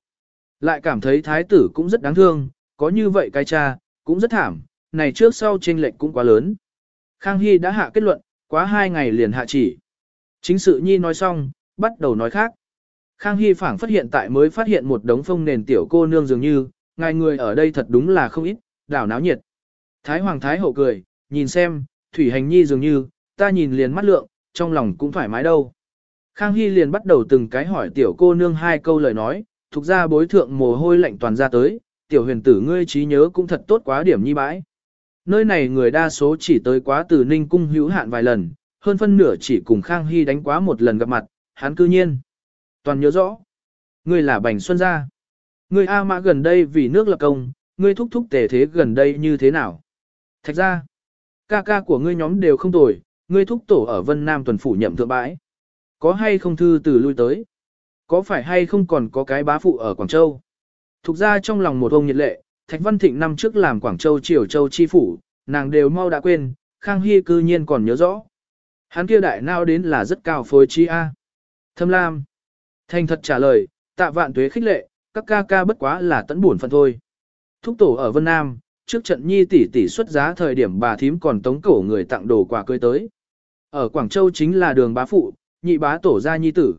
Lại cảm thấy thái tử cũng rất đáng thương, có như vậy cái cha, cũng rất thảm, này trước sau chênh lệch cũng quá lớn. Khang Hy đã hạ kết luận, quá hai ngày liền hạ chỉ. Chính sự nhi nói xong, bắt đầu nói khác. Khang Hy phảng phát hiện tại mới phát hiện một đống phông nền tiểu cô nương dường như, ngài người ở đây thật đúng là không ít, đảo náo nhiệt. Thái Hoàng Thái Hậu cười, nhìn xem, Thủy Hành Nhi dường như, ta nhìn liền mắt lượng, trong lòng cũng thoải mái đâu. Khang Hy liền bắt đầu từng cái hỏi tiểu cô nương hai câu lời nói, thuộc ra bối thượng mồ hôi lạnh toàn ra tới, tiểu huyền tử ngươi trí nhớ cũng thật tốt quá điểm nhi bãi. Nơi này người đa số chỉ tới quá từ Ninh Cung hữu hạn vài lần, hơn phân nửa chỉ cùng Khang Hy đánh quá một lần gặp mặt, hắn cư nhiên. Toàn nhớ rõ. Ngươi là Bành Xuân Gia. Ngươi A Mã gần đây vì nước lập công, ngươi thúc thúc tề thế gần đây như thế nào? Thạch ra. Ca ca của ngươi nhóm đều không tồi, ngươi thúc tổ ở Vân Nam tuần phủ nhậm thượng bãi. Có hay không thư từ lui tới? Có phải hay không còn có cái bá phụ ở Quảng Châu? Thục ra trong lòng một ông nhiệt lệ, Thạch Văn Thịnh năm trước làm Quảng Châu Triều Châu chi phủ, nàng đều mau đã quên, Khang Hy cư nhiên còn nhớ rõ. Hắn kia đại nào đến là rất cao phối chi A. Thâm Lam. Thành thật trả lời, tạ vạn tuế khích lệ, các ca ca bất quá là tẫn buồn phận thôi. Thúc tổ ở Vân Nam, trước trận nhi tỷ tỷ xuất giá thời điểm bà thím còn tống cổ người tặng đồ quà cưới tới. Ở Quảng Châu chính là đường bá phụ, nhị bá tổ gia nhi tử.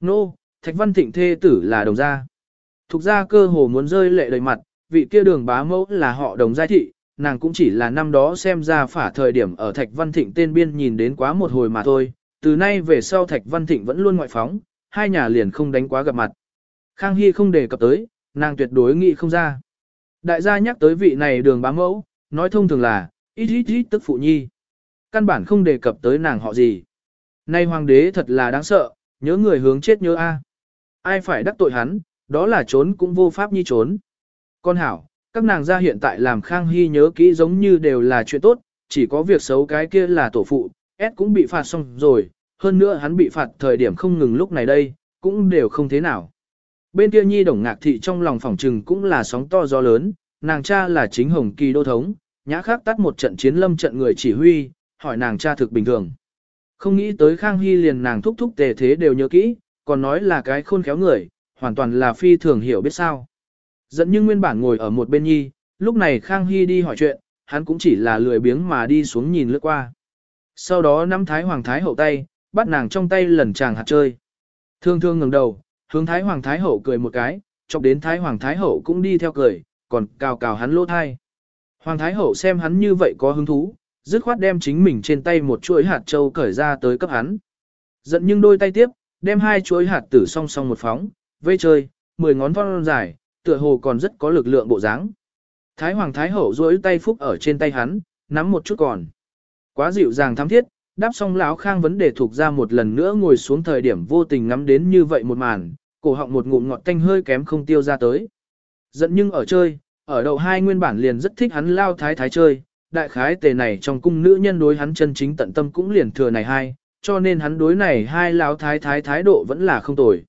Nô, Thạch Văn Thịnh thê tử là đồng gia. Thục gia cơ hồ muốn rơi lệ đầy mặt, vị kia đường bá mẫu là họ đồng gia thị, nàng cũng chỉ là năm đó xem ra phả thời điểm ở Thạch Văn Thịnh tên biên nhìn đến quá một hồi mà thôi, từ nay về sau Thạch Văn Thịnh vẫn luôn ngoại phóng, hai nhà liền không đánh quá gặp mặt. Khang Hy không đề cập tới, nàng tuyệt đối nghĩ không ra. Đại gia nhắc tới vị này đường bá mẫu, nói thông thường là, ít ít ít tức phụ nhi. Căn bản không đề cập tới nàng họ gì. Nay hoàng đế thật là đáng sợ, nhớ người hướng chết nhớ A. Ai phải đắc tội hắn, đó là trốn cũng vô pháp nhi trốn. Con hảo, các nàng gia hiện tại làm Khang Hy nhớ kỹ giống như đều là chuyện tốt, chỉ có việc xấu cái kia là tổ phụ, S cũng bị phạt xong rồi, hơn nữa hắn bị phạt thời điểm không ngừng lúc này đây, cũng đều không thế nào. Bên kia nhi đồng ngạc thị trong lòng phòng trừng cũng là sóng to gió lớn, nàng cha là chính hồng kỳ đô thống, nhã khắc tắt một trận chiến lâm trận người chỉ huy, hỏi nàng cha thực bình thường. Không nghĩ tới Khang Hy liền nàng thúc thúc tề thế đều nhớ kỹ, còn nói là cái khôn khéo người, hoàn toàn là phi thường hiểu biết sao. Dẫn nhưng nguyên bản ngồi ở một bên nhi, lúc này Khang Hy đi hỏi chuyện, hắn cũng chỉ là lười biếng mà đi xuống nhìn lướt qua. Sau đó nắm Thái Hoàng Thái Hậu tay, bắt nàng trong tay lần chàng hạt chơi. Thương thương ngẩng đầu, hướng Thái Hoàng Thái Hậu cười một cái, chọc đến Thái Hoàng Thái Hậu cũng đi theo cười, còn cào cào hắn lỗ thai. Hoàng Thái Hậu xem hắn như vậy có hứng thú, dứt khoát đem chính mình trên tay một chuỗi hạt châu cởi ra tới cấp hắn. Giận nhưng đôi tay tiếp, đem hai chuỗi hạt tử song song một phóng, vây chơi, mười ngón thon dài, tựa hồ còn rất có lực lượng bộ dáng. Thái Hoàng Thái Hậu duỗi tay phúc ở trên tay hắn, nắm một chút còn. Quá dịu dàng thắm thiết, đáp xong lão khang vấn đề thuộc ra một lần nữa ngồi xuống thời điểm vô tình ngắm đến như vậy một màn, cổ họng một ngụm ngọt tanh hơi kém không tiêu ra tới. Giận nhưng ở chơi, ở đầu hai nguyên bản liền rất thích hắn lao thái thái chơi, đại khái tề này trong cung nữ nhân đối hắn chân chính tận tâm cũng liền thừa này hai, cho nên hắn đối này hai lao thái thái thái độ vẫn là không tồi.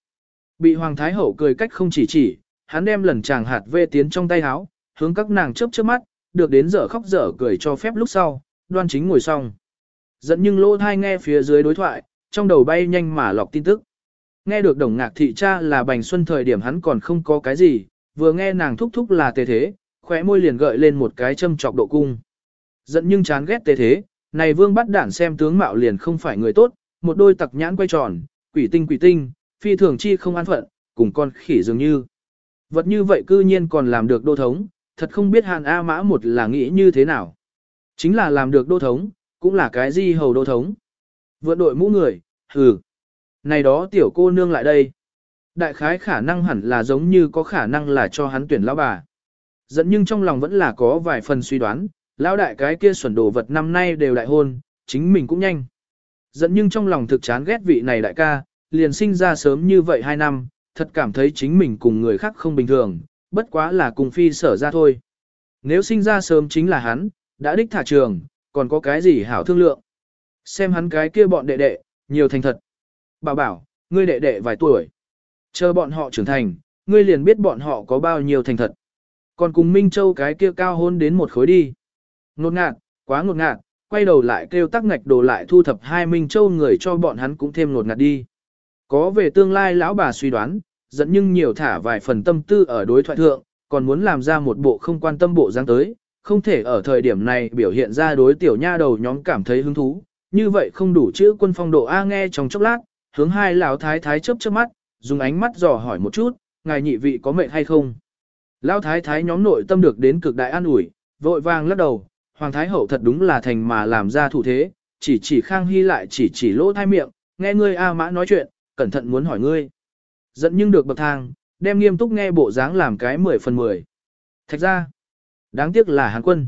Bị hoàng thái hậu cười cách không chỉ chỉ, hắn đem lần chàng hạt vê tiến trong tay háo, hướng các nàng chớp chớp mắt, được đến giờ khóc dở cười cho phép lúc sau, đoan chính ngồi xong. Dẫn nhưng lỗ thai nghe phía dưới đối thoại, trong đầu bay nhanh mà lọc tin tức. Nghe được đồng ngạc thị cha là bành xuân thời điểm hắn còn không có cái gì, vừa nghe nàng thúc thúc là tề thế, khóe môi liền gợi lên một cái châm chọc độ cung. Giận nhưng chán ghét tề thế, này vương bắt đản xem tướng mạo liền không phải người tốt, một đôi tặc nhãn quay tròn, quỷ tinh quỷ tinh, phi thường chi không an phận, cùng con khỉ dường như. Vật như vậy cư nhiên còn làm được đô thống, thật không biết hàn A mã một là nghĩ như thế nào. Chính là làm được đô thống, cũng là cái gì hầu đô thống. Vượn đội mũ người, hừ. Này đó tiểu cô nương lại đây. Đại khái khả năng hẳn là giống như có khả năng là cho hắn tuyển lão bà. Dẫn nhưng trong lòng vẫn là có vài phần suy đoán, lão đại cái kia xuẩn đồ vật năm nay đều đại hôn, chính mình cũng nhanh. Dẫn nhưng trong lòng thực chán ghét vị này đại ca, liền sinh ra sớm như vậy hai năm, thật cảm thấy chính mình cùng người khác không bình thường, bất quá là cùng phi sở ra thôi. Nếu sinh ra sớm chính là hắn, đã đích thả trường, còn có cái gì hảo thương lượng. Xem hắn cái kia bọn đệ đệ, nhiều thành thật. Bảo bảo, ngươi đệ đệ vài tuổi. Chờ bọn họ trưởng thành, ngươi liền biết bọn họ có bao nhiêu thành thật. Còn cùng Minh Châu cái kia cao hôn đến một khối đi. ngột ngạt, quá ngột ngạt, quay đầu lại kêu tắc ngạch đồ lại thu thập hai Minh Châu người cho bọn hắn cũng thêm ngột ngạt đi. Có về tương lai lão bà suy đoán, dẫn nhưng nhiều thả vài phần tâm tư ở đối thoại thượng, còn muốn làm ra một bộ không quan tâm bộ dáng tới, không thể ở thời điểm này biểu hiện ra đối tiểu nha đầu nhóm cảm thấy hứng thú, như vậy không đủ chữ quân phong độ A nghe trong chốc lát, hướng hai lão thái thái chớp chớp mắt, dùng ánh mắt dò hỏi một chút, ngài nhị vị có mệnh hay không. Lão thái thái nhóm nội tâm được đến cực đại an ủi, vội vàng lắc đầu, hoàng thái hậu thật đúng là thành mà làm ra thủ thế, chỉ chỉ khang hy lại chỉ chỉ lỗ thai miệng, nghe ngươi A mã nói chuyện, cẩn thận muốn hỏi ngươi. Giận nhưng được bậc thang, đem nghiêm túc nghe bộ dáng làm cái 10 phần 10. Thạch ra, đáng tiếc là hàn quân.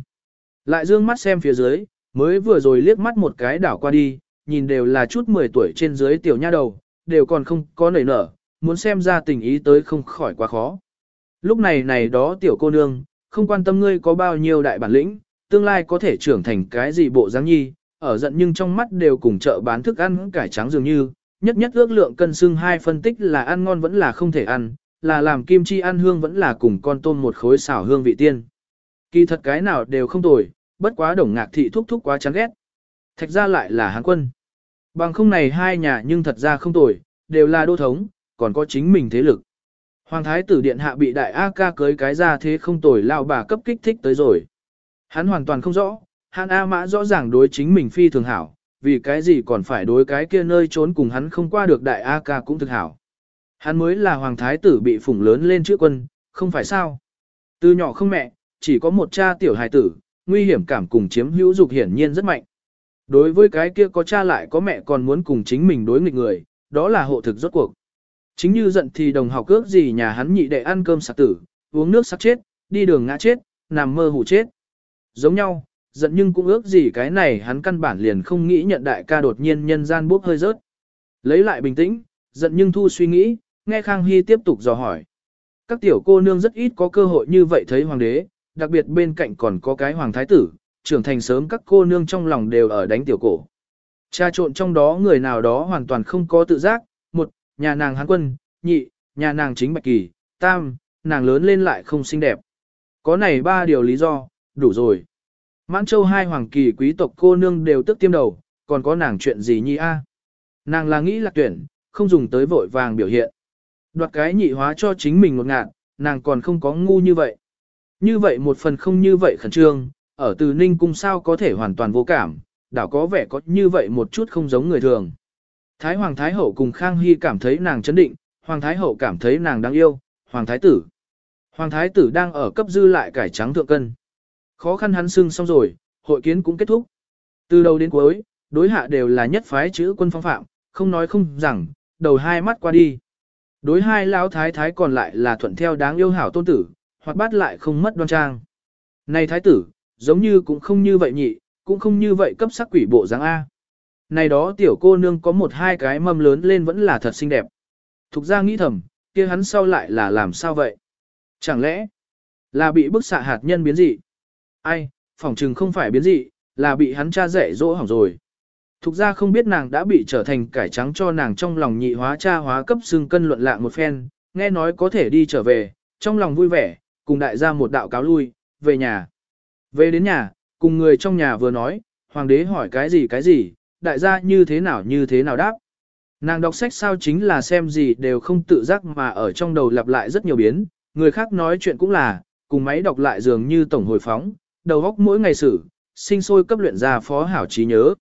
Lại dương mắt xem phía dưới, mới vừa rồi liếc mắt một cái đảo qua đi, nhìn đều là chút 10 tuổi trên dưới tiểu nha đầu, đều còn không có nảy nở, muốn xem ra tình ý tới không khỏi quá khó. Lúc này này đó tiểu cô nương, không quan tâm ngươi có bao nhiêu đại bản lĩnh, tương lai có thể trưởng thành cái gì bộ dáng nhi, ở giận nhưng trong mắt đều cùng chợ bán thức ăn cải trắng dường như, nhất nhất ước lượng cân xưng hai phân tích là ăn ngon vẫn là không thể ăn, là làm kim chi ăn hương vẫn là cùng con tôm một khối xảo hương vị tiên. Kỳ thật cái nào đều không tồi, bất quá đồng ngạc thị thúc thúc quá chán ghét. Thạch ra lại là hán quân. Bằng không này hai nhà nhưng thật ra không tồi, đều là đô thống, còn có chính mình thế lực. Hoàng thái tử điện hạ bị đại A ca cưới cái ra thế không tồi lao bà cấp kích thích tới rồi. Hắn hoàn toàn không rõ, hắn A mã rõ ràng đối chính mình phi thường hảo, vì cái gì còn phải đối cái kia nơi trốn cùng hắn không qua được đại A ca cũng thực hảo. Hắn mới là hoàng thái tử bị phủng lớn lên trước quân, không phải sao. Từ nhỏ không mẹ, chỉ có một cha tiểu hài tử, nguy hiểm cảm cùng chiếm hữu dục hiển nhiên rất mạnh. Đối với cái kia có cha lại có mẹ còn muốn cùng chính mình đối nghịch người, đó là hộ thực rốt cuộc. Chính như giận thì đồng học cước gì nhà hắn nhị đệ ăn cơm sạc tử, uống nước sắp chết, đi đường ngã chết, nằm mơ hủ chết. Giống nhau, giận nhưng cũng ước gì cái này hắn căn bản liền không nghĩ nhận đại ca đột nhiên nhân gian bốc hơi rớt. Lấy lại bình tĩnh, giận nhưng thu suy nghĩ, nghe Khang Hy tiếp tục dò hỏi. các tiểu cô nương rất ít có cơ hội như vậy thấy hoàng đế, đặc biệt bên cạnh còn có cái hoàng thái tử, trưởng thành sớm các cô nương trong lòng đều ở đánh tiểu cổ. Cha trộn trong đó người nào đó hoàn toàn không có tự giác, một, nhà nàng hán quân, nhị, nhà nàng chính bạch kỳ, tam, nàng lớn lên lại không xinh đẹp. Có này ba điều lý do, đủ rồi. Mãn châu hai hoàng kỳ quý tộc cô nương đều tức tiêm đầu, còn có nàng chuyện gì nhi a? Nàng là nghĩ lạc tuyển, không dùng tới vội vàng biểu hiện. Đoạt cái nhị hóa cho chính mình một ngạn, nàng còn không có ngu như vậy. Như vậy một phần không như vậy khẩn trương, ở từ ninh cung sao có thể hoàn toàn vô cảm, đảo có vẻ có như vậy một chút không giống người thường. Thái Hoàng Thái Hậu cùng Khang Hy cảm thấy nàng chấn định, Hoàng Thái Hậu cảm thấy nàng đáng yêu, Hoàng Thái Tử. Hoàng Thái Tử đang ở cấp dư lại cải trắng thượng cân. Khó khăn hắn xưng xong rồi, hội kiến cũng kết thúc. Từ đầu đến cuối, đối hạ đều là nhất phái chữ quân phong phạm, không nói không rằng, đầu hai mắt qua đi. Đối hai lão thái thái còn lại là thuận theo đáng yêu hảo tôn tử, hoặc bắt lại không mất đoan trang. Này thái tử, giống như cũng không như vậy nhị, cũng không như vậy cấp sắc quỷ bộ dáng A. Này đó tiểu cô nương có một hai cái mâm lớn lên vẫn là thật xinh đẹp. Thục ra nghĩ thầm, kia hắn sau lại là làm sao vậy? Chẳng lẽ là bị bức xạ hạt nhân biến dị? Ai, phỏng chừng không phải biến dị, là bị hắn cha dạy dỗ hỏng rồi. Thục ra không biết nàng đã bị trở thành cải trắng cho nàng trong lòng nhị hóa cha hóa cấp xương cân luận lạng một phen, nghe nói có thể đi trở về, trong lòng vui vẻ, cùng đại gia một đạo cáo lui, về nhà. Về đến nhà, cùng người trong nhà vừa nói, hoàng đế hỏi cái gì cái gì, đại gia như thế nào như thế nào đáp. Nàng đọc sách sao chính là xem gì đều không tự giác mà ở trong đầu lặp lại rất nhiều biến, người khác nói chuyện cũng là, cùng máy đọc lại dường như tổng hồi phóng, đầu óc mỗi ngày xử, sinh sôi cấp luyện ra phó hảo trí nhớ.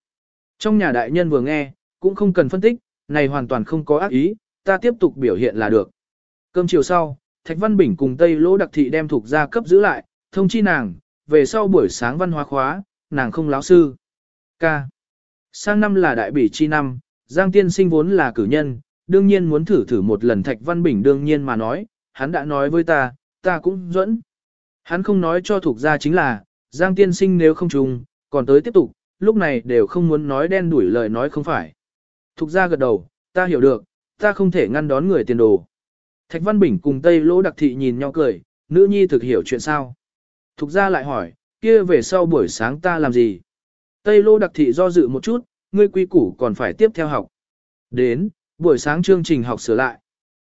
Trong nhà đại nhân vừa nghe, cũng không cần phân tích, này hoàn toàn không có ác ý, ta tiếp tục biểu hiện là được. Cơm chiều sau, Thạch Văn Bình cùng Tây Lỗ Đặc Thị đem thuộc gia cấp giữ lại, thông chi nàng, về sau buổi sáng văn hóa khóa, nàng không láo sư. K. Sang năm là đại bỉ chi năm, Giang Tiên Sinh vốn là cử nhân, đương nhiên muốn thử thử một lần Thạch Văn Bình đương nhiên mà nói, hắn đã nói với ta, ta cũng dẫn. Hắn không nói cho thuộc gia chính là, Giang Tiên Sinh nếu không trùng, còn tới tiếp tục, lúc này đều không muốn nói đen đuổi lời nói không phải. Thục ra gật đầu, ta hiểu được, ta không thể ngăn đón người tiền đồ. Thạch Văn Bình cùng Tây Lỗ Đặc Thị nhìn nhau cười, nữ nhi thực hiểu chuyện sao. Thục ra lại hỏi, kia về sau buổi sáng ta làm gì? Tây Lô Đặc Thị do dự một chút, ngươi quy củ còn phải tiếp theo học. Đến, buổi sáng chương trình học sửa lại.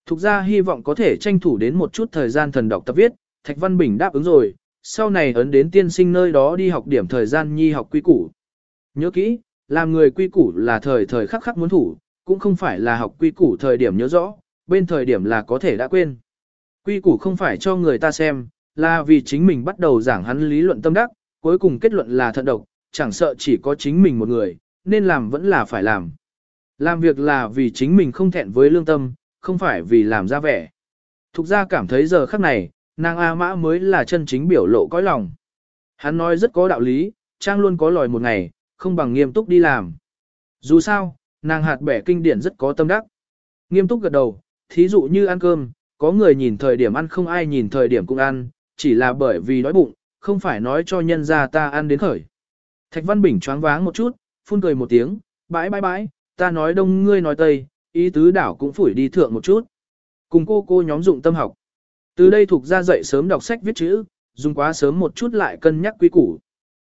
Thục ra hy vọng có thể tranh thủ đến một chút thời gian thần đọc tập viết, Thạch Văn Bình đáp ứng rồi, sau này ấn đến tiên sinh nơi đó đi học điểm thời gian nhi học quy củ. Nhớ kỹ, làm người quy củ là thời thời khắc khắc muốn thủ, cũng không phải là học quy củ thời điểm nhớ rõ, bên thời điểm là có thể đã quên. Quy củ không phải cho người ta xem, là vì chính mình bắt đầu giảng hắn lý luận tâm đắc, cuối cùng kết luận là thận độc, chẳng sợ chỉ có chính mình một người, nên làm vẫn là phải làm. Làm việc là vì chính mình không thẹn với lương tâm, không phải vì làm ra vẻ. Thục ra cảm thấy giờ khắc này, nàng A Mã mới là chân chính biểu lộ cõi lòng. Hắn nói rất có đạo lý, Trang luôn có lòi một ngày, không bằng nghiêm túc đi làm. Dù sao, nàng hạt bẻ kinh điển rất có tâm đắc. Nghiêm túc gật đầu, thí dụ như ăn cơm, có người nhìn thời điểm ăn không ai nhìn thời điểm cũng ăn, chỉ là bởi vì đói bụng, không phải nói cho nhân ra ta ăn đến khởi. Thạch Văn Bình choáng váng một chút, phun cười một tiếng, bãi bãi bãi, ta nói đông ngươi nói tây, ý tứ đảo cũng phủi đi thượng một chút. Cùng cô cô nhóm dụng tâm học. Từ đây thuộc ra dậy sớm đọc sách viết chữ, dùng quá sớm một chút lại cân nhắc quy củ.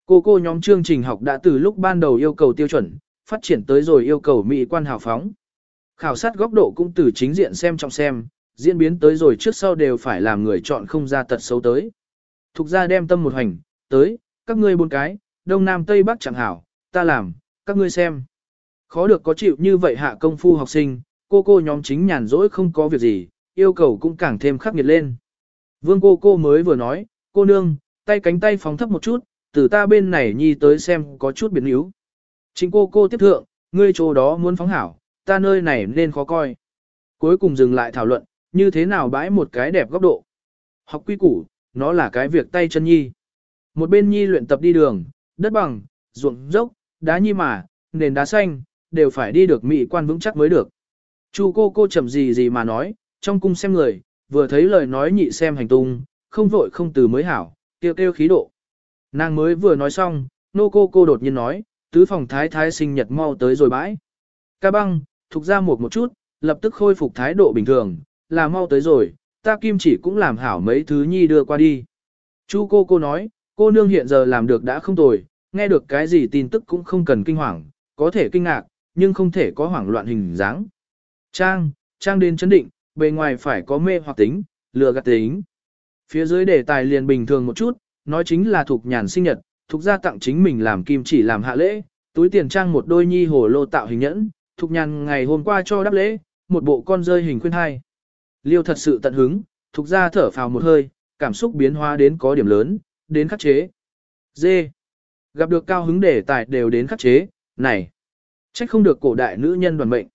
Cô cô nhóm chương trình học đã từ lúc ban đầu yêu cầu tiêu chuẩn, phát triển tới rồi yêu cầu mỹ quan hào phóng. Khảo sát góc độ cũng từ chính diện xem trong xem, diễn biến tới rồi trước sau đều phải làm người chọn không ra tật xấu tới. Thục ra đem tâm một hành, tới, các ngươi bốn cái, đông nam tây bắc chẳng hảo, ta làm, các ngươi xem. Khó được có chịu như vậy hạ công phu học sinh, cô cô nhóm chính nhàn rỗi không có việc gì, yêu cầu cũng càng thêm khắc nghiệt lên. Vương cô cô mới vừa nói, cô nương, tay cánh tay phóng thấp một chút, từ ta bên này nhi tới xem có chút biến yếu. Chính cô cô tiếp thượng, ngươi chỗ đó muốn phóng hảo, ta nơi này nên khó coi. Cuối cùng dừng lại thảo luận, như thế nào bãi một cái đẹp góc độ. Học quy củ, nó là cái việc tay chân nhi. Một bên nhi luyện tập đi đường, đất bằng, ruộng dốc, đá nhi mà, nền đá xanh, đều phải đi được mỹ quan vững chắc mới được. Chu cô cô chậm gì gì mà nói, trong cung xem người, vừa thấy lời nói nhị xem hành tung, không vội không từ mới hảo, kêu kêu khí độ. Nàng mới vừa nói xong, nô cô cô đột nhiên nói, tứ phòng thái thái sinh nhật mau tới rồi bãi. Ca băng, thuộc ra một một chút, lập tức khôi phục thái độ bình thường, là mau tới rồi, ta kim chỉ cũng làm hảo mấy thứ nhi đưa qua đi. chú cô cô nói, cô nương hiện giờ làm được đã không tồi, nghe được cái gì tin tức cũng không cần kinh hoàng, có thể kinh ngạc, nhưng không thể có hoảng loạn hình dáng. Trang, Trang đến chấn định, bề ngoài phải có mê hoặc tính, lừa gạt tính. Phía dưới đề tài liền bình thường một chút, nói chính là thuộc nhàn sinh nhật, thuộc gia tặng chính mình làm kim chỉ làm hạ lễ, túi tiền trang một đôi nhi hồ lô tạo hình nhẫn, thuộc nhàn ngày hôm qua cho đáp lễ, một bộ con rơi hình khuyên hai. Liêu thật sự tận hứng, thuộc gia thở phào một hơi, cảm xúc biến hóa đến có điểm lớn, đến khắc chế. d Gặp được cao hứng đề tài đều đến khắc chế, này. Trách không được cổ đại nữ nhân đoàn mệnh.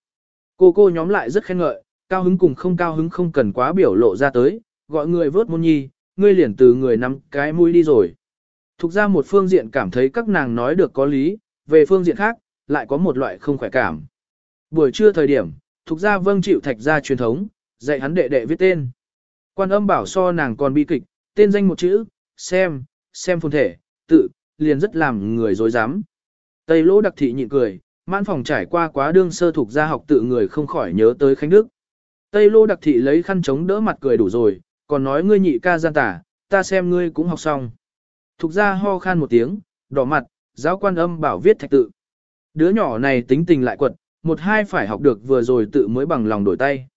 Cô cô nhóm lại rất khen ngợi, cao hứng cùng không cao hứng không cần quá biểu lộ ra tới, gọi người vớt môn nhi, ngươi liền từ người nắm cái mũi đi rồi. Thục ra một phương diện cảm thấy các nàng nói được có lý, về phương diện khác, lại có một loại không khỏe cảm. Buổi trưa thời điểm, thục ra vâng chịu thạch ra truyền thống, dạy hắn đệ đệ viết tên. Quan âm bảo so nàng còn bi kịch, tên danh một chữ, xem, xem phồn thể, tự, liền rất làm người dối dám. Tây lỗ đặc thị nhịn cười, mãn phòng trải qua quá đương sơ thuộc gia học tự người không khỏi nhớ tới Khánh Đức. Tây lỗ đặc thị lấy khăn chống đỡ mặt cười đủ rồi, còn nói ngươi nhị ca gian tả, ta xem ngươi cũng học xong. Thục gia ho khan một tiếng, đỏ mặt, giáo quan âm bảo viết thạch tự. Đứa nhỏ này tính tình lại quật, một hai phải học được vừa rồi tự mới bằng lòng đổi tay.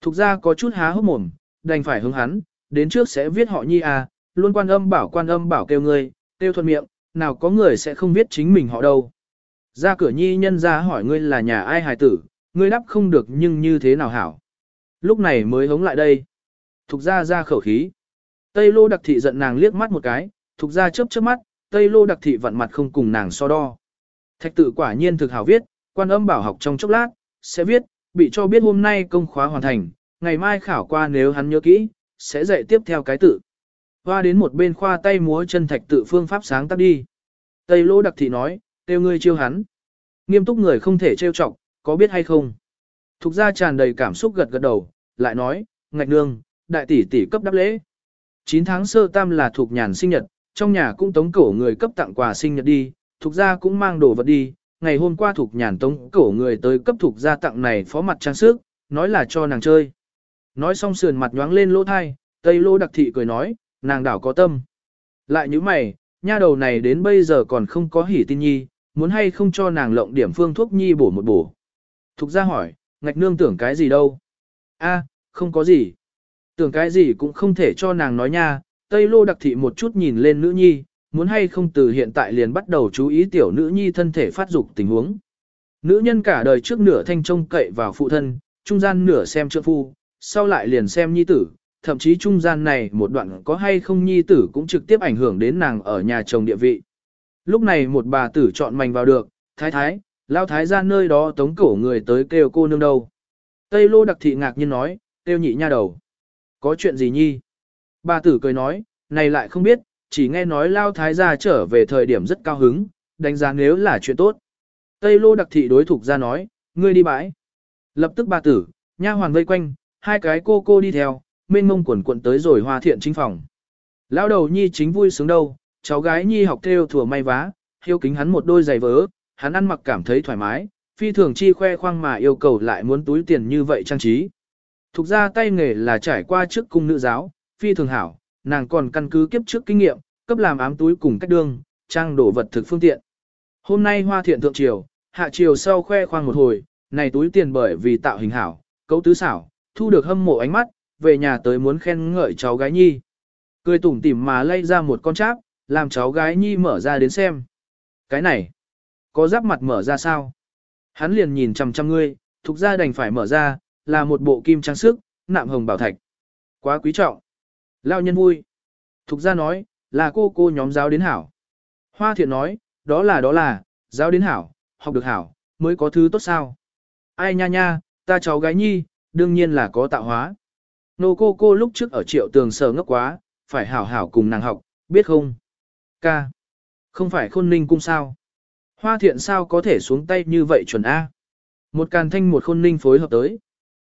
Thục gia có chút há hốc mồm, đành phải hướng hắn, đến trước sẽ viết họ nhi à, luôn quan âm bảo quan âm bảo kêu ngươi, kêu thuận miệng, nào có người sẽ không viết chính mình họ đâu. Ra cửa nhi nhân ra hỏi ngươi là nhà ai hài tử, ngươi đáp không được nhưng như thế nào hảo. Lúc này mới hống lại đây. Thục ra ra khẩu khí. Tây lô đặc thị giận nàng liếc mắt một cái, thục ra chớp chớp mắt, tây lô đặc thị vặn mặt không cùng nàng so đo. Thạch tự quả nhiên thực hảo viết, quan âm bảo học trong chốc lát, sẽ viết, bị cho biết hôm nay công khóa hoàn thành, ngày mai khảo qua nếu hắn nhớ kỹ, sẽ dạy tiếp theo cái tự. Hoa đến một bên khoa tay múa chân thạch tự phương pháp sáng tác đi. Tây lô đặc thị nói, tiêu ngươi chiêu hắn. Nghiêm túc người không thể trêu chọc, có biết hay không? Thục ra tràn đầy cảm xúc gật gật đầu, lại nói, ngạch nương, đại tỷ tỷ cấp đáp lễ. 9 tháng sơ tam là thuộc nhàn sinh nhật, trong nhà cũng tống cổ người cấp tặng quà sinh nhật đi, thuộc gia cũng mang đồ vật đi. Ngày hôm qua thuộc nhàn tống cổ người tới cấp thuộc gia tặng này phó mặt trang sức, nói là cho nàng chơi. Nói xong sườn mặt nhoáng lên lỗ thai, tây lô đặc thị cười nói, nàng đảo có tâm. Lại như mày, nha đầu này đến bây giờ còn không có hỉ tin nhi, muốn hay không cho nàng lộng điểm phương thuốc nhi bổ một bổ. Thục ra hỏi, ngạch nương tưởng cái gì đâu? A, không có gì. Tưởng cái gì cũng không thể cho nàng nói nha, Tây Lô đặc thị một chút nhìn lên nữ nhi, muốn hay không từ hiện tại liền bắt đầu chú ý tiểu nữ nhi thân thể phát dục tình huống. Nữ nhân cả đời trước nửa thanh trông cậy vào phụ thân, trung gian nửa xem trượng phu, sau lại liền xem nhi tử, thậm chí trung gian này một đoạn có hay không nhi tử cũng trực tiếp ảnh hưởng đến nàng ở nhà chồng địa vị. Lúc này một bà tử chọn mành vào được, thái thái, lao thái ra nơi đó tống cổ người tới kêu cô nương đâu. Tây lô đặc thị ngạc nhiên nói, kêu nhị nha đầu. Có chuyện gì nhi? Bà tử cười nói, này lại không biết, chỉ nghe nói lao thái gia trở về thời điểm rất cao hứng, đánh giá nếu là chuyện tốt. Tây lô đặc thị đối thuộc ra nói, ngươi đi bãi. Lập tức bà tử, nha hoàn vây quanh, hai cái cô cô đi theo, mênh mông quần quận tới rồi hoa thiện chính phòng. Lão đầu nhi chính vui sướng đâu, cháu gái nhi học theo thừa may vá, hiếu kính hắn một đôi giày vớ, hắn ăn mặc cảm thấy thoải mái, phi thường chi khoe khoang mà yêu cầu lại muốn túi tiền như vậy trang trí. Thục ra tay nghề là trải qua trước cung nữ giáo, phi thường hảo, nàng còn căn cứ kiếp trước kinh nghiệm, cấp làm ám túi cùng cách đương, trang đổ vật thực phương tiện. Hôm nay hoa thiện thượng triều, hạ triều sau khoe khoang một hồi, này túi tiền bởi vì tạo hình hảo, cấu tứ xảo, thu được hâm mộ ánh mắt, về nhà tới muốn khen ngợi cháu gái nhi. Cười tủm tỉm mà lay ra một con cháp, làm cháu gái nhi mở ra đến xem. Cái này, có giáp mặt mở ra sao? Hắn liền nhìn chằm chằm ngươi, thuộc ra đành phải mở ra, là một bộ kim trang sức, nạm hồng bảo thạch. Quá quý trọng. Lao nhân vui. Thục ra nói, là cô cô nhóm giáo đến hảo. Hoa thiện nói, đó là đó là, giáo đến hảo, học được hảo, mới có thứ tốt sao. Ai nha nha, ta cháu gái nhi, đương nhiên là có tạo hóa. Nô cô cô lúc trước ở triệu tường sở ngốc quá, phải hảo hảo cùng nàng học, biết không? Ca. Không phải khôn ninh cung sao? Hoa thiện sao có thể xuống tay như vậy chuẩn A? Một càn thanh một khôn ninh phối hợp tới.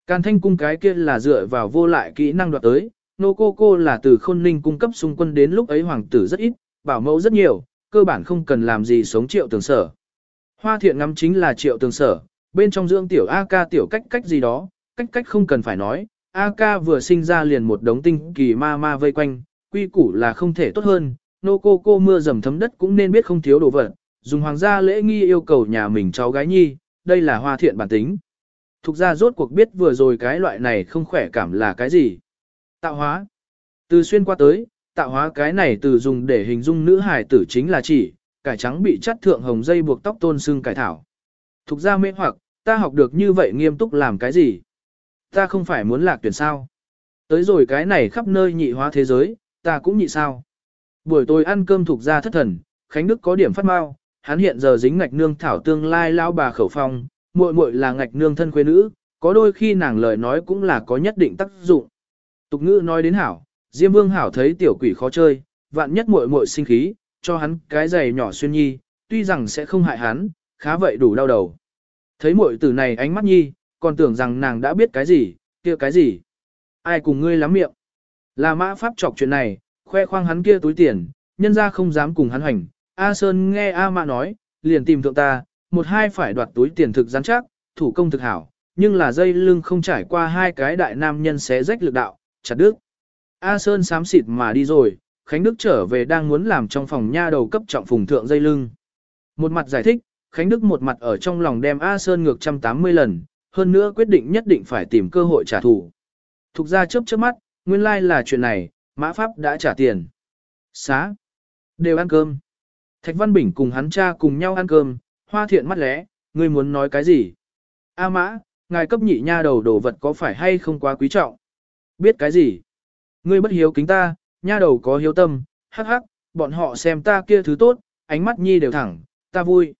Càn thanh cung cái kia là dựa vào vô lại kỹ năng đoạt tới, nô cô cô là từ khôn ninh cung cấp xung quân đến lúc ấy hoàng tử rất ít, bảo mẫu rất nhiều, cơ bản không cần làm gì sống triệu tường sở. Hoa thiện ngắm chính là triệu tường sở, bên trong dưỡng tiểu A ca tiểu cách cách gì đó, cách cách không cần phải nói, A ca vừa sinh ra liền một đống tinh kỳ ma ma vây quanh, quy củ là không thể tốt hơn, nô cô cô mưa dầm thấm đất cũng nên biết không thiếu đồ vật, dùng hoàng gia lễ nghi yêu cầu nhà mình cháu gái nhi, đây là hoa thiện bản tính. Thục ra rốt cuộc biết vừa rồi cái loại này không khỏe cảm là cái gì. Tạo hóa. Từ xuyên qua tới, tạo hóa cái này từ dùng để hình dung nữ hài tử chính là chỉ, cải trắng bị chắt thượng hồng dây buộc tóc tôn xương cải thảo. Thục ra mê hoặc, ta học được như vậy nghiêm túc làm cái gì? Ta không phải muốn lạc tuyển sao? Tới rồi cái này khắp nơi nhị hóa thế giới, ta cũng nhị sao? Buổi tối ăn cơm thuộc ra thất thần, Khánh Đức có điểm phát mau, hắn hiện giờ dính ngạch nương thảo tương lai lao bà khẩu phong, muội muội là ngạch nương thân quê nữ, có đôi khi nàng lời nói cũng là có nhất định tác dụng. Tục ngữ nói đến hảo, Diêm Vương hảo thấy tiểu quỷ khó chơi, vạn nhất muội muội sinh khí, cho hắn cái giày nhỏ xuyên nhi, tuy rằng sẽ không hại hắn, khá vậy đủ đau đầu. Thấy muội tử này ánh mắt nhi, còn tưởng rằng nàng đã biết cái gì, kia cái gì. Ai cùng ngươi lắm miệng. Là mã pháp chọc chuyện này, khoe khoang hắn kia túi tiền, nhân ra không dám cùng hắn hành. A Sơn nghe A Mã nói, liền tìm thượng ta, một hai phải đoạt túi tiền thực rắn chắc, thủ công thực hảo, nhưng là dây lưng không trải qua hai cái đại nam nhân xé rách lực đạo, chặt đứt. A Sơn xám xịt mà đi rồi, Khánh Đức trở về đang muốn làm trong phòng nha đầu cấp trọng phùng thượng dây lưng. Một mặt giải thích, Khánh Đức một mặt ở trong lòng đem A Sơn ngược 180 lần, hơn nữa quyết định nhất định phải tìm cơ hội trả thù. Thục ra chớp chớp mắt, nguyên lai like là chuyện này, mã pháp đã trả tiền. Xá. Đều ăn cơm. Thạch Văn Bình cùng hắn cha cùng nhau ăn cơm, hoa thiện mắt lẽ, ngươi muốn nói cái gì? A mã, ngài cấp nhị nha đầu đồ vật có phải hay không quá quý trọng? Biết cái gì? Ngươi bất hiếu kính ta, nha đầu có hiếu tâm, hắc hắc, bọn họ xem ta kia thứ tốt, ánh mắt nhi đều thẳng, ta vui.